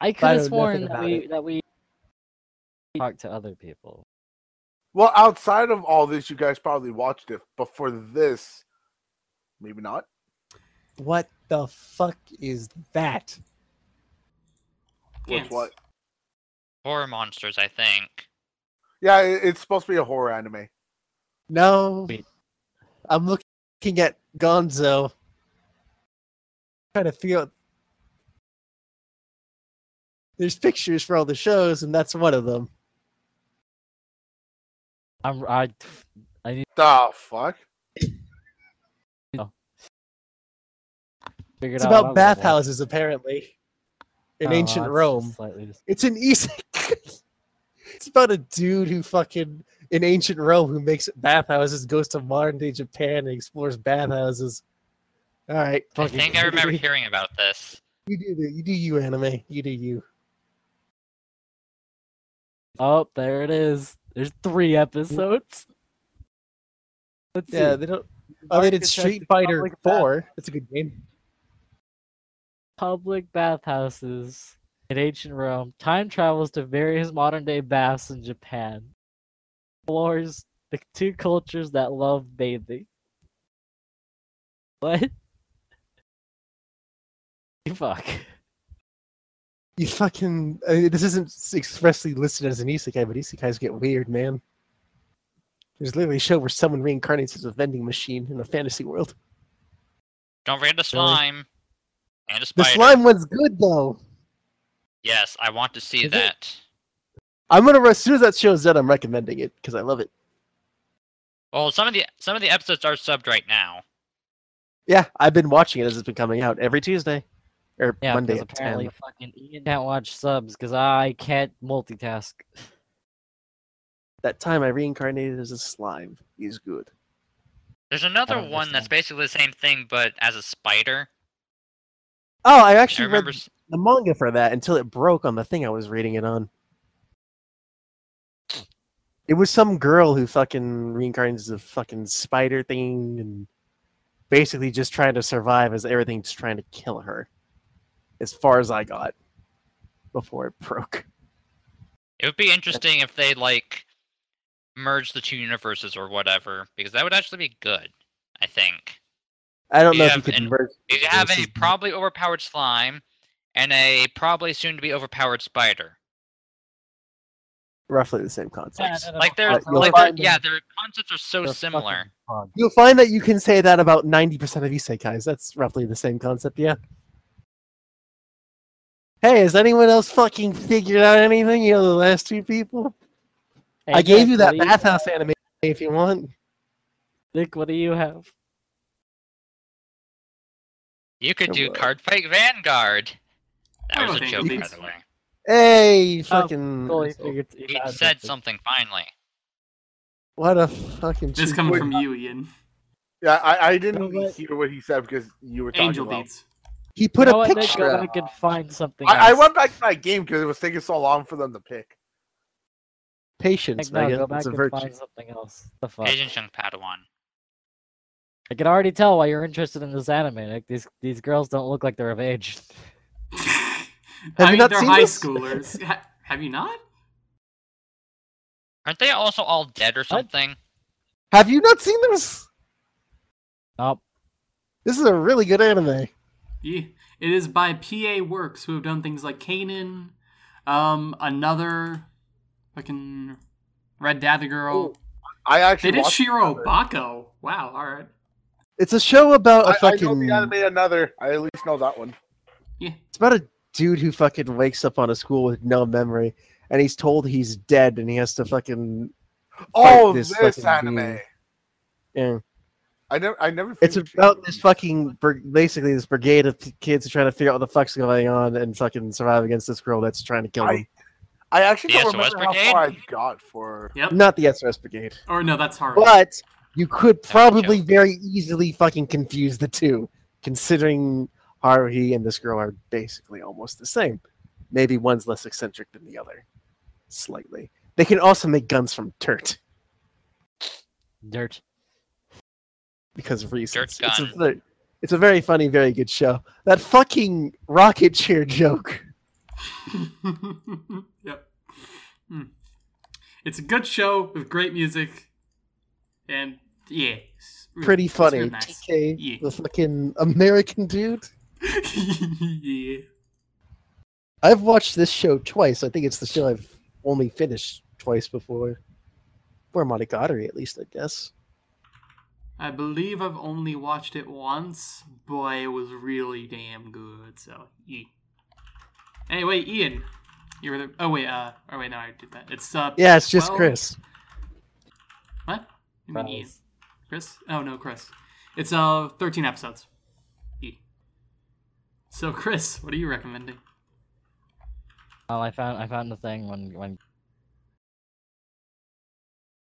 A: I could have sworn that we
B: it.
A: that we talked to other people.
F: Well, outside of all this, you guys probably watched it, but for this, maybe not.
B: What the fuck is that?
F: What's what?
C: Horror monsters, I think.
F: Yeah, it's supposed to be a horror anime.
B: No.
A: Wait.
B: I'm looking at Gonzo. Trying to feel. There's pictures for all the shows, and that's one of them.
A: I'm I I need...
F: The fuck? Oh.
A: figured
B: It's
A: out
B: about
A: what I was
B: bathhouses, apparently, in.
A: Oh,
B: ancient Rome.
A: Slightly
B: It's an easy. it's about a dude who fucking in ancient Rome who makes bathhouses, goes to modern day Japan and explores bathhouses. All right,
C: I
B: fucking-
C: think I remember hearing about this.
B: You do the, you do you anime. You do you.
A: Oh, there it is. There's three episodes. Let's
B: Yeah,
A: see.
B: they don't. Oh, they did Street Fighter
A: Public Bath-
B: Four. That's a good game.
A: Public bathhouses in ancient Rome. Time travels to various modern day baths in Japan. Explores the two cultures that love bathing. What? You fuck.
B: You fucking. I mean, this isn't expressly listed as an isekai, but isekais get weird, man. There's literally a show where someone reincarnates as a vending machine in a fantasy world.
C: Don't forget the
B: Really?
C: slime. And a
B: The
C: spider.
B: slime one's good though.
C: Yes, I want to see
B: Is it?
C: that.
B: I'm gonna as soon as that show's done, I'm recommending it because I love it.
C: Well, some of the some of the episodes are subbed right now.
B: Yeah, I've been watching it as it's been coming out every Tuesday or
A: Yeah,
B: Monday
A: because apparently
B: 10.
A: fucking Ian can't watch subs because I can't multitask.
B: That time I reincarnated as a slime. is good.
C: There's another
A: don't
C: one that's basically the same thing, but as a spider.
B: Oh, I
C: I
B: actually read
C: remember. s-
B: the manga for that until it broke on the thing I was reading it on. It was some girl who fucking reincarnates as a fucking spider thing and basically just trying to survive as everything's trying to kill her. As far as I got before it broke.
C: It would be interesting if they like merge the two universes or whatever, because that would actually be good. I think.
B: I don't
C: You
B: know if you
C: have
B: could merge.
C: You have a probably overpowered slime and a probably soon to be overpowered spider.
B: roughly the same concepts.
A: no, no,
C: Like
A: no,
C: there's
B: you'll
C: like
B: find
C: they're- yeah, their concepts are so similar.
B: You'll find that you can say that about 90% of isekais. That's roughly the same concept, yeah. Hey, has anyone else fucking figured out anything? You know, the last two people?
A: Hey,
B: I gave
A: Nick,
B: you that
A: do you-
B: bathhouse anime if you want.
A: Nick, what do you have?
C: You could do
B: well.
C: Card Fight Vanguard. That
D: Oh,
C: was a joke, by the way.
B: Hey,
A: Oh,
B: fucking...
A: Totally figured you
C: He said
A: something.
C: something finally.
B: What a fucking...
D: This
B: cheap-
D: coming
F: Wait,
D: from you, Ian.
F: Yeah, I, I didn't
A: You know what?
F: hear what he said because you were talking
D: Angel
F: about.
D: Beats.
B: He put
A: you know
B: a
A: what,
B: picture
A: Go
B: up.
A: back and find something
F: I, I
A: else.
F: went back to my game because it was taking so long for them to pick.
B: Patience,
A: Nick, no, go back
B: It's a
A: and
B: virtue.
A: find something else. The fuck?
C: Agent Young Padawan.
A: I can already tell why you're interested in this anime, Nick. These these girls don't look like they're of age.
D: I
B: you
D: mean,
B: not
D: they're
B: seen
D: high
B: this?
D: schoolers. Ha- have you not?
C: Aren't they also all dead or something?
B: Have you not seen this?
A: Nope.
B: This is a really good anime.
D: Yeah. It is by PA Works, who have done things like Canaan, um, another fucking Red Data Girl.
F: I actually
D: they
F: actually
D: did
F: watched
D: Shiro
F: another.
D: Bako. Wow, alright.
B: It's a show about a
F: I, I know
B: fucking...
F: the anime another. I at least know that one.
D: Yeah.
B: It's about a dude who fucking wakes up on a school with no memory, and he's told he's dead, and he has to fucking
F: Oh,
B: this
F: this,
B: fucking
F: anime.
B: being. yeah.
F: I never, I never.
B: It's about this fucking basically this brigade of kids who trying to figure out what the fuck's going on and fucking survive against this girl that's trying to kill them.
F: I actually
C: The
F: don't
C: SOS
F: remember how far I got for.
D: Yep.
B: Not the SOS Brigade,
D: Or no, that's hard.
B: but you could probably very easily fucking confuse the two, considering Haruhi and this girl are basically almost the same. Maybe one's less eccentric than the other, slightly. They can also make guns from dirt.
A: Dirt.
B: because of reasons.
C: Dirt
B: It's a, very, it's a very funny, very good show. That fucking rocket chair joke.
D: yep. Hmm. It's a good show with great music, and yeah, really-
B: Pretty funny.
D: really nice.
B: TK,
D: Yeah.
B: the fucking American dude.
D: yeah.
B: I've watched this show twice. I think it's the show I've only finished twice before. Or Monty Monogatari, at least, I guess.
D: I believe I've only watched it once. Boy, it was really damn good. So, yeah. Anyway, Ian, you were the. Oh wait, uh, oh wait, no, I did that. It's uh.
B: Yeah, it's just
D: 12
B: Chris.
D: What? You mean Ian? Chris? Oh no, Chris. It's uh 13 episodes. Yeah. So, Chris, what are you recommending?
A: Oh, I found I found the thing when when.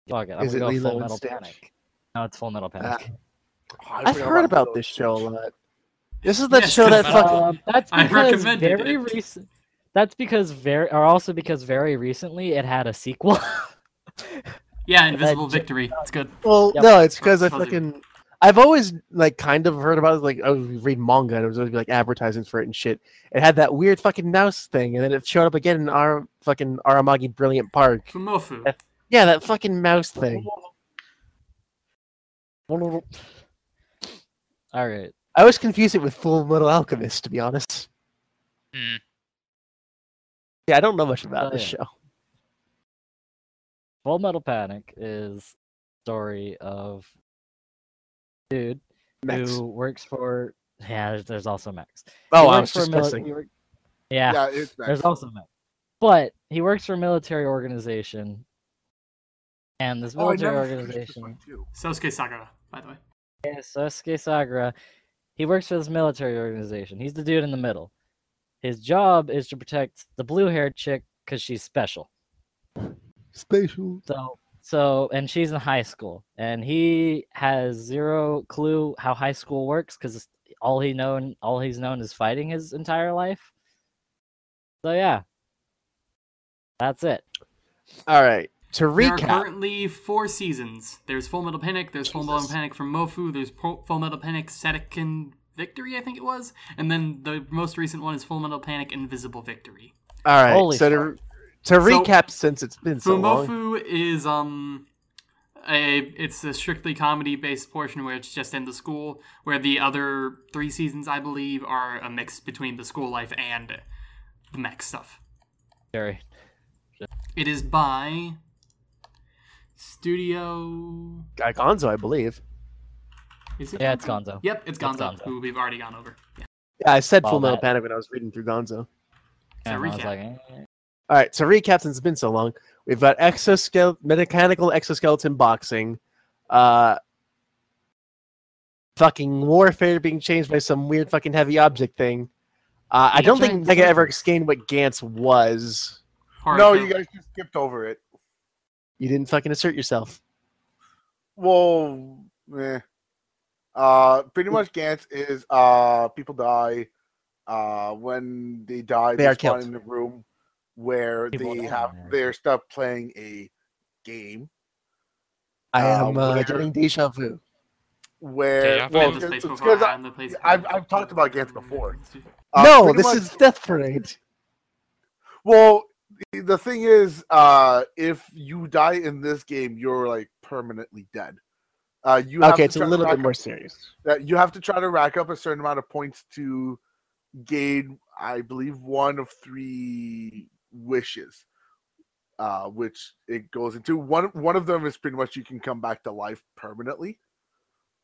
A: Fuck it, I'm
B: Is
A: gonna
B: it
A: go Full Metal
B: Stitch?
A: Panic. No, it's Full Metal
B: Ah,
A: Panic.
F: Oh, I
B: I've heard about
F: Lilo
B: this show a lot. This is the
D: Yes,
B: show that
D: Chris,
B: fucking.
A: Um, that's because
D: recommended
A: very
D: it.
A: recent. That's because very, or also because very recently it had a sequel.
D: Yeah, Invisible Victory. It's good.
B: Well,
A: Yep.
B: no, it's because I
D: Tells you.
B: fucking. I've always like kind of heard about it. Like I would read manga, and it was always like advertisements for it and shit. It had that weird fucking mouse thing, and then it showed up again in our fucking Amagi Brilliant Park.
D: Fumofu.
B: F- Yeah, that fucking mouse thing.
A: All right.
B: I always confused it with Full Metal Alchemist, to be honest.
C: Hmm.
B: Yeah, I don't know much about
A: Oh,
B: this
A: yeah.
B: show.
A: Full Metal Panic is story of dude
B: Max.
A: who works for yeah. There's, there's also Max. He
B: Oh, I was just
A: a mili- work- yeah,
F: Yeah, it's
A: there's also Max, but he works for a military organization, and this
F: Oh,
A: military
F: never finished this
A: organization.
F: one, too.
D: Sosuke Sagara, by the way.
A: Yeah, Sasuke Sagara. He works for this military organization. He's the dude in the middle. His job is to protect the blue-haired chick because she's special.
B: Special.
A: So, so, and she's in high school, and he has zero clue how high school works because all he known, all he's known is fighting his entire life. So yeah, that's it.
B: All right. To
D: There are
B: recap,
D: currently four seasons. There's Full Metal Panic, there's Full Metal Panic Fumofu, there's Pro- Full Metal Panic Sedekin Victory, I think it was, and then the most recent one is Full Metal Panic Invisible Victory.
B: all right.
A: Holy
B: so to, to recap, since it's been so long,
D: Fumofu is um a it's a strictly comedy based portion where it's just in the school, where the other three seasons I believe are a mix between the school life and the mech stuff.
A: Jerry.
D: It is by Studio
B: Guy Gonzo, I believe.
D: Is it
A: Yeah, it's Gonzo.
D: Yep, it's
A: It's
D: Gonzo,
A: Gonzo.
D: who we've already gone over. Yeah.
B: Yeah, I said
A: All
B: Full Metal
A: that.
B: Panic when I was reading through Gonzo.
D: So
A: And I was
D: recap.
A: like, eh.
B: All right, so recap since it's been so long. We've got exoskeleton, mechanical exoskeleton boxing, uh, fucking warfare being changed by some weird fucking heavy object thing. Uh, I don't think
D: giant
B: Mega ever
D: slippers.
B: explained what Gantz was.
D: Horror
F: No, you guys just skipped over it.
B: You didn't fucking assert yourself.
F: Well, eh. Uh, pretty much Gantz is uh people die. Uh, when they die,
B: They
F: they,
B: are
F: spawn
B: killed.
F: in the room where
A: People
F: they have
A: yeah.
F: they're stuck playing a game
B: I
F: Uh,
B: am uh,
F: where-
B: getting deja vu.
F: where
C: Deja
F: well,
D: Been place
F: it's
D: before,
F: because I,
D: the place
F: I've, I've talked about Gantz before. uh,
B: no, this
F: much-
B: is Death Parade.
F: Well, the thing is, uh, if you die in this game, you're like permanently dead. Uh, you have
B: Okay,
F: to
B: it's a little bit more
F: up-
B: serious.
F: that you have to try to rack up a certain amount of points to gain, I believe, one of three wishes. Uh, which it goes into one. One of them is pretty much you can come back to life permanently.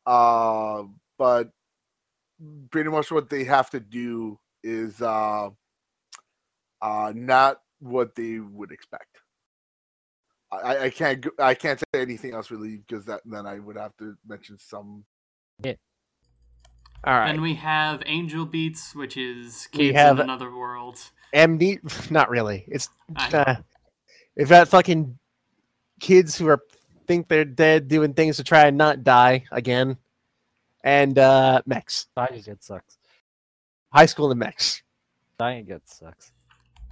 F: Uh, but pretty much what they have to do is uh, uh, not what they would expect. I, I can't I can't say anything else really because that then I would have to mention some Yeah.
B: All right.
D: Then we have Angel Beats, which is
B: We
D: kids
B: have-
D: in another world.
B: Amne not really. It's
D: I know.
B: uh, we've got fucking kids who are think they're dead doing things to try and not die again. And uh mechs.
A: dying again sucks.
B: High school and mechs.
A: Dying again sucks.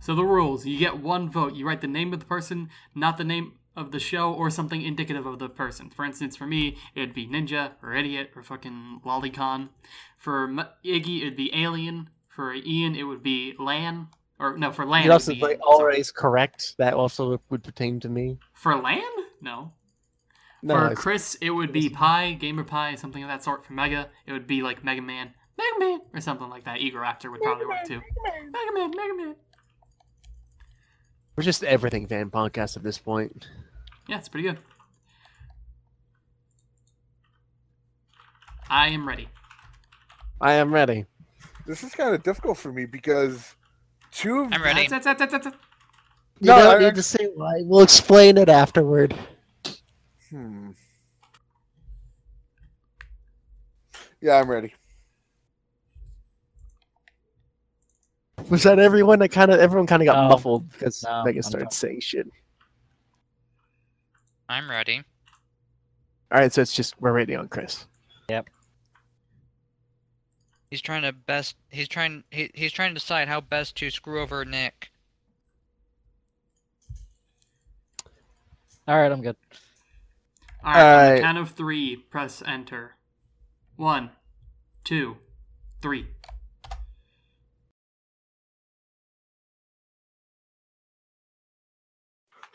D: So the rules: you get one vote. You write the name of the person, not the name of the show, or something indicative of the person. For instance, for me, it'd be Ninja or Idiot or fucking Lolicon. For M- Iggy, it'd be Alien. For Ian, it would be Lan. Or no, for Lan.
B: You
D: it
B: also
D: would be
B: play
D: Ian. Sorry.
B: always correct. That also would pertain to me.
D: For Lan? No.
B: No,
D: for
B: it's-
D: Chris, it would be Pi, Gamer Pi, something of that sort. For Mega, it would be like Mega Man, Mega Man, or something like that. Egoraptor would probably work too. Mega Man, Mega Man.
B: we're just everything fan podcast at this point.
D: Yeah, it's pretty good. I am ready.
B: I am ready.
F: This is kind of difficult for me because two. of-
C: I'm ready.
D: That's, that's, that's, that's, that's.
B: You
F: No,
B: don't
F: I-
B: need to say why. We'll explain it afterward.
F: Hmm. Yeah, I'm ready.
B: Was that everyone that kind of everyone kind of got
A: No.
B: muffled because
A: No,
B: Megan
A: I'm
B: started
A: not.
B: saying shit.
C: I'm ready.
B: All right, so it's just we're waiting on Chris.
C: He's trying to best. He's trying. He, he's trying to decide how best to screw over Nick.
A: All right, I'm good.
D: All right, on the
B: Alright.
D: count of three, press enter. One, two, three.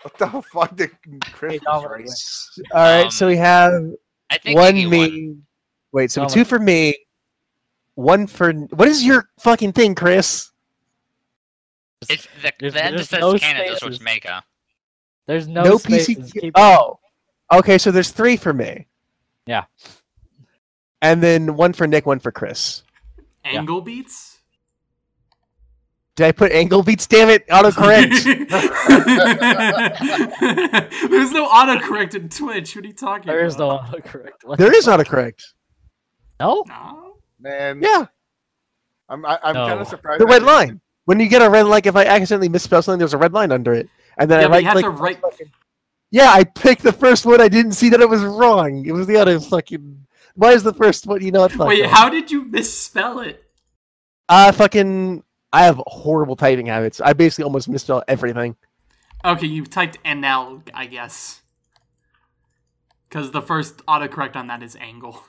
F: What the fuck did Chris
A: Hey,
F: was
A: Dominic,
F: writing?
B: All right, so
C: Um,
B: we have
C: I think
B: one
C: Iggy
B: me.
C: won.
B: Wait, so
A: Dominic.
B: two for me, one for. What is your fucking thing, Chris?
C: It's the,
A: There's-
C: the end just says
A: no
C: Canada, so it's. Mega.
A: There's no,
B: No,
A: spaces.
B: PC.
A: Keep-
B: Oh, okay. So there's three for me.
A: Yeah.
B: And then one for Nick, one for Chris.
D: Angle beats.
B: Did I put angle beats? Damn it! Autocorrect.
D: There's no autocorrect in Twitch. What are you talking
A: There is no
D: about?
A: autocorrect. What
B: there
A: the
B: is
A: fuck?
B: autocorrect.
A: No.
D: No.
F: Man,
B: Yeah,
F: I'm I, I'm
A: No.
F: kind of surprised.
B: the
F: I
B: red
F: didn't-
B: line. When you get a red, like if I accidentally misspell something, there's a red line under it, and then
D: Yeah,
B: I
D: but
B: write
D: you have
B: like,
D: to write.
B: yeah, I picked the first one. I didn't see that it was wrong. It was the other fucking. Why is the first one? You know what?
D: Wait, how did you misspell it?
B: Uh, fucking. I have horrible typing habits. I basically almost misspell everything.
D: Okay, you typed NL, I guess. Because the first autocorrect on that is angle.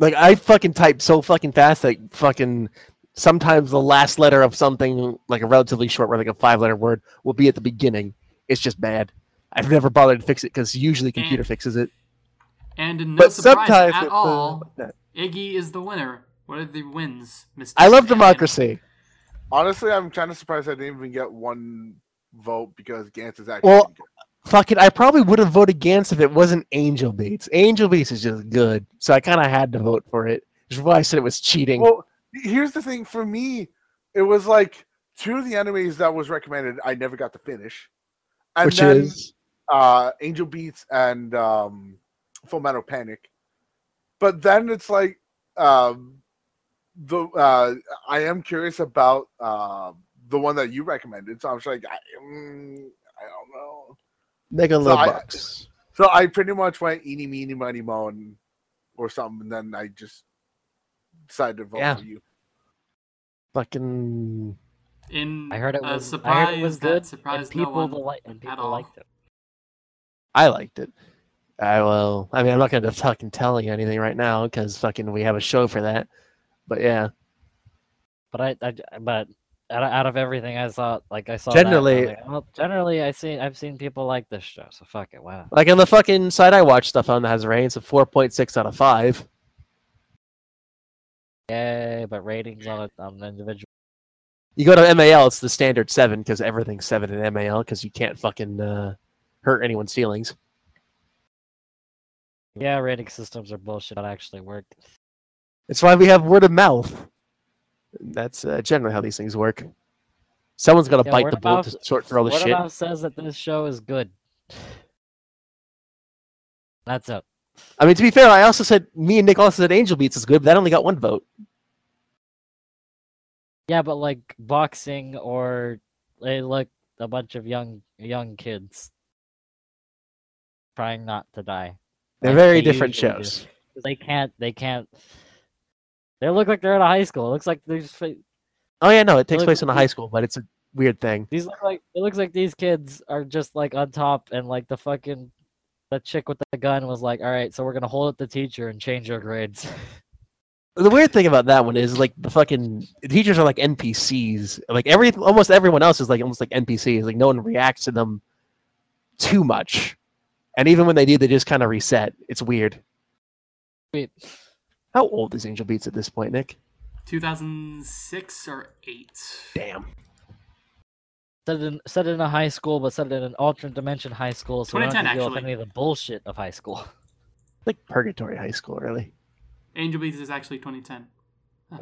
B: Like I fucking type so fucking fast that fucking sometimes the last letter of something like a relatively short word, like a five letter word, will be at the beginning. It's just bad. I've never bothered to fix it because usually computer
D: And-
B: fixes it.
D: And no
B: but
D: surprise
B: sometimes
D: at
B: with,
D: all,
B: that-
D: Iggy is the winner. What are the wins, Mr.
B: I love democracy.
F: Honestly, I'm kind of surprised I didn't even get one vote because Gantz is actually
B: Well,
F: good.
B: Fucking, I probably would have voted against if it wasn't Angel Beats. Angel Beats is just good, so I kind of had to vote for it. Which is why I said it was cheating.
F: Well, here's the thing for me, it was like two of the enemies that was recommended I never got to finish. And
B: which
F: then
B: is
F: uh Angel Beats and um Full Metal Panic. But then it's like um the uh I am curious about uh, the one that you recommended. So I was like I, mm, I don't know.
B: Mega
F: So I-
B: Bucks.
F: So I pretty much went eeny meeny miny moan or something, and then I just decided to vote
B: Yeah.
F: for you.
B: Fucking
D: In
A: I heard it was.
D: surprise
A: I heard it was
D: that
A: good. And
D: surprised no
A: people,
D: one
A: deli- and people liked it.
B: I liked it. I will. I mean, I'm not going to fucking tell you anything right now because fucking we have a show for that. But yeah,
A: But I, I but out of, out of everything I saw, like I saw. that, and I was
B: Generally-
A: like, well, generally I see I've seen people like this show, so fuck it. Wow.
B: like on the fucking site I watch stuff on that has ratings of 4.6 out of five.
A: Yay! But ratings on it on an individual.
B: You go to MAL, it's the standard seven because everything's seven in MAL because you can't fucking uh, hurt anyone's feelings.
A: Yeah, rating systems are bullshit. That actually work.
B: It's why we have word of mouth. That's uh, generally how these things work. Someone's got to
A: Yeah,
B: bite the bullet to sort through all the
A: Word
B: shit.
A: mouth says that this show is good. That's up.
B: I mean, to be fair, I also said me and Nick also said Angel Beats is good, but that only got one vote.
A: Yeah, but like boxing or they look a bunch of young young kids trying not to die.
B: They're
A: Like
B: very
A: they
B: different shows.
A: do. They can't. They can't. They look like they're at a high school. It looks like these. fa-
B: Oh yeah, no, it takes place in a high school, but it's a weird thing.
A: These look like. It looks like these kids are just like on top, and like the fucking. The chick with the gun was like, "All right, so we're gonna hold up the teacher and change your grades."
B: The weird thing about that one is like the fucking the teachers are like NPCs. Like every almost everyone else is like almost like NPCs. Like no one reacts to them too much, and even when they do, they just kind of reset. It's weird.
A: Wait,
B: How old is Angel Beats at this point, Nick?
D: 2006 or 8.
B: Damn.
A: set it in set it in a high school, but set it in an alternate dimension high school, so we don't have to deal with any of the bullshit of high school.
B: Like purgatory high school, really.
D: Angel Beats is actually 2010.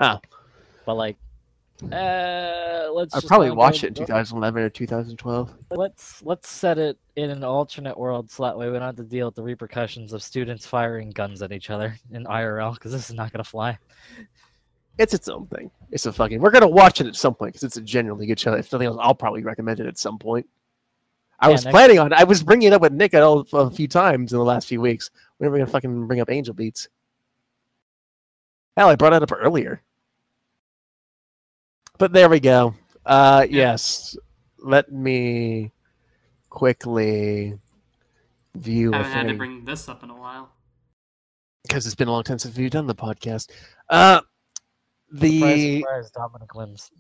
B: Oh,
A: But like, uh, let's.
B: I probably watched it in 2011 or 2012.
A: Let's let's set it in an alternate world, so that way we don't have to deal with the repercussions of students firing guns at each other in IRL, because this is not gonna fly.
B: It's its own thing. It's a fucking. We're gonna watch it at some point because it's a genuinely good show. If nothing else, I'll probably recommend it at some point. I
A: Yeah,
B: was planning on. I was bringing it up with Nick a, a few times in the last few weeks. When are we gonna fucking bring up Angel Beats? Hell, I brought it up earlier. But there we go. Uh, yes. Let me quickly view I
D: haven't had to bring this up in a while.
B: because it's been a long time since we've done the podcast. Uh, the
A: Surprise, surprise, Dominic wins.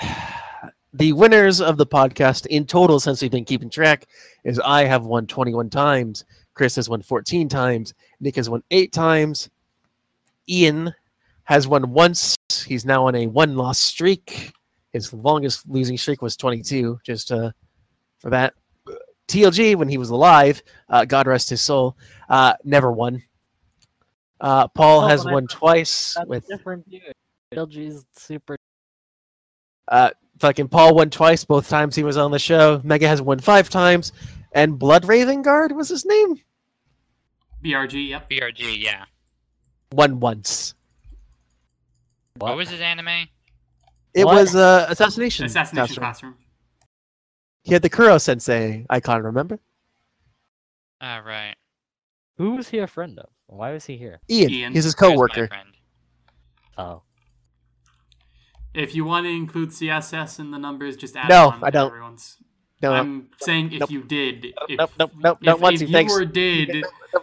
B: the winners of the podcast in total since we've been keeping track is I have won 21 times, Chris has won 14 times, Nick has won 8 times, Ian has won once. He's now on a one-loss streak. His longest losing streak was 22, just uh, for that. TLG, when he was alive, uh, God rest his soul, uh, never won. Uh, Paul
A: Oh,
B: has
A: but I
B: won twice
A: That's
B: with
A: a different view. LG's super.
B: Uh, fucking Paul won twice, both times he was on the show. Mega has won five times, and Blood Raven Guard was his name.
D: BRG, yep.
C: BRG, yeah.
B: Won once.
C: What, was his anime?
B: It
A: What?
B: was uh, assassination.
D: Assassination
B: Classroom.
D: Classroom.
B: He had the Koro Sensei icon. Remember?
C: Ah, right.
A: Who was he a friend of? Why was he here?
B: Ian.
D: Ian.
B: He's his
C: Where's my
B: coworker.
C: friend?
A: Oh,
D: If you want to include CSS in the numbers, just add
B: No,
D: it on
B: I don't.
D: Everyone's.
B: No,
D: I'm saying if
B: Nope.
D: you did. If,
B: nope, nope, nope.
D: if
B: Don't want to. Thanks.
D: viewer did,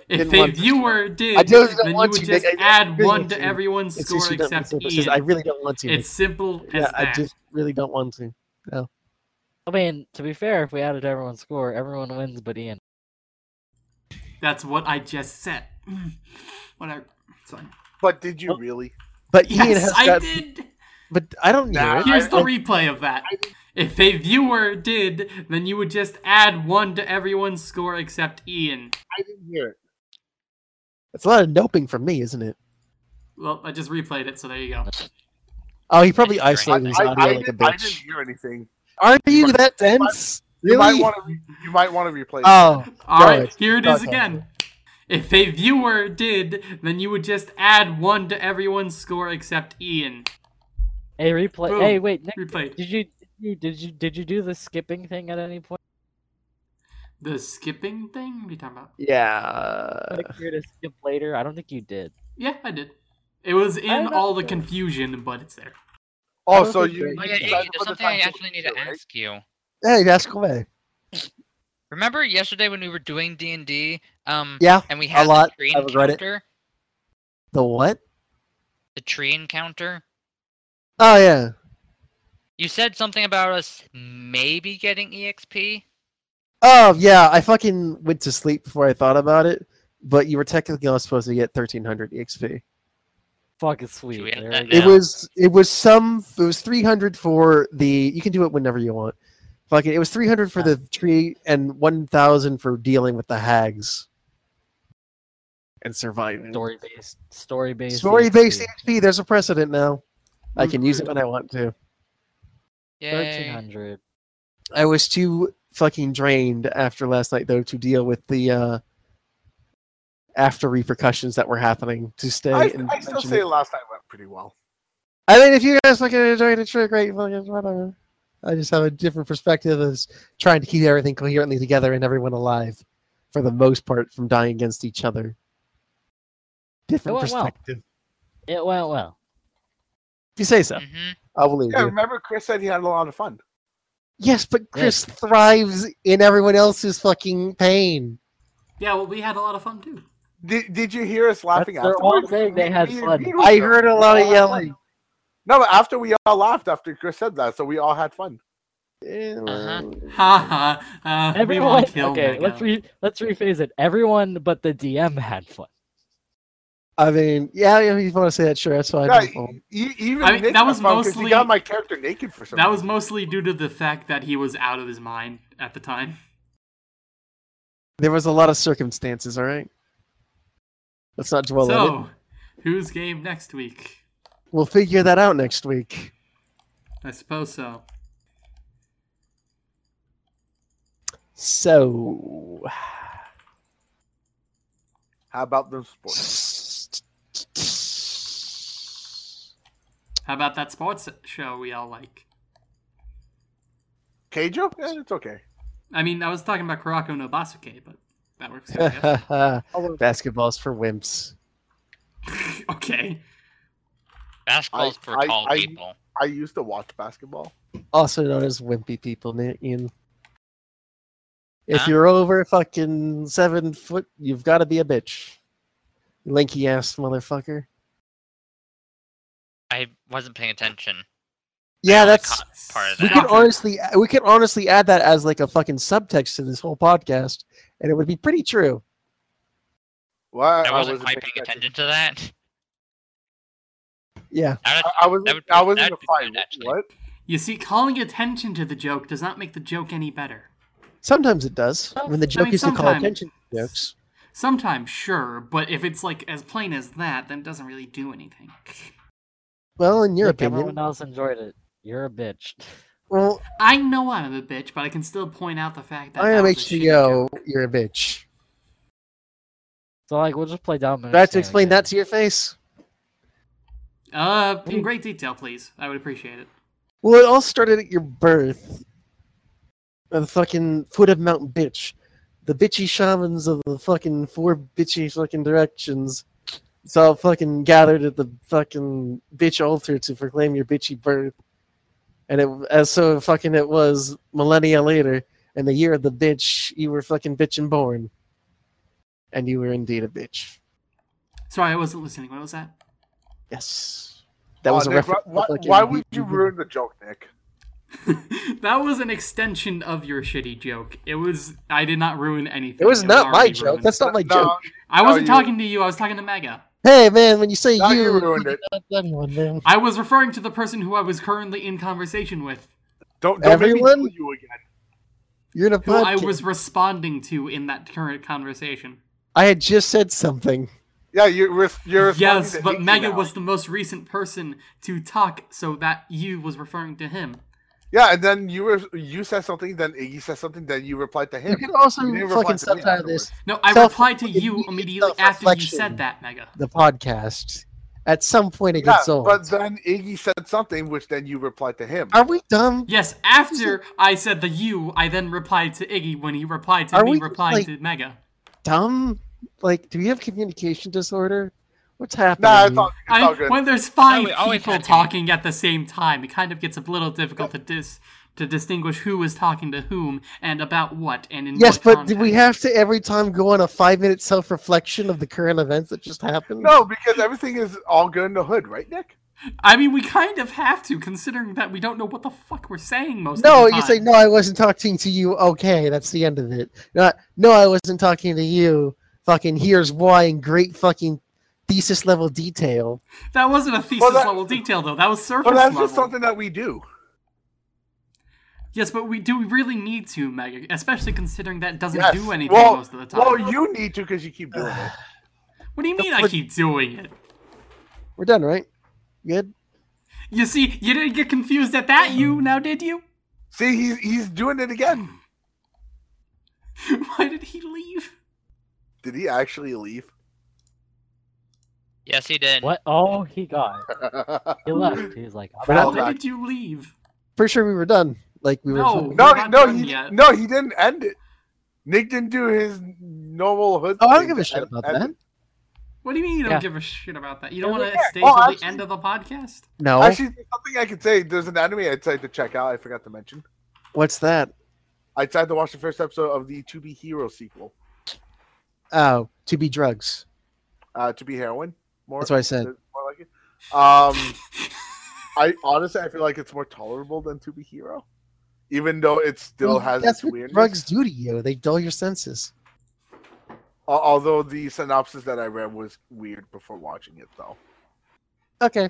D: if
B: Didn't
D: a
B: to.
D: viewer did,
B: I just don't
D: then you
B: want
D: would
B: to,
D: just
B: I
D: add
B: really
D: one to
B: to.
D: everyone's
B: It's
D: score
B: just
D: except
B: it's just- I really don't want to.
D: It's simple as
B: yeah, I just really don't want to. No.
A: I mean, to be fair, if we added everyone's score, everyone wins, but Ian.
D: That's what I just said. Whatever. It's fine.
F: But did you oh. really?
B: But Ian
D: Yes,
B: has
D: I
B: got.
D: did.
B: But I don't know.
F: Nah.
D: Here's
F: I-
D: the replay of that. If a viewer did, then you would just add one to everyone's score except Ian.
F: I didn't hear it.
B: That's a lot of noping from me, isn't it?
D: Well, I just replayed it, so there you go.
B: Oh, he probably
C: I- I-
B: isolated his
F: I,
B: audio
F: I
B: like a
F: didn't, I didn't
B: bitch.
F: hear anything.
B: Are you
F: might-
B: that dense?
F: You might
B: Really?
F: want to. You might want to replay. it.
B: Oh,
D: All
B: Go
D: right, here it is
B: Go
D: again. If a viewer did, then you would just add one to everyone's score except Ian.
A: Hey, replay.
D: Boom.
A: Hey, wait, Nick,
D: Replayed.
A: did you did you did you did you do the skipping thing at any point?
D: The skipping thing? What are you talking about?
B: yeah.
A: Click here to skip later. I don't think you did.
D: Yeah, I did. It was in all the confusion, but it's there.
F: Oh, so you.
B: they-
C: Oh,
F: you
C: yeah,
F: decided
C: there's
F: put the
C: something I actually need to
F: right?
C: ask you.
B: Hey, ask away.
C: Remember yesterday when we were doing D and D, um,
B: Yeah,
C: and we had a
B: lot.
C: the tree
B: I it.
C: encounter,
B: the what?
C: the tree encounter.
B: Oh yeah.
C: You said something about us maybe getting EXP.
B: Oh yeah. I fucking went to sleep before I thought about it, but you were technically only supposed to get 1300 EXP.
A: Fucking sweet.
C: we have
A: There
C: that
A: we
B: It was it was some it was 300 for the you can do it whenever you want. Fucking it was 300 for the tree and 1000 for dealing with the hags and surviving.
A: story based. Story based.
B: Story based EXP. There's a precedent now. I can use it mm-hmm. when I want to.
A: Thirteen
C: Yay.
A: hundred.
B: I was too fucking drained after last night though to deal with the uh after repercussions that were happening to stay.
F: I,
B: and
F: I still say
B: it.
F: last night went pretty well.
B: I mean, if you guys fucking enjoyed the trick, great, fucking whatever. I just have a different perspective as trying to keep everything coherently together and everyone alive, for the most part, from dying against each other. Different
A: went well.
B: perspective.
A: It went well.
B: If you say so,
C: hmm
B: I believe
F: Yeah,
B: you.
F: remember Chris said he had a lot of fun.
B: Yes, but Chris thrives in everyone else's fucking pain.
D: Yeah, well, we had a lot of fun too.
F: Did, did you hear us laughing
A: That's their one thing, they had
F: me-
A: fun.
F: me was
B: I heard a lot of yelling.
F: fun. No, but after we all laughed after Chris said that, so we all had fun.
C: Uh-huh.
D: Ha ha. Uh,
A: Everyone.
D: want to kill
A: Okay, let's re let's rephrase it. Everyone but the DM had fun.
B: I mean, yeah, yeah, if you want to say that, sure, that's fine.
F: Yeah,
B: no problem.
F: even
D: I mean, that was
F: fun 'cause he
D: mostly-
F: got my character naked for some
D: That was mostly due to the fact that he was out of his mind at the time.
B: There was a lot of circumstances, all right? Let's not dwell on it.
D: so, whose game next week?
B: We'll figure that out next week.
D: I suppose so.
B: So,
F: How about those sports?
D: How about that sports show we all like?
F: Keijo? Yeah, it's okay.
D: I mean, I was talking about Kuroko no Basuke, but that works too.
B: Basketballs for wimps.
D: okay.
C: Basketball's for
F: I-
C: tall
F: I-
C: people.
F: I used to watch basketball.
B: Also known as wimpy people, Ni- Ian. If
C: Huh?
B: you're over fucking seven foot, you've got to be a bitch. Lanky ass motherfucker.
C: I wasn't paying attention.
B: Yeah, that's
C: part of that.
B: we
D: could
B: honestly uh, we could honestly add that as like a fucking subtext to this whole podcast, and it would be pretty true.
F: Well,
C: I wasn't quite
F: paying
C: paying attention to that.
B: Yeah,
F: I, I was
C: That would
F: I was in a fight. What?
D: You see, calling attention to the joke does not make the joke any better.
B: sometimes it does. When the
D: I
B: joke
D: mean,
B: is to call attention to jokes.
D: Sometimes, sure, but if it's like as plain as that, then it doesn't really do anything.
B: Well, in your
A: Look,
B: opinion,
A: everyone else enjoyed it. You're a bitch.
B: well,
D: I know I'm a bitch, but I can still point out the fact that
B: I am
D: was a shitty
B: You're a bitch.
A: So like, we'll just play Dominic.
B: Do I have to explain that to your face?
D: Uh, in great detail, please. I would appreciate it.
B: Well, it all started at your birth. At the fucking foot of Mount Bitch. The bitchy shamans of the fucking four bitchy fucking directions. It's all fucking gathered at the fucking bitch altar to proclaim your bitchy birth. And it as so fucking it was millennia later, in the year of the bitch, you were fucking bitchin' born. And you were indeed a bitch.
D: Sorry, I wasn't listening. What was that?
B: Yes. That
F: Oh,
B: was a
F: Nick,
B: reference.
F: why, why would you ruin the joke, Nick?
D: that was an extension of your shitty joke. It was. I did not ruin anything.
B: It was not my joke.
D: ruined.
B: That's not my
F: No,
B: joke.
D: I wasn't
F: No, you-
D: talking to you. I was talking to Mega.
B: Hey man, when you say
F: Now
B: you,
F: you ruined it.
B: not anyone, man.
D: I was referring to the person who I was currently in conversation with.
F: Don't, don't make me
B: Everyone?
F: you again.
B: You're in a
D: Who I was responding to in that current conversation.
B: I had just said something.
F: Yeah, you're res- you're
D: Yes, but Mega was the most recent person to talk, so that you was referring to him.
F: Yeah, and then you were you said something, then Iggy said something, then you replied to him.
B: You
F: him.
B: can also
F: You
B: fucking
F: to
B: subtitle this
D: No, I
B: Self-
D: replied to you immediately after you said that, Mega.
B: the podcast. At some point, it
F: Yeah,
B: gets old.
F: but then Iggy said something, which then you replied to him.
B: Are we dumb?
D: Yes, after I said the you, I then replied to Iggy when he replied to
B: Are
D: me
B: we,
D: replying
B: like-
D: to Mega.
B: Dumb? Like, do we have communication disorder? What's happening?
F: Nah, it's all, it's all
D: I,
F: good.
D: when there's five
C: we always
D: people talking at the same time, it kind of gets a little difficult to dis to distinguish who is talking to whom and about what and in
B: yes,
D: what
B: but do we have to every time go on a five-minute self-reflection of the current events that just happened?
F: No, because everything is all good in the hood, right, Nick?
D: I mean, we kind of have to, considering that we don't know what the fuck we're saying most
B: No,
D: of the time.
B: No, you say no. I wasn't talking to you. Okay, that's the end of it. Not no, I wasn't talking to you. Fucking here's why in great fucking thesis level detail.
D: That wasn't a thesis
F: Well, that-
D: level detail, though. That was surface level.
F: But that's
D: level.
F: just something that we do.
D: Yes, but we do we really need to, Mega, especially considering that doesn't
F: Yes.
D: do anything
F: well,
D: most of the time.
F: well, you need to because you keep doing it.
D: what do you mean I keep doing it?
B: We're done, right? Good.
D: You see, you didn't get confused at that, you mm. now did you?
F: See, he's he's doing it again.
D: Why did he leave?
F: Did he actually leave?
C: Yes, he did.
A: What? Oh, he got. He left. He was like, I'm out.
D: Why
F: back.
D: did you leave?
B: Pretty sure we were done. Like we were.
D: No.
B: fucking-
F: no,
D: We're
F: no, he
D: yet.
F: no, he didn't end it. Nick didn't do his normal hood.
B: Oh, I don't give a shit
F: end-
B: about
F: end
B: that.
D: What do you mean you don't
A: Yeah.
D: give a shit about that? You don't
A: Yeah,
D: want to stay
F: Well,
D: till
F: actually-
D: the end of the podcast?
B: No.
F: Actually, something I could say. There's an anime I'd like to check out. I forgot to mention.
B: What's that?
F: I tried to watch the first episode of the To Be Hero sequel.
B: Oh, to be drugs.
F: Uh, to be heroin. More.
B: That's what I said.
F: More like it. Um, I honestly I feel like it's more tolerable than To Be Hero, even though it still
B: Well,
F: has
B: that's
F: its
B: what
F: weirdness.
B: drugs do to you. They dull your senses.
F: Although the synopsis that I read was weird before watching it, though.
B: Okay.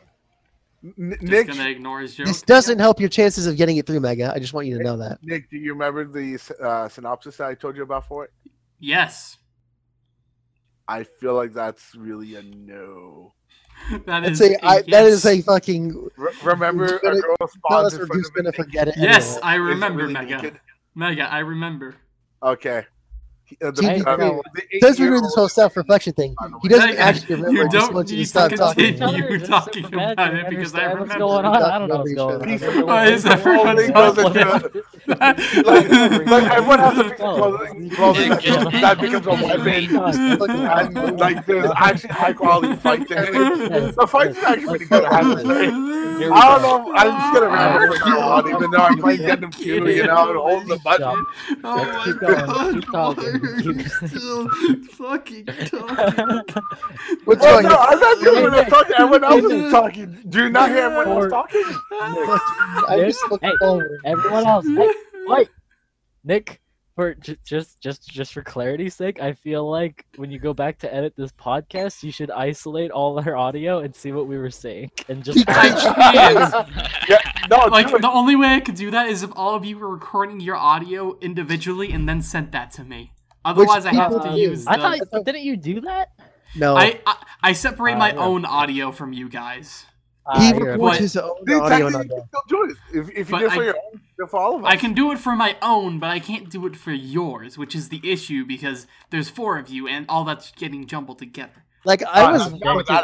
F: N-
D: Just
F: Nick,
D: gonna ignore his joke.
B: This doesn't help your chances of getting it through, Mega. I just want you to know that.
F: Nick, do you remember the uh, synopsis that I told you about for it?
D: Yes,
F: I feel like that's really a no.
D: that
B: I'd
D: is.
B: say
D: a
B: I, that is a fucking.
F: Re- remember, a
B: gonna-
F: girl
B: Tell
F: spawns
B: us
F: in front of a Nick
B: forget it.
D: Yes,
B: anyway.
D: I remember
F: really
D: Mega.
F: naked.
D: Mega, I remember.
F: Okay. He- uh,
B: TV
F: uh, the
B: Since we're doing this whole self-reflection thing, he doesn't
D: Mega,
B: actually remember.
D: you
B: I just
D: don't
B: want you to stop
D: to
B: talking.
D: you
A: Just
D: talking about it because I
A: understand what's
D: remember.
A: going on. I don't know what's going on.
D: Why is
F: The whole
D: everyone
F: thing goes
D: talking about
F: like, like everyone has a piece of
A: Oh.
F: clothing, clothing that, becomes a weapon, like there's actually high quality fights in it. The fights are actually pretty good. I have to say.
A: Here we
F: I don't
A: go.
F: know. I'm just gonna remember from now on, even though I'm playing Gundam Q, you know, and holding the button.
D: Oh
A: Let's
D: my
A: keep going.
D: god,
A: Keep
D: why
A: talking.
D: are you still fucking talking?
B: What's
F: Well,
B: going
F: no,
B: on?
F: I'm not the only one that's talking. Everyone else is talking. Do you not hear everyone else talking?
B: I just looked
A: Hey,
B: over.
A: Everyone else, hey, wait, Nick. For j- just just just for clarity's sake, I feel like when you go back to edit this podcast, you should isolate all our audio and see what we were saying, and just
F: Yeah, no,
D: Like the only way I could do that is if all of you were recording your audio individually and then sent that to me. Otherwise, I have to use. The,
A: I thought didn't you do that?
B: No,
D: I, I I separate
A: Uh,
D: my
A: yeah.
D: own audio from you guys.
B: he
A: Ah,
B: records his own audio.
F: technically
B: not
F: can still do it. If, if you do it for
D: I-
F: your own, do it for all of us.
D: I can do it for my own, but I can't do it for yours, which is the issue because there's four of you and all that's getting jumbled together.
B: Like I
F: Uh,
B: was.
F: I'm down with that.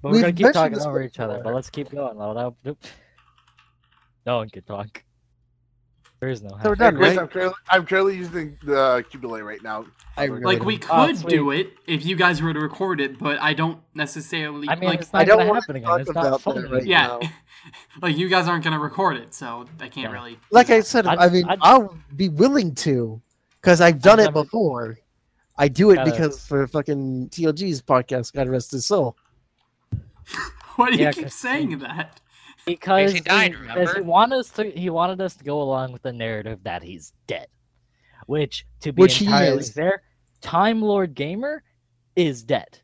A: But we're
B: We've
A: gonna keep talking over each other. But let's keep going. No, no, nope. no one can talk. There is no.
B: So we're done,
F: Chris,
B: right?
F: I'm currently, I'm currently using the Qubeley right now.
B: I really
D: Like we
B: don't.
A: Oh,
D: could do it if you guys were to record it, but I don't necessarily
A: I mean,
D: like.
A: it's not
B: I don't
A: gonna
B: wanna
A: happen again.
B: talk
A: It's not
B: about
A: fun.
B: that right
D: yeah,
B: now.
D: like you guys aren't gonna record it, so I can't
A: Yeah.
D: really.
B: Like I said,
A: I'd-
B: I mean,
A: I'd-
B: I'll be willing to, because I've done it
A: never-
B: before. I do it
A: Gotta-
B: because for fucking TLG's podcast, God rest his soul.
D: Why do you
A: Yeah,
D: keep
A: 'cause
D: saying that?
A: Because
C: he died,
A: because
C: remember?
A: he wanted us to he wanted us to go along with the narrative that he's dead. Which to be
B: Which
A: entirely
B: is.
A: fair, Time Lord Gamer is dead.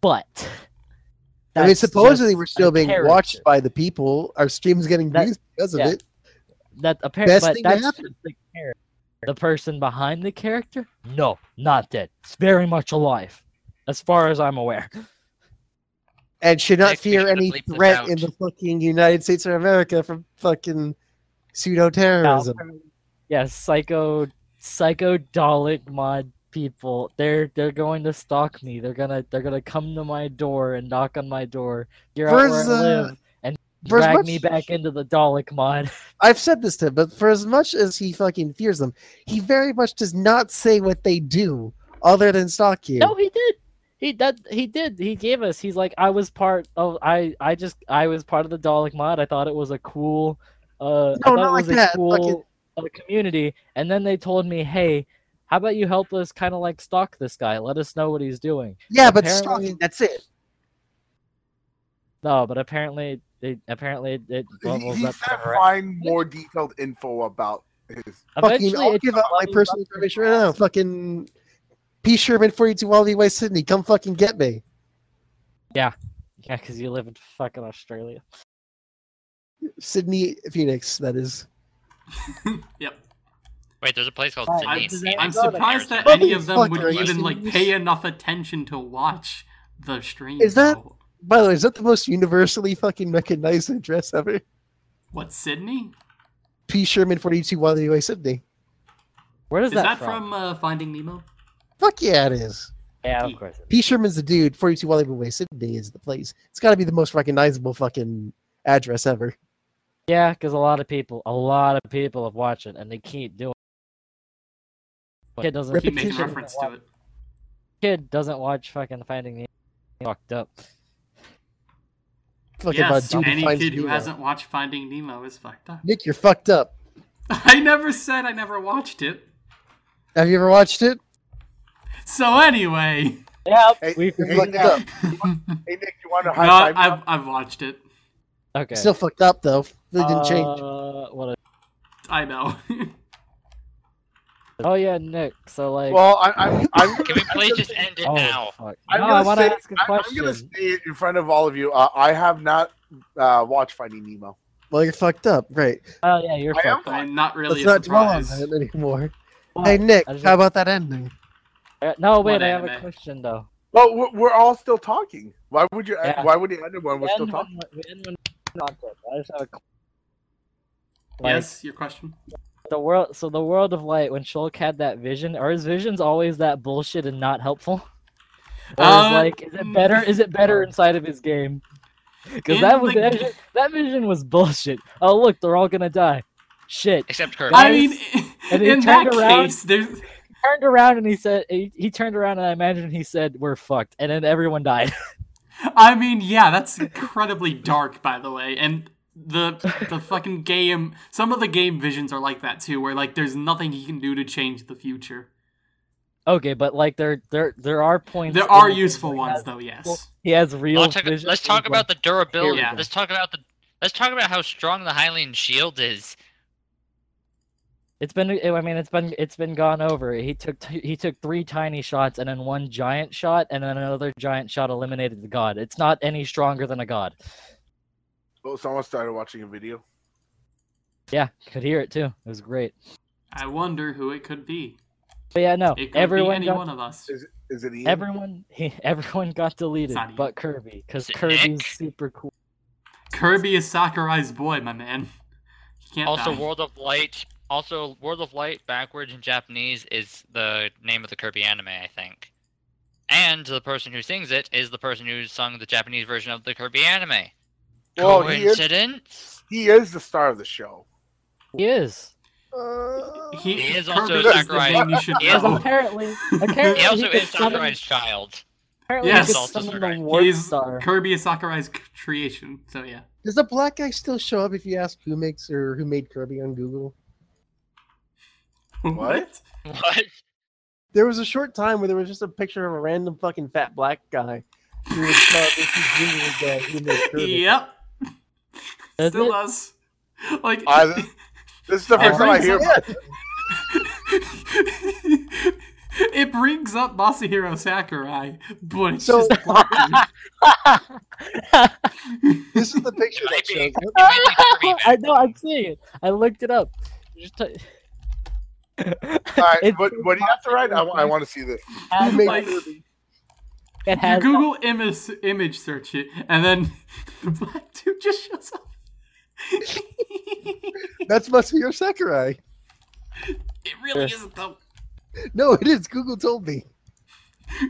A: But
B: I mean, supposedly we're still being
A: character.
B: watched by the people. Our stream's getting
A: That-
B: views because of it.
A: that apparently,
B: Best thing
A: that's just the character. The person behind the character, no, not dead. It's very much alive, as far as I'm aware.
B: And should not fear any threat in the fucking United States of America from fucking pseudo terrorism.
A: Yes, psycho, psycho Dalek mod people. They're they're going to stalk me. They're gonna they're gonna come to my door and knock on my door, figure out where I
B: Where's, uh,
A: live, and drag
B: much-
A: me back into the Dalek mod.
B: I've said this to him, but for as much as he fucking fears them, he very much does not say what they do other than stalk you.
A: No, he did. He that he did. He gave us. He's like, I was part of. I I just I was part of the Dalek mod. I thought it was a cool. Uh, I thought
B: not
A: it
B: like
A: was a
B: that,
A: cool
B: fucking-
A: uh, community. And then they told me, hey, how about you help us kind of like stalk this guy? Let us know what he's doing.
B: yeah, but stalking, that's it.
A: No, but apparently it apparently it, it
F: He,
A: levels
F: he
A: up.
F: said find more detailed info about his.
B: Fucking, I'll give out my personal information right now. Fucking P. Sherman, 42 Wallaby Way, Sydney. Come fucking get me.
A: Yeah, Yeah, because you live in fucking Australia.
B: Sydney, Phoenix, that is.
D: Yep.
C: Wait, there's a place called Sydney.
A: I'm-
C: in
A: I'm
D: I'm surprised that any of them would
B: are you
D: even like pay enough attention to watch the stream.
B: Is that-
D: though.
B: By the way, is that the most universally fucking recognized address ever?
D: what Sydney?
B: P. Sherman, 42 Wallaby Way, Sydney.
A: Where is
D: Is
A: that,
D: that
A: from?
D: from uh, Finding Nemo?
B: Fuck yeah, it is.
A: Yeah, of course.
B: P. Sherman's the dude. 42 Wallaby Way, Sydney is the place. It's got to be the most recognizable fucking address ever.
A: Yeah, because a lot of people, a lot of people have watched it, and they keep doing. it. Kid doesn't.
D: Keep making reference to it.
A: Kid doesn't watch fucking Finding Nemo. Fucked up.
B: Fucking about
D: Yes,
B: dude
D: any
B: finds
D: kid who
B: Nemo.
D: hasn't watched Finding Nemo is fucked up.
B: Nick, you're fucked up.
D: I never said I never watched it.
B: Have you ever watched it?
D: So anyway,
A: Yeah,
F: Hey,
A: we
F: hey,
B: fucked
F: Nick,
B: up.
F: hey Nick, you want to
D: no,
F: high five?
D: I've I've watched it.
A: okay.
B: Still fucked up though. Really didn't change.
A: Uh, what? A...
D: I know.
A: Oh yeah, Nick. So like.
F: Well, I, I'm. I'm
C: Can we please just end it
A: oh,
C: now?
A: fuck.
F: I'm
A: no,
F: gonna
A: I want to
F: say-
A: ask a
F: I'm, I'm gonna say it in front of all of you. Uh, I have not uh, watched Finding Nemo.
B: Well, you're fucked up. Right.
A: Oh yeah, you're
F: I am
A: fucked. up.
D: I'm not really
B: Let's
D: a
B: not dwell on that anymore.
A: Well,
B: Hey, Nick,
A: just
B: how about that ending?
A: Uh, No, wait.
D: What
A: I have a question though.
F: Well, we're, we're all still talking. Why would you?
A: Yeah.
F: Why would you end it when we're
A: We
F: still talking?
A: when- we end when we're not dead. I just have a. Like,
D: Yes, your question.
A: the world so the world of light when Shulk had that vision are his visions always that bullshit and not helpful or is
D: Uh,
A: like is it better is it better inside of his game because that was
D: the
A: that, vision, that vision was bullshit oh look they're all gonna die shit
C: Except Kirby.
D: I mean,
A: and he
D: in that
A: turned around-
D: case, there's
A: turned around and he said he, he turned around and I imagine he said we're fucked and then everyone died
D: I mean, yeah, that's incredibly dark, by the way, and the the fucking game. Some of the game visions are like that too, where like there's nothing he can do to change the future.
A: okay but like there there there are points
D: There are
A: the
D: useful ones,
A: has-
D: though. Yes.
A: he has real
C: Let's talk, let's talk
A: like-
C: about the durability.
D: Yeah.
C: Let's talk about the. Let's talk about how strong the Hylian shield is.
A: It's been, I mean, it's been, it's been gone over. He took, he took three tiny shots and then one giant shot, and then another giant shot eliminated the god. It's not any stronger than a god.
F: Oh, someone started watching a video.
A: Yeah, could hear it too. It was great.
D: I wonder who it could be.
A: But yeah, no,
D: It could
A: everyone
D: be any
A: got,
D: one of us.
F: Is is it Ian?
A: everyone, he, everyone got deleted, but Kirby, because Kirby's
C: Nick?
A: super cool.
D: Kirby is Sakurai's boy, my man. He can't
C: Also,
D: die.
C: World of Light. Also, World of Light backwards in Japanese is the name of the Kirby anime, I think. And the person who sings it is the person who sung the Japanese version of the Kirby anime.
F: Well, he is-
C: Coincidence?
F: He is the star of the show.
A: He is.
B: Uh,
D: he,
C: He is also
D: is the
C: Sakurai.
D: you should
C: He is
A: Because
D: know.
A: apparently, apparently
C: He also
A: he could
C: is
A: summon,
C: Sakurai's child.
A: apparently
D: Yes.
A: he could
C: Also Sakurai.
D: He's
A: star.
D: Kirby is Sakurai's creation. So yeah.
B: does the black guy still show up if you ask who makes or who made Kirby on Google?
F: What?
C: What?
B: There was a short time where there was just a picture of a random fucking fat black guy. Who was called this is Google guy who made Kirby.
D: Yep.
A: Is
D: Still
A: it?
D: does. Like
F: I- This is the first time I
D: brings
F: hear.
D: up- it brings up Masahiro Sakurai, but it's
B: So-
D: just.
B: This is the picture that
C: Maybe.
B: shows
A: I know. I'm seeing it. I looked it up. Just t-
F: All right, what, what do you have to write? I, I want to see this.
D: Like,
A: it
D: you Google image image search it, and then the black dude just shows up.
B: That's must be your Sakurai.
D: it really isn't though.
B: No, it is. Google told me.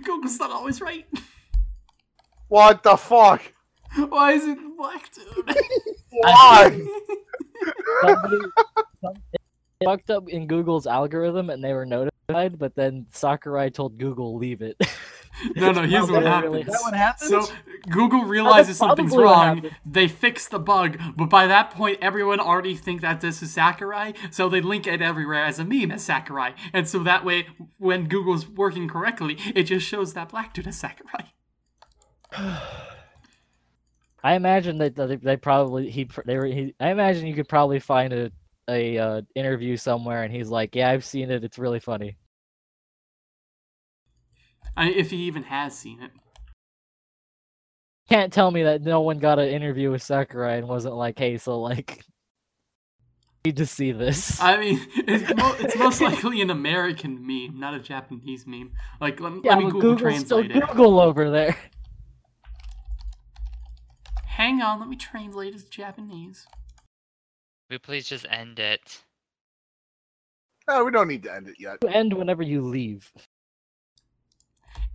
D: Google's not always right.
F: What the fuck?
D: Why is it the black dude?
F: Why?
A: somebody some, it fucked up in Google's algorithm and they were notified, but then Sakurai told Google leave it.
D: No, no. Here's what
A: Really-
D: happens.
B: what happens?
D: So Google realizes something's wrong. They fix the bug, but by that point, everyone already think that this is Sakurai, so they link it everywhere as a meme as Sakurai, and so that way, when Google's working correctly, it just shows that black dude as Sakurai.
A: I imagine that they, they probably he they were he, I imagine you could probably find a a uh, interview somewhere and he's like, "Yeah, I've seen it. It's really funny."
D: I, if he even has seen it.
A: Can't tell me that no one got an interview with Sakurai and wasn't like, "Hey, so like need to see this."
D: I mean, it's, mo- it's most likely an American meme, not a Japanese meme. Like, let,
A: yeah,
D: let me Google translate it.
A: Google over there.
D: Hang on, let me translate as Japanese.
C: We please just end it?
F: No, we don't need to end it yet.
A: You end whenever you leave.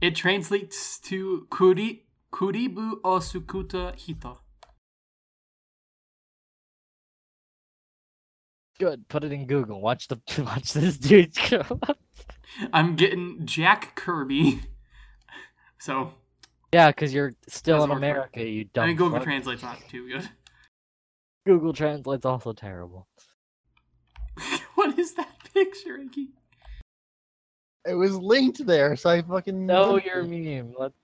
D: It translates to kuri kuribu o sukuta hito.
A: Good. Put it in Google. Watch the watch this dude go.
D: I'm getting Jack Kirby. So
A: yeah, because you're still
D: Doesn't
A: in
D: work for-
A: America. You dumb.
D: I mean, Google
A: fuck.
D: Translate's not too good.
A: Google Translate's also terrible.
D: what is that picture, Iggy?
B: It was linked there, so I fucking
A: No, your meme. Let's...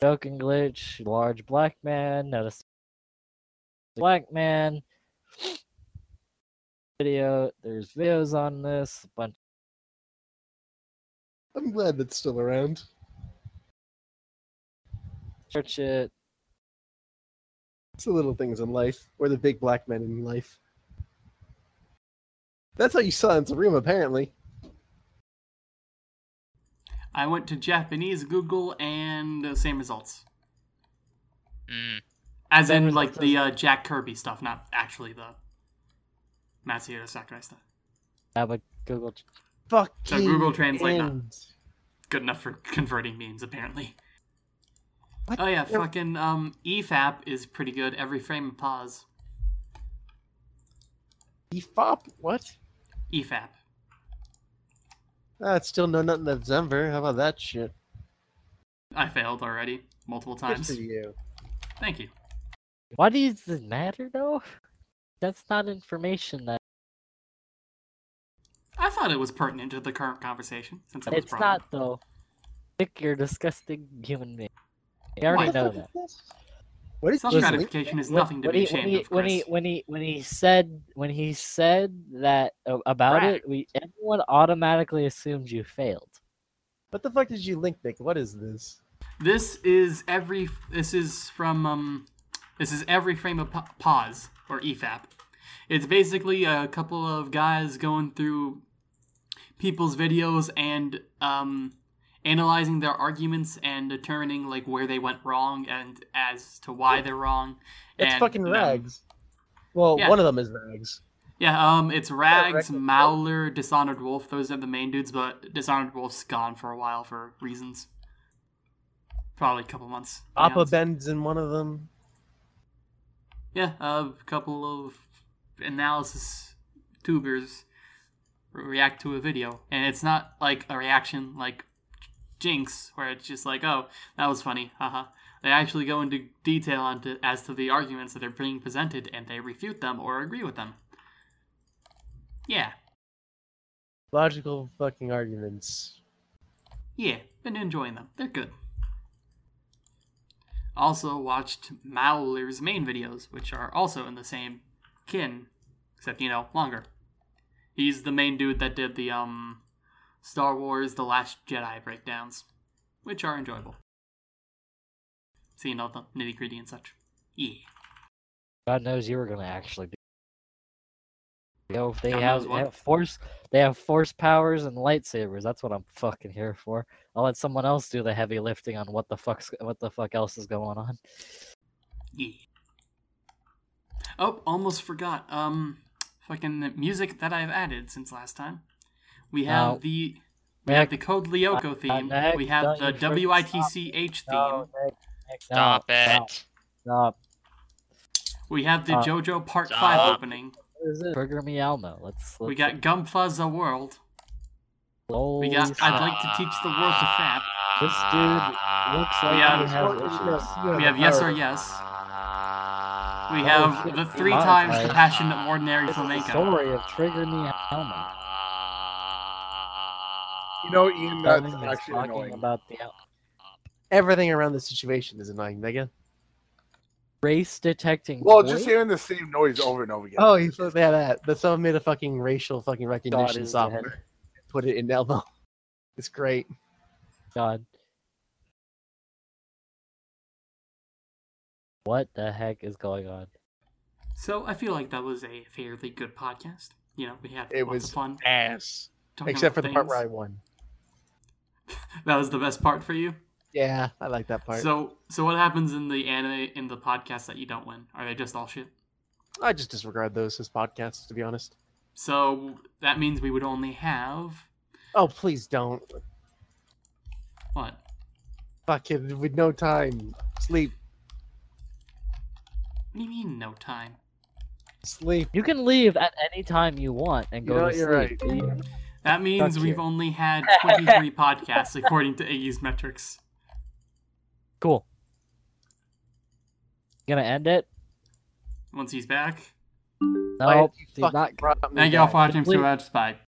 A: Joking glitch. Large black man. Notice. Black man. Video. There's videos on this. A bunch.
B: I'm glad that's still around.
A: Search it.
B: It's the little things in life, or the big black men in life. That's how you silence a room, apparently.
D: I went to Japanese Google and uh, same results.
C: Mm.
D: As
A: Same
D: in, like, the uh, Jack Kirby stuff, not actually the Masahiro Sakurai stuff.
A: Yeah, but Google.
B: Fuck.
D: So Google Translate not- Good enough for converting memes, apparently.
B: What?
D: Oh, yeah,
B: There-
D: fucking um, EFAP is pretty good. Every frame of pause.
B: EFOP? What?
D: EFAP.
B: Ah, it's still no nothing of Denver. How about that shit?
D: I failed already multiple
B: Good
D: times.
B: for you.
D: Thank you.
A: Why does it matter though? That's not information that
D: I thought it was pertinent to the current conversation since it was
A: it's
D: brought
A: not
D: up.
A: though. Nick, you're a disgusting human being. You already
D: What?
A: know that.
B: What is
D: self gratification is
A: When-
D: nothing to
A: when
D: be
A: he,
D: ashamed
A: when he,
D: of,
A: when he when he when he said when he said that about
D: Brag.
A: it, we everyone automatically assumed you failed.
B: What the fuck did you link, Nick? What is this?
D: This is every. This is from um. This is every frame of pa- pause or EFAP. It's basically a couple of guys going through people's videos and um analyzing their arguments and determining like where they went wrong and as to why they're wrong.
B: It's
D: and
B: fucking
D: them-
B: Rags. Well,
D: Yeah.
B: one of them is Rags.
D: Yeah, um, it's Rags,
B: Rags-
D: Mauler, Dishonored Wolf. Those are the main dudes, but Dishonored Wolf's gone for a while for reasons. Probably a couple months.
B: Appa. Ben's in one of them.
D: Yeah, a couple of analysis tubers react to a video, and it's not like a reaction like Jinx, where it's just like, "Oh, that was funny," haha. They actually go into detail onto as to the arguments that are being presented, and they refute them or agree with them. Yeah,
B: Logical fucking arguments.
D: yeah, been enjoying them. They're good. Also watched Mauler's main videos, which are also in the same kin, except you know longer. He's the main dude that did the um Star Wars: The Last Jedi breakdowns, which are enjoyable. Seeing all the nitty gritty and such. Yeah.
A: God knows you were gonna actually be. Yo, they
D: God
A: have, they have force. They have force powers and lightsabers. That's what I'm fucking here for. I'll let someone else do the heavy lifting on what the fuck's what the fuck else is going on.
D: Yeah. Oh, almost forgot. Um, fucking music that I've added since last time. We have
A: No.
D: the we have the Code Lyoko theme.
A: Nick,
D: we have the
A: you freaking
D: WITCH theme.
A: No, Nick, Nick,
C: Stop
A: no,
C: it.
A: Stop.
D: We have the
A: Uh,
D: JoJo Part
C: stop.
D: Five opening.
A: What is it? Trigger me Elmo. Let's. let's
D: We got Gunplaza World. We
A: Holy
D: got I'd like to teach the world to fap.
A: This dude looks like
D: We have-
A: he has issues.
D: We have Yes or Yes. We
A: Oh,
D: have
A: shit,
D: the three times the
A: modified.
D: passionate ordinary
A: It's the
D: flamenco.
A: story of Trigger Me Elmo.
F: You know, Ian, that's
A: Something
F: actually
A: talking
F: annoying.
A: about the
B: Everything around the situation is annoying, Mega.
A: race detecting.
F: Well,
A: boy?
F: just hearing the same noise over and over again.
B: Oh, you thought yeah, that. But someone made a fucking racial fucking recognition software.
A: dead.
B: Put it in Elmo. It's great.
A: God. What the heck is going on?
D: So I feel like that was a fairly good podcast. You know, we had
B: It
D: lots
B: was
D: of fun.
B: ass.
D: talking
B: Except for
D: about
B: the part where I won.
D: That was the best part for you.
B: Yeah, I like that part.
D: So, so what happens in the anime in the podcast that you don't win? Are they just all shit?
B: I just disregard those as podcasts, to be honest.
D: So that means we would only have
B: Oh, please don't.
D: what?
B: Fuck it, with no time. Sleep.
D: What do you mean no time?
B: Sleep.
A: You can leave at any time you want and
B: You
A: go
B: know,
A: to
B: you're
A: sleep. You-
D: That means
A: Fuck
D: we've
A: you.
D: only had 23 podcasts according to AU's metrics.
A: Cool. Gonna end it?
D: Once he's back.
A: No,
B: Why you
A: he's not.
D: Thank you all for watching.
A: Complete-
D: So much. Bye.